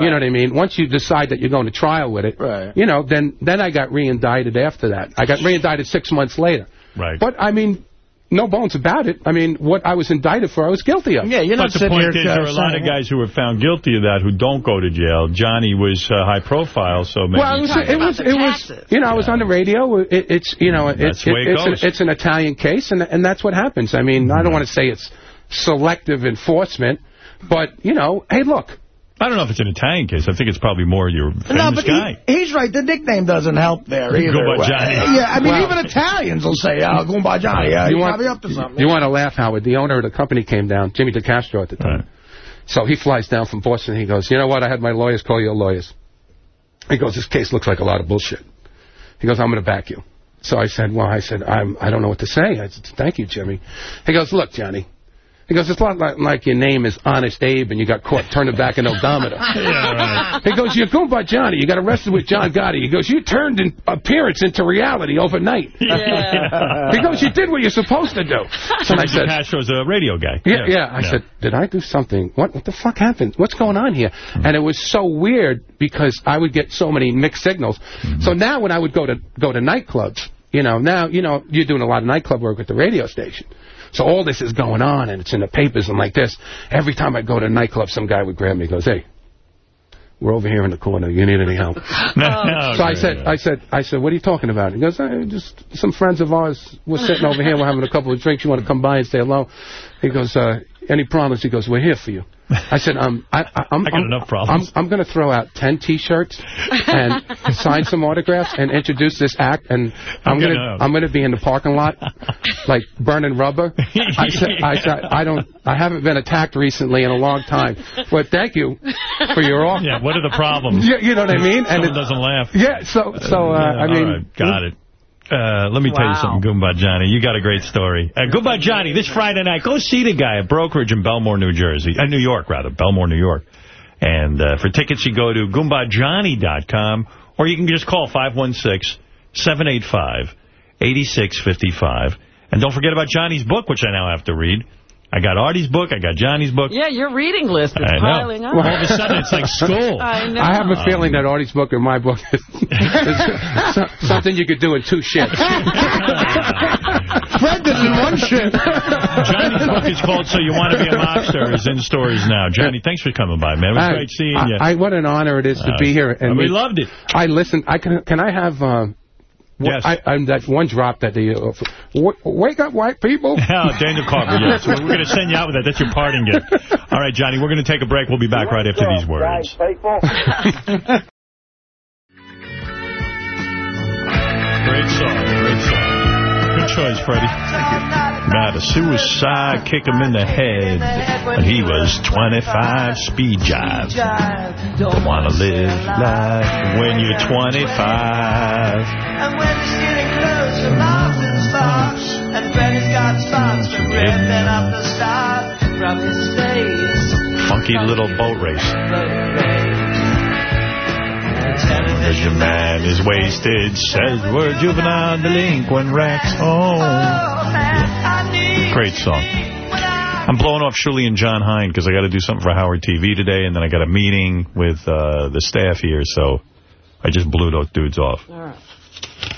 You know what I mean? Once you decide that you're going to trial with it, Right. you know, then then I got reindicted after that. I got reindicted six months later. Right. But, I mean, no bones about it. I mean, what I was indicted for, I was guilty of. Yeah, you're not but the point is, there are a lot of guys who were found guilty of that who don't go to jail. Johnny was uh, high profile, so maybe. Well, it was, it was, it was, you know, I was on the radio. It, it's, you know, it, That's it it's, goes. An, it's an Italian case, and and that's what happens. I mean, I don't want to say it's selective enforcement, but you know, hey, look. I don't know if it's an Italian case. I think it's probably more your famous no, but guy. he, he's right. The nickname doesn't help there either. Goomba Johnny. Yeah, I mean, Well- even Italians will say, oh, Goomba Johnny. Yeah, you uh, he's want, probably up to something. You want to laugh, Howard? The owner of the company came down, Jimmy DeCastro at the time. So he flies down from Boston. He goes, you know what? I had my lawyers call your lawyers. He goes, this case looks like a lot of bullshit. He goes, I'm going to back you. So I said, well, I said, I'm, I don't know what to say. I said, thank you, Jimmy. He goes, look, Johnny. He goes, it's a lot like, like your name is Honest Abe and you got caught turning back an odometer. [LAUGHS] He goes, you're Goomba Johnny. You got arrested with John Gotti. He goes, you turned in appearance into reality overnight. [LAUGHS] Yeah. He goes, you did what you're supposed to do. And I said, Castro's a radio guy. yeah, yeah. I said, did I do something? What what the fuck happened? What's going on here? Hmm. And it was so weird because I would get so many mixed signals. Hmm. So now when I would go to go to nightclubs, You know, now, you know, you're doing a lot of nightclub work at the radio station. So all this is going on, and it's in the papers and like this. Every time I go to a nightclub, some guy would grab me and goes, hey, we're over here in the corner. You need any help? No, [LAUGHS] no, so I said, I said, I said, what are you talking about? He goes, "Eh, just some friends of ours. We're sitting over here. We're having a couple of drinks. You want to come by and say hello? He goes, uh, any problems? He goes, we're here for you. I said, um, I, I, I'm, I got I'm, enough problems. I'm, I'm going to throw out 10 T-shirts and [LAUGHS] sign some autographs and introduce this act. And I'm, I'm going gonna- I'm going to be in the parking lot, like burning rubber. I said, I said, I don't, I haven't been attacked recently in a long time. But thank you for your offer. Yeah, what are the problems? Yeah, you know what I mean? Someone it- doesn't laugh. Yeah, so, so uh, I mean. right, got it. Uh, let me tell you Wow. something, Goomba Johnny. You got a great story. Uh, Goomba Johnny, this Friday night, go see the guy at Brokerage in Bellmore, New Jersey. Uh, New York, rather. Bellmore, New York. And uh, for tickets, you go to GoombaJohnny.com, or you can just call 516-785-8655. And don't forget about Johnny's book, which I now have to read. I got Artie's book. I got Johnny's book. Yeah, your reading list is I know. piling up. All of a sudden, it's like school. [LAUGHS] I know. I have a feeling that Artie's book and my book is, is so- something you could do in two shifts. [LAUGHS] Fred did it in one shift. Johnny's book is called So You Want to Be a Mobster. is in stores now. Johnny, thanks for coming by, man. It was I- great seeing I, you. I, what an honor it is to Uh, be here. And we loved it. I listened. I can. Can I have? Um, Yes. I, I'm that one drop that the uh, wake up, white people. [LAUGHS] Oh, Daniel Carver, [LAUGHS] yes. We're going to send you out with that. That's your parting gift. All right, Johnny, we're going to take a break. We'll be back right after these words. [LAUGHS] Great song, great song. Good choice, Freddie. Thank you. About a suicide, kick him in the head. When he was 25, speed jive. Don't want to live life when you're 25. And when you're stealing clothes from Martin Sparks, and Freddy's got spots from ripping up the start from his face. Funky little boat race. Television man is wasted, says we're juvenile delinquent rats. Oh. oh Great song. I'm blowing off Shuli and John Hein because I got to do something for Howard TV today, and then I got a meeting with uh, the staff here, so I just blew those dudes off. All right.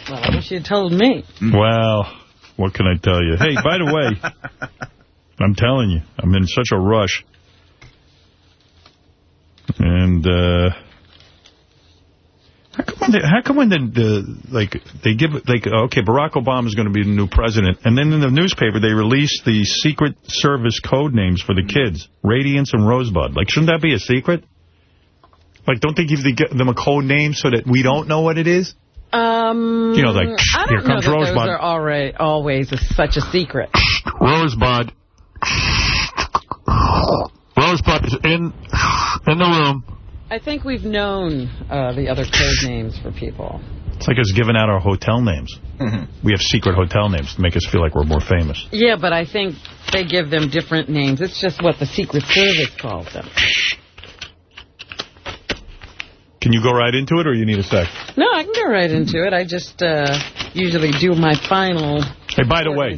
Well, I wish you'd told me. Well, what can I tell you? Hey, by the way, [LAUGHS] I'm telling you, I'm in such a rush. And, uh, how come when, they, how come when the, the, like, they give, like, okay, Barack Obama is going to be the new president, and then in the newspaper they release the Secret Service code names for the kids, Radiance and Rosebud. Like, shouldn't that be a secret? Like, don't they give the, them a code name so that we don't know what it is? Um, You know, like, I here don't know comes that those Rosebud. are already, always a, such a secret. Rosebud. Rosebud is in in the room. I think we've known uh, the other code names for people. It's like us giving out our hotel names. We have secret hotel names to make us feel like we're more famous. Yeah, but I think they give them different names. It's just what the Secret Service calls them. Can you go right into it, or you need a sec? No, I can go right into it. I just uh, usually do my final Hey, by the way,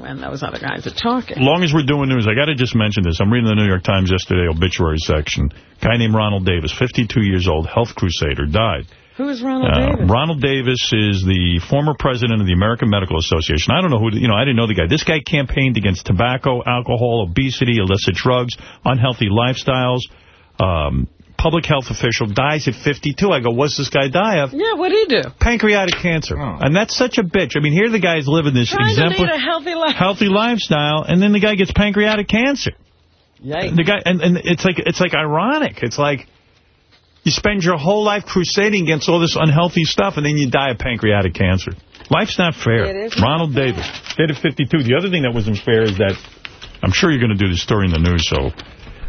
when those other guys are talking. long as we're doing news, I got to just mention this. I'm reading the New York Times yesterday obituary section. Guy named Ronald Davis, 52 years old, health crusader, died. Who is Ronald Uh, Davis? Ronald Davis is the former president of the American Medical Association. I don't know who, you know, I didn't know the guy. This guy campaigned against tobacco, alcohol, obesity, illicit drugs, unhealthy lifestyles. Um, public health official dies at 52. I go, what's this guy die of? Yeah, what did he do? Pancreatic cancer. Oh. And that's such a bitch. I mean, here the guy's living this Trying exemplary, a healthy life. healthy lifestyle, and then the guy gets pancreatic cancer. Yikes. The guy, and, and it's like it's like ironic. It's like you spend your whole life crusading against all this unhealthy stuff, and then you die of pancreatic cancer. Life's not fair. It is Ronald Davis, dead at 52. The other thing that wasn't fair is that I'm sure you're going to do the story in the news. So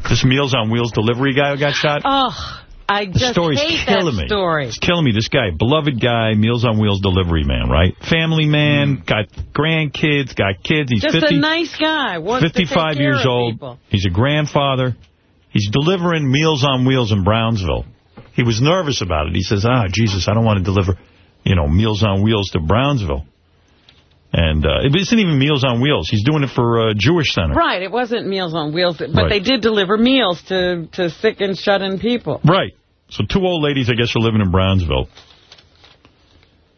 this Meals on Wheels delivery guy who got shot. Oh, I The just story's hate killing that me. story. It's killing me. This guy, beloved guy, Meals on Wheels delivery man, right? Family man, got grandkids, got kids. He's Just 50, a nice guy. Wants to take 55 care years of old. people. He's a grandfather. He's delivering Meals on Wheels in Brownsville. He was nervous about it. He says, ah, Jesus, I don't want to deliver, you know, Meals on Wheels to Brownsville. And uh, it isn't even Meals on Wheels. He's doing it for uh, Jewish Center. Right, it wasn't Meals on Wheels, but Right. they did deliver meals to, to sick and shut-in people. Right. So two old ladies, I guess, are living in Brownsville.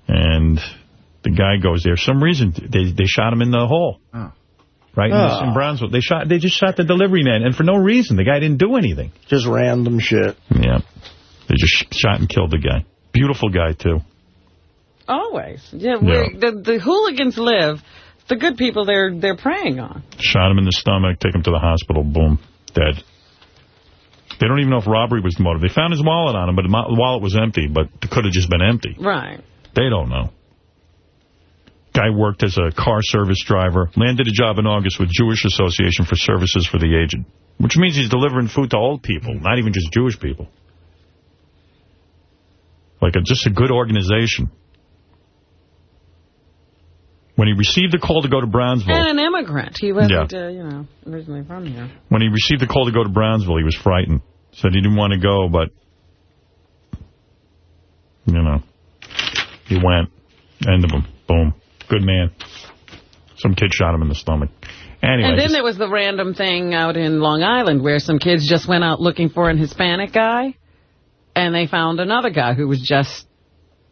And The guy goes there. Some reason, they they shot him in the hall. Right in, Oh. in Brownsville. They shot. They just shot the delivery man, and for no reason. The guy didn't do anything. Just random shit. Yeah. They just shot and killed the guy. Beautiful guy, too. Always. Yeah, we're, The, the hooligans live. The good people they're they're preying on. Shot him in the stomach, take him to the hospital, boom, dead. They don't even know if robbery was the motive. They found his wallet on him, but the wallet was empty, but it could have just been empty. Right. They don't know. Guy worked as a car service driver, landed a job in August with Jewish Association for Services for the Aged, which means he's delivering food to old people, not even just Jewish people. Like a, just a good organization. When he received the call to go to Brownsville, And an immigrant. He wasn't, uh, you know, originally from here. when he received the call to go to Brownsville, he was frightened. Said he didn't want to go, but, you know, he went. End of him. Boom. Good man. Some kid shot him in the stomach. Anyway, and then there was the random thing out in Long Island where some kids just went out looking for an Hispanic guy, and they found another guy who was just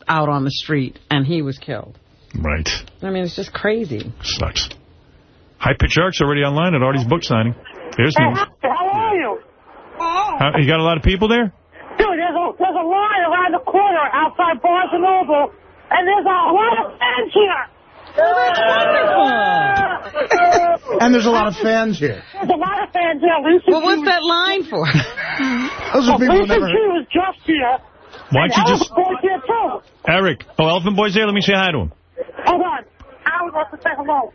out on the street, and he was killed. Right. I mean, it's just crazy. Sucks. High Pitch Eric's already online at Artie's book signing. Here's news. How are you? How, you got a lot of people there? Dude, there's a, there's a line around the corner outside Barnes & Noble, and there's a lot of fans here. [LAUGHS] And there's a lot of fans here. There's a lot of fans here. Lisa Well, what's that line for? [LAUGHS] Those are oh, people who Lisa never... G was just here. Why don't you just... Boy's here, too. Eric. Oh, Elephant Boy's there? Let me say hi to him. Hold on. Howard wants to say hello.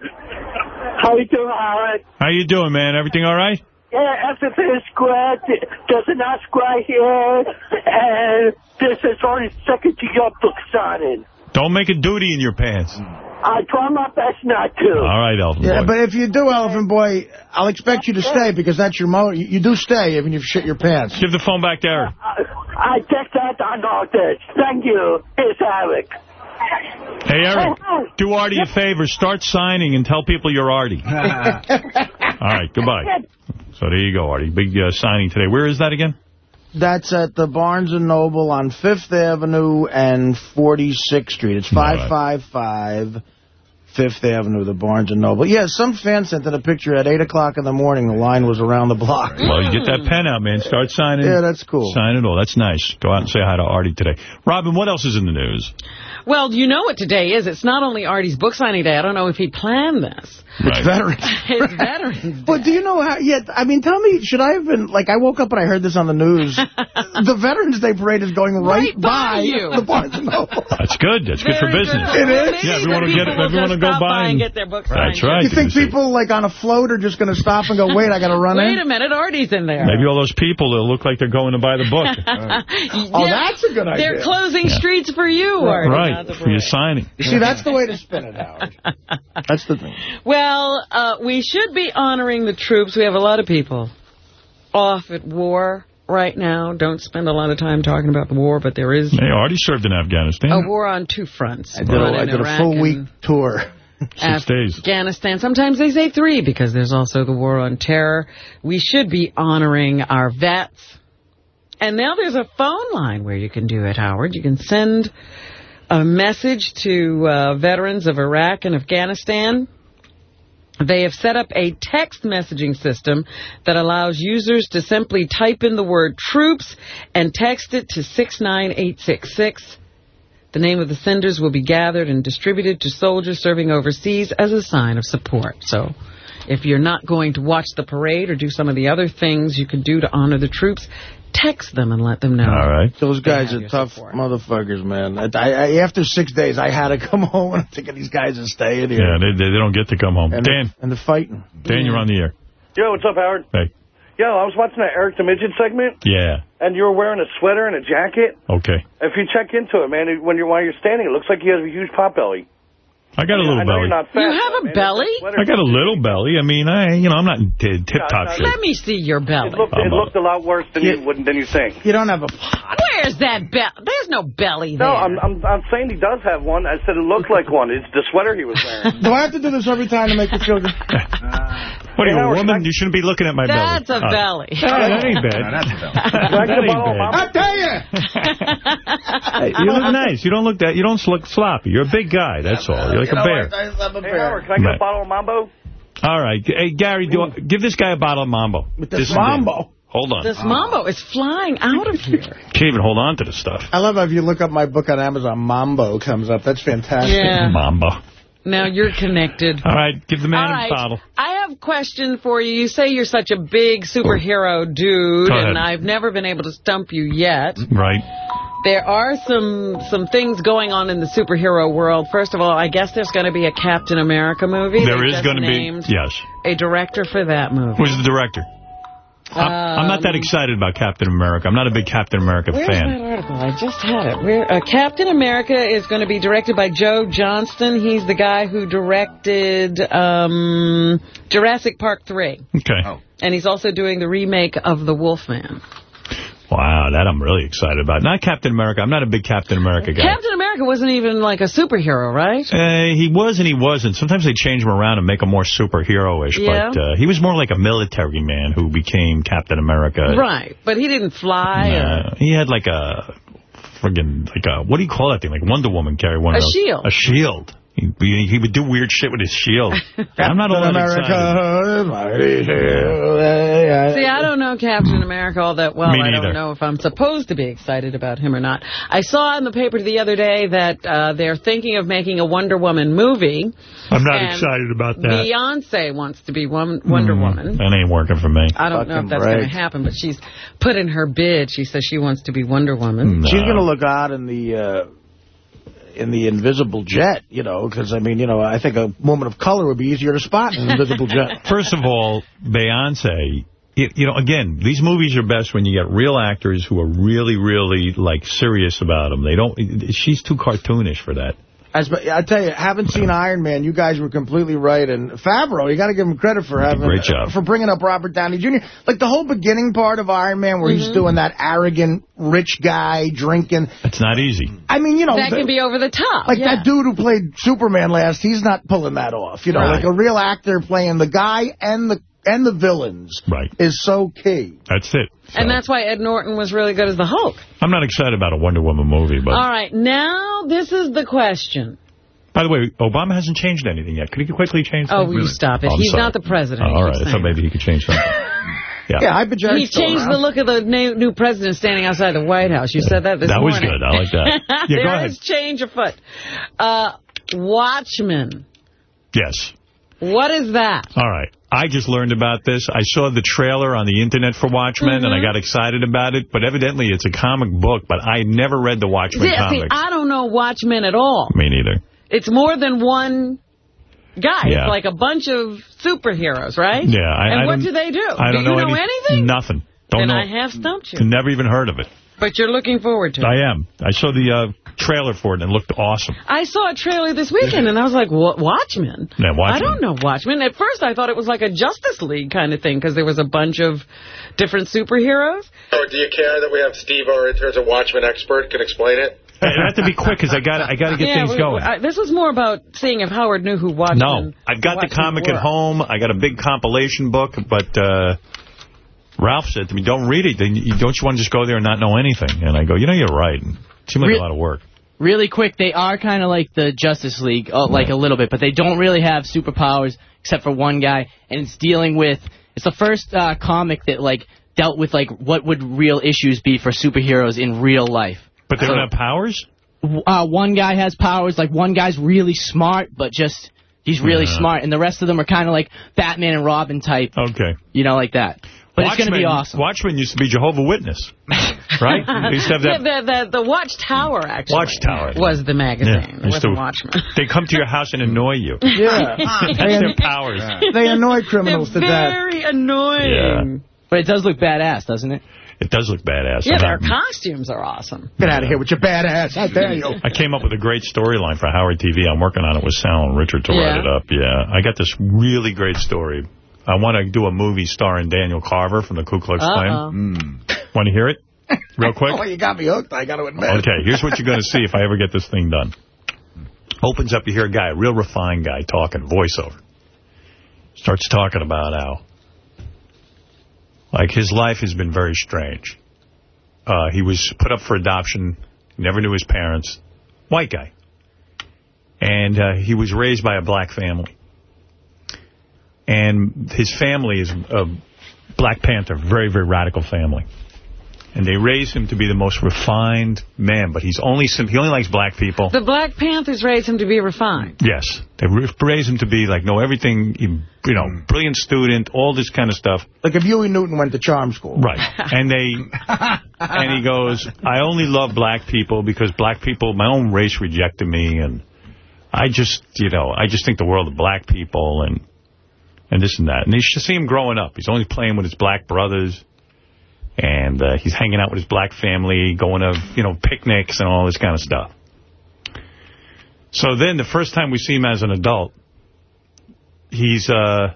How you doing, Howard? How you doing, man? Everything all right? Yeah, everything is great. There's an Oscar here, and this is only second to your book signing. Don't make a duty in your pants. I try my best not to. All right, Elephant Yeah, Boy. but if you do, Elephant Boy, I'll expect you to stay because that's your mo. You, you do stay even if you shit your pants. Give the phone back to Eric. I take that I on notice. Thank you. It's Eric. Hey, Eric, do Artie a favor. Start signing and tell people you're Artie. [LAUGHS] All right, goodbye. So there you go, Artie. Big uh, signing today. Where is that again? That's at the Barnes & Noble on 5th Avenue and 46th Street. It's 555 5th Avenue, the Barnes & Noble. Yeah, some fan sent in a picture at 8 o'clock in the morning. The line was around the block. Well, you get that pen out, man. Start signing. Yeah, that's cool. Sign it all. That's nice. Go out and say hi to Artie today. Robin, what else is in the news? Well, you know what today is. It's not only Artie's book signing day. I don't know if he planned this. It's veterans. [LAUGHS] It's Veterans But do you know how, yeah, I mean, tell me, should I have been, like, I woke up and I heard this on the news. [LAUGHS] the Veterans Day Parade is going right, Right by you. the Barnes & Noble. That's good. That's good for business. good. It is? Maybe Yeah, everyone the will get it. people Everyone will just go stop by and and- get their book signed. That's right. You think people, like, on a float are just going to stop and go, [LAUGHS] wait, I got to run Wait in? Wait a minute, Artie's in there. Maybe all those people that look like they're going to buy the book. Oh, that's a good idea. They're closing streets for you, Artie. right. Not the For your parade. signing. See, that's the way to spin it, out. [LAUGHS] That's the thing. Well, uh, we should be honoring the troops. We have a lot of people off at war right now. Don't spend a lot of time talking about the war, but there is Hey, already served in Afghanistan. a war on two fronts. I did, a, one I in did a full week tour. [LAUGHS] Six days. Afghanistan. Sometimes they say three because there's also the war on terror. We should be honoring our vets. And now there's a phone line where you can do it, Howard. You can send a message to uh, veterans of Iraq and Afghanistan. They have set up a text messaging system that allows users to simply type in the word troops and text it to 69866. The name of the senders will be gathered and distributed to soldiers serving overseas as a sign of support. So if you're not going to watch the parade or do some of the other things you can do to honor the troops, text them and let them know. All right. Those guys are tough support. motherfuckers, man. I, I, after six days, I had to come [LAUGHS] home, and I'm thinking these guys are staying here. Yeah, they, they they don't get to come home. and Dan, They're, and they're fighting. Dan, you're on the air. Yo, what's up, Howard? Hey. Yo, I was watching that Eric the Midget segment, Yeah. and you were wearing a sweater and a jacket. Okay. If you check into it, man, when you're while you're standing, it looks like you have a huge pot belly. I got a little I know belly. you're not fat. You have a man. belly? That sweater- I got a little belly. I mean, I you know I'm not in t- tip-top shape. Let me see your belly. It looked, it I'm a- looked a lot worse than you wouldn't than you think. You don't have a pot. Where's that belly? There's no belly there. No, I'm, I'm I'm saying he does have one. I said it looked like one. It's the sweater he was wearing. [LAUGHS] Do I have to do this every time to make you feel good? [LAUGHS] What are you, a woman? You shouldn't be looking at my belly. That's a Oh. belly. [LAUGHS] Oh, that ain't bad. Can I get a [LAUGHS] That ain't bottle of bad. I tell you. Hey, you look nice. You don't look that. You don't look sloppy. You're a big guy. That's all. You're like You a bear. what? I love a Hey. Howard, can I get Right. a bottle of Mambo? All right. Hey, Gary, do give this guy a bottle of Mambo. With this This- mambo. Hold on. This mambo is flying out of here. Can't even hold on to the stuff. I love how if you look up my book on Amazon, Mambo comes up. That's fantastic. Yeah. Mambo. Now you're connected. All right. Give the man All a right. bottle. I have a question for you. You say you're such a big superhero dude, and I've never been able to stump you yet. Right. There are some some things going on in the superhero world. First of all, I guess there's going to be a Captain America movie. There is going to be. Yes. a director for that movie. Who's the director? I'm, I'm not that Um, excited about Captain America. I'm not a big Captain America Where's fan. that article? I just had it. Where, uh, Captain America is going to be directed by Joe Johnston. He's the guy who directed um, Jurassic Park 3. Okay. And he's also doing the remake of The Wolfman. Wow, that I'm really excited about. Not Captain America. I'm not a big Captain America guy. Captain America wasn't even like a superhero, right? Uh, he was and he wasn't. Sometimes they change him around and make him more superhero-ish. Yeah. But uh, he was more like a military man who became Captain America. Right, but he didn't fly. or- Uh, he had like a friggin' like a what do you call that thing? Like Wonder Woman carry one A shield. A shield. He, he he would do weird shit with his shield. [LAUGHS] I'm not all that excited. America. See, I don't know Captain America all that well. Me I don't know if I'm supposed to be excited about him or not. I saw in the paper the other day that uh, they're thinking of making a Wonder Woman movie. I'm not excited about that. Beyonce wants to be one, Wonder Mm, Woman. That ain't working for me. I don't know if Fucking that's going to happen, but she's put in her bid. She says she wants to be Wonder Woman. She's going to look odd in the uh, in the invisible jet, you know, because, I mean, you know, I think a woman of color would be easier to spot in an invisible jet. [LAUGHS] First of all, Beyonce, you, you know, again, these movies are best when you get real actors who are really, really, like, serious about them. They don't, she's too cartoonish for that. As, I tell you, haven't seen Iron Man. You guys were completely right. And Favreau, you got to give him credit for having great job. for bringing up Robert Downey Jr. Like the whole beginning part of Iron Man, where he's mm-hmm. doing that arrogant rich guy drinking. It's not easy. I mean, you know, that the- can be over the top. Like yeah. that dude who played Superman last, he's not pulling that off. You know, Right. like a real actor playing the guy and the and the villains Right. is so key. That's it. And that's why Ed Norton was really good as the Hulk. I'm not excited about a Wonder Woman movie, but... All right, now this is the question. By the way, Obama hasn't changed anything yet. Could he quickly change Oh, something? will you stop it? Oh, He's sorry. not the president. Oh, all He right. keeps I thought saying maybe he could change something. [LAUGHS] Yeah. Yeah, I bet He changed the look of the new, new president standing outside the White House. You said that this That was good. I like that. [LAUGHS] Yeah, go ahead. is change afoot. Uh, Watchmen. Yes. What is that? All right. I just learned about this. I saw the trailer on the internet for Watchmen, and Mm-hmm. I got excited about it. But evidently, it's a comic book, but I never read the Watchmen See, see. I don't know Watchmen at all. Me neither. It's more than one guy. Yeah. It's like a bunch of superheroes, right? Yeah. I, and I what do they do? I don't do you know, know any- anything? Nothing. Don't then know. I have stumped you. Never even heard of it. But you're looking forward to it. I am. I saw the uh, trailer for it, and it looked awesome. I saw a trailer this weekend, and I was like, what, Watchmen? Yeah, Watchmen. I don't know Watchmen. At first, I thought it was like a Justice League kind of thing, because there was a bunch of different superheroes. Or do you care that we have Steve, our in terms of Watchmen expert, can explain it? [LAUGHS] Hey, I have to be quick because I got I got to get yeah, things we- going. I, this was more about seeing if Howard knew who Watchmen No, I've got the comic were. at home. I got a big compilation book, but uh, Ralph said to me, don't read it. Don't you want to just go there and not know anything? And I go, you know, you're right. It seemed like Re- a lot of work. Really quick, they are kind of like the Justice League, uh, like a little bit, but they don't really have superpowers except for one guy, and it's dealing with. It's the first uh, comic that like dealt with like what would real issues be for superheroes in real life. But they So- don't have powers? uh, one guy has powers, like one guy's really smart, but just he's really Yeah. smart, and the rest of them are kind of like Batman and Robin type, Okay. you know, like that. But it's going to be Watchmen- awesome. Watchmen used to be Jehovah Witness, right? [LAUGHS] They used to have Yeah, that the, the, the Watchtower, actually, Watchtower. was the magazine. Yeah, It to- Watchmen. [LAUGHS] They come to your house and annoy you. [LAUGHS] Yeah. That's their powers. They annoy criminals to They're death. very annoying. But it does look badass, doesn't it? It does look badass. Yeah, their costumes are awesome. Get out of here with your bad ass. I dare you. I came up with a great storyline for Howard TV. I'm working on it with Sal and Richard to write it up. Yeah, I got this really great story. I want to do a movie starring Daniel Carver from the Ku Klux Klan. Uh-oh. Want to hear it? [LAUGHS] Real quick? Oh, you got me hooked. I got to admit. Okay, here's what you're going to see if I ever get this thing done. Opens up, you hear a guy, a real refined guy talking, voiceover. starts talking about how, like, his life has been very strange. Uh, he was put up for adoption, never knew his parents, white guy. And uh, he was raised by a black family. And his family is a Black Panther, very, very radical family. And they raise him to be the most refined man, but he's only he only likes black people. The Black Panthers raised him to be refined. Yes. They raise him to be, like, know everything, you know, brilliant student, all this kind of stuff. Like if Huey Newton went to charm school. Right. And they, [LAUGHS] and he goes, I only love black people because black people, my own race rejected me, and I just, you know, I just think the world of black people, and and this and that. And you should see him growing up. He's only playing with his black brothers. And uh, he's hanging out with his black family, going to, you know, picnics and all this kind of stuff. So then the first time we see him as an adult, he's uh,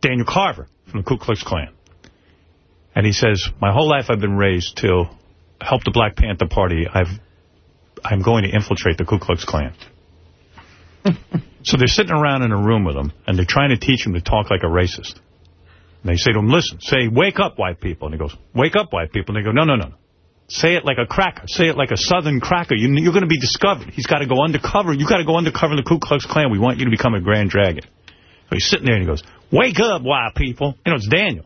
Daniel Carver from the Ku Klux Klan. And he says, my whole life I've been raised to help the Black Panther Party. I've, I'm going to infiltrate the Ku Klux Klan. [LAUGHS] so they're sitting around in a room with him, and they're trying to teach him to talk like a racist. And they say to him, listen, say, wake up, white people. And he goes, wake up, white people. And they go, no, no, no. Say it like a cracker. Say it like a southern cracker. You, are going to be discovered. He's got to go undercover. You've got to go undercover in the Ku Klux Klan. We want you to become a Grand Dragon. So he's sitting there and he goes, wake up, white people. You know, it's Daniel.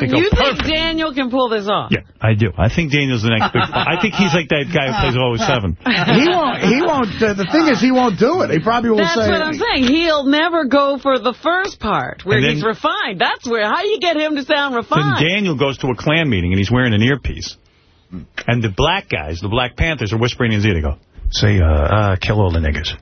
They go, you think "Perfect." Daniel can pull this off? Yeah, I do. I think Daniel's the next big... I think he's like that guy who plays 007. [LAUGHS] He won't. He won't. Uh, the thing is, he won't do it. He probably will That's say. what I'm saying. He'll never go for the first part, where then- he's refined. That's where, how you get him to sound refined? Then refined? Daniel goes to a Klan meeting, and he's wearing an earpiece. And the black guys, the Black Panthers, are whispering in his ear. They go, say, uh, uh, kill all the niggers.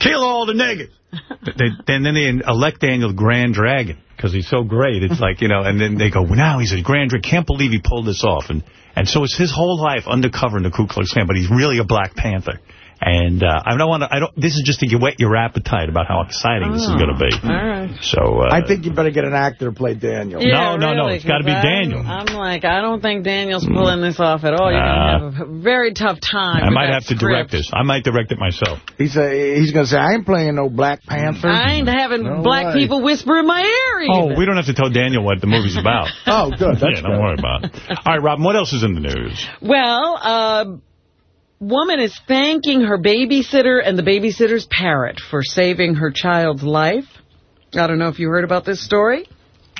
Kill all the niggers. They, and then they elect Daniel Grand Dragon because he's so great. It's like, you know, and then they go, well, now he's a Grand Dragon. Can't believe he pulled this off. And and so it's his whole life undercover in the Ku Klux Klan, but he's really a Black Panther. And uh, I don't want to. I don't. This is just to whet your appetite about how exciting this is Oh. going to be. All right. So uh, I think you better get an actor to play Daniel. Yeah, no, no, really, it's gotta be I'm- Daniel. I'm like, I don't think Daniel's pulling this off at all. You're Nah. going to have a very tough time I with might that have to direct this. I might direct it myself. He's a, he's going to say, I ain't playing no Black Panther. I ain't having No black way. people whisper in my ear Oh, we don't have to tell Daniel what the movie's about. [LAUGHS] Oh, good. That's yeah, don't worry about it. All right, Robin, what else is in the news? Well, uh, woman is thanking her babysitter and the babysitter's parrot for saving her child's life. I don't know if you heard about this story,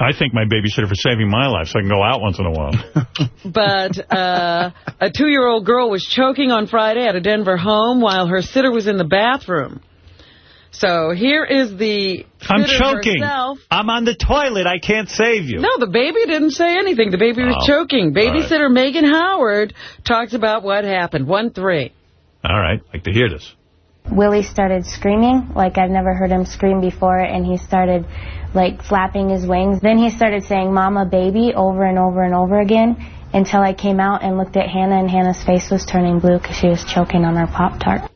I thank my babysitter for saving my life so I can go out once in a while. [LAUGHS] [LAUGHS] but uh, a two-year-old girl was choking on Friday at a Denver home while her sitter was in the bathroom. So here is the I'm choking. herself. I'm on the toilet. I can't save you. No, the baby didn't say anything. The baby was Oh, choking. all right. Babysitter Megan Howard talks about what happened. 1-3. All right, like to hear this. Willie started screaming like I've never heard him scream before, and he started like flapping his wings. Then he started saying "Mama, baby" over and over and over again until I came out and looked at Hannah, and Hannah's face was turning blue because she was choking on her Pop Tart.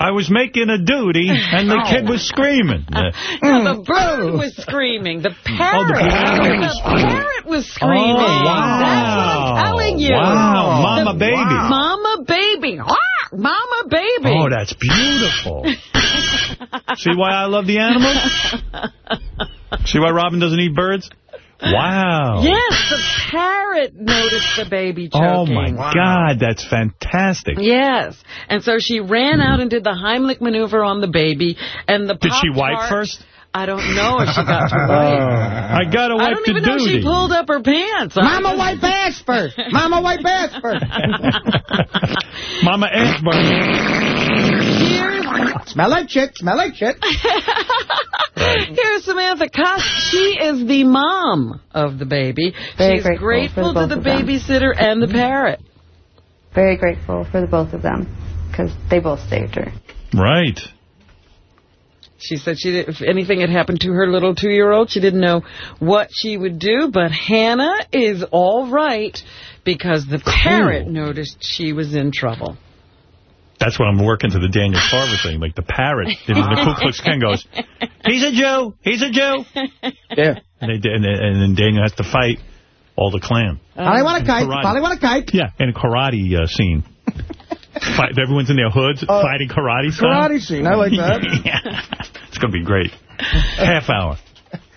I was making a duty, and the kid was screaming. Uh, [LAUGHS] No, the bird was screaming. The parrot. parrot. the parrot was screaming. Oh, wow. That's what I'm telling you. Wow, Mama The- baby. Mama baby. Ah, Mama baby. Oh, that's beautiful. [LAUGHS] See why I love the animals? See why Robin doesn't eat birds? Wow. [LAUGHS] Yes, the parrot noticed the baby choking. Oh, my God, that's fantastic. Yes. And so she ran out and did the Heimlich maneuver on the baby. And the Did she wipe first? I don't know if she got to [LAUGHS] wipe. I got to wipe the I wipe don't even know duty. she pulled up her pants. Mama wipe ass first. Mama wipe ass first. [LAUGHS] Mama Ashburn. Smell like shit. Smell like shit. [LAUGHS] Here's Samantha Cox. She is the mom of the baby. Very She's grateful grateful the to the of them. babysitter and the parrot. Very grateful for the both of them because they both saved her. Right. She said she did, if anything had happened to her little two-year-old, she didn't know what she would do. But Hannah is all right because the parrot noticed she was in trouble. That's what I'm working to the Daniel Carver thing. Like the parrot in the Ku Klux Klan goes, he's a Jew, he's a Jew. Yeah. And, they, and, and then Daniel has to fight all the Klan. Polly want a kite. Polly want a kite. Yeah, in a karate uh, scene. Fight, everyone's in their hoods fighting karate style. Karate scene. I like that. [LAUGHS] yeah. It's going to be great. Half hour.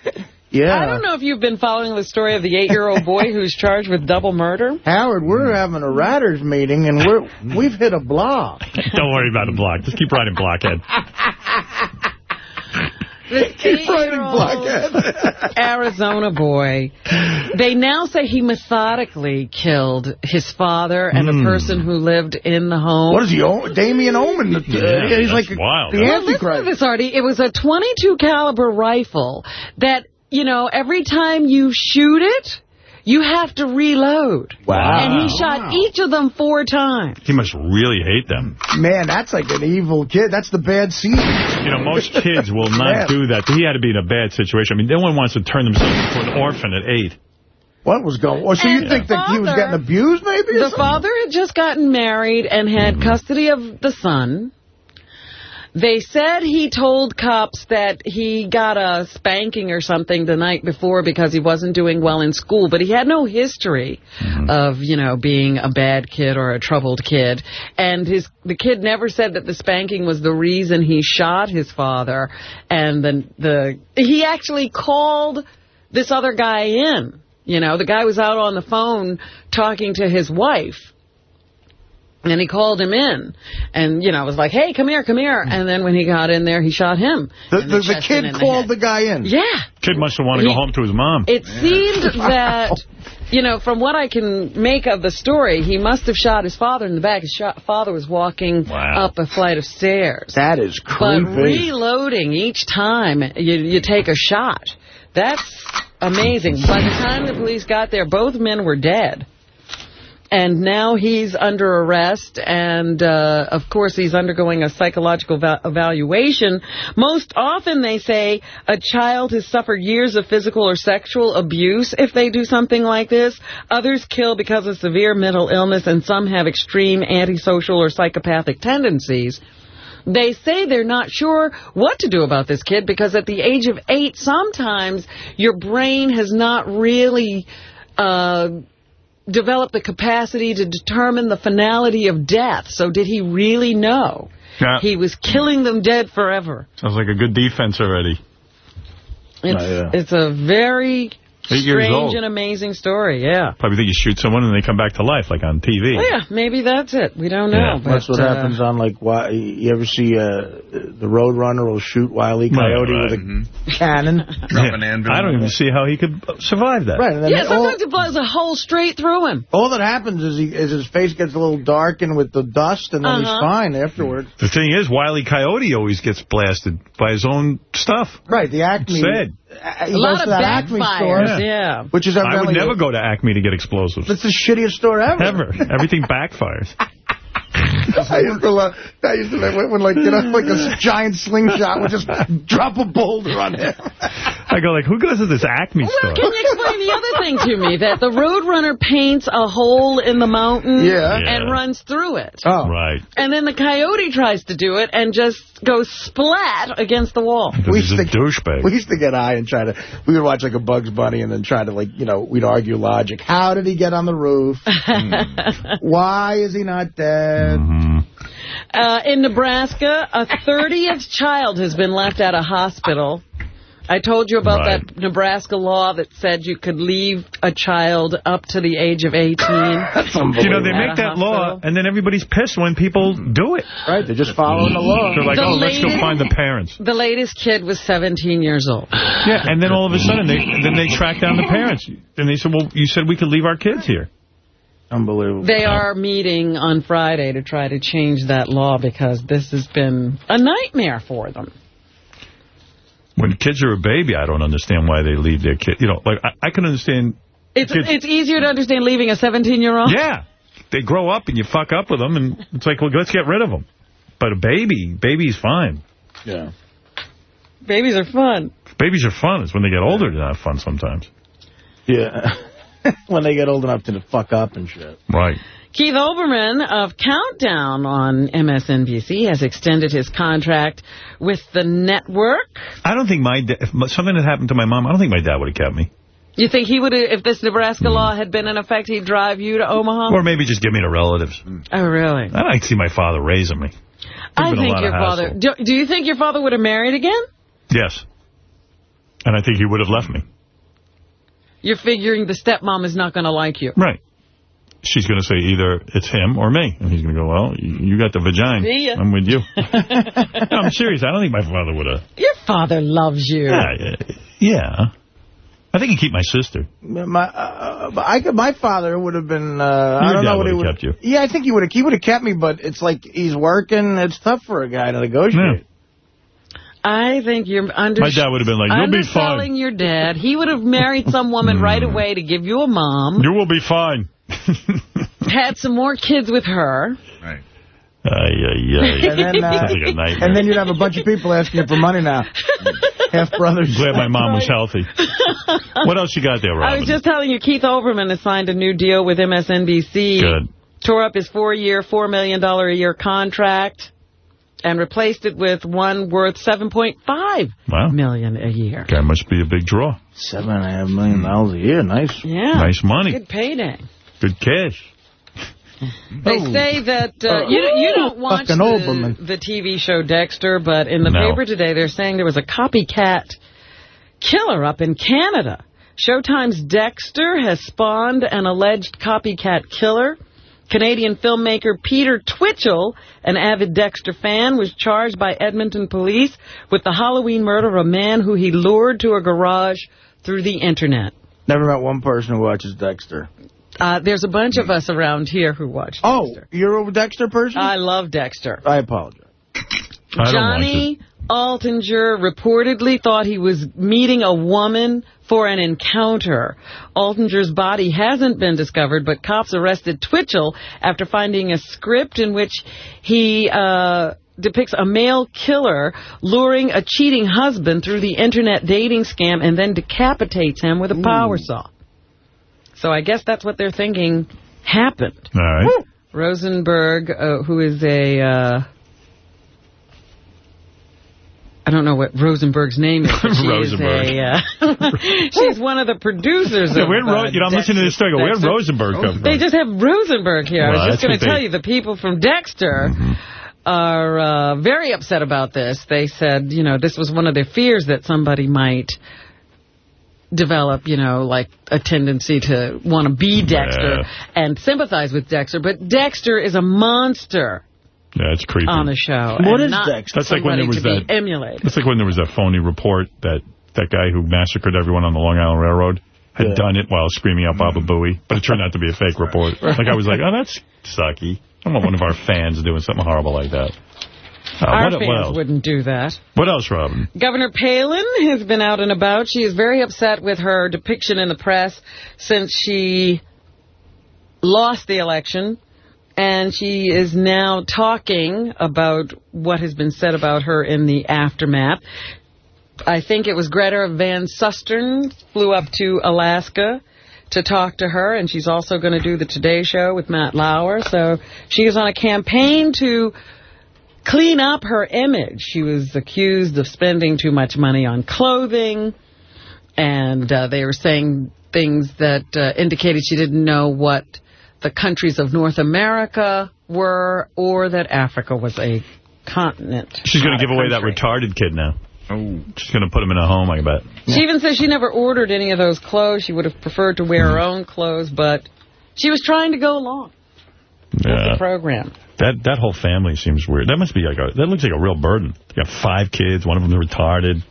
[LAUGHS] Yeah. I don't know if you've been following the story of the eight-year-old boy [LAUGHS] who's charged with double murder. Howard, we're having a writers meeting, and we're we've hit a block. [LAUGHS] Don't worry about a block. Just keep writing blockhead. [LAUGHS] Keep writing eight-year-old Arizona boy. They now say he methodically killed his father and Hmm. the person who lived in the home. What is he, O- Damien Omen? Yeah, he's like wild. the Well, listen to this, Artie. It was a 22 caliber rifle that, you know, every time you shoot it, you have to reload. Wow. And he shot each of them four times. He must really hate them. Man, that's like an evil kid. That's the bad seed. You know, most [LAUGHS] kids will not do that. He had to be in a bad situation. I mean, no one wants to turn themselves into an orphan at eight. What was going on? So you think the that he was getting abused, maybe? The something? father had just gotten married and had Mm-hmm. custody of the son. They said he told cops that he got a spanking or something the night before because he wasn't doing well in school, but he had no history Mm-hmm. of, you know, being a bad kid or a troubled kid. And his the kid never said that the spanking was the reason he shot his father. And the the he actually called this other guy in. You know, the guy was out on the phone talking to his wife. And he called him in and, you know, was like, hey, come here, come here. And then when he got in there, he shot him. The, in the, the kid called the the guy in. head. Yeah. Kid must have wanted to go home to his mom. It seemed [LAUGHS] that, you know, from what I can make of the story, he must have shot his father in the back. His shot, father was walking Wow. up a flight of stairs. That is crazy. But reloading each time you, you take a shot, that's amazing. By the time the police got there, both men were dead. And now he's under arrest, and uh, of course he's undergoing a psychological va- evaluation. Most often they say a child has suffered years of physical or sexual abuse if they do something like this. Others kill because of severe mental illness, and some have extreme antisocial or psychopathic tendencies. They say they're not sure what to do about this kid because at the age of eight, sometimes your brain has not really uh, developed the capacity to determine the finality of death. So did he really know? Yeah. He was killing them dead forever. Sounds like a good defense already. It's, Oh, yeah. it's a very Eight years strange old. and amazing story, yeah. Probably think you shoot someone and they come back to life, like on TV. Well, yeah, maybe that's it. We don't know. Yeah. but, That's what uh, happens on, like, why, you ever see uh, the Roadrunner will shoot Wile E. Right, Coyote right. with a cannon? [LAUGHS] Yeah. I don't even see how he could survive that. Right, and then Yeah, all, sometimes it blows a hole straight through him. all that happens is, he, is his face gets a little darkened with the dust, and then he's Uh-huh. fine afterwards. The thing is, Wile E. Coyote always gets blasted by his own stuff. Right, the Acme. Sad. He A lot of that Acme store, backfires, yeah. which is I would evidently... never go to Acme to get explosives. That's the shittiest store ever. Ever. Everything backfires. [LAUGHS] [LAUGHS] I used to love, I used to love when, like, you know, like a [LAUGHS] giant slingshot would just drop a boulder on him. I go like, who goes to this Acme Well, store? can you explain the other thing to me? That the Roadrunner paints a hole in the mountain Yeah. and runs through it. Oh. Right. And then the coyote tries to do it and just goes splat against the wall. Because he's a used to- douchebag. We used to get high and try to, we would watch like a Bugs Bunny and then try to like, you know, we'd argue logic. How did he get on the roof? [LAUGHS] Why is he not dead? Mm-hmm. Uh, in Nebraska, a 30th [LAUGHS] child has been left at a hospital. I told you about Right. that Nebraska law that said you could leave a child up to the age of 18. [LAUGHS] That's unbelievable. You know, they make that law, and then everybody's pissed when people do it. Right, they're just following the law. They're like, The oh, let's go find the parents. The latest kid was 17 years old. Yeah, and then all of a sudden, they then they track down the parents. And they said, well, you said we could leave our kids here. Unbelievable. They are meeting on Friday to try to change that law because this has been a nightmare for them. When kids are a baby, I don't understand why they leave their kid. You know, like, I, I can understand. It's Kids- it's easier to understand leaving a 17-year-old. Yeah. They grow up and you fuck up with them, and it's like, well, let's get rid of them. But a baby, baby's fine. Yeah. Babies are fun. Babies are fun. It's when they get older they're not fun sometimes. Yeah. [LAUGHS] [LAUGHS] when they get old enough to fuck up and shit. Right. Keith Olbermann of Countdown on MSNBC has extended his contract with the network. I don't think my da- if something had happened to my mom, I don't think my dad would have kept me. You think he would, if this Nebraska hmm. law had been in effect, he'd drive you to Omaha? Or maybe just give me to relatives. Hmm. oh, really? I'd like to see my father raising me. I think your father. Do, do you think your father would have married again? Yes. And I think he would have left me. You're figuring the stepmom is not going to like you. Right. She's going to say either it's him or me. And he's going to go, well, you, you got the vagina. See ya. I'm with you. [LAUGHS] no, I'm serious. I don't think my father would have. Your father loves you. Yeah, yeah, yeah. I think he'd keep my sister. My uh, I could, my father would have been. Uh, I don't know what he would've would kept you. Yeah, I think he would have. He would have kept me, but it's like he's working. It's tough for a guy to negotiate. I think you're under My dad would have been like, you'll be fine. underselling your dad. He would have married some woman right away to give you a mom, You will be fine. [LAUGHS] had some more kids with her. Ay, ay, ay. [LAUGHS] And then, uh, like and then you'd have a bunch of people asking you for money now. [LAUGHS] Half brothers. Glad my mom was healthy. What else you got there, Robin? I was just telling you, Keith Olbermann has signed a new deal with MSNBC. Good. Tore up his four-year, $4 million a year contract and replaced it with one worth $7.5 Wow. million a year. Guy must be a big draw. Seven and a half million dollars a year. Nice. Yeah. Nice money. Good payday. Good cash. They say that uh, you, don't- you don't watch the, the TV show Dexter, but in the No. paper today they're saying there was a copycat killer up in Canada. Showtime's Dexter has spawned an alleged copycat killer. Canadian filmmaker Peter Twitchell, an avid Dexter fan, was charged by Edmonton police with the Halloween murder of a man who he lured to a garage through the Internet. Never met one person who watches Dexter. Uh, there's a bunch of us around here who watch Oh, you're a Dexter person? I love Dexter. I apologize. Johnny Altinger reportedly thought he was meeting a woman for an encounter. Altinger's body hasn't been discovered, but cops arrested Twitchell after finding a script in which he uh, depicts a male killer luring a cheating husband through the internet dating scam and then decapitates him with a power saw. So I guess that's what they're thinking happened. All right. Rosenberg, uh, who is a, uh, I don't know what Rosenberg's name is, but [LAUGHS] she Rosenberg. is a, uh, [LAUGHS] she's one of the producers Yeah, of where'd Ro- uh, you know, I'm listening to this story. Where'd Dexter. Rosenberg come from? They just have Rosenberg here. Well, I was just going to tell they- you, the people from Dexter Mm-hmm. are uh, very upset about this. They said, you know, this was one of their fears that somebody might develop, you know, like a tendency to want to be Dexter Yeah. and sympathize with Dexter. But Dexter is a monster Yeah, it's creepy. on the show. What and is not Dexter? That's like when there was to that- be emulated. It's like when there was that phony report that that guy who massacred everyone on the Long Island Railroad had Yeah. done it while screaming out Baba Booey, but it turned out to be a fake report. Like I was like, [LAUGHS] oh, that's sucky. I don't want one of our fans doing something horrible like that. Uh, Our what, fans what wouldn't do that. What else, Robin? Governor Palin has been out and about. She is very upset with her depiction in the press since she lost the election. And she is now talking about what has been said about her in the aftermath. I think it was Greta Van Susteren flew up to Alaska to talk to her, and she's also going to do the Today Show with Matt Lauer. So she is on a campaign to clean up her image. She was accused of spending too much money on clothing, and uh, they were saying things that uh, indicated she didn't know what the countries of North America were or that Africa was a continent. She's going to give away that retarded kid now. Oh. She's going to put him in a home, I bet. She even says she never ordered any of those clothes. She would have preferred to wear her mm-hmm. own clothes, but she was trying to go along with Yeah. the program. That that whole family seems weird. That must be like a that looks like a real burden. You got five kids, one of them retarded.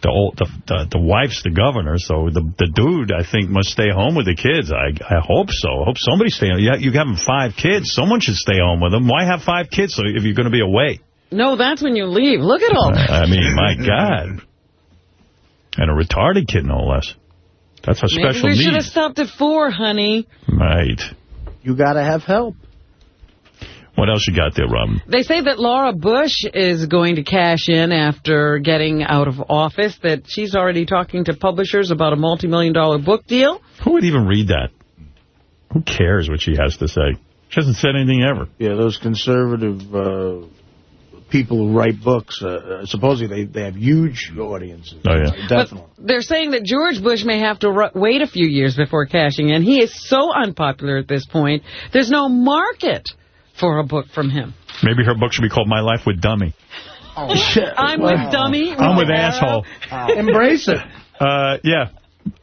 The old the the, the wife's the governor, so the the dude I think must stay home with the kids. I I hope so. I hope somebody's staying. You you having five kids, someone should stay home with them. Why have five kids so if you're going to be away? No, that's when you leave. Look at all that. I mean, my God. And a retarded kid, no less. That's a Maybe special we should have stopped at four, honey. Right. You got to have help. What else you got there, Robin? They say that Laura Bush is going to cash in after getting out of office, that she's already talking to publishers about a multi-million dollar book deal. Who would even read that? Who cares what she has to say? She hasn't said anything ever. Yeah, those conservative uh, people who write books, uh, uh, supposedly they, they have huge audiences. Oh, yeah. Definitely. But They're saying that George Bush may have to wait a few years before cashing in. He is so unpopular at this point. There's no market for a book from him. Maybe her book should be called My Life with Dummy. [LAUGHS] I'm with dummy. I'm with Arrow. asshole. Embrace it. Uh, yeah.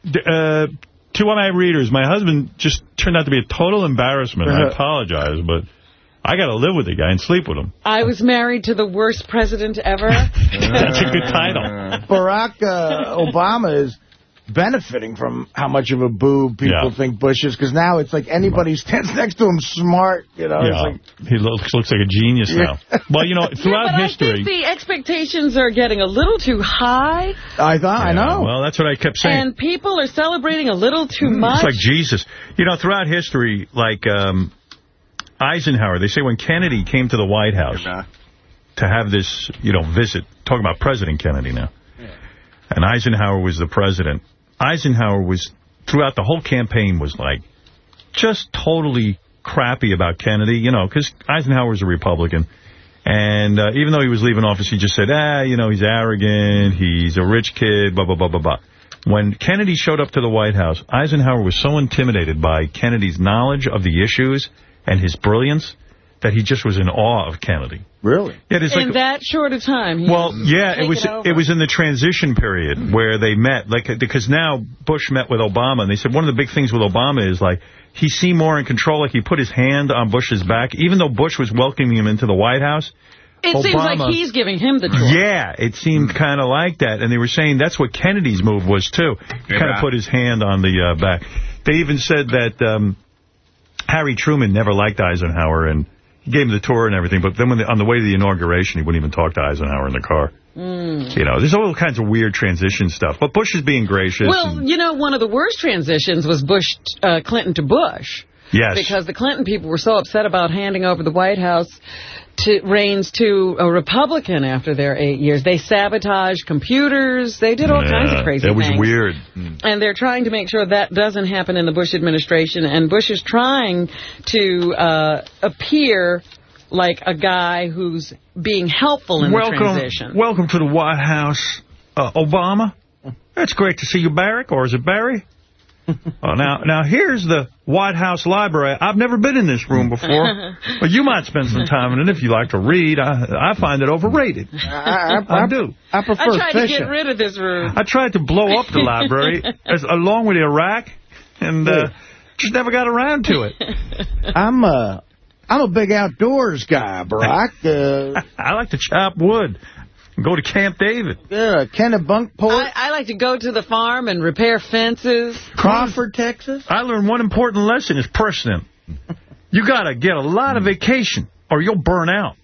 D uh, to one my readers, my husband just turned out to be a total embarrassment. I apologize, but I got to live with the guy and sleep with him. I was married to the worst president ever. [LAUGHS] That's a good title. Barack uh, Obama is benefiting from how much of a boob people Yeah. think Bush is, because now it's like anybody who stands [LAUGHS] next to him smart, you know. Yeah, like, he looks looks like a genius now. Well, you know, [LAUGHS] throughout but history. I think the expectations are getting a little too high, I thought, I know. Well, that's what I kept saying. and people are celebrating a little too much. It's like Jesus. You know, throughout history, like um, Eisenhower, they say when Kennedy came to the White House to have this, you know, visit, talking about President Kennedy now, and Eisenhower was the president, Eisenhower was, throughout the whole campaign, was like, just totally crappy about Kennedy, you know, because Eisenhower was a Republican. And uh, even though he was leaving office, he just said, ah, you know, he's arrogant, he's a rich kid, blah, blah, blah, blah, blah. When Kennedy showed up to the White House, Eisenhower was so intimidated by Kennedy's knowledge of the issues and his brilliance that he just was in awe of Kennedy. Really? Yeah, there's in like that short a time. well, yeah, it was over. it was in the transition period where they met, like because now Bush met with Obama, and they said one of the big things with Obama is like he seemed more in control, like he put his hand on Bush's back, even though Bush was welcoming him into the White House. It seems like he's giving him the tour. Yeah, it seemed kind of like that, and they were saying that's what Kennedy's move was too. He Kind of put his hand on the uh, back. They even said that um, Harry Truman never liked Eisenhower, and he gave him the tour and everything. But then when the, on the way to the inauguration, he wouldn't even talk to Eisenhower in the car. Mm. You know, there's all kinds of weird transition stuff. But Bush is being gracious. Well, you know, one of the worst transitions was Bush, uh, Clinton to Bush. yes. Because the Clinton people were so upset about handing over the White House to reins to a Republican after their eight years. They sabotage computers. They did all kinds of crazy things. That was things. weird. And they're trying to make sure that doesn't happen in the Bush administration. And Bush is trying to uh, appear like a guy who's being helpful in the welcome, transition. welcome to the White House, uh, Obama. It's great to see you, Barack, or is it Barry? [LAUGHS] Oh, now, now here's the White House Library. I've never been in this room before, [LAUGHS] but you might spend some time in it if you like to read. I, I find it overrated. I, I, I do. I I prefer tried to get rid of this room. I tried to blow up the library [LAUGHS] as, along with Iraq, and uh, just never got around to it. I'm uh, I'm a big outdoors guy, Barack. Uh, I like to chop wood. Go to Camp David. yeah, Kennebunkport, I, I like to go to the farm and repair fences. Crawford, Texas. I learned one important lesson is precedent. [LAUGHS] You got to get a lot of vacation or you'll burn out.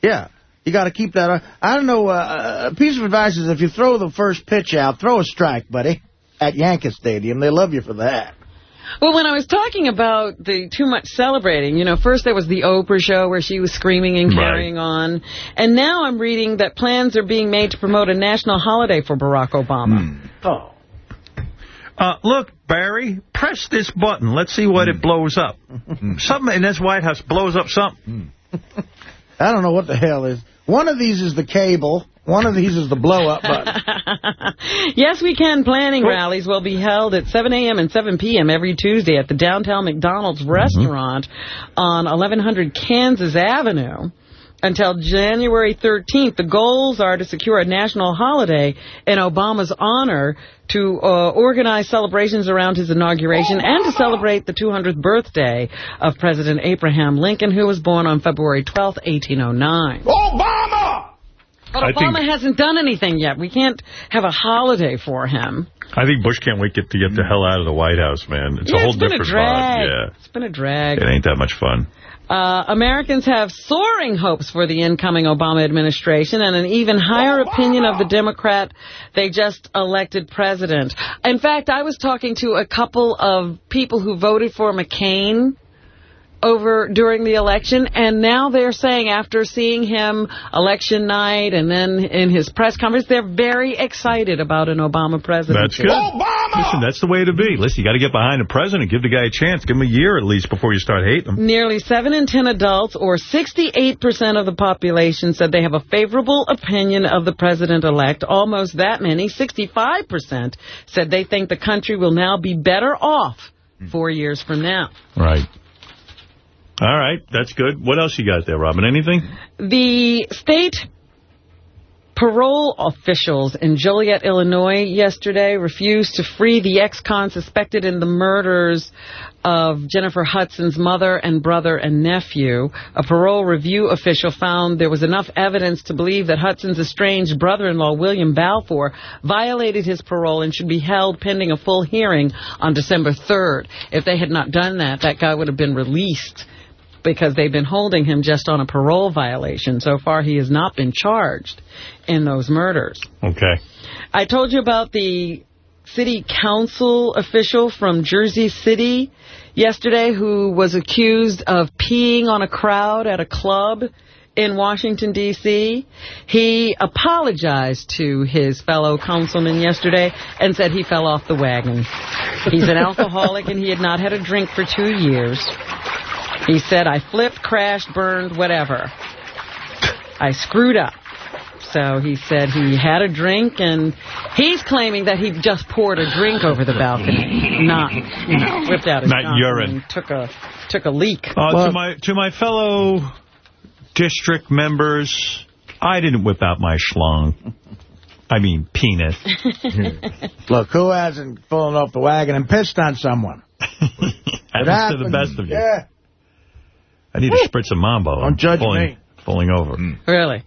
Yeah. You got to keep that. on. I don't know. Uh, a piece of advice is if you throw the first pitch out, throw a strike, buddy, at Yankee Stadium. They love you for that. Well, when I was talking about the too much celebrating, you know, first there was the Oprah show where she was screaming and Right. carrying on. And now I'm reading that plans are being made to promote a national holiday for Barack Obama. Hmm. Oh. Uh, look, Barry, press this button. Let's see what it hmm. blows up. Hmm. something in this White House blows up something. I don't know what the hell is. One of these is the cable. One of these is the blow-up button. [LAUGHS] Yes, we can. Planning rallies will be held at 7 a.m. and 7 p.m. every Tuesday at the downtown McDonald's restaurant on 1100 Kansas Avenue. Until January 13th, the goals are to secure a national holiday in Obama's honor to uh, organize celebrations around his inauguration and to celebrate the 200th birthday of President Abraham Lincoln, who was born on February 12th, 1809. Obama! But Obama hasn't done anything yet. We can't have a holiday for him. I think Bush can't wait get to get the hell out of the White House, man. It's yeah, a whole it's different vibe. Yeah. It's been a drag. It ain't that much fun. Uh, Americans have soaring hopes for the incoming Obama administration and an even higher opinion of the Democrat they just elected president. In fact, I was talking to a couple of people who voted for McCain over during the election, and now they're saying after seeing him election night and then in his press conference, they're very excited about an Obama presidency. That's good. Listen, that's the way to be. Listen, you got to get behind the president, give the guy a chance, give him a year at least before you start hating him. Nearly 7 in 10 adults, or 68% of the population, said they have a favorable opinion of the president-elect. Almost that many, 65%, said they think the country will now be better off four years from now. Right. All right, that's good. What else you got there, Robin? Anything? The state Parole officials in Joliet, Illinois yesterday refused to free the ex-con suspected in the murders of Jennifer Hudson's mother and brother and nephew. A parole review official found there was enough evidence to believe that Hudson's estranged brother-in-law, William Balfour, violated his parole and should be held pending a full hearing on December 3rd. If they had not done that, that guy would have been released because they've been holding him just on a parole violation. So far, he has not been charged in those murders. Okay. I told you about the city council official from Jersey City yesterday who was accused of peeing on a crowd at a club in Washington, D.C. He apologized to his fellow councilman yesterday and said he fell off the wagon. He's an alcoholic and he had not had a drink for two years. He said, I flipped, crashed, burned, whatever. I screwed up. So he said he had a drink, and he's claiming that he just poured a drink over the balcony, [LAUGHS] not, you know, whipped out his Not urine. and took a took a leak. Uh, to my to my fellow district members, I didn't whip out my schlong. I mean, penis. [LAUGHS] Look, who hasn't fallen off the wagon and pissed on someone? [LAUGHS] Happens to the best of you. Yeah. I need a spritz of mambo. Don't judge falling, me. Falling over. Really?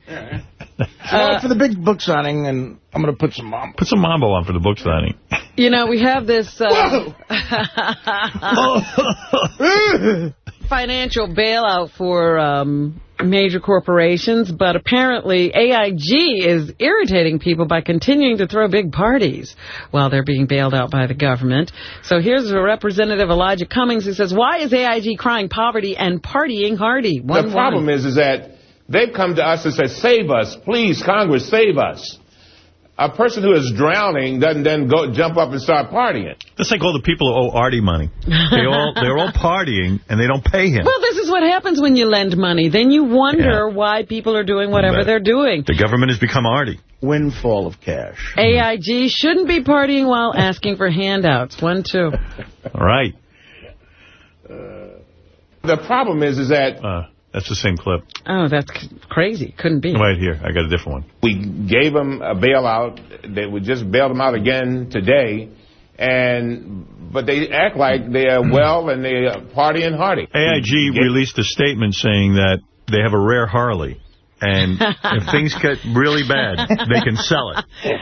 Well, for the big book signing, and I'm going to put some mom. Put some mambo on for the book signing. You know, we have this uh, [LAUGHS] [LAUGHS] [LAUGHS] financial bailout for um, major corporations, but apparently AIG is irritating people by continuing to throw big parties while they're being bailed out by the government. So here's a Representative Elijah Cummings who says, why is AIG crying poverty and partying hardy? One, the problem is, is that they've come to us and said, save us, please, Congress, save us. A person who is drowning doesn't then go jump up and start partying. That's like all the people who owe Artie money. They all [LAUGHS] they're all partying and they don't pay him. Well, this is what happens when you lend money. Then you wonder why people are doing whatever But they're doing. The government has become Artie. Windfall of cash. AIG shouldn't be partying while asking for handouts. One, two. All right. The problem is, is that Uh, that's the same clip. Oh, that's crazy. Couldn't be. Right here. I got a different one. we gave them a bailout. They we just bailed them out again today, and but they act like they are hmm. well and they are partying hardy. AIG released a statement saying that they have a rare Harley. And [LAUGHS] if things get really bad, they can sell it. [LAUGHS]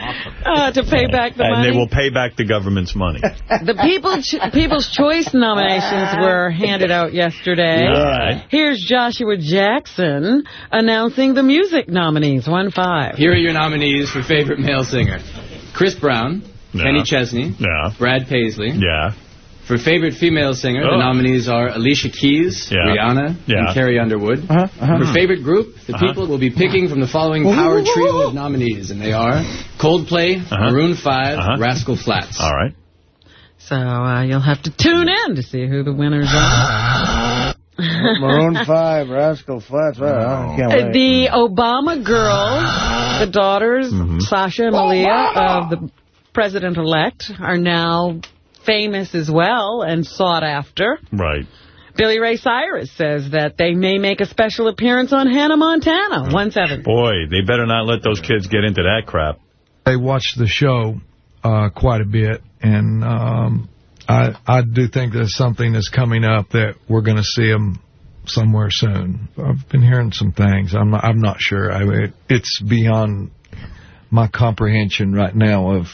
Uh, to pay back the and money. they will pay back the government's money. The People Ch People's Choice nominations were handed out yesterday. All right. Here's Joshua Jackson announcing the music nominees. One five. Here are your nominees for favorite male singer. Chris Brown, Yeah. Kenny Chesney, Yeah. Brad Paisley. Yeah. For favorite female singer, Oh. the nominees are Alicia Keys, Yeah. Rihanna, Yeah. and Carrie Underwood. For favorite group, the Uh-huh. people will be picking from the following power trio of nominees, and they are Coldplay, Uh-huh. Maroon 5, Uh-huh. Rascal Flatts. All right. So uh, you'll have to tune in to see who the winners are. [LAUGHS] Maroon 5, Rascal Flatts. Well, I can't Uh, wait. The Obama girls, the daughters, Mm-hmm. Sasha and Malia of the president-elect, are now famous as well and sought after. Right. Billy Ray Cyrus says that they may make a special appearance on Hannah Montana. One seven. Boy, they better not let those kids get into that crap. I watch the show uh, quite a bit, and um, I I do think there's something that's coming up that we're going to see them somewhere soon. I've been hearing some things. I'm not, I'm not sure. I mean, it's beyond my comprehension right now of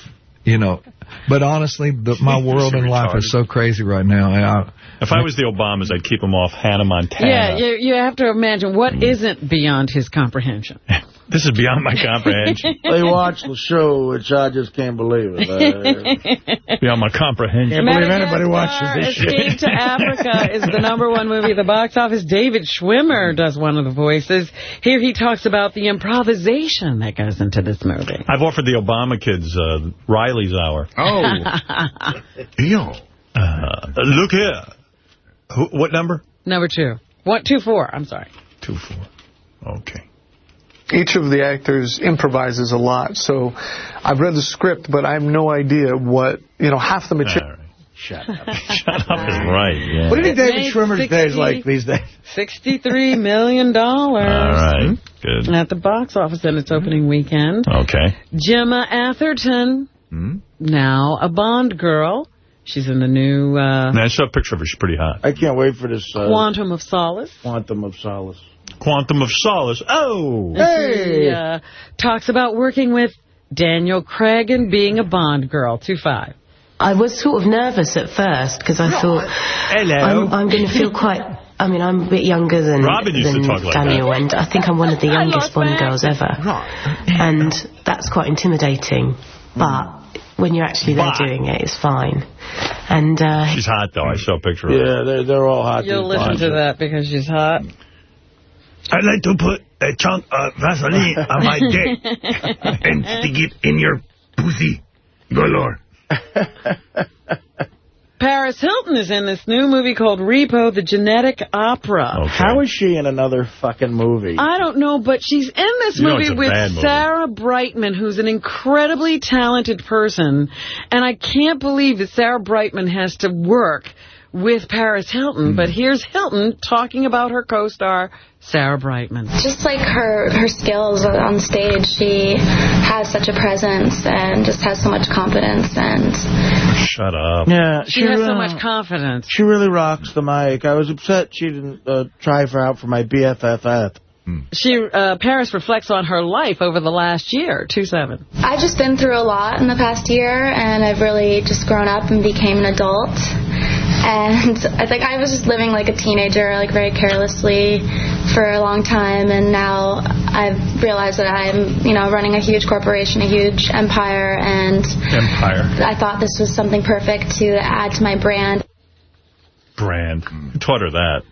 you know. But honestly, the, [LAUGHS] my world so in life is so crazy right now. I, If I was the Obamas, I'd keep him off Hannah Montana. Yeah, you, you have to imagine what mm. not beyond his comprehension. [LAUGHS] This is beyond my comprehension. [LAUGHS] They watched the show, which I just can't believe it. Uh, [LAUGHS] beyond my comprehension. Can't believe anybody watches Madagascar, this shit. Escape to Africa is the number one movie at the box office. David Schwimmer does one of the voices. Here he talks about the improvisation that goes into this movie. I've offered the Obama kids uh, Riley's Hour. Oh. [LAUGHS] Yo. Uh, look here. Who, what number? number two. One, two, four. I'm sorry. Two, four. Okay. Each of the actors improvises a lot, so I've read the script, but I have no idea what, you know, half the material. [LAUGHS] Shut up. Shut [LAUGHS] up is right, yeah. What do you think David made Schwimmer's day is like these days? $63 million All right, good. at the box office in its opening weekend. Okay. Gemma Atherton, Hmm? now a Bond girl. She's in the new uh, Now, I saw a picture of her. She's pretty hot. I can't wait for this. Uh, Quantum of Solace. Quantum of Solace. Quantum of Solace. Oh! And She uh, talks about working with Daniel Craig and being a Bond girl. 2-5. I was sort of nervous at first because I thought Hello. I'm, I'm going to feel quite. I mean, I'm a bit younger than, Robin than talk like Daniel, that. and I think I'm one of the [LAUGHS] youngest Bond girls ever, and that's quite intimidating. But when you're actually there But. doing it, it's fine. And uh, She's hot, though. I saw a picture of her. Yeah, they're, they're all hot. You'll listen to that because she's hot. I'd like to put a chunk of Vaseline on my [LAUGHS] dick and stick it in your pussy galore. [LAUGHS] Paris Hilton is in this new movie called Repo, the Genetic Opera. How is she in another fucking movie? I don't know, but she's in this You movie with movie. Sarah Brightman, who's an incredibly talented person. And I can't believe that Sarah Brightman has to work with Paris Hilton. Hmm. But here's Hilton talking about her co-star, Sarah Brightman. Just like her, her skills on stage, she has such a presence and just has so much confidence and Shut up. Yeah, She has so uh, much confidence. She really rocks the mic. I was upset she didn't uh, try for out for my BFFF. She uh, Paris reflects on her life over the last year, 2-7. I've just been through a lot in the past year and I've really just grown up and became an adult. And I think I was just living like a teenager, like very carelessly for a long time. And now I've realized that I'm, you know, running a huge corporation, a huge empire. And Empire. I thought this was something perfect to add to my brand. Brand. Who taught her that?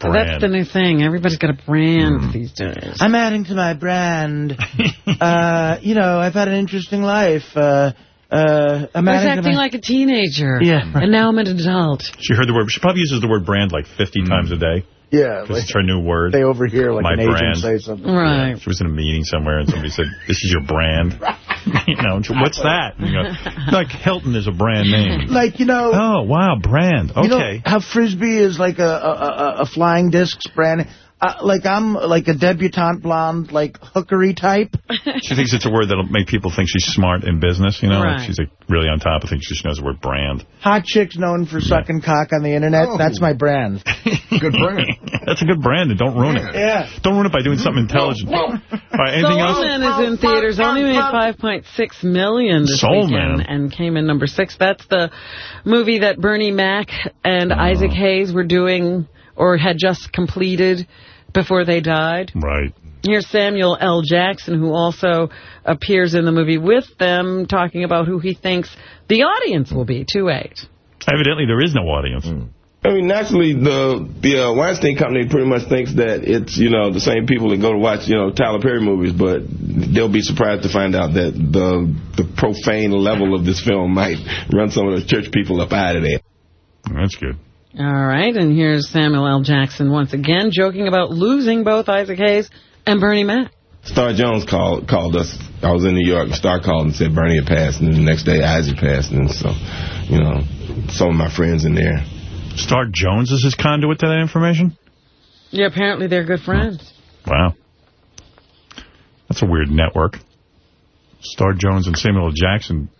Brand. That's the new thing. Everybody's got a brand these days. I'm adding to my brand. [LAUGHS] uh, you know, I've had an interesting life. Uh, uh, I'm I was acting like a teenager. Yeah. And now I'm an adult. She heard the word. She probably uses the word brand like 50 times a day. Yeah. Because it's her new word. They overhear like My an agent brand. say something. Right. She was in a meeting somewhere and somebody said, this is your brand. [LAUGHS] you know, and she, what's that? And you go, [LAUGHS] like Hilton is a brand name. [LAUGHS] Like, you know... Oh, wow, brand. Okay. You know how Frisbee is like a, a, a, a flying discs brand? Uh, like I'm like a debutante blonde, like hookery type. [LAUGHS] She thinks it's a word that'll make people think she's smart in business, you know? Like Right. she's like really on top of things. She just knows the word brand. Hot chicks known for sucking cock on the internet. That's my brand. [LAUGHS] Good brand. That's a good brand, and don't ruin it. Yeah. Don't ruin it by doing something intelligent. All right, anything else? Soul Man is in theaters. Only made 5.6 million this Soul weekend Man. and came in number six. That's the movie that Bernie Mac and Oh. Isaac Hayes were doing or had just completed before they died. Right. Here's Samuel L. Jackson, who also appears in the movie with them, talking about who he thinks the audience will be, 2-8. Evidently, there is no audience. I mean, naturally, the the uh, Weinstein Company pretty much thinks that it's you know the same people that go to watch you know Tyler Perry movies, but they'll be surprised to find out that the the profane level of this film might run some of the church people up out of there. That's good. All right, and here's Samuel L. Jackson once again, joking about losing both Isaac Hayes and Bernie Mac. Star Jones called called us. I was in New York. and Star called and said Bernie had passed, and then the next day Isaac passed, and so you know some of my friends in there. Star Jones is his conduit to that information? Yeah, apparently they're good friends. Wow. That's a weird network. Star Jones and Samuel L. Jackson,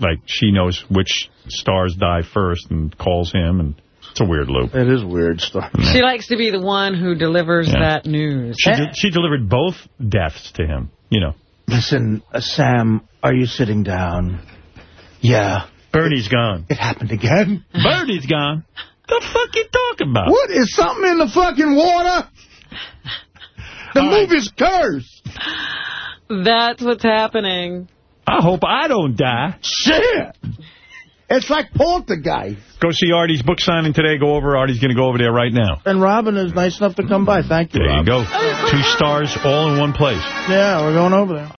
like, she knows which stars die first and calls him, and it's a weird loop. It is weird stuff. She likes to be the one who delivers Yeah. that news. She, de- she delivered both deaths to him, you know. Listen, uh, Sam, are you sitting down? Yeah. Bernie's gone. It happened again. [LAUGHS] Bernie's gone. The fuck you talking about? What is something in the fucking water? The movie's cursed. That's what's happening. I hope I don't die. Shit. It's like poltergeist. Go see Artie's book signing today. Go over. Artie's going to go over there right now. And Robin is nice enough to come by. Thank you, There you go. Two stars all in one place. Yeah, we're going over there.